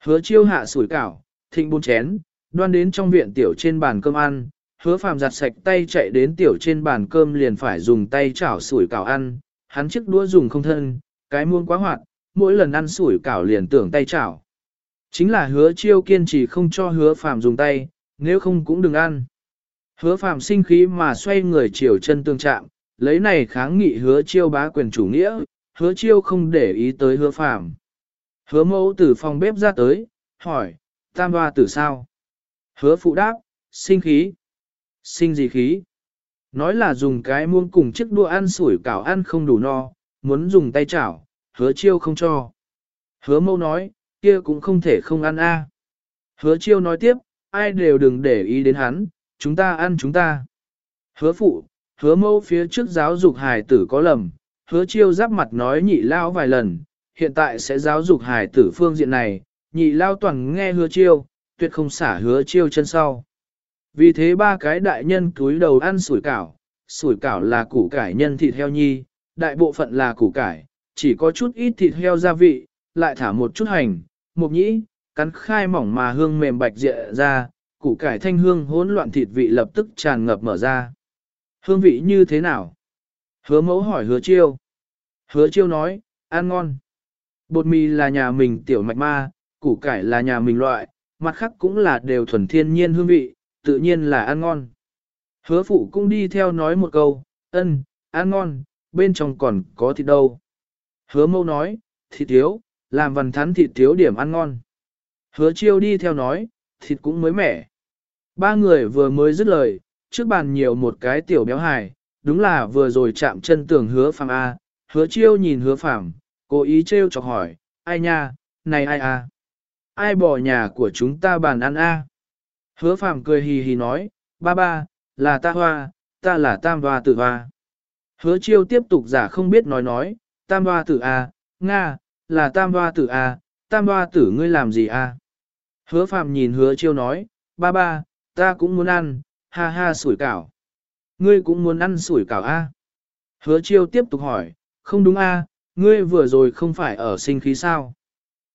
Hứa chiêu hạ sủi cảo, thịnh bốn chén, đoan đến trong viện tiểu trên bàn cơm ăn. Hứa phàm giặt sạch tay chạy đến tiểu trên bàn cơm liền phải dùng tay chảo sủi cảo ăn. Hắn chiếc đũa dùng không thân, cái muông quá hoạt, mỗi lần ăn sủi cảo liền tưởng tay chảo. Chính là hứa chiêu kiên trì không cho hứa phàm dùng tay, nếu không cũng đừng ăn. Hứa phàm sinh khí mà xoay người chiều chân tương chạm, lấy này kháng nghị hứa chiêu bá quyền chủ nghĩa, hứa chiêu không để ý tới hứa phàm. Hứa mẫu từ phòng bếp ra tới, hỏi, tam hoa tử sao? Hứa phụ đáp, sinh khí. Sinh gì khí? Nói là dùng cái muông cùng chiếc đũa ăn sủi cảo ăn không đủ no, muốn dùng tay chảo, hứa chiêu không cho. Hứa mẫu nói, kia cũng không thể không ăn a. Hứa chiêu nói tiếp, ai đều đừng để ý đến hắn, chúng ta ăn chúng ta. Hứa phụ, hứa mẫu phía trước giáo dục hài tử có lầm, hứa chiêu giáp mặt nói nhị lao vài lần, hiện tại sẽ giáo dục hài tử phương diện này, nhị lao toàn nghe hứa chiêu, tuyệt không xả hứa chiêu chân sau. Vì thế ba cái đại nhân cúi đầu ăn sủi cảo, sủi cảo là củ cải nhân thịt heo nhi, đại bộ phận là củ cải, chỉ có chút ít thịt heo gia vị, lại thả một chút hành, mộc nhĩ, cắn khai mỏng mà hương mềm bạch dịa ra, củ cải thanh hương hỗn loạn thịt vị lập tức tràn ngập mở ra. Hương vị như thế nào? Hứa mẫu hỏi hứa chiêu. Hứa chiêu nói, ăn ngon. Bột mì là nhà mình tiểu mạch ma, củ cải là nhà mình loại, mặt khác cũng là đều thuần thiên nhiên hương vị, tự nhiên là ăn ngon. Hứa phụ cũng đi theo nói một câu, ân, ăn ngon, bên trong còn có thịt đâu. Hứa mẫu nói, thịt thiếu, làm vần thắn thịt thiếu điểm ăn ngon. Hứa chiêu đi theo nói, thịt cũng mới mẻ. Ba người vừa mới dứt lời, trước bàn nhiều một cái tiểu béo hài, đúng là vừa rồi chạm chân tường hứa phàm A, hứa chiêu nhìn hứa phàm, cố ý trêu chọc hỏi, ai nha, này ai a? Ai bỏ nhà của chúng ta bàn ăn A? Hứa phàm cười hì hì nói, ba ba, là ta hoa, ta là tam hoa tử hoa. Hứa chiêu tiếp tục giả không biết nói nói, tam hoa tử A, Nga, là tam hoa tử A, tam hoa tử ngươi làm gì A? Hứa phàm nhìn hứa chiêu nói, ba ba, ta cũng muốn ăn, ha ha sủi cảo. Ngươi cũng muốn ăn sủi cảo A. Hứa chiêu tiếp tục hỏi, không đúng A, ngươi vừa rồi không phải ở sinh khí sao?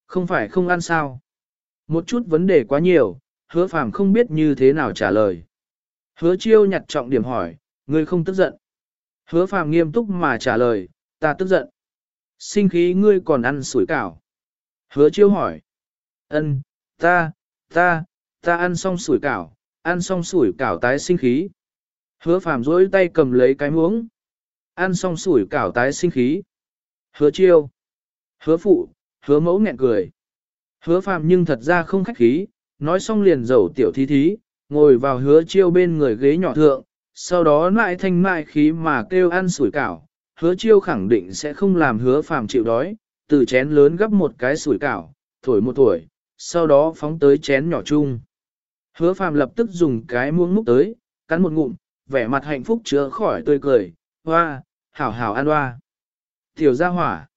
Không phải không ăn sao? Một chút vấn đề quá nhiều, hứa phàm không biết như thế nào trả lời. Hứa chiêu nhặt trọng điểm hỏi, ngươi không tức giận. Hứa phàm nghiêm túc mà trả lời, ta tức giận. Sinh khí ngươi còn ăn sủi cảo. Hứa chiêu hỏi, ân, ta, ta, ta ăn xong sủi cảo, ăn xong sủi cảo tái sinh khí. Hứa phàm dối tay cầm lấy cái muỗng. Ăn xong sủi cảo tái sinh khí. Hứa chiêu. Hứa phụ, hứa mẫu nghẹn cười. Hứa phàm nhưng thật ra không khách khí, nói xong liền dầu tiểu thí thí, ngồi vào hứa chiêu bên người ghế nhỏ thượng, sau đó lại thanh mại khí mà kêu ăn sủi cảo. Hứa chiêu khẳng định sẽ không làm hứa phàm chịu đói, từ chén lớn gấp một cái sủi cảo, thổi một tuổi, sau đó phóng tới chén nhỏ chung. Hứa phàm lập tức dùng cái muỗng múc tới, cắn một ngụm, vẻ mặt hạnh phúc chứa khỏi tươi cười, hoa, hảo hảo ăn hoa. Tiểu gia hỏa.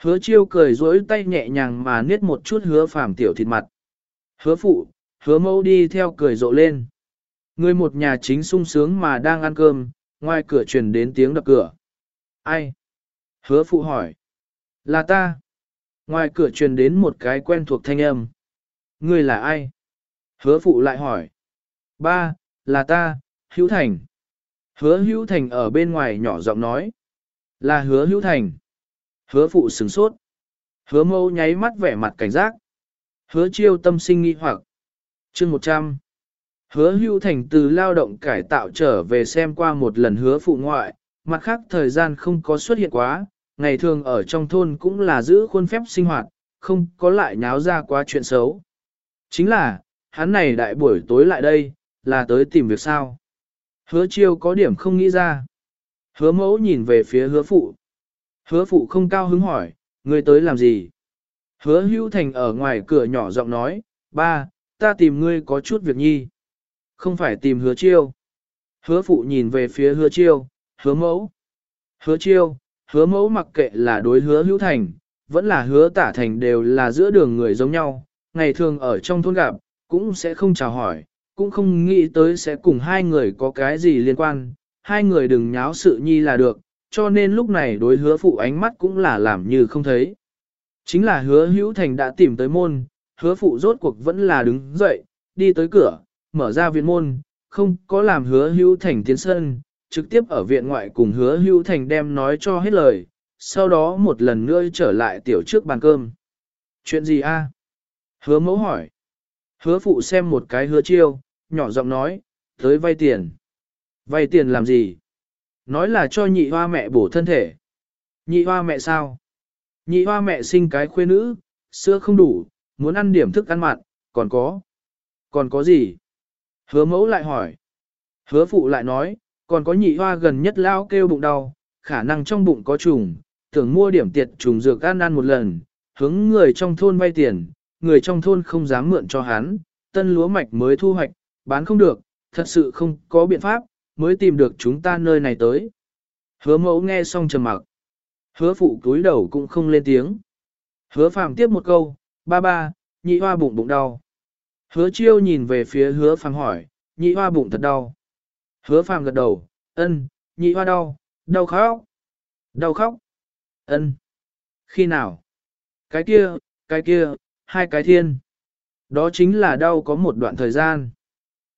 Hứa chiêu cười dối tay nhẹ nhàng mà niết một chút hứa phàm tiểu thịt mặt. Hứa phụ, hứa mẫu đi theo cười rộ lên. Người một nhà chính sung sướng mà đang ăn cơm, ngoài cửa truyền đến tiếng đập cửa. Ai? Hứa phụ hỏi. Là ta. Ngoài cửa truyền đến một cái quen thuộc thanh âm. Ngươi là ai? Hứa phụ lại hỏi. Ba, là ta, Hữu Thành. Hứa Hữu Thành ở bên ngoài nhỏ giọng nói. Là hứa Hữu Thành. Hứa phụ sửng sốt. Hứa mâu nháy mắt vẻ mặt cảnh giác. Hứa chiêu tâm sinh nghi hoặc. chương 100. Hứa Hữu Thành từ lao động cải tạo trở về xem qua một lần hứa phụ ngoại, mặt khác thời gian không có xuất hiện quá, ngày thường ở trong thôn cũng là giữ khuôn phép sinh hoạt, không có lại nháo ra quá chuyện xấu. Chính là, hắn này đại buổi tối lại đây, là tới tìm việc sao. Hứa chiêu có điểm không nghĩ ra. Hứa mẫu nhìn về phía hứa phụ. Hứa phụ không cao hứng hỏi, người tới làm gì? Hứa Hưu thành ở ngoài cửa nhỏ giọng nói, ba, ta tìm ngươi có chút việc nhi. Không phải tìm hứa chiêu. Hứa phụ nhìn về phía hứa chiêu, hứa mẫu. Hứa chiêu, hứa mẫu mặc kệ là đối hứa hữu thành, vẫn là hứa tả thành đều là giữa đường người giống nhau, ngày thường ở trong thôn gặp, cũng sẽ không chào hỏi, cũng không nghĩ tới sẽ cùng hai người có cái gì liên quan, hai người đừng nháo sự nhi là được, cho nên lúc này đối hứa phụ ánh mắt cũng là làm như không thấy. Chính là hứa hữu thành đã tìm tới môn, hứa phụ rốt cuộc vẫn là đứng dậy, đi tới cửa, mở ra viện môn, không có làm hứa hữu thành tiến sân, trực tiếp ở viện ngoại cùng hứa hưu thành đem nói cho hết lời, sau đó một lần nữa trở lại tiểu trước bàn cơm. Chuyện gì a? Hứa mẫu hỏi. Hứa phụ xem một cái hứa chiêu, nhỏ giọng nói, tới vay tiền. Vay tiền làm gì? Nói là cho nhị hoa mẹ bổ thân thể. Nhị hoa mẹ sao? Nhị hoa mẹ sinh cái khuê nữ, sữa không đủ, muốn ăn điểm thức ăn mặn, còn có. Còn có gì? Hứa mẫu lại hỏi. Hứa phụ lại nói, còn có nhị hoa gần nhất lao kêu bụng đau, khả năng trong bụng có trùng, tưởng mua điểm tiệt trùng dược ăn ăn một lần, hướng người trong thôn vay tiền, người trong thôn không dám mượn cho hắn, tân lúa mạch mới thu hoạch, bán không được, thật sự không có biện pháp, mới tìm được chúng ta nơi này tới. Hứa mẫu nghe xong trầm mặc. Hứa phụ cúi đầu cũng không lên tiếng. Hứa phàm tiếp một câu, ba ba, nhị hoa bụng bụng đau. Hứa chiêu nhìn về phía hứa phàm hỏi, nhị hoa bụng thật đau. Hứa phàm gật đầu, ân, nhị hoa đau, đau khóc. Đau khóc. ân. Khi nào? Cái kia, cái kia, hai cái thiên. Đó chính là đau có một đoạn thời gian.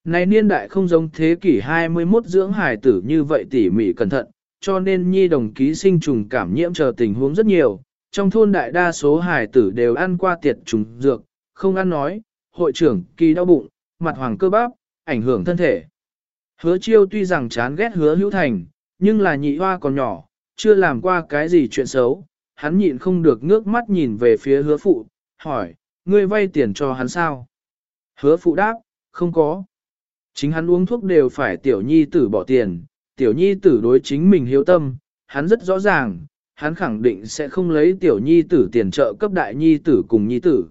Này niên đại không giống thế kỷ 21 dưỡng hải tử như vậy tỉ mỉ cẩn thận, cho nên nhi đồng ký sinh trùng cảm nhiễm chờ tình huống rất nhiều. Trong thôn đại đa số hải tử đều ăn qua tiệt trùng dược, không ăn nói, hội trưởng kỳ đau bụng, mặt hoàng cơ bắp, ảnh hưởng thân thể. Hứa chiêu tuy rằng chán ghét hứa hữu thành, nhưng là nhị hoa còn nhỏ, chưa làm qua cái gì chuyện xấu, hắn nhịn không được ngước mắt nhìn về phía hứa phụ, hỏi, ngươi vay tiền cho hắn sao? Hứa phụ đáp, không có. Chính hắn uống thuốc đều phải tiểu nhi tử bỏ tiền, tiểu nhi tử đối chính mình hiếu tâm, hắn rất rõ ràng, hắn khẳng định sẽ không lấy tiểu nhi tử tiền trợ cấp đại nhi tử cùng nhi tử.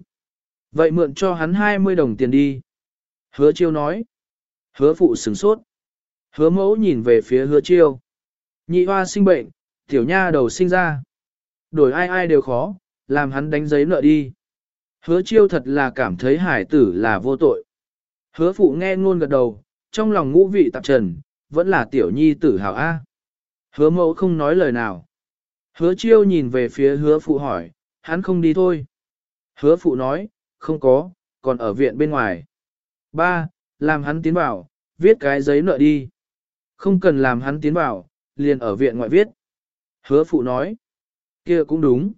Vậy mượn cho hắn 20 đồng tiền đi. Hứa chiêu nói. Hứa phụ sừng sốt. Hứa mẫu nhìn về phía hứa chiêu. Nhị hoa sinh bệnh, tiểu nha đầu sinh ra. Đổi ai ai đều khó, làm hắn đánh giấy nợ đi. Hứa chiêu thật là cảm thấy hải tử là vô tội. Hứa phụ nghe ngôn gật đầu, trong lòng ngũ vị tạp trần, vẫn là tiểu nhi tử hảo A. Hứa mẫu không nói lời nào. Hứa chiêu nhìn về phía hứa phụ hỏi, hắn không đi thôi. Hứa phụ nói, không có, còn ở viện bên ngoài. Ba, làm hắn tiến vào, viết cái giấy nợ đi. Không cần làm hắn tiến vào, liền ở viện ngoại viết. Hứa phụ nói, kia cũng đúng.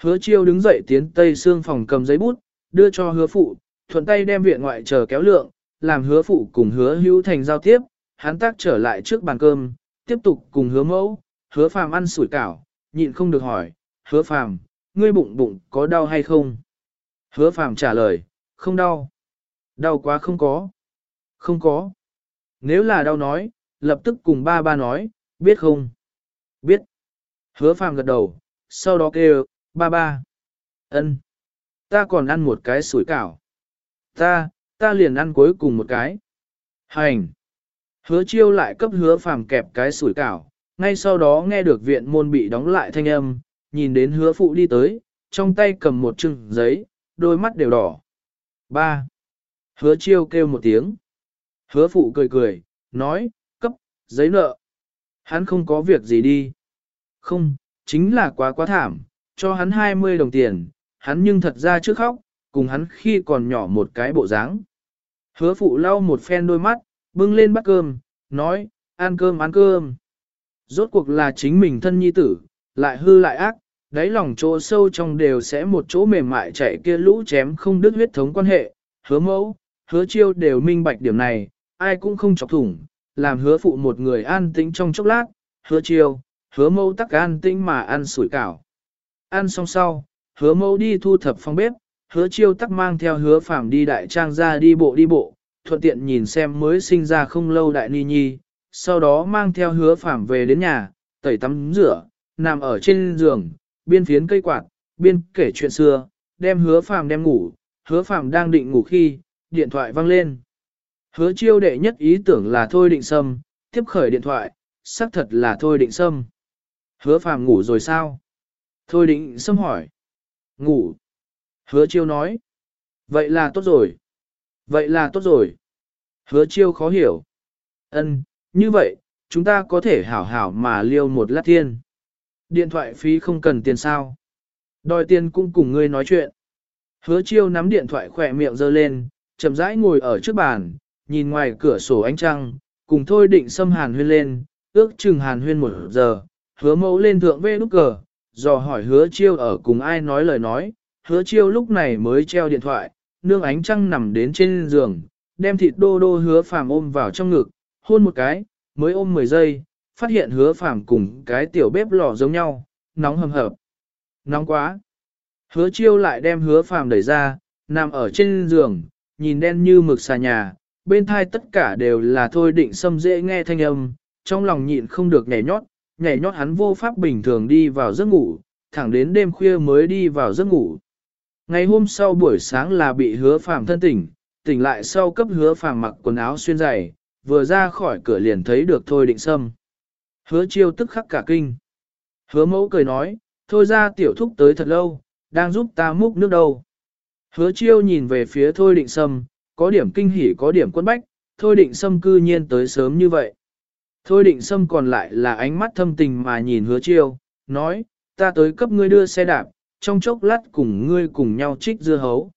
Hứa chiêu đứng dậy tiến tây xương phòng cầm giấy bút, đưa cho hứa phụ, thuận tay đem viện ngoại chờ kéo lượng, làm hứa phụ cùng hứa hữu thành giao tiếp, hắn tác trở lại trước bàn cơm, tiếp tục cùng hứa mẫu, hứa phàm ăn sủi cảo, nhịn không được hỏi, hứa phàm, ngươi bụng bụng có đau hay không? Hứa phàm trả lời, không đau. Đau quá không có. Không có. Nếu là đau nói, lập tức cùng ba ba nói, biết không? Biết. Hứa phàm gật đầu, sau đó kêu, ba ba. ân, Ta còn ăn một cái sủi cảo. Ta, ta liền ăn cuối cùng một cái. Hành. Hứa chiêu lại cấp hứa phàm kẹp cái sủi cảo, ngay sau đó nghe được viện môn bị đóng lại thanh âm, nhìn đến hứa phụ đi tới, trong tay cầm một chừng giấy, đôi mắt đều đỏ. Ba. Hứa chiêu kêu một tiếng. Hứa phụ cười cười, nói, giấy nợ. Hắn không có việc gì đi. Không, chính là quá quá thảm, cho hắn 20 đồng tiền, hắn nhưng thật ra trước khóc, cùng hắn khi còn nhỏ một cái bộ dáng. Hứa phụ lau một phen đôi mắt, bưng lên bát cơm, nói, ăn cơm ăn cơm. Rốt cuộc là chính mình thân nhi tử, lại hư lại ác, đáy lòng chỗ sâu trong đều sẽ một chỗ mềm mại chạy kia lũ chém không đứt huyết thống quan hệ, hứa mẫu, hứa chiêu đều minh bạch điểm này, ai cũng không chọc thủng, làm hứa phụ một người an tĩnh trong chốc lát, hứa chiêu, hứa mâu tắc an tĩnh mà ăn sủi cảo. Ăn xong sau, hứa mâu đi thu thập phòng bếp, hứa chiêu tắc mang theo hứa phạm đi đại trang ra đi bộ đi bộ, thuận tiện nhìn xem mới sinh ra không lâu đại ni nhi, sau đó mang theo hứa phạm về đến nhà, tẩy tắm rửa, nằm ở trên giường, biên phiến cây quạt, biên kể chuyện xưa, đem hứa phạm đem ngủ, hứa phạm đang định ngủ khi, điện thoại vang lên. Hứa chiêu đệ nhất ý tưởng là thôi định sâm, tiếp khởi điện thoại, xác thật là thôi định sâm. Hứa phàm ngủ rồi sao? Thôi định sâm hỏi. Ngủ. Hứa chiêu nói. Vậy là tốt rồi. Vậy là tốt rồi. Hứa chiêu khó hiểu. Ân, như vậy, chúng ta có thể hảo hảo mà liêu một lát thiên. Điện thoại phí không cần tiền sao. Đòi tiền cũng cùng ngươi nói chuyện. Hứa chiêu nắm điện thoại khỏe miệng giơ lên, chậm rãi ngồi ở trước bàn, nhìn ngoài cửa sổ ánh trăng, cùng thôi định xâm hàn huyên lên, ước chừng hàn huyên một giờ, hứa mẫu lên thượng vê nút cờ, dò hỏi hứa chiêu ở cùng ai nói lời nói, hứa chiêu lúc này mới treo điện thoại, nương ánh trăng nằm đến trên giường, đem thịt đô đô hứa phàm ôm vào trong ngực, hôn một cái, mới ôm 10 giây, phát hiện hứa phàm cùng cái tiểu bếp lò giống nhau, nóng hầm hập. Nóng quá. Hứa chiêu lại đem hứa phàm đẩy ra, nằm ở trên giường, nhìn đen như mực xà nhà, bên thai tất cả đều là thôi định xâm dễ nghe thanh âm, trong lòng nhịn không được nhảy nhót, nhảy nhót hắn vô pháp bình thường đi vào giấc ngủ, thẳng đến đêm khuya mới đi vào giấc ngủ. Ngày hôm sau buổi sáng là bị hứa phàm thân tỉnh, tỉnh lại sau cấp hứa phàm mặc quần áo xuyên dày, vừa ra khỏi cửa liền thấy được thôi định sâm. Hứa chiêu tức khắc cả kinh. Hứa mẫu cười nói, thôi ra tiểu thúc tới thật lâu, đang giúp ta múc nước đâu. Hứa chiêu nhìn về phía thôi định sâm, có điểm kinh hỉ có điểm quân bách, thôi định sâm cư nhiên tới sớm như vậy. Thôi định sâm còn lại là ánh mắt thâm tình mà nhìn hứa chiêu, nói, ta tới cấp ngươi đưa xe đạp, trong chốc lát cùng ngươi cùng nhau trích dưa hấu.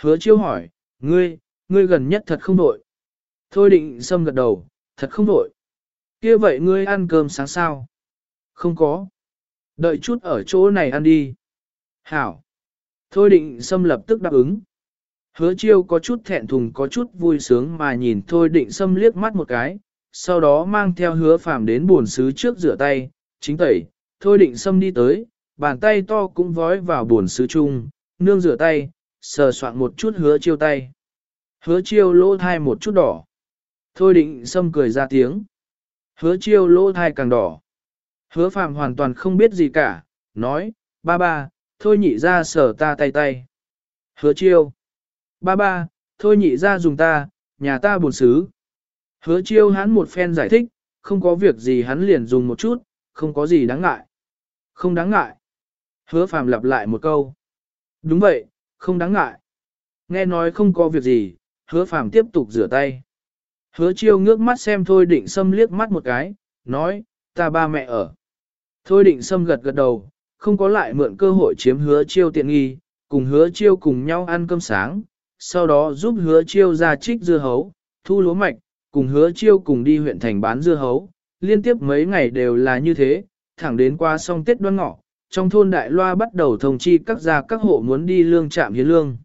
Hứa chiêu hỏi, ngươi, ngươi gần nhất thật không đội. Thôi định sâm gật đầu, thật không đội. kia vậy ngươi ăn cơm sáng sao? Không có. Đợi chút ở chỗ này ăn đi. Hảo. Thôi định sâm lập tức đáp ứng. Hứa chiêu có chút thẹn thùng có chút vui sướng mà nhìn thôi định sâm liếc mắt một cái, sau đó mang theo hứa phàm đến buồn xứ trước rửa tay, chính tẩy, thôi định sâm đi tới, bàn tay to cũng vói vào buồn xứ chung, nương rửa tay, sờ soạn một chút hứa chiêu tay. Hứa chiêu lỗ thai một chút đỏ. Thôi định sâm cười ra tiếng. Hứa chiêu lỗ thai càng đỏ. Hứa phàm hoàn toàn không biết gì cả, nói, ba ba, thôi nhị ra sờ ta tay tay. Hứa chiêu. Ba ba, thôi nhị ra dùng ta, nhà ta buồn xứ. Hứa chiêu hắn một phen giải thích, không có việc gì hắn liền dùng một chút, không có gì đáng ngại. Không đáng ngại. Hứa phàm lặp lại một câu. Đúng vậy, không đáng ngại. Nghe nói không có việc gì, hứa phàm tiếp tục rửa tay. Hứa chiêu ngước mắt xem thôi định xâm liếc mắt một cái, nói, ta ba mẹ ở. Thôi định xâm gật gật đầu, không có lại mượn cơ hội chiếm hứa chiêu tiện nghi, cùng hứa chiêu cùng nhau ăn cơm sáng, sau đó giúp hứa chiêu ra trích dưa hấu, thu lúa mạch, cùng hứa chiêu cùng đi huyện thành bán dưa hấu, liên tiếp mấy ngày đều là như thế, thẳng đến qua xong Tết đoan ngọ, trong thôn Đại Loa bắt đầu thông chi các gia các hộ muốn đi lương trạm hiến lương.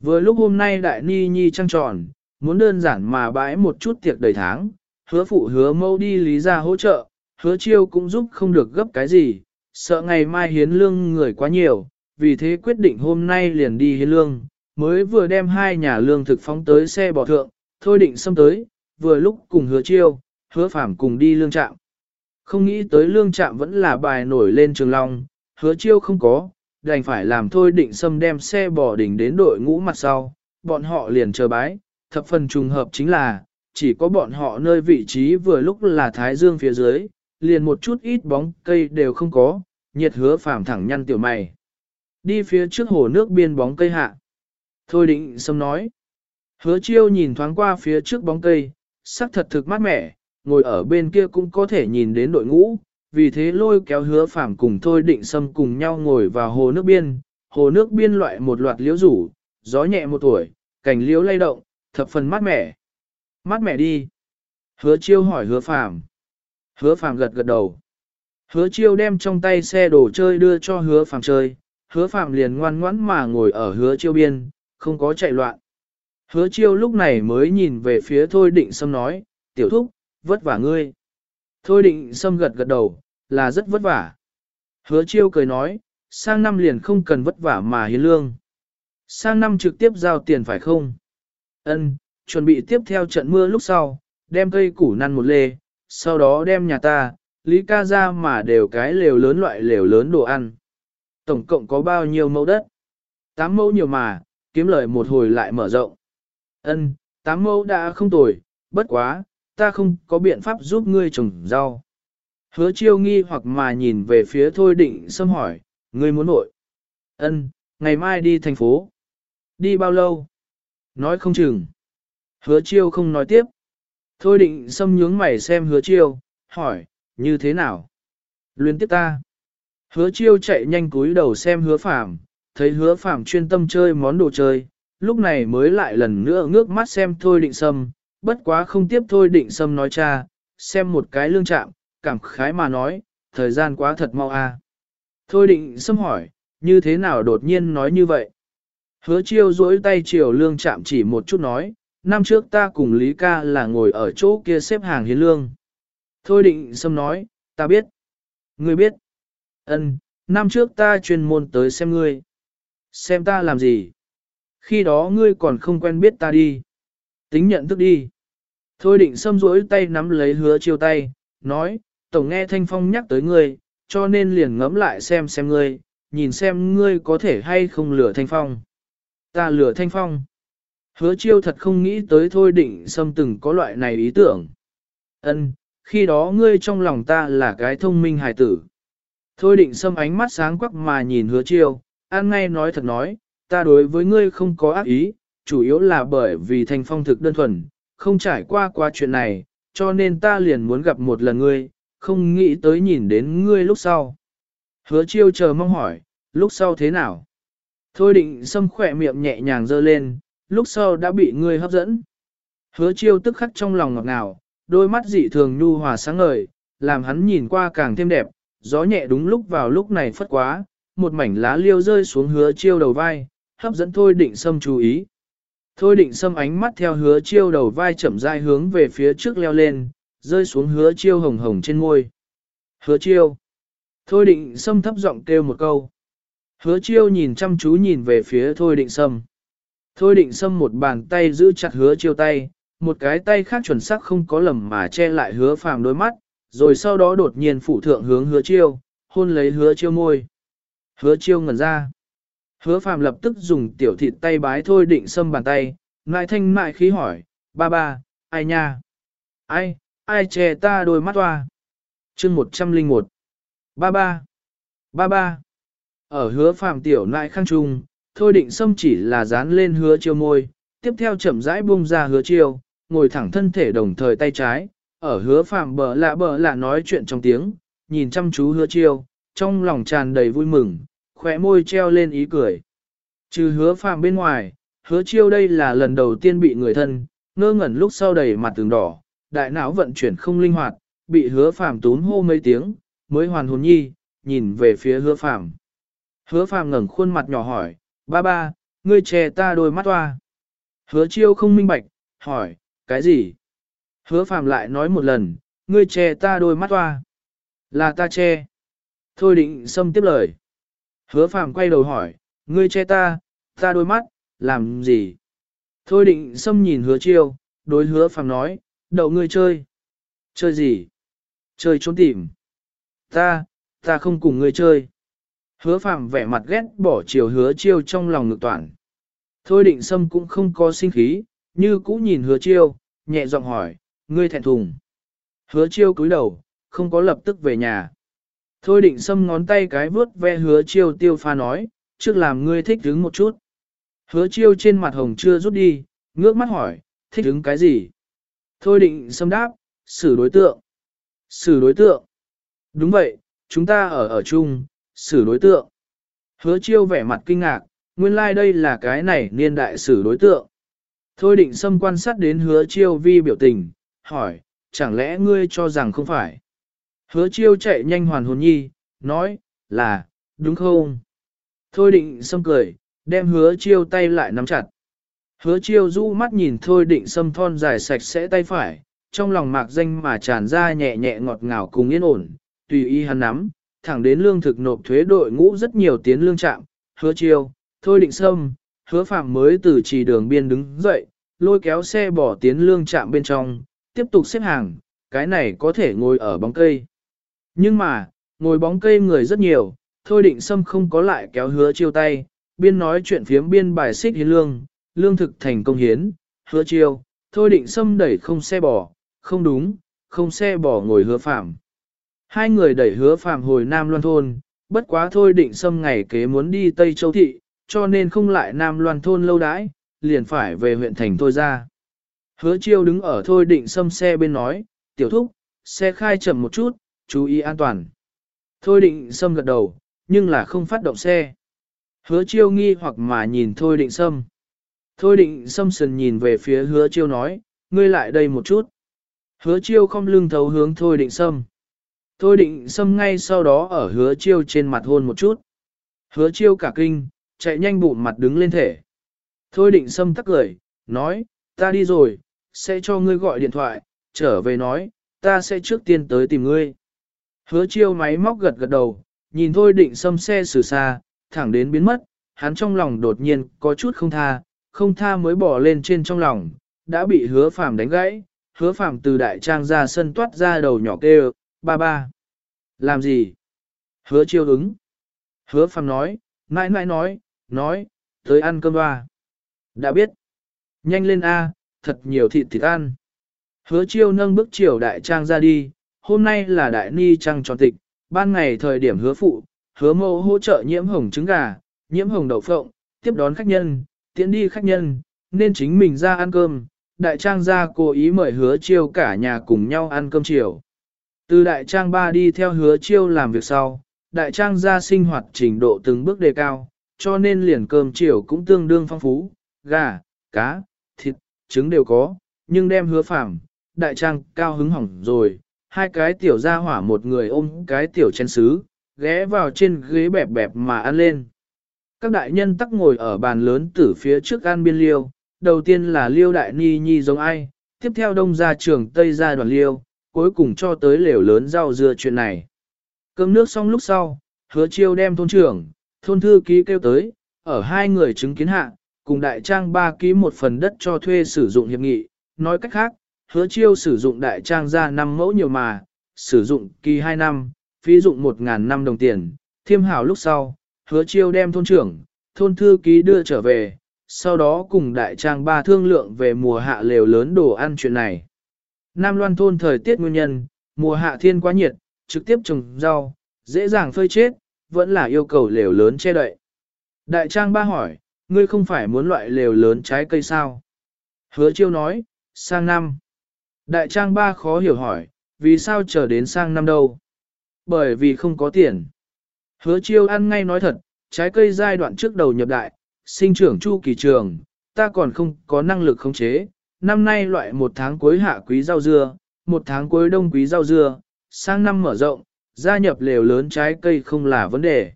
Vừa lúc hôm nay Đại Ni Nhi trăng tròn, muốn đơn giản mà bãi một chút tiệc đầy tháng, hứa phụ hứa mâu đi lý ra hỗ trợ, hứa chiêu cũng giúp không được gấp cái gì, sợ ngày mai hiến lương người quá nhiều, vì thế quyết định hôm nay liền đi hiến lương, mới vừa đem hai nhà lương thực phóng tới xe bỏ thượng, thôi định xâm tới, vừa lúc cùng hứa chiêu, hứa phạm cùng đi lương trạm. Không nghĩ tới lương trạm vẫn là bài nổi lên trường long, hứa chiêu không có, đành phải làm thôi định xâm đem xe bỏ đỉnh đến đội ngũ mặt sau, bọn họ liền chờ bái, thập phần trùng hợp chính là, chỉ có bọn họ nơi vị trí vừa lúc là thái dương phía dưới, liền một chút ít bóng cây đều không có, nhiệt hứa phàm thẳng nhăn tiểu mày. Đi phía trước hồ nước biên bóng cây hạ. Thôi định xâm nói. Hứa chiêu nhìn thoáng qua phía trước bóng cây, sắc thật thực mát mẻ, ngồi ở bên kia cũng có thể nhìn đến đội ngũ, vì thế lôi kéo hứa phạm cùng thôi định xâm cùng nhau ngồi vào hồ nước biên, hồ nước biên loại một loạt liễu rủ, gió nhẹ một tuổi, cảnh liễu lay động, thập phần mát mẻ. Mát mẻ đi. Hứa chiêu hỏi hứa phạm. Hứa phạm gật gật đầu. Hứa chiêu đem trong tay xe đồ chơi đưa cho hứa phạm chơi, hứa phạm liền ngoan ngoãn mà ngồi ở hứa chiêu biên, không có chạy loạn. Hứa chiêu lúc này mới nhìn về phía thôi định Sâm nói, tiểu thúc, vất vả ngươi. Thôi định Sâm gật gật đầu, là rất vất vả. Hứa chiêu cười nói, sang năm liền không cần vất vả mà hiến lương. Sang năm trực tiếp giao tiền phải không? Ân, chuẩn bị tiếp theo trận mưa lúc sau, đem cây củ năn một lê, sau đó đem nhà ta, lý ca ra mà đều cái lều lớn loại lều lớn đồ ăn. Tổng cộng có bao nhiêu mẫu đất? Tám mẫu nhiều mà, kiếm lời một hồi lại mở rộng. Ân, tám mẫu đã không tồi, bất quá, ta không có biện pháp giúp ngươi trồng rau. Hứa chiêu nghi hoặc mà nhìn về phía thôi định xâm hỏi, ngươi muốn nội. Ân, ngày mai đi thành phố. Đi bao lâu? Nói không chừng. Hứa chiêu không nói tiếp. Thôi định xâm nhướng mày xem hứa chiêu, hỏi, như thế nào? Luyến tiếp ta. Hứa chiêu chạy nhanh cúi đầu xem hứa phàm, thấy hứa phàm chuyên tâm chơi món đồ chơi, lúc này mới lại lần nữa ngước mắt xem thôi định sâm, bất quá không tiếp thôi định sâm nói cha, xem một cái lương chạm, cảm khái mà nói, thời gian quá thật mau a. À. Thôi định sâm hỏi, như thế nào đột nhiên nói như vậy? Hứa chiêu duỗi tay chiều lương chạm chỉ một chút nói, năm trước ta cùng Lý ca là ngồi ở chỗ kia xếp hàng hiến lương. Thôi định sâm nói, ta biết. Ngươi biết. Ân, năm trước ta chuyên môn tới xem ngươi. Xem ta làm gì? Khi đó ngươi còn không quen biết ta đi. Tính nhận thức đi. Thôi định xâm rỗi tay nắm lấy hứa chiêu tay, nói, tổng nghe Thanh Phong nhắc tới ngươi, cho nên liền ngẫm lại xem xem ngươi, nhìn xem ngươi có thể hay không lửa Thanh Phong. Ta lửa Thanh Phong. Hứa chiêu thật không nghĩ tới thôi định xâm từng có loại này ý tưởng. Ân, khi đó ngươi trong lòng ta là cái thông minh hài tử. Thôi định xâm ánh mắt sáng quắc mà nhìn hứa chiêu, an ngay nói thật nói, ta đối với ngươi không có ác ý, chủ yếu là bởi vì thanh phong thực đơn thuần, không trải qua qua chuyện này, cho nên ta liền muốn gặp một lần ngươi, không nghĩ tới nhìn đến ngươi lúc sau. Hứa chiêu chờ mong hỏi, lúc sau thế nào? Thôi định xâm khỏe miệng nhẹ nhàng dơ lên, lúc sau đã bị ngươi hấp dẫn. Hứa chiêu tức khắc trong lòng ngọt ngào, đôi mắt dị thường nhu hòa sáng ngời, làm hắn nhìn qua càng thêm đẹp, gió nhẹ đúng lúc vào lúc này phất quá, một mảnh lá liêu rơi xuống hứa chiêu đầu vai, hấp dẫn thôi định sâm chú ý. Thôi định sâm ánh mắt theo hứa chiêu đầu vai chậm rãi hướng về phía trước leo lên, rơi xuống hứa chiêu hồng hồng trên môi. Hứa chiêu. Thôi định sâm thấp giọng kêu một câu. Hứa chiêu nhìn chăm chú nhìn về phía thôi định sâm. Thôi định sâm một bàn tay giữ chặt hứa chiêu tay, một cái tay khác chuẩn xác không có lầm mà che lại hứa phàm đôi mắt, rồi sau đó đột nhiên phụ thượng hướng hứa chiêu, hôn lấy hứa chiêu môi. Hứa chiêu ngẩn ra. Hứa phàm lập tức dùng tiểu thịt tay bái thôi định xâm bàn tay, ngại thanh mại khí hỏi, ba ba, ai nha? Ai, ai che ta đôi mắt hoa? chương 101. Ba ba, ba ba. Ở hứa phàm tiểu nại khang trung, thôi định xâm chỉ là dán lên hứa chiêu môi, tiếp theo chậm rãi buông ra hứa chiêu, ngồi thẳng thân thể đồng thời tay trái, ở hứa phàm bờ lạ bờ lạ nói chuyện trong tiếng, nhìn chăm chú hứa chiêu, trong lòng tràn đầy vui mừng, khóe môi treo lên ý cười. Trừ hứa phàm bên ngoài, hứa chiêu đây là lần đầu tiên bị người thân, ngơ ngẩn lúc sau đầy mặt tường đỏ, đại não vận chuyển không linh hoạt, bị hứa phàm tún hô mấy tiếng, mới hoàn hồn nhi, nhìn về phía hứa phàm. Hứa phàm ngẩng khuôn mặt nhỏ hỏi, ba ba, ngươi che ta đôi mắt toa. Hứa chiêu không minh bạch, hỏi, cái gì? Hứa phàm lại nói một lần, ngươi che ta đôi mắt toa. Là ta che. Thôi định xâm tiếp lời. Hứa phàm quay đầu hỏi, ngươi che ta, ta đôi mắt, làm gì? Thôi định xâm nhìn hứa chiêu, đối hứa phàm nói, đậu ngươi chơi. Chơi gì? Chơi trốn tìm. Ta, ta không cùng ngươi chơi. Hứa phàm vẻ mặt ghét bỏ chiều hứa chiêu trong lòng ngực toàn. Thôi định xâm cũng không có sinh khí, như cũ nhìn hứa chiêu, nhẹ giọng hỏi, ngươi thẹn thùng. Hứa chiêu cúi đầu, không có lập tức về nhà. Thôi định xâm ngón tay cái vướt ve hứa chiêu tiêu pha nói, trước làm ngươi thích đứng một chút. Hứa chiêu trên mặt hồng chưa rút đi, ngước mắt hỏi, thích đứng cái gì? Thôi định xâm đáp, xử đối tượng. Xử đối tượng. Đúng vậy, chúng ta ở ở chung, xử đối tượng. Hứa chiêu vẻ mặt kinh ngạc, nguyên lai like đây là cái này niên đại xử đối tượng. Thôi định xâm quan sát đến hứa chiêu vi biểu tình, hỏi, chẳng lẽ ngươi cho rằng không phải? Hứa chiêu chạy nhanh hoàn hồn nhi, nói, là, đúng không? Thôi định xâm cười, đem hứa chiêu tay lại nắm chặt. Hứa chiêu rũ mắt nhìn thôi định xâm thon dài sạch sẽ tay phải, trong lòng mạc danh mà tràn ra nhẹ nhẹ ngọt ngào cùng yên ổn, tùy ý hắn nắm, thẳng đến lương thực nộp thuế đội ngũ rất nhiều tiến lương trạm, hứa chiêu, thôi định sâm, hứa phạm mới từ chỉ đường biên đứng dậy, lôi kéo xe bỏ tiến lương trạm bên trong, tiếp tục xếp hàng, cái này có thể ngồi ở bóng cây. Nhưng mà, ngồi bóng cây người rất nhiều, thôi định sâm không có lại kéo hứa chiêu tay, biên nói chuyện phiếm biên bài xích hiến lương, lương thực thành công hiến, hứa chiêu, thôi định sâm đẩy không xe bỏ, không đúng, không xe bỏ ngồi hứa phạm. Hai người đẩy hứa phạm hồi Nam Loan Thôn, bất quá thôi định sâm ngày kế muốn đi Tây Châu Thị, cho nên không lại Nam Loan Thôn lâu đãi, liền phải về huyện thành thôi ra. Hứa chiêu đứng ở thôi định sâm xe bên nói, tiểu thúc, xe khai chậm một chút, chú ý an toàn. Thôi định sâm gật đầu, nhưng là không phát động xe. Hứa chiêu nghi hoặc mà nhìn thôi định sâm. Thôi định sâm sần nhìn về phía hứa chiêu nói, ngươi lại đây một chút. Hứa chiêu không lưng thấu hướng thôi định sâm. Thôi định sâm ngay sau đó ở hứa chiêu trên mặt hôn một chút. Hứa chiêu cả kinh, chạy nhanh bụng mặt đứng lên thể. Thôi định sâm tắc cười, nói, ta đi rồi, sẽ cho ngươi gọi điện thoại, trở về nói, ta sẽ trước tiên tới tìm ngươi. Hứa chiêu máy móc gật gật đầu, nhìn thôi định xâm xe xử xa, thẳng đến biến mất, hắn trong lòng đột nhiên có chút không tha, không tha mới bỏ lên trên trong lòng, đã bị hứa phàm đánh gãy, hứa phàm từ đại trang ra sân toát ra đầu nhỏ kêu, ba ba. Làm gì? Hứa chiêu ứng. Hứa phàm nói, mãi mãi nói, nói, tới ăn cơm ba. Đã biết. Nhanh lên A, thật nhiều thịt thịt ăn. Hứa chiêu nâng bước chiều đại trang ra đi, hôm nay là đại ni trăng tròn tịch, ban ngày thời điểm hứa phụ, hứa mẫu hỗ trợ nhiễm hồng trứng gà, nhiễm hồng đậu phộng, tiếp đón khách nhân, tiễn đi khách nhân, nên chính mình ra ăn cơm. Đại trang ra cố ý mời hứa chiêu cả nhà cùng nhau ăn cơm chiều. Từ đại trang ba đi theo hứa chiêu làm việc sau, đại trang ra sinh hoạt trình độ từng bước đề cao, cho nên liền cơm chiều cũng tương đương phong phú, gà, cá, thịt, trứng đều có, nhưng đem hứa phạm, đại trang cao hứng hỏng rồi, hai cái tiểu ra hỏa một người ôm cái tiểu chén sứ, ghé vào trên ghế bẹp bẹp mà ăn lên. Các đại nhân tắc ngồi ở bàn lớn từ phía trước ăn biên liêu, đầu tiên là liêu đại ni nhi giống ai, tiếp theo đông ra trường tây ra đoàn liêu, cuối cùng cho tới lều lớn rau dưa chuyện này. Cơm nước xong lúc sau, hứa chiêu đem thôn trưởng, thôn thư ký kêu tới, ở hai người chứng kiến hạ, cùng đại trang ba ký một phần đất cho thuê sử dụng hiệp nghị, nói cách khác, hứa chiêu sử dụng đại trang ra 5 mẫu nhiều mà, sử dụng kỳ 2 năm, phí dụng 1.000 năm đồng tiền, thiêm hảo lúc sau, hứa chiêu đem thôn trưởng, thôn thư ký đưa trở về, sau đó cùng đại trang ba thương lượng về mùa hạ lều lớn đồ ăn chuyện này. Nam Loan thôn thời tiết nguyên nhân, mùa hạ thiên quá nhiệt, trực tiếp trồng rau, dễ dàng phơi chết, vẫn là yêu cầu lều lớn che đậy. Đại trang ba hỏi, ngươi không phải muốn loại lều lớn trái cây sao? Hứa chiêu nói, sang năm. Đại trang ba khó hiểu hỏi, vì sao chờ đến sang năm đâu? Bởi vì không có tiền. Hứa chiêu ăn ngay nói thật, trái cây giai đoạn trước đầu nhập đại, sinh trưởng chu kỳ trường, ta còn không có năng lực khống chế. Năm nay loại một tháng cuối hạ quý rau dưa, một tháng cuối đông quý rau dưa, sang năm mở rộng, gia nhập lều lớn trái cây không là vấn đề.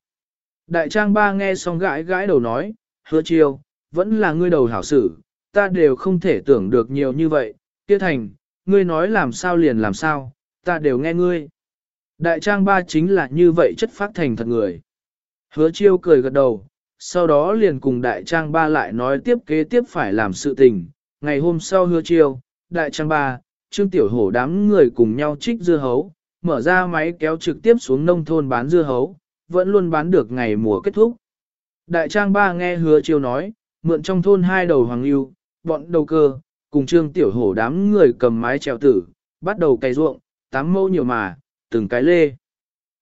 Đại trang ba nghe xong gãi gãi đầu nói, hứa chiêu, vẫn là ngươi đầu hảo sử, ta đều không thể tưởng được nhiều như vậy, kia thành, ngươi nói làm sao liền làm sao, ta đều nghe ngươi. Đại trang ba chính là như vậy chất phát thành thật người. Hứa chiêu cười gật đầu, sau đó liền cùng đại trang ba lại nói tiếp kế tiếp phải làm sự tình. Ngày hôm sau hứa chiêu, đại trang ba, trương tiểu hổ đám người cùng nhau trích dưa hấu, mở ra máy kéo trực tiếp xuống nông thôn bán dưa hấu, vẫn luôn bán được ngày mùa kết thúc. Đại trang ba nghe hứa chiêu nói, mượn trong thôn hai đầu hoàng lưu, bọn đầu cơ, cùng trương tiểu hổ đám người cầm mái trèo tử, bắt đầu cày ruộng, tám mâu nhiều mà, từng cái lê.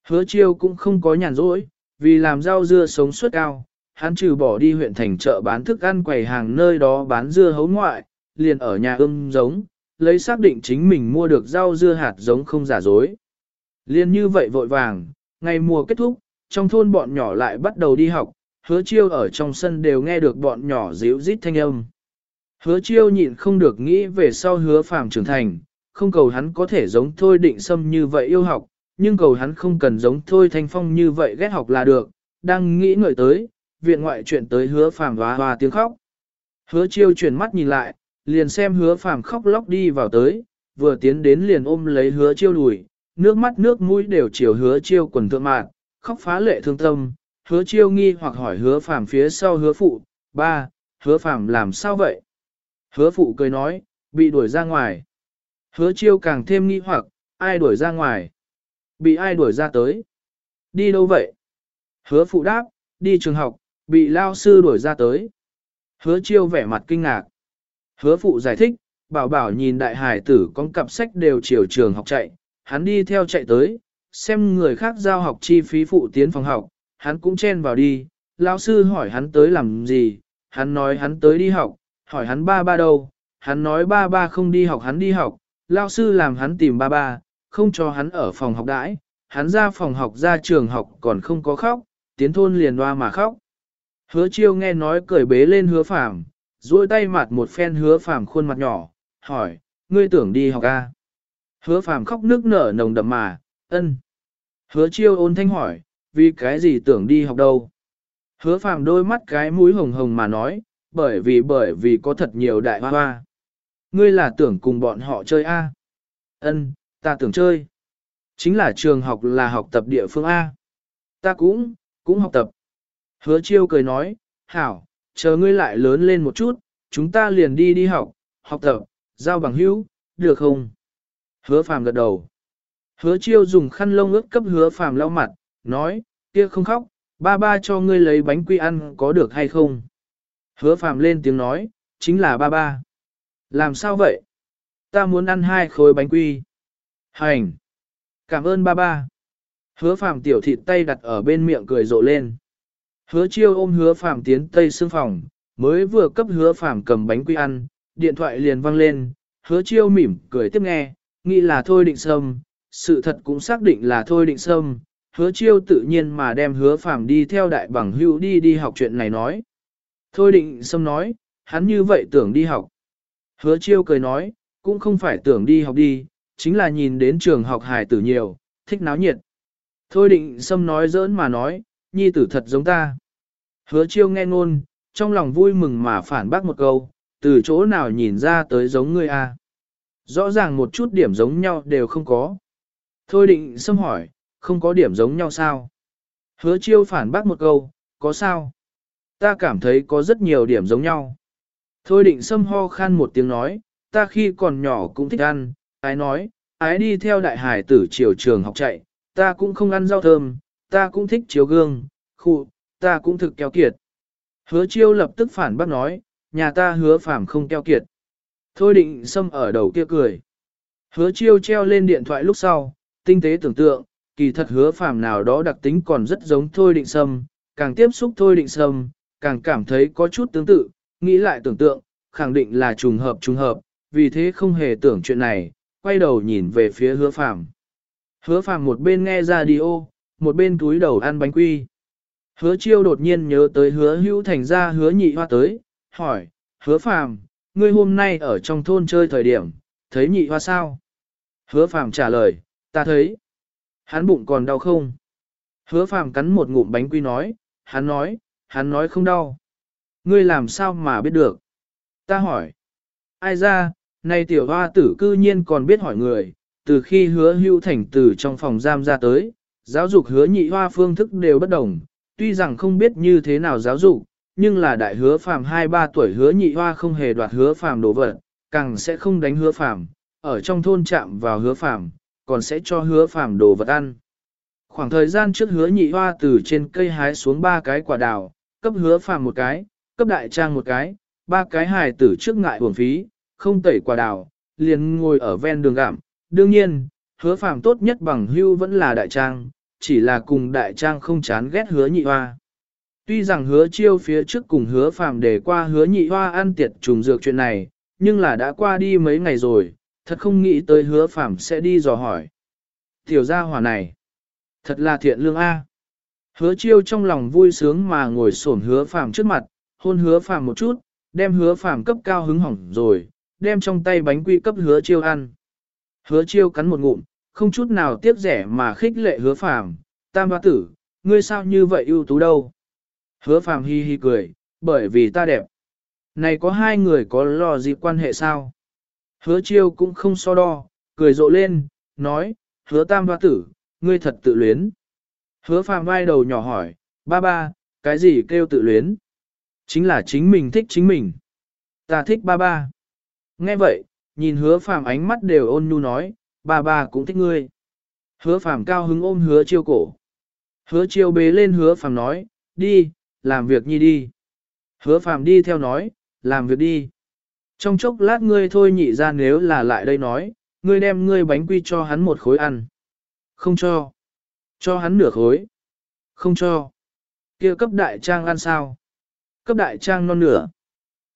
Hứa chiêu cũng không có nhàn rỗi, vì làm rau dưa sống suất cao, hắn trừ bỏ đi huyện thành chợ bán thức ăn quầy hàng nơi đó bán dưa hấu ngoại, liền ở nhà ươm giống, lấy xác định chính mình mua được rau dưa hạt giống không giả dối. Liên như vậy vội vàng, ngày mùa kết thúc, trong thôn bọn nhỏ lại bắt đầu đi học, hứa chiêu ở trong sân đều nghe được bọn nhỏ díu rít thanh âm. Hứa chiêu nhịn không được nghĩ về sau hứa phàm trưởng thành, không cầu hắn có thể giống thôi định xâm như vậy yêu học, nhưng cầu hắn không cần giống thôi thanh phong như vậy ghét học là được, đang nghĩ ngợi tới, viện ngoại chuyện tới hứa phàm và hòa tiếng khóc. Hứa chiêu chuyển mắt nhìn lại, liền xem hứa phàm khóc lóc đi vào tới, vừa tiến đến liền ôm lấy hứa chiêu đùi, nước mắt nước mũi đều chiều hứa chiêu quần thượng mạn, khóc phá lệ thương tâm, hứa chiêu nghi hoặc hỏi hứa phàm phía sau hứa phụ, ba, hứa phàm làm sao vậy? Hứa phụ cười nói, bị đuổi ra ngoài. Hứa chiêu càng thêm nghi hoặc, ai đuổi ra ngoài? Bị ai đuổi ra tới? Đi đâu vậy? Hứa phụ đáp, đi trường học, bị lao sư đuổi ra tới. Hứa chiêu vẻ mặt kinh ngạc. Hứa phụ giải thích, bảo bảo nhìn đại hải tử con cặp sách đều chiều trường học chạy, hắn đi theo chạy tới, xem người khác giao học chi phí phụ tiến phòng học, hắn cũng chen vào đi, lao sư hỏi hắn tới làm gì, hắn nói hắn tới đi học, hỏi hắn ba ba đâu, hắn nói ba ba không đi học hắn đi học, lão sư làm hắn tìm ba ba, không cho hắn ở phòng học đãi, hắn ra phòng học ra trường học còn không có khóc, tiến thôn liền loa mà khóc. Hứa chiêu nghe nói cười bế lên hứa phàm, duỗi tay mặt một phen hứa phàm khuôn mặt nhỏ, hỏi, ngươi tưởng đi học à? Hứa phàm khóc nước nở nồng đậm mà, ân. Hứa chiêu ôn thanh hỏi, vì cái gì tưởng đi học đâu? Hứa phàm đôi mắt cái mũi hồng hồng mà nói, bởi vì bởi vì có thật nhiều đại hoa hoa. Ngươi là tưởng cùng bọn họ chơi A. Ân, ta tưởng chơi. Chính là trường học là học tập địa phương A. Ta cũng, cũng học tập. Hứa chiêu cười nói, hảo, chờ ngươi lại lớn lên một chút, chúng ta liền đi đi học, học tập, giao bằng hữu, được không? Hứa phàm gật đầu. Hứa chiêu dùng khăn lông ướt cấp hứa phàm lau mặt, nói, kia không khóc, ba ba cho ngươi lấy bánh quy ăn có được hay không? Hứa phàm lên tiếng nói, chính là ba ba. Làm sao vậy? Ta muốn ăn hai khối bánh quy. Hành. Cảm ơn ba ba. Hứa phàm tiểu thịt tay đặt ở bên miệng cười rộ lên. Hứa chiêu ôm hứa phàm tiến tây xương phòng, mới vừa cấp hứa phàm cầm bánh quy ăn, điện thoại liền vang lên, hứa chiêu mỉm cười tiếp nghe, nghĩ là thôi định sâm, sự thật cũng xác định là thôi định sâm, hứa chiêu tự nhiên mà đem hứa phàm đi theo đại bằng hữu đi đi học chuyện này nói. Thôi định xâm nói, hắn như vậy tưởng đi học. Hứa chiêu cười nói, cũng không phải tưởng đi học đi, chính là nhìn đến trường học hài tử nhiều, thích náo nhiệt. Thôi định xâm nói giỡn mà nói, nhi tử thật giống ta. Hứa chiêu nghe ngôn, trong lòng vui mừng mà phản bác một câu, từ chỗ nào nhìn ra tới giống ngươi a? Rõ ràng một chút điểm giống nhau đều không có. Thôi định xâm hỏi, không có điểm giống nhau sao? Hứa chiêu phản bác một câu, có sao? Ta cảm thấy có rất nhiều điểm giống nhau. Thôi định xâm ho khan một tiếng nói, ta khi còn nhỏ cũng thích ăn, ái nói, ái đi theo đại hải tử chiều trường học chạy, ta cũng không ăn rau thơm, ta cũng thích chiếu gương, khu, ta cũng thực keo kiệt. Hứa chiêu lập tức phản bác nói, nhà ta hứa phàm không keo kiệt. Thôi định xâm ở đầu kia cười. Hứa chiêu treo lên điện thoại lúc sau, tinh tế tưởng tượng, kỳ thật hứa phàm nào đó đặc tính còn rất giống thôi định sâm, càng tiếp xúc thôi định sâm, càng cảm thấy có chút tương tự, nghĩ lại tưởng tượng, khẳng định là trùng hợp trùng hợp, vì thế không hề tưởng chuyện này, quay đầu nhìn về phía hứa phàm. Hứa phàm một bên nghe radio, một bên túi đầu ăn bánh quy. Hứa chiêu đột nhiên nhớ tới hứa hữu thành ra hứa nhị hoa tới, hỏi, hứa phàm, ngươi hôm nay ở trong thôn chơi thời điểm, thấy nhị hoa sao? Hứa phàm trả lời, ta thấy. Hắn bụng còn đau không? Hứa phàm cắn một ngụm bánh quy nói, hắn nói, hắn nói không đau. Ngươi làm sao mà biết được? Ta hỏi. Ai ra, này tiểu hoa tử cư nhiên còn biết hỏi người, từ khi hứa hưu thành từ trong phòng giam ra tới, giáo dục hứa nhị hoa phương thức đều bất đồng, tuy rằng không biết như thế nào giáo dục, nhưng là đại hứa phàm 2-3 tuổi hứa nhị hoa không hề đoạt hứa phàm đồ vật, càng sẽ không đánh hứa phàm, ở trong thôn chạm vào hứa phàm, còn sẽ cho hứa phàm đồ vật ăn. Khoảng thời gian trước hứa nhị hoa từ trên cây hái xuống ba cái quả đào, cấp hứa phàm một cái, cấp đại trang một cái, ba cái hài tử trước ngại uổng phí, không tẩy quả đào, liền ngồi ở ven đường gạm. Đương nhiên, hứa phàm tốt nhất bằng hưu vẫn là đại trang, chỉ là cùng đại trang không chán ghét hứa nhị hoa. Tuy rằng hứa chiêu phía trước cùng hứa phàm để qua hứa nhị hoa ăn tiệt trùng dược chuyện này, nhưng là đã qua đi mấy ngày rồi, thật không nghĩ tới hứa phàm sẽ đi dò hỏi. Tiểu gia hỏa này, thật là thiện lương A. Hứa chiêu trong lòng vui sướng mà ngồi xổm hứa phàm trước mặt, hôn hứa phàm một chút, đem hứa phàm cấp cao hứng hỏng rồi, đem trong tay bánh quy cấp hứa chiêu ăn. Hứa chiêu cắn một ngụm, không chút nào tiếc rẻ mà khích lệ hứa phàm, tam hoa tử, ngươi sao như vậy ưu tú đâu. Hứa phàm hi hi cười, bởi vì ta đẹp. Này có hai người có lo gì quan hệ sao? Hứa chiêu cũng không so đo, cười rộ lên, nói, hứa tam hoa tử, ngươi thật tự luyến. Hứa phàm vai đầu nhỏ hỏi, ba ba, cái gì kêu tự luyến? Chính là chính mình thích chính mình. Ta thích ba ba. Nghe vậy, nhìn hứa phàm ánh mắt đều ôn nhu nói, ba ba cũng thích ngươi. Hứa phàm cao hứng ôm hứa chiêu cổ. Hứa chiêu bế lên hứa phàm nói, đi, làm việc nhi đi. Hứa phàm đi theo nói, làm việc đi. Trong chốc lát ngươi thôi nhị ra nếu là lại đây nói, ngươi đem ngươi bánh quy cho hắn một khối ăn. Không cho. Cho hắn nửa khối. Không cho. kia cấp đại trang ăn sao? Cấp đại trang non nửa.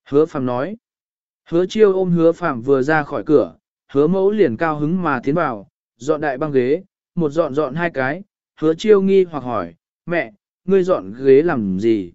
Hứa phàm nói. Hứa chiêu ôm hứa phàm vừa ra khỏi cửa, hứa mẫu liền cao hứng mà tiến vào, dọn đại băng ghế, một dọn dọn hai cái, hứa chiêu nghi hoặc hỏi, mẹ, ngươi dọn ghế làm gì?